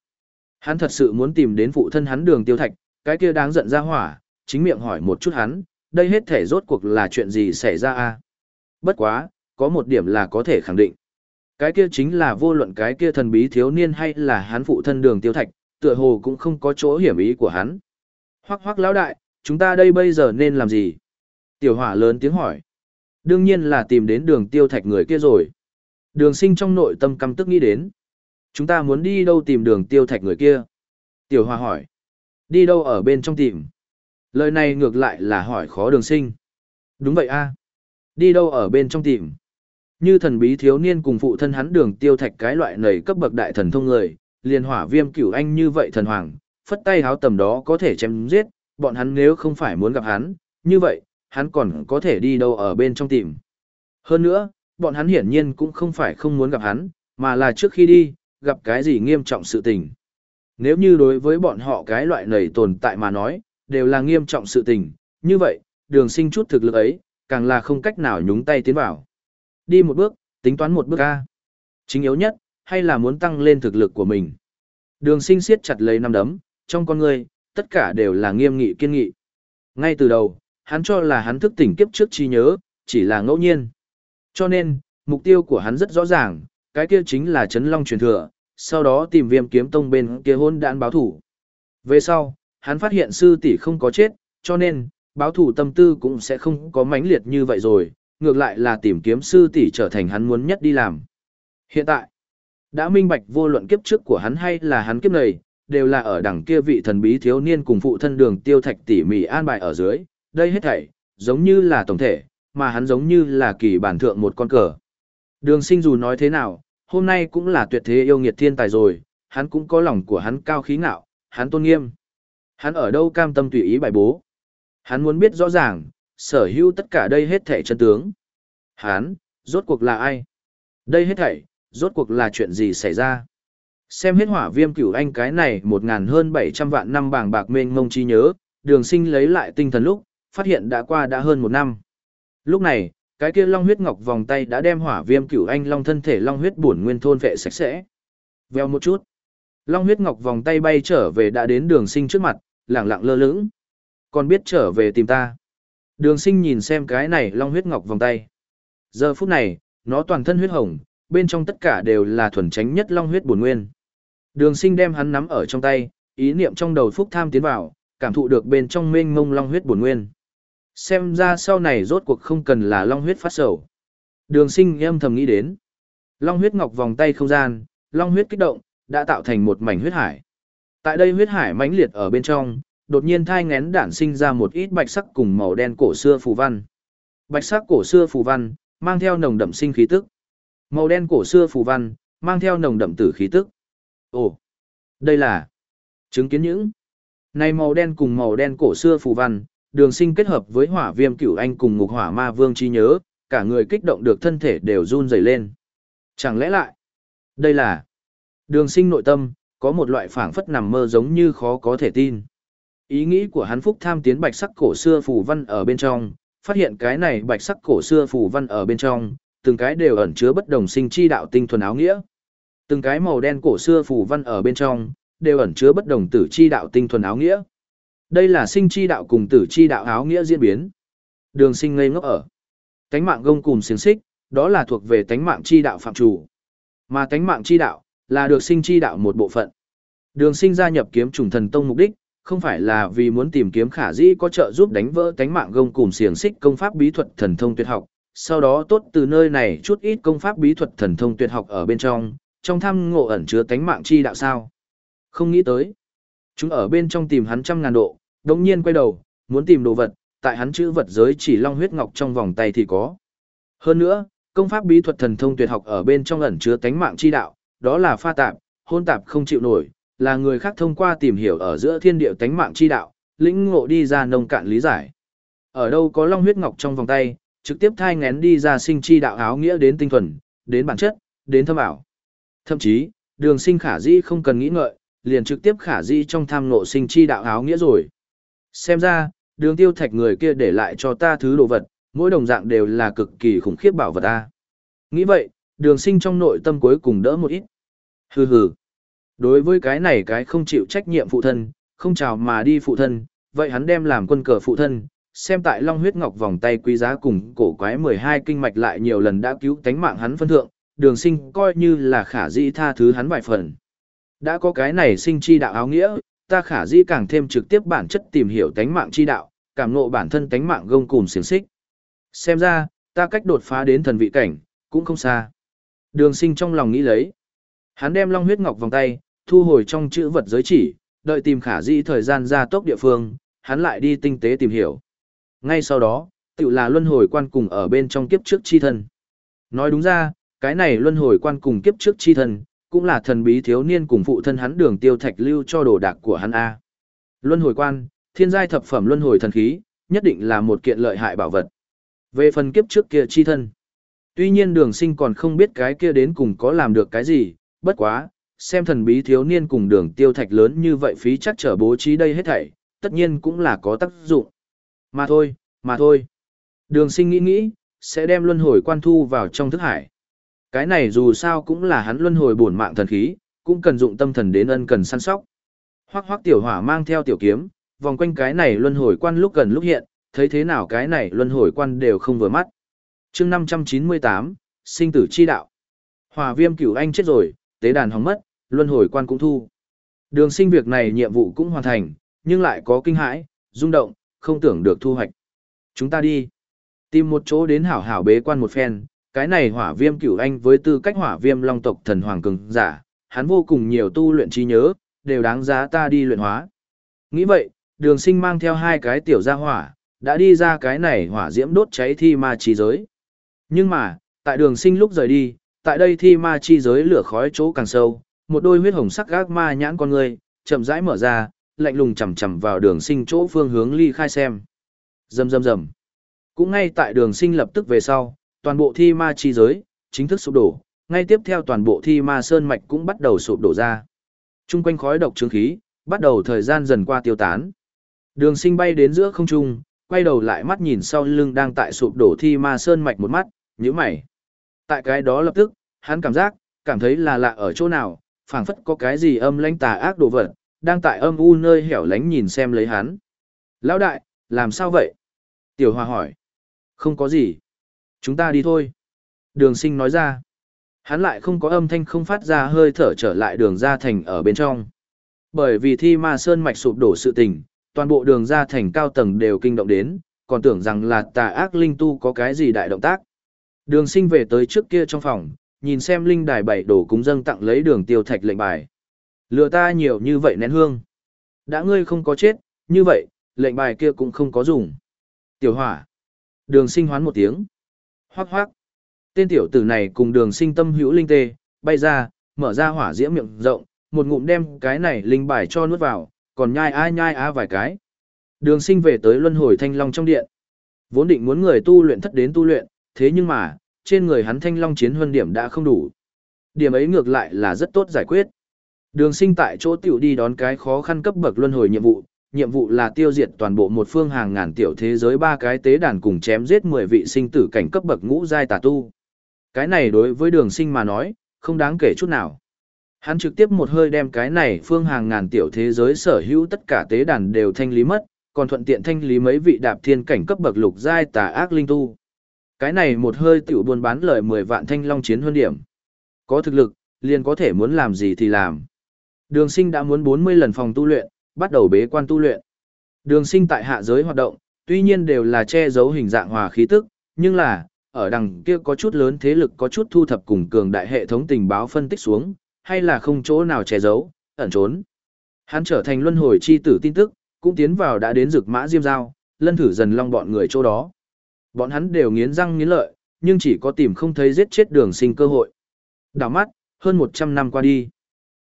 Hắn thật sự muốn tìm đến phụ thân hắn đường tiêu thạch, cái kia đáng giận ra hỏa, chính miệng hỏi một chút hắn, đây hết thể rốt cuộc là chuyện gì xảy ra a Bất quá, có một điểm là có thể khẳng định. Cái kia chính là vô luận cái kia thần bí thiếu niên hay là hắn phụ thân đường tiêu thạch, tựa hồ cũng không có chỗ hiểm ý của hắn. Hoắc hoắc lão đại, chúng ta đây bây giờ nên làm gì? Tiểu hỏa lớn tiếng hỏi. Đương nhiên là tìm đến đường tiêu thạch người kia rồi. Đường sinh trong nội tâm căm tức nghĩ đến. Chúng ta muốn đi đâu tìm đường tiêu thạch người kia? Tiểu hỏa hỏi. Đi đâu ở bên trong tìm? Lời này ngược lại là hỏi khó đường sinh. Đúng vậy a Đi đâu ở bên trong tìm? Như thần bí thiếu niên cùng phụ thân hắn đường tiêu thạch cái loại nầy cấp bậc đại thần thông người, liền hỏa viêm cửu anh như vậy thần hoàng, phất tay háo tầm đó có thể chém giết, bọn hắn nếu không phải muốn gặp hắn, như vậy, hắn còn có thể đi đâu ở bên trong tìm. Hơn nữa, bọn hắn hiển nhiên cũng không phải không muốn gặp hắn, mà là trước khi đi, gặp cái gì nghiêm trọng sự tình. Nếu như đối với bọn họ cái loại nầy tồn tại mà nói, đều là nghiêm trọng sự tình, như vậy, đường sinh chút thực lực ấy, càng là không cách nào nhúng tay tiến vào. Đi một bước, tính toán một bước A. Chính yếu nhất, hay là muốn tăng lên thực lực của mình. Đường sinh siết chặt lấy năm đấm, trong con người, tất cả đều là nghiêm nghị kiên nghị. Ngay từ đầu, hắn cho là hắn thức tỉnh kiếp trước chi nhớ, chỉ là ngẫu nhiên. Cho nên, mục tiêu của hắn rất rõ ràng, cái kia chính là chấn long truyền thừa, sau đó tìm viêm kiếm tông bên kia hôn đạn báo thủ. Về sau, hắn phát hiện sư tỷ không có chết, cho nên, báo thủ tâm tư cũng sẽ không có mãnh liệt như vậy rồi, ngược lại là tìm kiếm sư tỷ trở thành hắn muốn nhất đi làm. Hiện tại, đã minh bạch vô luận kiếp trước của hắn hay là hắn kiếp này, đều là ở đằng kia vị thần bí thiếu niên cùng phụ thân đường tiêu thạch tỉ mỉ an bài ở dưới, đây hết thảy, giống như là tổng thể, mà hắn giống như là kỳ bản thượng một con cờ. Đường sinh dù nói thế nào, hôm nay cũng là tuyệt thế yêu nghiệt thiên tài rồi, hắn cũng có lòng của hắn cao khí ngạo, hắn tôn nghiêm. Hắn ở đâu cam tâm tùy ý bài bố. Hắn muốn biết rõ ràng, sở hữu tất cả đây hết thảy chân tướng. Hắn, rốt cuộc là ai? Đây hết thảy, rốt cuộc là chuyện gì xảy ra? Xem hết hỏa viêm cửu anh cái này một ngàn hơn bảy trăm vạn năm bảng bạc mênh mông chi nhớ, đường sinh lấy lại tinh thần lúc, phát hiện đã qua đã hơn một năm. Lúc này, cái kia long huyết ngọc vòng tay đã đem hỏa viêm cửu anh long thân thể long huyết bổn nguyên thôn vệ sạch sẽ. Vèo một chút. Long huyết ngọc vòng tay bay trở về đã đến đường sinh trước mặt, lẳng lặng lơ lửng. Còn biết trở về tìm ta. Đường sinh nhìn xem cái này long huyết ngọc vòng tay. Giờ phút này, nó toàn thân huyết hồng, bên trong tất cả đều là thuần tránh nhất long huyết bổn nguyên. Đường sinh đem hắn nắm ở trong tay, ý niệm trong đầu phúc tham tiến vào, cảm thụ được bên trong mênh mông long huyết bổn nguyên. Xem ra sau này rốt cuộc không cần là long huyết phát sầu. Đường sinh em thầm nghĩ đến. Long huyết ngọc vòng tay không gian, long huyết kích động, đã tạo thành một mảnh huyết hải. Tại đây huyết hải mãnh liệt ở bên trong, đột nhiên thai ngén đản sinh ra một ít bạch sắc cùng màu đen cổ xưa phù văn. Bạch sắc cổ xưa phù văn, mang theo nồng đậm sinh khí tức. Màu đen cổ xưa phù văn, mang theo nồng đậm tử khí tức. Ồ, đây là chứng kiến những này màu đen cùng màu đen cổ xưa phù văn, đường sinh kết hợp với hỏa viêm cửu anh cùng ngục hỏa ma vương trí nhớ, cả người kích động được thân thể đều run rẩy lên. Chẳng lẽ lại, đây là đường sinh nội tâm, có một loại phảng phất nằm mơ giống như khó có thể tin. Ý nghĩ của hắn phúc tham tiến bạch sắc cổ xưa phù văn ở bên trong, phát hiện cái này bạch sắc cổ xưa phù văn ở bên trong, từng cái đều ẩn chứa bất đồng sinh chi đạo tinh thuần áo nghĩa. Từng cái màu đen cổ xưa phù văn ở bên trong, đều ẩn chứa bất đồng tử chi đạo tinh thuần áo nghĩa. Đây là sinh chi đạo cùng tử chi đạo áo nghĩa diễn biến. Đường sinh ngây ngốc ở. Tánh mạng gông cùng xiềng xích, đó là thuộc về tánh mạng chi đạo phạm chủ. Mà tánh mạng chi đạo, là được sinh chi đạo một bộ phận. Đường sinh gia nhập kiếm trùng thần tông mục đích, không phải là vì muốn tìm kiếm khả dĩ có trợ giúp đánh vỡ tánh mạng gông cùng xiềng xích công pháp bí thuật thần thông tuyệt học, sau đó tốt từ nơi này chút ít công pháp bí thuật thần thông tuyệt học ở bên trong, trong thăm ngộ ẩn chứa tánh mạng chi đạo sao. Không nghĩ tới. Chúng ở bên trong tìm hắn trăm ngàn độ, đồng nhiên quay đầu, muốn tìm đồ vật, tại hắn chữ vật giới chỉ long huyết ngọc trong vòng tay thì có. Hơn nữa, công pháp bí thuật thần thông tuyệt học ở bên trong ẩn chứa tánh mạng chi đạo, đó là pha tạp, hôn tạp không chịu nổi, là người khác thông qua tìm hiểu ở giữa thiên địa tánh mạng chi đạo, lĩnh ngộ đi ra nông cạn lý giải. Ở đâu có long huyết ngọc trong vòng tay, trực tiếp thai ngén đi ra sinh chi đạo áo nghĩa đến tinh thuần, đến bản chất, đến thâm ảo. Thậm chí, đường sinh khả dĩ không cần nghĩ ngợi, liền trực tiếp khả dĩ trong tham ngộ sinh chi đạo áo nghĩa rồi. Xem ra, đường tiêu thạch người kia để lại cho ta thứ đồ vật, mỗi đồng dạng đều là cực kỳ khủng khiếp bảo vật ta. Nghĩ vậy, đường sinh trong nội tâm cuối cùng đỡ một ít. Hừ hừ. Đối với cái này cái không chịu trách nhiệm phụ thân, không chào mà đi phụ thân, vậy hắn đem làm quân cờ phụ thân, xem tại Long huyết ngọc vòng tay quý giá cùng cổ quái 12 kinh mạch lại nhiều lần đã cứu tánh mạng hắn phân thượng, đường sinh coi như là khả dĩ tha thứ hắn vài phần. Đã có cái này sinh chi đạo áo nghĩa, ta khả dĩ càng thêm trực tiếp bản chất tìm hiểu tánh mạng chi đạo, cảm ngộ bản thân tánh mạng gông cùng xiềng xích. Xem ra, ta cách đột phá đến thần vị cảnh, cũng không xa. Đường sinh trong lòng nghĩ lấy. Hắn đem long huyết ngọc vòng tay, thu hồi trong chữ vật giới chỉ, đợi tìm khả dĩ thời gian ra tốc địa phương, hắn lại đi tinh tế tìm hiểu. Ngay sau đó, tự là luân hồi quan cùng ở bên trong kiếp trước chi thân. Nói đúng ra, cái này luân hồi quan cùng kiếp trước chi thân, cũng là thần bí thiếu niên cùng phụ thân hắn đường tiêu thạch lưu cho đồ đạc của hắn A. Luân hồi quan, thiên giai thập phẩm luân hồi thần khí, nhất định là một kiện lợi hại bảo vật. Về phần kiếp trước kia chi thân, tuy nhiên đường sinh còn không biết cái kia đến cùng có làm được cái gì, bất quá, xem thần bí thiếu niên cùng đường tiêu thạch lớn như vậy phí chắc trở bố trí đây hết thảy, tất nhiên cũng là có tác dụng. Mà thôi, mà thôi. Đường sinh nghĩ nghĩ, sẽ đem luân hồi quan thu vào trong thức hải. Cái này dù sao cũng là hắn luân hồi bổn mạng thần khí, cũng cần dụng tâm thần đến ân cần săn sóc. Hoắc hoắc tiểu hỏa mang theo tiểu kiếm, vòng quanh cái này luân hồi quan lúc gần lúc hiện, thấy thế nào cái này luân hồi quan đều không vừa mắt. chương 598, sinh tử chi đạo. Hỏa viêm cửu anh chết rồi, tế đàn hóng mất, luân hồi quan cũng thu. Đường sinh việc này nhiệm vụ cũng hoàn thành, nhưng lại có kinh hãi, rung động, không tưởng được thu hoạch. Chúng ta đi. Tìm một chỗ đến hảo hảo bế quan một phen, cái này hỏa viêm cửu anh với tư cách hỏa viêm long tộc thần hoàng cường giả, hắn vô cùng nhiều tu luyện trí nhớ, đều đáng giá ta đi luyện hóa. Nghĩ vậy, đường sinh mang theo hai cái tiểu gia hỏa, đã đi ra cái này hỏa diễm đốt cháy thi ma chi giới. Nhưng mà, tại đường sinh lúc rời đi, tại đây thi ma chi giới lửa khói chỗ càng sâu, một đôi huyết hồng sắc gác ma nhãn con người, chậm rãi mở ra, lạnh lùng chầm chầm vào đường sinh chỗ phương hướng ly khai xem. Rầm rầm rầm. Cũng ngay tại đường sinh lập tức về sau, toàn bộ thi ma chi giới, chính thức sụp đổ, ngay tiếp theo toàn bộ thi ma sơn mạch cũng bắt đầu sụp đổ ra. Trung quanh khói độc chứng khí, bắt đầu thời gian dần qua tiêu tán. Đường sinh bay đến giữa không trung, quay đầu lại mắt nhìn sau lưng đang tại sụp đổ thi ma sơn mạch một mắt, như mày. Tại cái đó lập tức, hắn cảm giác, cảm thấy là lạ ở chỗ nào, phảng phất có cái gì âm lãnh tà ác đồ vật, đang tại âm u nơi hẻo lánh nhìn xem lấy hắn. Lão đại, làm sao vậy? Tiểu Hòa hỏi. Không có gì. Chúng ta đi thôi. Đường sinh nói ra. Hắn lại không có âm thanh không phát ra hơi thở trở lại đường ra thành ở bên trong. Bởi vì thi ma sơn mạch sụp đổ sự tình, toàn bộ đường ra thành cao tầng đều kinh động đến, còn tưởng rằng là tà ác linh tu có cái gì đại động tác. Đường sinh về tới trước kia trong phòng, nhìn xem linh đài bảy đổ cúng dâng tặng lấy đường tiêu thạch lệnh bài. Lừa ta nhiều như vậy nén hương. Đã ngươi không có chết, như vậy, lệnh bài kia cũng không có dùng. Tiểu hỏa. Đường sinh hoán một tiếng. Hoác hoác. Tên tiểu tử này cùng đường sinh tâm hữu linh tê, bay ra, mở ra hỏa diễm miệng rộng, một ngụm đem cái này linh bài cho nuốt vào, còn nhai ai nhai á vài cái. Đường sinh về tới luân hồi thanh long trong điện. Vốn định muốn người tu luyện thất đến tu luyện, thế nhưng mà, trên người hắn thanh long chiến huân điểm đã không đủ. Điểm ấy ngược lại là rất tốt giải quyết. Đường sinh tại chỗ tiểu đi đón cái khó khăn cấp bậc luân hồi nhiệm vụ, nhiệm vụ là tiêu diệt toàn bộ một phương hàng ngàn tiểu thế giới ba cái tế đàn cùng chém giết 10 vị sinh tử cảnh cấp bậc ngũ giai tà tu. Cái này đối với đường sinh mà nói, không đáng kể chút nào. Hắn trực tiếp một hơi đem cái này phương hàng ngàn tiểu thế giới sở hữu tất cả tế đàn đều thanh lý mất, còn thuận tiện thanh lý mấy vị đạp thiên cảnh cấp bậc lục giai tà ác linh tu. Cái này một hơi tiểu buôn bán lời 10 vạn thanh long chiến hơn điểm. Có thực lực, liền có thể muốn làm gì thì làm. Đường sinh đã muốn 40 lần phòng tu luyện, bắt đầu bế quan tu luyện. Đường sinh tại hạ giới hoạt động, tuy nhiên đều là che giấu hình dạng hòa khí tức, nhưng là, ở đằng kia có chút lớn thế lực có chút thu thập cùng cường đại hệ thống tình báo phân tích xuống, hay là không chỗ nào che giấu, ẩn trốn. Hắn trở thành luân hồi chi tử tin tức, cũng tiến vào đã đến rực mã diêm giao, lân thử dần long bọn người chỗ đó. Bọn hắn đều nghiến răng nghiến lợi, nhưng chỉ có tìm không thấy giết chết đường sinh cơ hội. Đảo mắt, hơn 100 năm qua đi.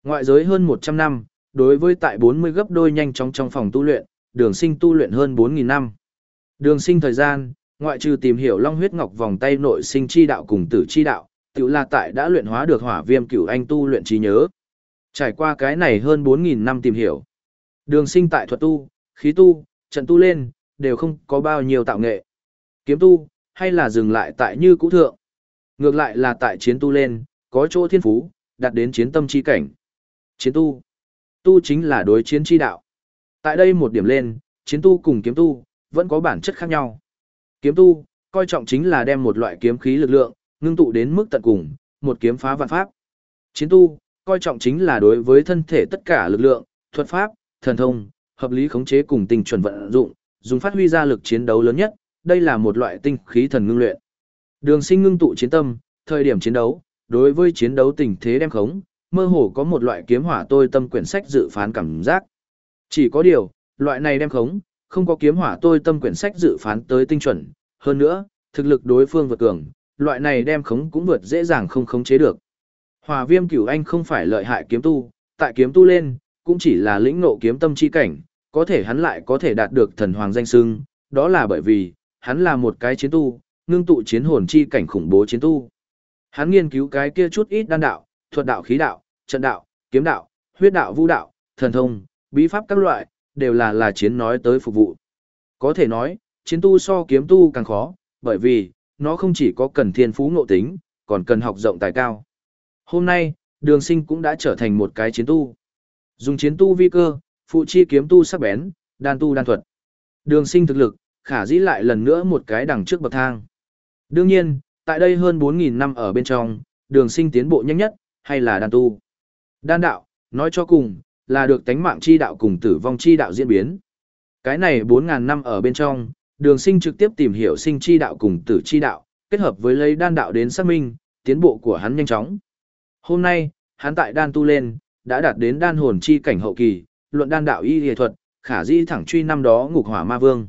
Ngoại giới hơn 100 năm, đối với tại 40 gấp đôi nhanh chóng trong phòng tu luyện, đường sinh tu luyện hơn 4.000 năm. Đường sinh thời gian, ngoại trừ tìm hiểu long huyết ngọc vòng tay nội sinh chi đạo cùng tử chi đạo, tự là tại đã luyện hóa được hỏa viêm cửu anh tu luyện trí nhớ. Trải qua cái này hơn 4.000 năm tìm hiểu. Đường sinh tại thuật tu, khí tu, trận tu lên, đều không có bao nhiêu tạo nghệ. Kiếm tu, hay là dừng lại tại như cũ thượng. Ngược lại là tại chiến tu lên, có chỗ thiên phú, đạt đến chiến tâm chi cảnh. Chiến tu. Tu chính là đối chiến chi đạo. Tại đây một điểm lên, chiến tu cùng kiếm tu, vẫn có bản chất khác nhau. Kiếm tu, coi trọng chính là đem một loại kiếm khí lực lượng, ngưng tụ đến mức tận cùng, một kiếm phá vạn pháp. Chiến tu, coi trọng chính là đối với thân thể tất cả lực lượng, thuật pháp, thần thông, hợp lý khống chế cùng tình chuẩn vận dụng, dùng phát huy ra lực chiến đấu lớn nhất, đây là một loại tinh khí thần ngưng luyện. Đường sinh ngưng tụ chiến tâm, thời điểm chiến đấu, đối với chiến đấu tình thế đem khống, mơ hồ có một loại kiếm hỏa tôi tâm quyển sách dự phán cảm giác. Chỉ có điều, loại này đem khống, không có kiếm hỏa tôi tâm quyển sách dự phán tới tinh chuẩn, hơn nữa, thực lực đối phương vượt cường, loại này đem khống cũng vượt dễ dàng không khống chế được. Hòa viêm cửu anh không phải lợi hại kiếm tu, tại kiếm tu lên, cũng chỉ là lĩnh nộ kiếm tâm chi cảnh, có thể hắn lại có thể đạt được thần hoàng danh xưng, đó là bởi vì, hắn là một cái chiến tu, ngưng tụ chiến hồn chi cảnh khủng bố chiến tu. Hắn nghiên cứu cái kia chút ít đan đạo, thuật đạo khí đạo, trận đạo, kiếm đạo, huyết đạo vũ đạo, thần thông, bí pháp các loại, đều là là chiến nói tới phục vụ. Có thể nói, chiến tu so kiếm tu càng khó, bởi vì, nó không chỉ có cần thiên phú ngộ tính, còn cần học rộng tài cao. Hôm nay, đường sinh cũng đã trở thành một cái chiến tu. Dùng chiến tu vi cơ, phụ chi kiếm tu sắc bén, đan tu đan thuật. Đường sinh thực lực, khả dĩ lại lần nữa một cái đằng trước bậc thang. Đương nhiên, tại đây hơn 4.000 năm ở bên trong, đường sinh tiến bộ nhanh nhất, hay là đan tu. Đan đạo, nói cho cùng, là được tánh mạng chi đạo cùng tử vong chi đạo diễn biến. Cái này 4.000 năm ở bên trong, đường sinh trực tiếp tìm hiểu sinh chi đạo cùng tử chi đạo, kết hợp với lấy đan đạo đến xác minh, tiến bộ của hắn nhanh chóng. Hôm nay, hắn tại đan tu lên, đã đạt đến đan hồn chi cảnh hậu kỳ, luận đan đạo y y thuật, khả di thẳng truy năm đó ngục hỏa ma vương.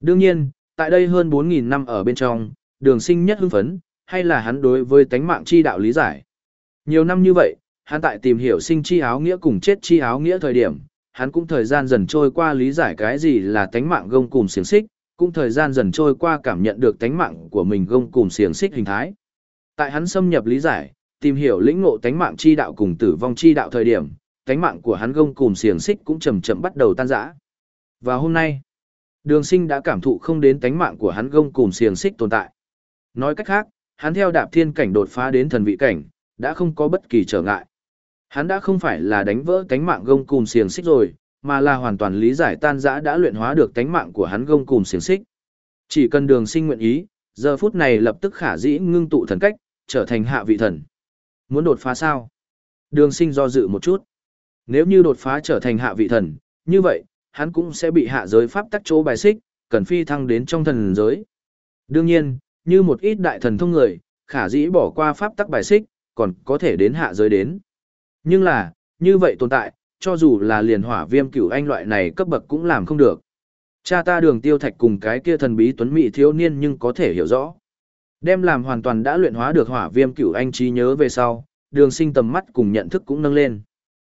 Đương nhiên, tại đây hơn 4.000 năm ở bên trong, đường sinh nhất hưng phấn, hay là hắn đối với tánh mạng chi đạo lý giải. Nhiều năm như vậy, hắn tại tìm hiểu sinh chi áo nghĩa cùng chết chi áo nghĩa thời điểm, hắn cũng thời gian dần trôi qua lý giải cái gì là tánh mạng gông cùng xiềng xích, cũng thời gian dần trôi qua cảm nhận được tánh mạng của mình gông cùng xiềng xích hình thái. Tại hắn xâm nhập lý giải, tìm hiểu lĩnh ngộ tánh mạng chi đạo cùng tử vong chi đạo thời điểm, tánh mạng của hắn gông cùng xiềng xích cũng chậm chậm bắt đầu tan rã. Và hôm nay, Đường Sinh đã cảm thụ không đến tánh mạng của hắn gông cùng xiềng xích tồn tại. Nói cách khác, hắn theo đạp thiên cảnh đột phá đến thần vị cảnh, đã không có bất kỳ trở ngại. Hắn đã không phải là đánh vỡ cánh mạng gông cùng xiềng xích rồi, mà là hoàn toàn lý giải tan dã đã luyện hóa được cánh mạng của hắn gông cùng xiềng xích. Chỉ cần đường sinh nguyện ý, giờ phút này lập tức khả dĩ ngưng tụ thần cách, trở thành hạ vị thần. Muốn đột phá sao? Đường sinh do dự một chút. Nếu như đột phá trở thành hạ vị thần, như vậy, hắn cũng sẽ bị hạ giới pháp tắc chỗ bài xích, cần phi thăng đến trong thần giới. Đương nhiên, như một ít đại thần thông người, khả dĩ bỏ qua pháp tắc bài xích, còn có thể đến hạ giới đến. Nhưng là, như vậy tồn tại, cho dù là liền hỏa viêm cửu anh loại này cấp bậc cũng làm không được. Cha ta đường tiêu thạch cùng cái kia thần bí tuấn mỹ thiếu niên nhưng có thể hiểu rõ. Đem làm hoàn toàn đã luyện hóa được hỏa viêm cửu anh trí nhớ về sau, đường sinh tầm mắt cùng nhận thức cũng nâng lên.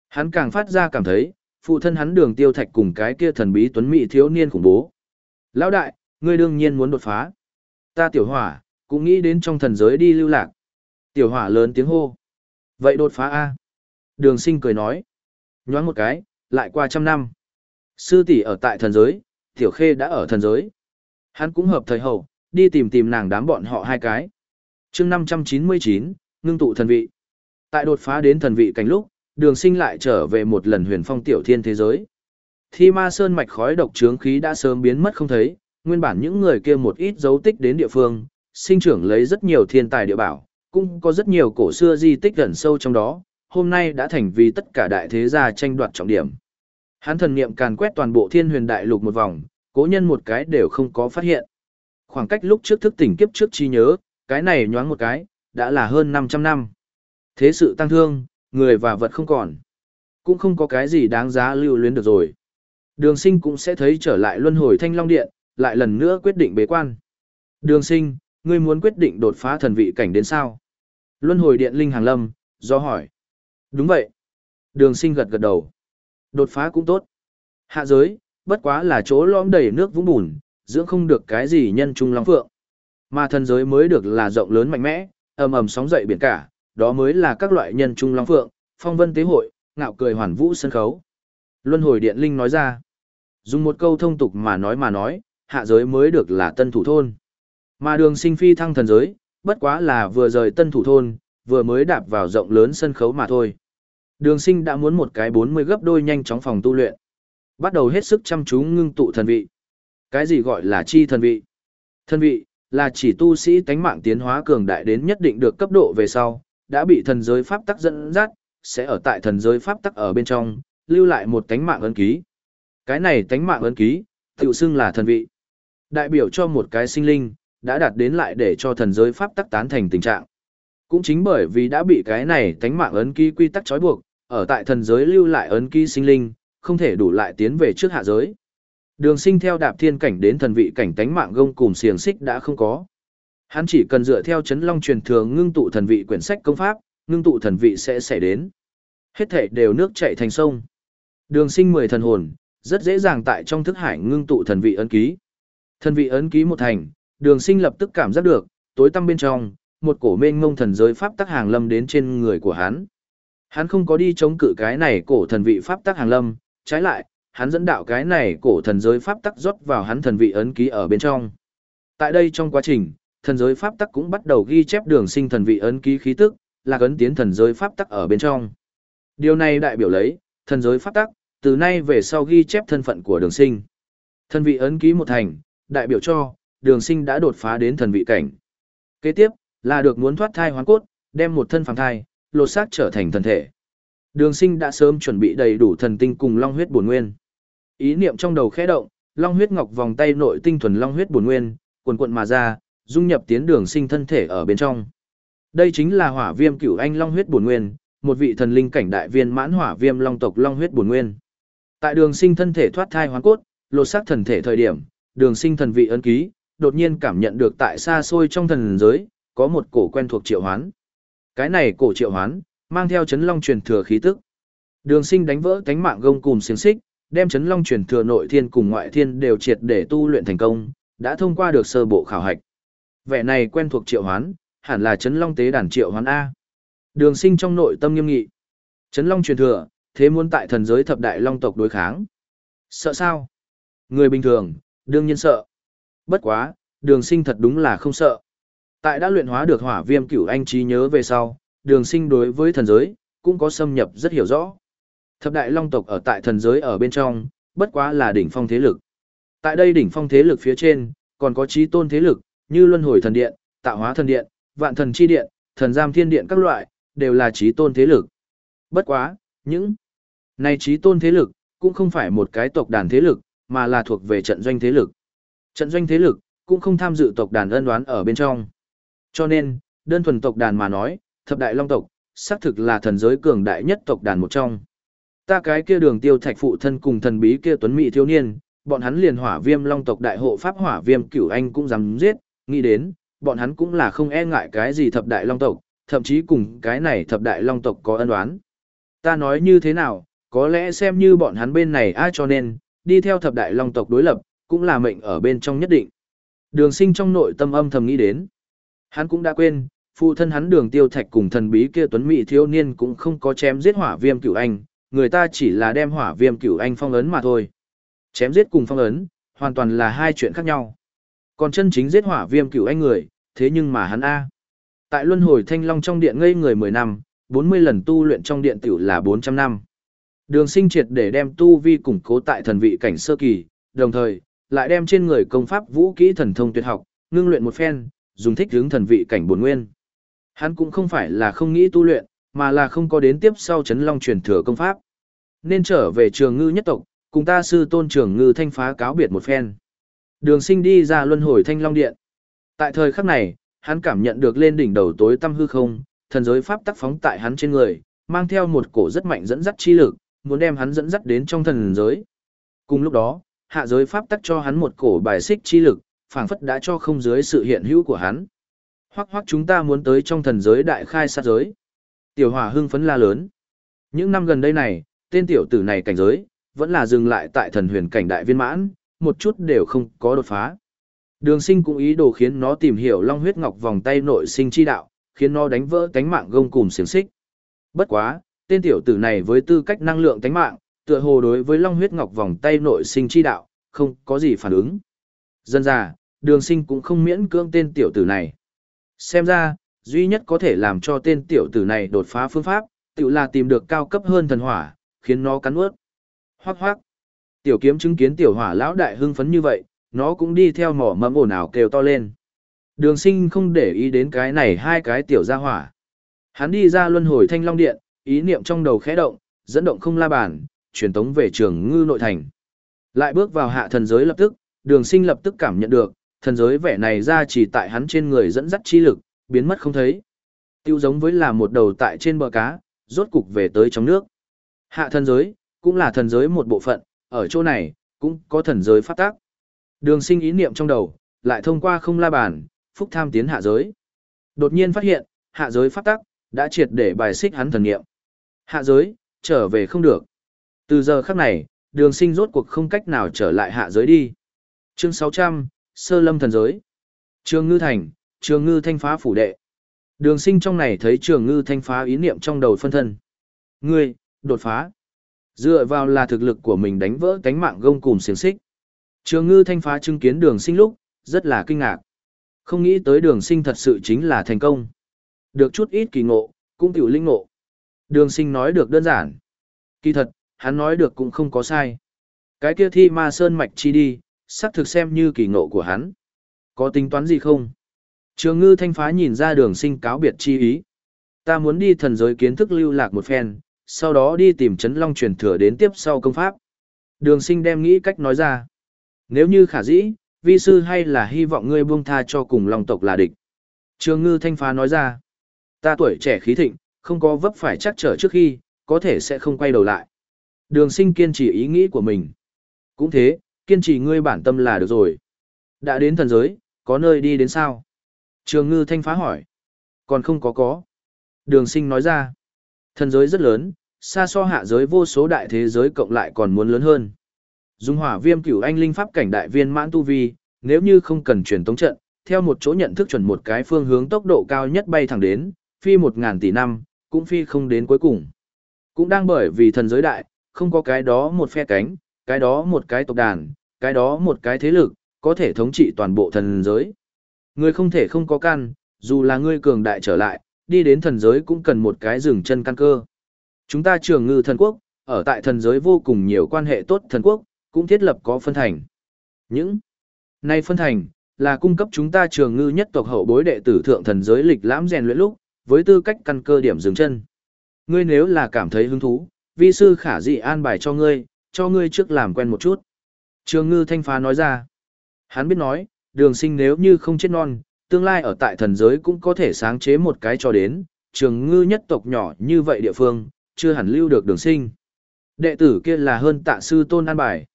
Hắn càng phát ra cảm thấy, phụ thân hắn đường tiêu thạch cùng cái kia thần bí tuấn mỹ thiếu niên khủng bố. Lão đại, ngươi đương nhiên muốn đột phá. Ta tiểu hỏa, cũng nghĩ đến trong thần giới đi lưu lạc. Tiểu hỏa lớn tiếng hô. Vậy đột phá A. Đường sinh cười nói. Nhoáng một cái, lại qua trăm năm. Sư tỷ ở tại thần giới, tiểu khê đã ở thần giới. Hắn cũng hợp thời hậu, đi tìm tìm nàng đám bọn họ hai cái. chương 599, ngưng tụ thần vị. Tại đột phá đến thần vị cảnh lúc, đường sinh lại trở về một lần huyền phong tiểu thiên thế giới. Thi ma sơn mạch khói độc trướng khí đã sớm biến mất không thấy, nguyên bản những người kia một ít dấu tích đến địa phương, sinh trưởng lấy rất nhiều thiên tài địa bảo, cũng có rất nhiều cổ xưa di tích gần sâu trong đó, hôm nay đã thành vì tất cả đại thế gia tranh đoạt trọng điểm. Hắn thần niệm càn quét toàn bộ thiên huyền đại lục một vòng, cố nhân một cái đều không có phát hiện. Khoảng cách lúc trước thức tỉnh kiếp trước chi nhớ, cái này nhoáng một cái, đã là hơn 500 năm. Thế sự tăng thương, người và vật không còn. Cũng không có cái gì đáng giá lưu luyến được rồi. Đường sinh cũng sẽ thấy trở lại luân hồi thanh long điện, lại lần nữa quyết định bế quan. Đường sinh, ngươi muốn quyết định đột phá thần vị cảnh đến sao? Luân hồi điện linh hàng lâm, do hỏi. Đúng vậy. Đường sinh gật gật đầu. Đột phá cũng tốt. Hạ giới, bất quá là chỗ lõm đầy nước vũng bùn, dưỡng không được cái gì nhân trung long phượng. Mà thần giới mới được là rộng lớn mạnh mẽ, ầm ầm sóng dậy biển cả, đó mới là các loại nhân trung long phượng, phong vân tế hội, ngạo cười hoàn vũ sân khấu. Luân hồi điện linh nói ra. Dùng một câu thông tục mà nói mà nói, hạ giới mới được là tân thủ thôn. Mà đường sinh phi thăng thần giới, bất quá là vừa rời tân thủ thôn, vừa mới đạp vào rộng lớn sân khấu mà thôi. Đường sinh đã muốn một cái 40 gấp đôi nhanh chóng phòng tu luyện. Bắt đầu hết sức chăm chú ngưng tụ thần vị. Cái gì gọi là chi thần vị? Thần vị, là chỉ tu sĩ tánh mạng tiến hóa cường đại đến nhất định được cấp độ về sau, đã bị thần giới pháp tắc dẫn dắt, sẽ ở tại thần giới pháp tắc ở bên trong, lưu lại một tánh mạng ấn ký. Cái này tánh mạng ấn ký, tự xưng là thần vị. Đại biểu cho một cái sinh linh, đã đạt đến lại để cho thần giới pháp tắc tán thành tình trạng. Cũng chính bởi vì đã bị cái này tánh mạng ấn ký quy tắc trói buộc, ở tại thần giới lưu lại ấn ký sinh linh, không thể đủ lại tiến về trước hạ giới. Đường sinh theo đạp thiên cảnh đến thần vị cảnh tánh mạng gông cùng xiềng xích đã không có. Hắn chỉ cần dựa theo chấn long truyền thường ngưng tụ thần vị quyển sách công pháp, ngưng tụ thần vị sẽ xảy đến. Hết thể đều nước chảy thành sông. Đường sinh 10 thần hồn, rất dễ dàng tại trong thức hải ngưng tụ thần vị ấn ký. Thần vị ấn ký một thành, đường sinh lập tức cảm giác được, tối tăm bên trong, một cổ mênh ngông thần giới pháp tắc hàng lâm đến trên người của hắn. Hắn không có đi chống cự cái này cổ thần vị pháp tắc hàng lâm, trái lại, hắn dẫn đạo cái này cổ thần giới pháp tắc rót vào hắn thần vị ấn ký ở bên trong. Tại đây trong quá trình, thần giới pháp tắc cũng bắt đầu ghi chép đường sinh thần vị ấn ký khí tức, là ấn tiến thần giới pháp tắc ở bên trong. Điều này đại biểu lấy, thần giới pháp tắc, từ nay về sau ghi chép thân phận của đường sinh. Thần vị ấn ký một thành, đại biểu cho, đường sinh đã đột phá đến thần vị cảnh. Kế tiếp, là được muốn thoát thai hoán cốt, đem một thân phàm thai, lột xác trở thành thần thể. Đường sinh đã sớm chuẩn bị đầy đủ thần tinh cùng long huyết bổn nguyên. Ý niệm trong đầu khẽ động, long huyết ngọc vòng tay nội tinh thuần long huyết bổn nguyên, quần quận mà ra, dung nhập tiến đường sinh thân thể ở bên trong. Đây chính là hỏa viêm cửu anh long huyết bổn nguyên, một vị thần linh cảnh đại viên mãn hỏa viêm long tộc long huyết bổn nguyên. Tại đường sinh thân thể thoát thai hoán cốt, lột xác thần thể thời điểm, đường sinh thần vị ấn ký, đột nhiên cảm nhận được tại xa xôi trong thần giới, có một cổ quen thuộc triệu hoán. Cái này cổ triệu hoán, mang theo chấn long truyền thừa khí tức. Đường sinh đánh vỡ cánh mạng gông cùng xiềng xích, đem chấn long truyền thừa nội thiên cùng ngoại thiên đều triệt để tu luyện thành công, đã thông qua được sơ bộ khảo hạch. Vẻ này quen thuộc triệu hoán, hẳn là chấn long tế đàn triệu hoán A. Đường sinh trong nội tâm nghiêm nghị. Chấn long truyền thừa, thế muốn tại thần giới thập đại long tộc đối kháng. Sợ sao? Người bình thường, đương nhiên sợ. Bất quá, đường sinh thật đúng là không sợ. Tại đã luyện hóa được hỏa viêm cửu anh trí nhớ về sau, đường sinh đối với thần giới, cũng có xâm nhập rất hiểu rõ. Thập đại long tộc ở tại thần giới ở bên trong, bất quá là đỉnh phong thế lực. Tại đây đỉnh phong thế lực phía trên, còn có trí tôn thế lực, như luân hồi thần điện, tạo hóa thần điện, vạn thần chi điện, thần giam thiên điện các loại, đều là trí tôn thế lực. Bất quá, những này trí tôn thế lực, cũng không phải một cái tộc đàn thế lực, mà là thuộc về trận doanh thế lực. Trận doanh thế lực, cũng không tham dự tộc đàn ân đoán ở bên trong. Cho nên, đơn thuần tộc đàn mà nói, thập đại long tộc, xác thực là thần giới cường đại nhất tộc đàn một trong. Ta cái kia đường tiêu thạch phụ thân cùng thần bí kia tuấn mỹ thiếu niên, bọn hắn liền hỏa viêm long tộc đại hộ pháp hỏa viêm cửu anh cũng dám giết, nghĩ đến, bọn hắn cũng là không e ngại cái gì thập đại long tộc, thậm chí cùng cái này thập đại long tộc có ân oán. Ta nói như thế nào, có lẽ xem như bọn hắn bên này ai cho nên, đi theo thập đại long tộc đối lập, cũng là mệnh ở bên trong nhất định. Đường sinh trong nội tâm âm thầm nghĩ đến. Hắn cũng đã quên, phụ thân hắn đường tiêu thạch cùng thần bí kia tuấn mỹ thiếu niên cũng không có chém giết hỏa viêm cửu anh, người ta chỉ là đem hỏa viêm cửu anh phong ấn mà thôi. Chém giết cùng phong ấn, hoàn toàn là hai chuyện khác nhau. Còn chân chính giết hỏa viêm cửu anh người, thế nhưng mà hắn A. Tại luân hồi thanh long trong điện ngây người 10 năm, 40 lần tu luyện trong điện tiểu là 400 năm. Đường sinh triệt để đem tu vi củng cố tại thần vị cảnh sơ kỳ, đồng thời, lại đem trên người công pháp vũ kỹ thần thông tuyệt học, ngưng luyện một phen, dùng thích hướng thần vị cảnh bổn nguyên. Hắn cũng không phải là không nghĩ tu luyện, mà là không có đến tiếp sau chấn long truyền thừa công pháp. Nên trở về trường ngư nhất tộc, cùng ta sư tôn trường ngư thanh phá cáo biệt một phen. Đường sinh đi ra luân hồi thanh long điện. Tại thời khắc này, hắn cảm nhận được lên đỉnh đầu tối tâm hư không, thần giới pháp tắc phóng tại hắn trên người, mang theo một cổ rất mạnh dẫn dắt chi lực, muốn đem hắn dẫn dắt đến trong thần giới. Cùng lúc đó, hạ giới pháp tắc cho hắn một cổ bài xích chi lực, phảng phất đã cho không dưới sự hiện hữu của hắn. Hoắc hoắc chúng ta muốn tới trong thần giới đại khai sát giới. Tiểu hỏa hưng phấn la lớn. Những năm gần đây này, tên tiểu tử này cảnh giới, vẫn là dừng lại tại thần huyền cảnh đại viên mãn, một chút đều không có đột phá. Đường sinh cũng ý đồ khiến nó tìm hiểu long huyết ngọc vòng tay nội sinh chi đạo, khiến nó đánh vỡ tánh mạng gông cùng siềng xích. Bất quá, tên tiểu tử này với tư cách năng lượng tánh mạng, tựa hồ đối với long huyết ngọc vòng tay nội sinh chi đạo, không có gì phản ứng. Dân ra, đường sinh cũng không miễn cưỡng tên tiểu tử này. Xem ra, duy nhất có thể làm cho tên tiểu tử này đột phá phương pháp, tự là tìm được cao cấp hơn thần hỏa, khiến nó cắn ướt. Hoác hoác. Tiểu kiếm chứng kiến tiểu hỏa lão đại hưng phấn như vậy, nó cũng đi theo mỏ mẫm ồn ào kêu to lên. Đường sinh không để ý đến cái này hai cái tiểu gia hỏa. Hắn đi ra luân hồi thanh long điện, ý niệm trong đầu khẽ động, dẫn động không la bàn, truyền tống về trường ngư nội thành. Lại bước vào hạ thần giới lập tức, đường sinh lập tức cảm nhận được, thần giới vẻ này ra chỉ tại hắn trên người dẫn dắt chi lực, biến mất không thấy. Tiêu giống với là một đầu tại trên bờ cá, rốt cục về tới trong nước. Hạ thần giới, cũng là thần giới một bộ phận, ở chỗ này, cũng có thần giới phát tác. Đường sinh ý niệm trong đầu, lại thông qua không la bàn, phúc tham tiến hạ giới. Đột nhiên phát hiện, hạ giới phát tác, đã triệt để bài xích hắn thần niệm. Hạ giới, trở về không được. Từ giờ khắc này, đường sinh rốt cuộc không cách nào trở lại hạ giới đi. Chương 600, Sơ Lâm Thần Giới. Trường Ngư Thành, Trường Ngư Thanh Phá Phủ Đệ. Đường sinh trong này thấy Trường Ngư Thanh Phá ý niệm trong đầu phân thân. Ngươi, đột phá. Dựa vào là thực lực của mình đánh vỡ cánh mạng gông cùng xiềng xích. Trường Ngư Thanh Phá chứng kiến đường sinh lúc, rất là kinh ngạc. Không nghĩ tới đường sinh thật sự chính là thành công. Được chút ít kỳ ngộ, cũng tiểu linh ngộ. Đường sinh nói được đơn giản. Kỳ thật, hắn nói được cũng không có sai. Cái kia thi ma sơn mạch chi đi, xác thực xem như kỳ ngộ của hắn. Có tính toán gì không? Trường ngư thanh phá nhìn ra đường sinh cáo biệt chi ý. Ta muốn đi thần giới kiến thức lưu lạc một phen, sau đó đi tìm chấn long truyền thừa đến tiếp sau công pháp. Đường sinh đem nghĩ cách nói ra. Nếu như khả dĩ, vi sư hay là hy vọng ngươi buông tha cho cùng long tộc là địch. Trường ngư thanh phá nói ra. Ta tuổi trẻ khí thịnh, không có vấp phải chắc trở trước khi, có thể sẽ không quay đầu lại. Đường sinh kiên trì ý nghĩ của mình. Cũng thế, kiên trì ngươi bản tâm là được rồi. Đã đến thần giới, có nơi đi đến sao? Trường ngư thanh phá hỏi. Còn không có có. Đường sinh nói ra. Thần giới rất lớn, xa so hạ giới vô số đại thế giới cộng lại còn muốn lớn hơn. Dung hỏa viêm cửu anh linh pháp cảnh đại viên mãn tu vi, nếu như không cần truyền tống trận, theo một chỗ nhận thức chuẩn một cái phương hướng tốc độ cao nhất bay thẳng đến, phi một ngàn tỷ năm, cũng phi không đến cuối cùng. Cũng đang bởi vì thần giới đại, không có cái đó một phe cánh, cái đó một cái tộc đàn, cái đó một cái thế lực, có thể thống trị toàn bộ thần giới. người không thể không có căn, dù là ngươi cường đại trở lại, đi đến thần giới cũng cần một cái rừng chân căn cơ. Chúng ta trường ngư thần quốc, ở tại thần giới vô cùng nhiều quan hệ tốt thần quốc, cũng thiết lập có phân thành. Những nay phân thành, là cung cấp chúng ta trường ngư nhất tộc hậu bối đệ tử thượng thần giới lịch lãm rèn luyện lúc, với tư cách căn cơ điểm dừng chân. Ngươi nếu là cảm thấy hứng thú, vi sư khả dị an bài cho ngươi, cho ngươi trước làm quen một chút. Trường ngư thanh phá nói ra. Hắn biết nói, đường sinh nếu như không chết non, tương lai ở tại thần giới cũng có thể sáng chế một cái cho đến, trường ngư nhất tộc nhỏ như vậy địa phương, chưa hẳn lưu được đường sinh. Đệ tử kia là hơn tạ sư tôn an bài.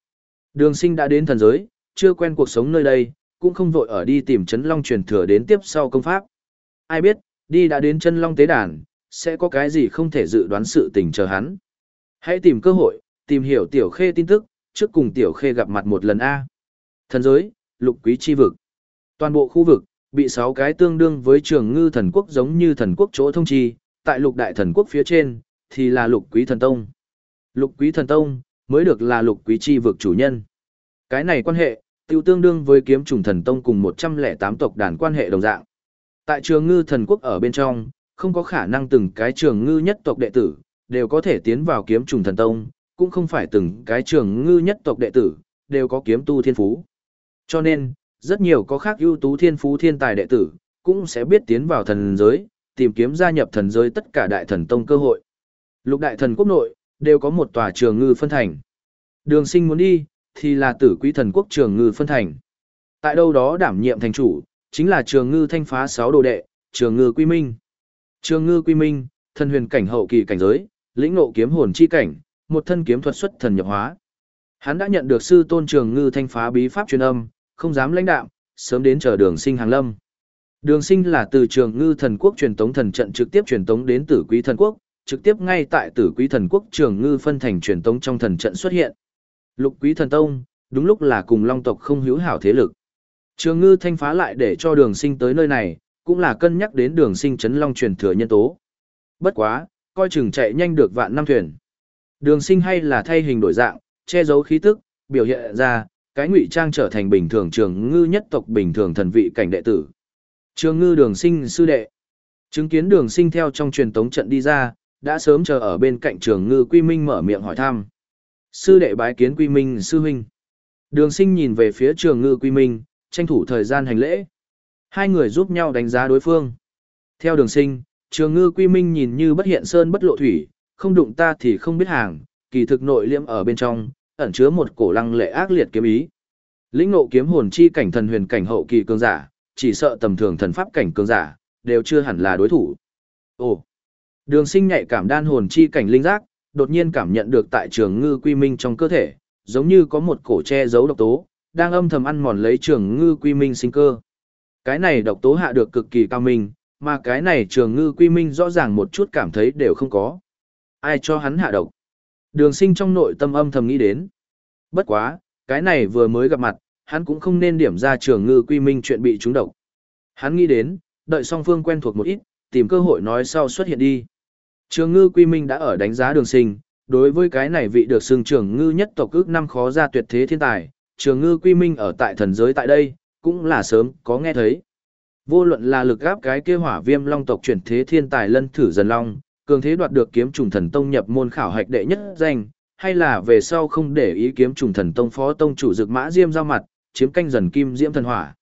Đường sinh đã đến thần giới, chưa quen cuộc sống nơi đây, cũng không vội ở đi tìm chấn long truyền thừa đến tiếp sau công pháp. Ai biết, đi đã đến chân long tế đàn, sẽ có cái gì không thể dự đoán sự tình chờ hắn. Hãy tìm cơ hội, tìm hiểu tiểu khê tin tức, trước cùng tiểu khê gặp mặt một lần A. Thần giới, lục quý chi vực. Toàn bộ khu vực, bị sáu cái tương đương với trường ngư thần quốc giống như thần quốc chỗ thông chi, tại lục đại thần quốc phía trên, thì là lục quý thần tông. Lục quý thần tông, mới được là lục quý chi vực chủ nhân. Cái này quan hệ, tiêu tương đương với kiếm trùng thần tông cùng 108 tộc đàn quan hệ đồng dạng. Tại trường ngư thần quốc ở bên trong, không có khả năng từng cái trường ngư nhất tộc đệ tử, đều có thể tiến vào kiếm trùng thần tông, cũng không phải từng cái trường ngư nhất tộc đệ tử, đều có kiếm tu thiên phú. Cho nên, rất nhiều có khác ưu tú thiên phú thiên tài đệ tử, cũng sẽ biết tiến vào thần giới, tìm kiếm gia nhập thần giới tất cả đại thần tông cơ hội. Lục đại thần quốc nội, đều có một tòa trường ngư phân thành. Đường sinh muốn đi, thì là tử quý thần quốc trường ngư phân thành. Tại đâu đó đảm nhiệm thành chủ, chính là trường ngư thanh phá 6 đồ đệ, trường ngư quy minh. Trường ngư quy minh, thân huyền cảnh hậu kỳ cảnh giới, lĩnh ngộ kiếm hồn chi cảnh, một thân kiếm thuật xuất thần nhập hóa. Hắn đã nhận được sư tôn trường ngư thanh phá bí pháp truyền âm, không dám lãnh đạo, sớm đến chờ đường sinh hàng lâm. Đường sinh là từ trường ngư thần quốc truyền tống thần trận trực tiếp truyền tống đến tử quý thần quốc, trực tiếp ngay tại tử quý thần quốc trường ngư phân thành truyền tống trong thần trận xuất hiện. Lục quý thần tông, đúng lúc là cùng long tộc không hữu hảo thế lực. Trường ngư thanh phá lại để cho đường sinh tới nơi này, cũng là cân nhắc đến đường sinh chấn long truyền thừa nhân tố. Bất quá, coi chừng chạy nhanh được vạn năm thuyền. Đường sinh hay là thay hình đổi dạng, che giấu khí tức, biểu hiện ra, cái ngụy trang trở thành bình thường trường ngư nhất tộc bình thường thần vị cảnh đệ tử. Trường ngư đường sinh sư đệ. Chứng kiến đường sinh theo trong truyền tống trận đi ra, đã sớm chờ ở bên cạnh trường ngư quy minh mở miệng hỏi thăm. Sư đệ bái kiến quy minh sư huynh. Đường sinh nhìn về phía trường ngư quy minh, tranh thủ thời gian hành lễ. Hai người giúp nhau đánh giá đối phương. Theo đường sinh, trường ngư quy minh nhìn như bất hiện sơn bất lộ thủy, không đụng ta thì không biết hàng, kỳ thực nội liêm ở bên trong, ẩn chứa một cổ lăng lệ ác liệt kiếm ý. Lĩnh nộ kiếm hồn chi cảnh thần huyền cảnh hậu kỳ cường giả, chỉ sợ tầm thường thần pháp cảnh cường giả, đều chưa hẳn là đối thủ. Ồ! Đường sinh nhạy cảm đan hồn chi cảnh linh giác, đột nhiên cảm nhận được tại trường ngư quy minh trong cơ thể, giống như có một cổ che giấu độc tố, đang âm thầm ăn mòn lấy trường ngư quy minh sinh cơ. Cái này độc tố hạ được cực kỳ cao minh, mà cái này trường ngư quy minh rõ ràng một chút cảm thấy đều không có. Ai cho hắn hạ độc? Đường sinh trong nội tâm âm thầm nghĩ đến. Bất quá, cái này vừa mới gặp mặt, hắn cũng không nên điểm ra trường ngư quy minh chuyện bị trúng độc. Hắn nghĩ đến, đợi song phương quen thuộc một ít, tìm cơ hội nói sau xuất hiện đi. Trường ngư quy minh đã ở đánh giá đường sinh, đối với cái này vị được xưng trường ngư nhất tộc ước năm khó ra tuyệt thế thiên tài, trường ngư quy minh ở tại thần giới tại đây, cũng là sớm có nghe thấy. Vô luận là lực gáp cái kia hỏa viêm long tộc chuyển thế thiên tài lân thử dần long, cường thế đoạt được kiếm trùng thần tông nhập môn khảo hạch đệ nhất danh, hay là về sau không để ý kiếm trùng thần tông phó tông chủ dực mã diêm giao mặt, chiếm canh dần kim diễm thần hỏa.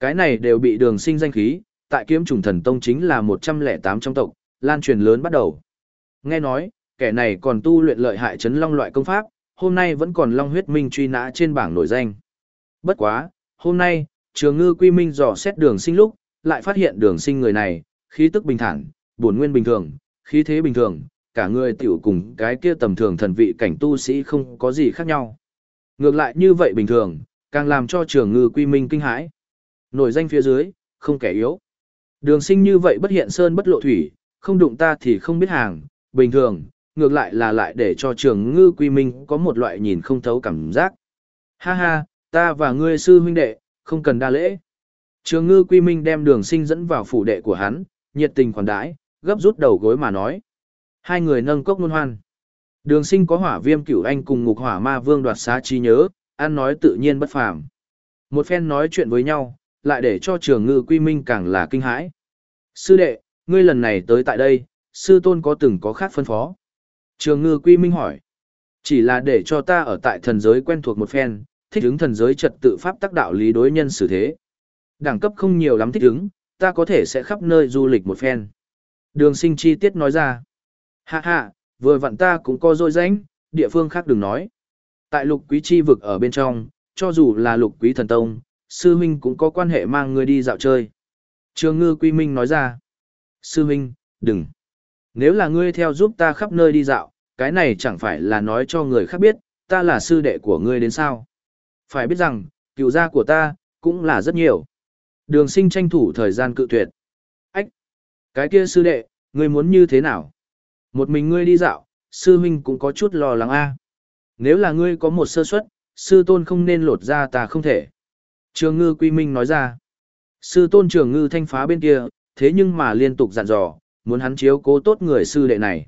Cái này đều bị đường sinh danh khí, tại kiếm trùng thần tông chính là 108 trong tộc, lan truyền lớn bắt đầu. Nghe nói, kẻ này còn tu luyện lợi hại chấn long loại công pháp, hôm nay vẫn còn long huyết minh truy nã trên bảng nổi danh. Bất quá, hôm nay, trường ngư quy minh dò xét đường sinh lúc, lại phát hiện đường sinh người này, khí tức bình thản, buồn nguyên bình thường, khí thế bình thường, cả người tiểu cùng cái kia tầm thường thần vị cảnh tu sĩ không có gì khác nhau. Ngược lại như vậy bình thường, càng làm cho trường ngư quy minh kinh hãi. Nổi danh phía dưới, không kẻ yếu. Đường sinh như vậy bất hiện sơn bất lộ thủy, không đụng ta thì không biết hàng, bình thường, ngược lại là lại để cho trường ngư quy minh có một loại nhìn không thấu cảm giác. Ha ha, ta và ngươi sư huynh đệ, không cần đa lễ. Trường ngư quy minh đem đường sinh dẫn vào phủ đệ của hắn, nhiệt tình khoản đãi, gấp rút đầu gối mà nói. Hai người nâng cốc luôn hoan. Đường sinh có hỏa viêm cửu anh cùng ngục hỏa ma vương đoạt xá trí nhớ, ăn nói tự nhiên bất phàm. Một phen nói chuyện với nhau, lại để cho trường ngư quy minh càng là kinh hãi. Sư đệ, ngươi lần này tới tại đây, sư tôn có từng có khác phân phó. Trường ngư quy minh hỏi. Chỉ là để cho ta ở tại thần giới quen thuộc một phen, thích ứng thần giới trật tự pháp tác đạo lý đối nhân xử thế. Đẳng cấp không nhiều lắm thích ứng, ta có thể sẽ khắp nơi du lịch một phen. Đường sinh chi tiết nói ra. Hạ hạ, vừa vặn ta cũng có dội danh, địa phương khác đừng nói. Tại lục quý chi vực ở bên trong, cho dù là lục quý thần tông, sư huynh cũng có quan hệ mang người đi dạo chơi. Trường ngư quy minh nói ra. Sư huynh, đừng. Nếu là ngươi theo giúp ta khắp nơi đi dạo, cái này chẳng phải là nói cho người khác biết, ta là sư đệ của ngươi đến sao. Phải biết rằng, cựu gia của ta, cũng là rất nhiều. Đường sinh tranh thủ thời gian cự tuyệt. Ách! Cái kia sư đệ, ngươi muốn như thế nào? Một mình ngươi đi dạo, sư huynh cũng có chút lo lắng a Nếu là ngươi có một sơ suất, sư tôn không nên lột ra ta không thể. Trường ngư quy minh nói ra. Sư tôn trường ngư thanh phá bên kia, thế nhưng mà liên tục dặn dò, muốn hắn chiếu cố tốt người sư đệ này.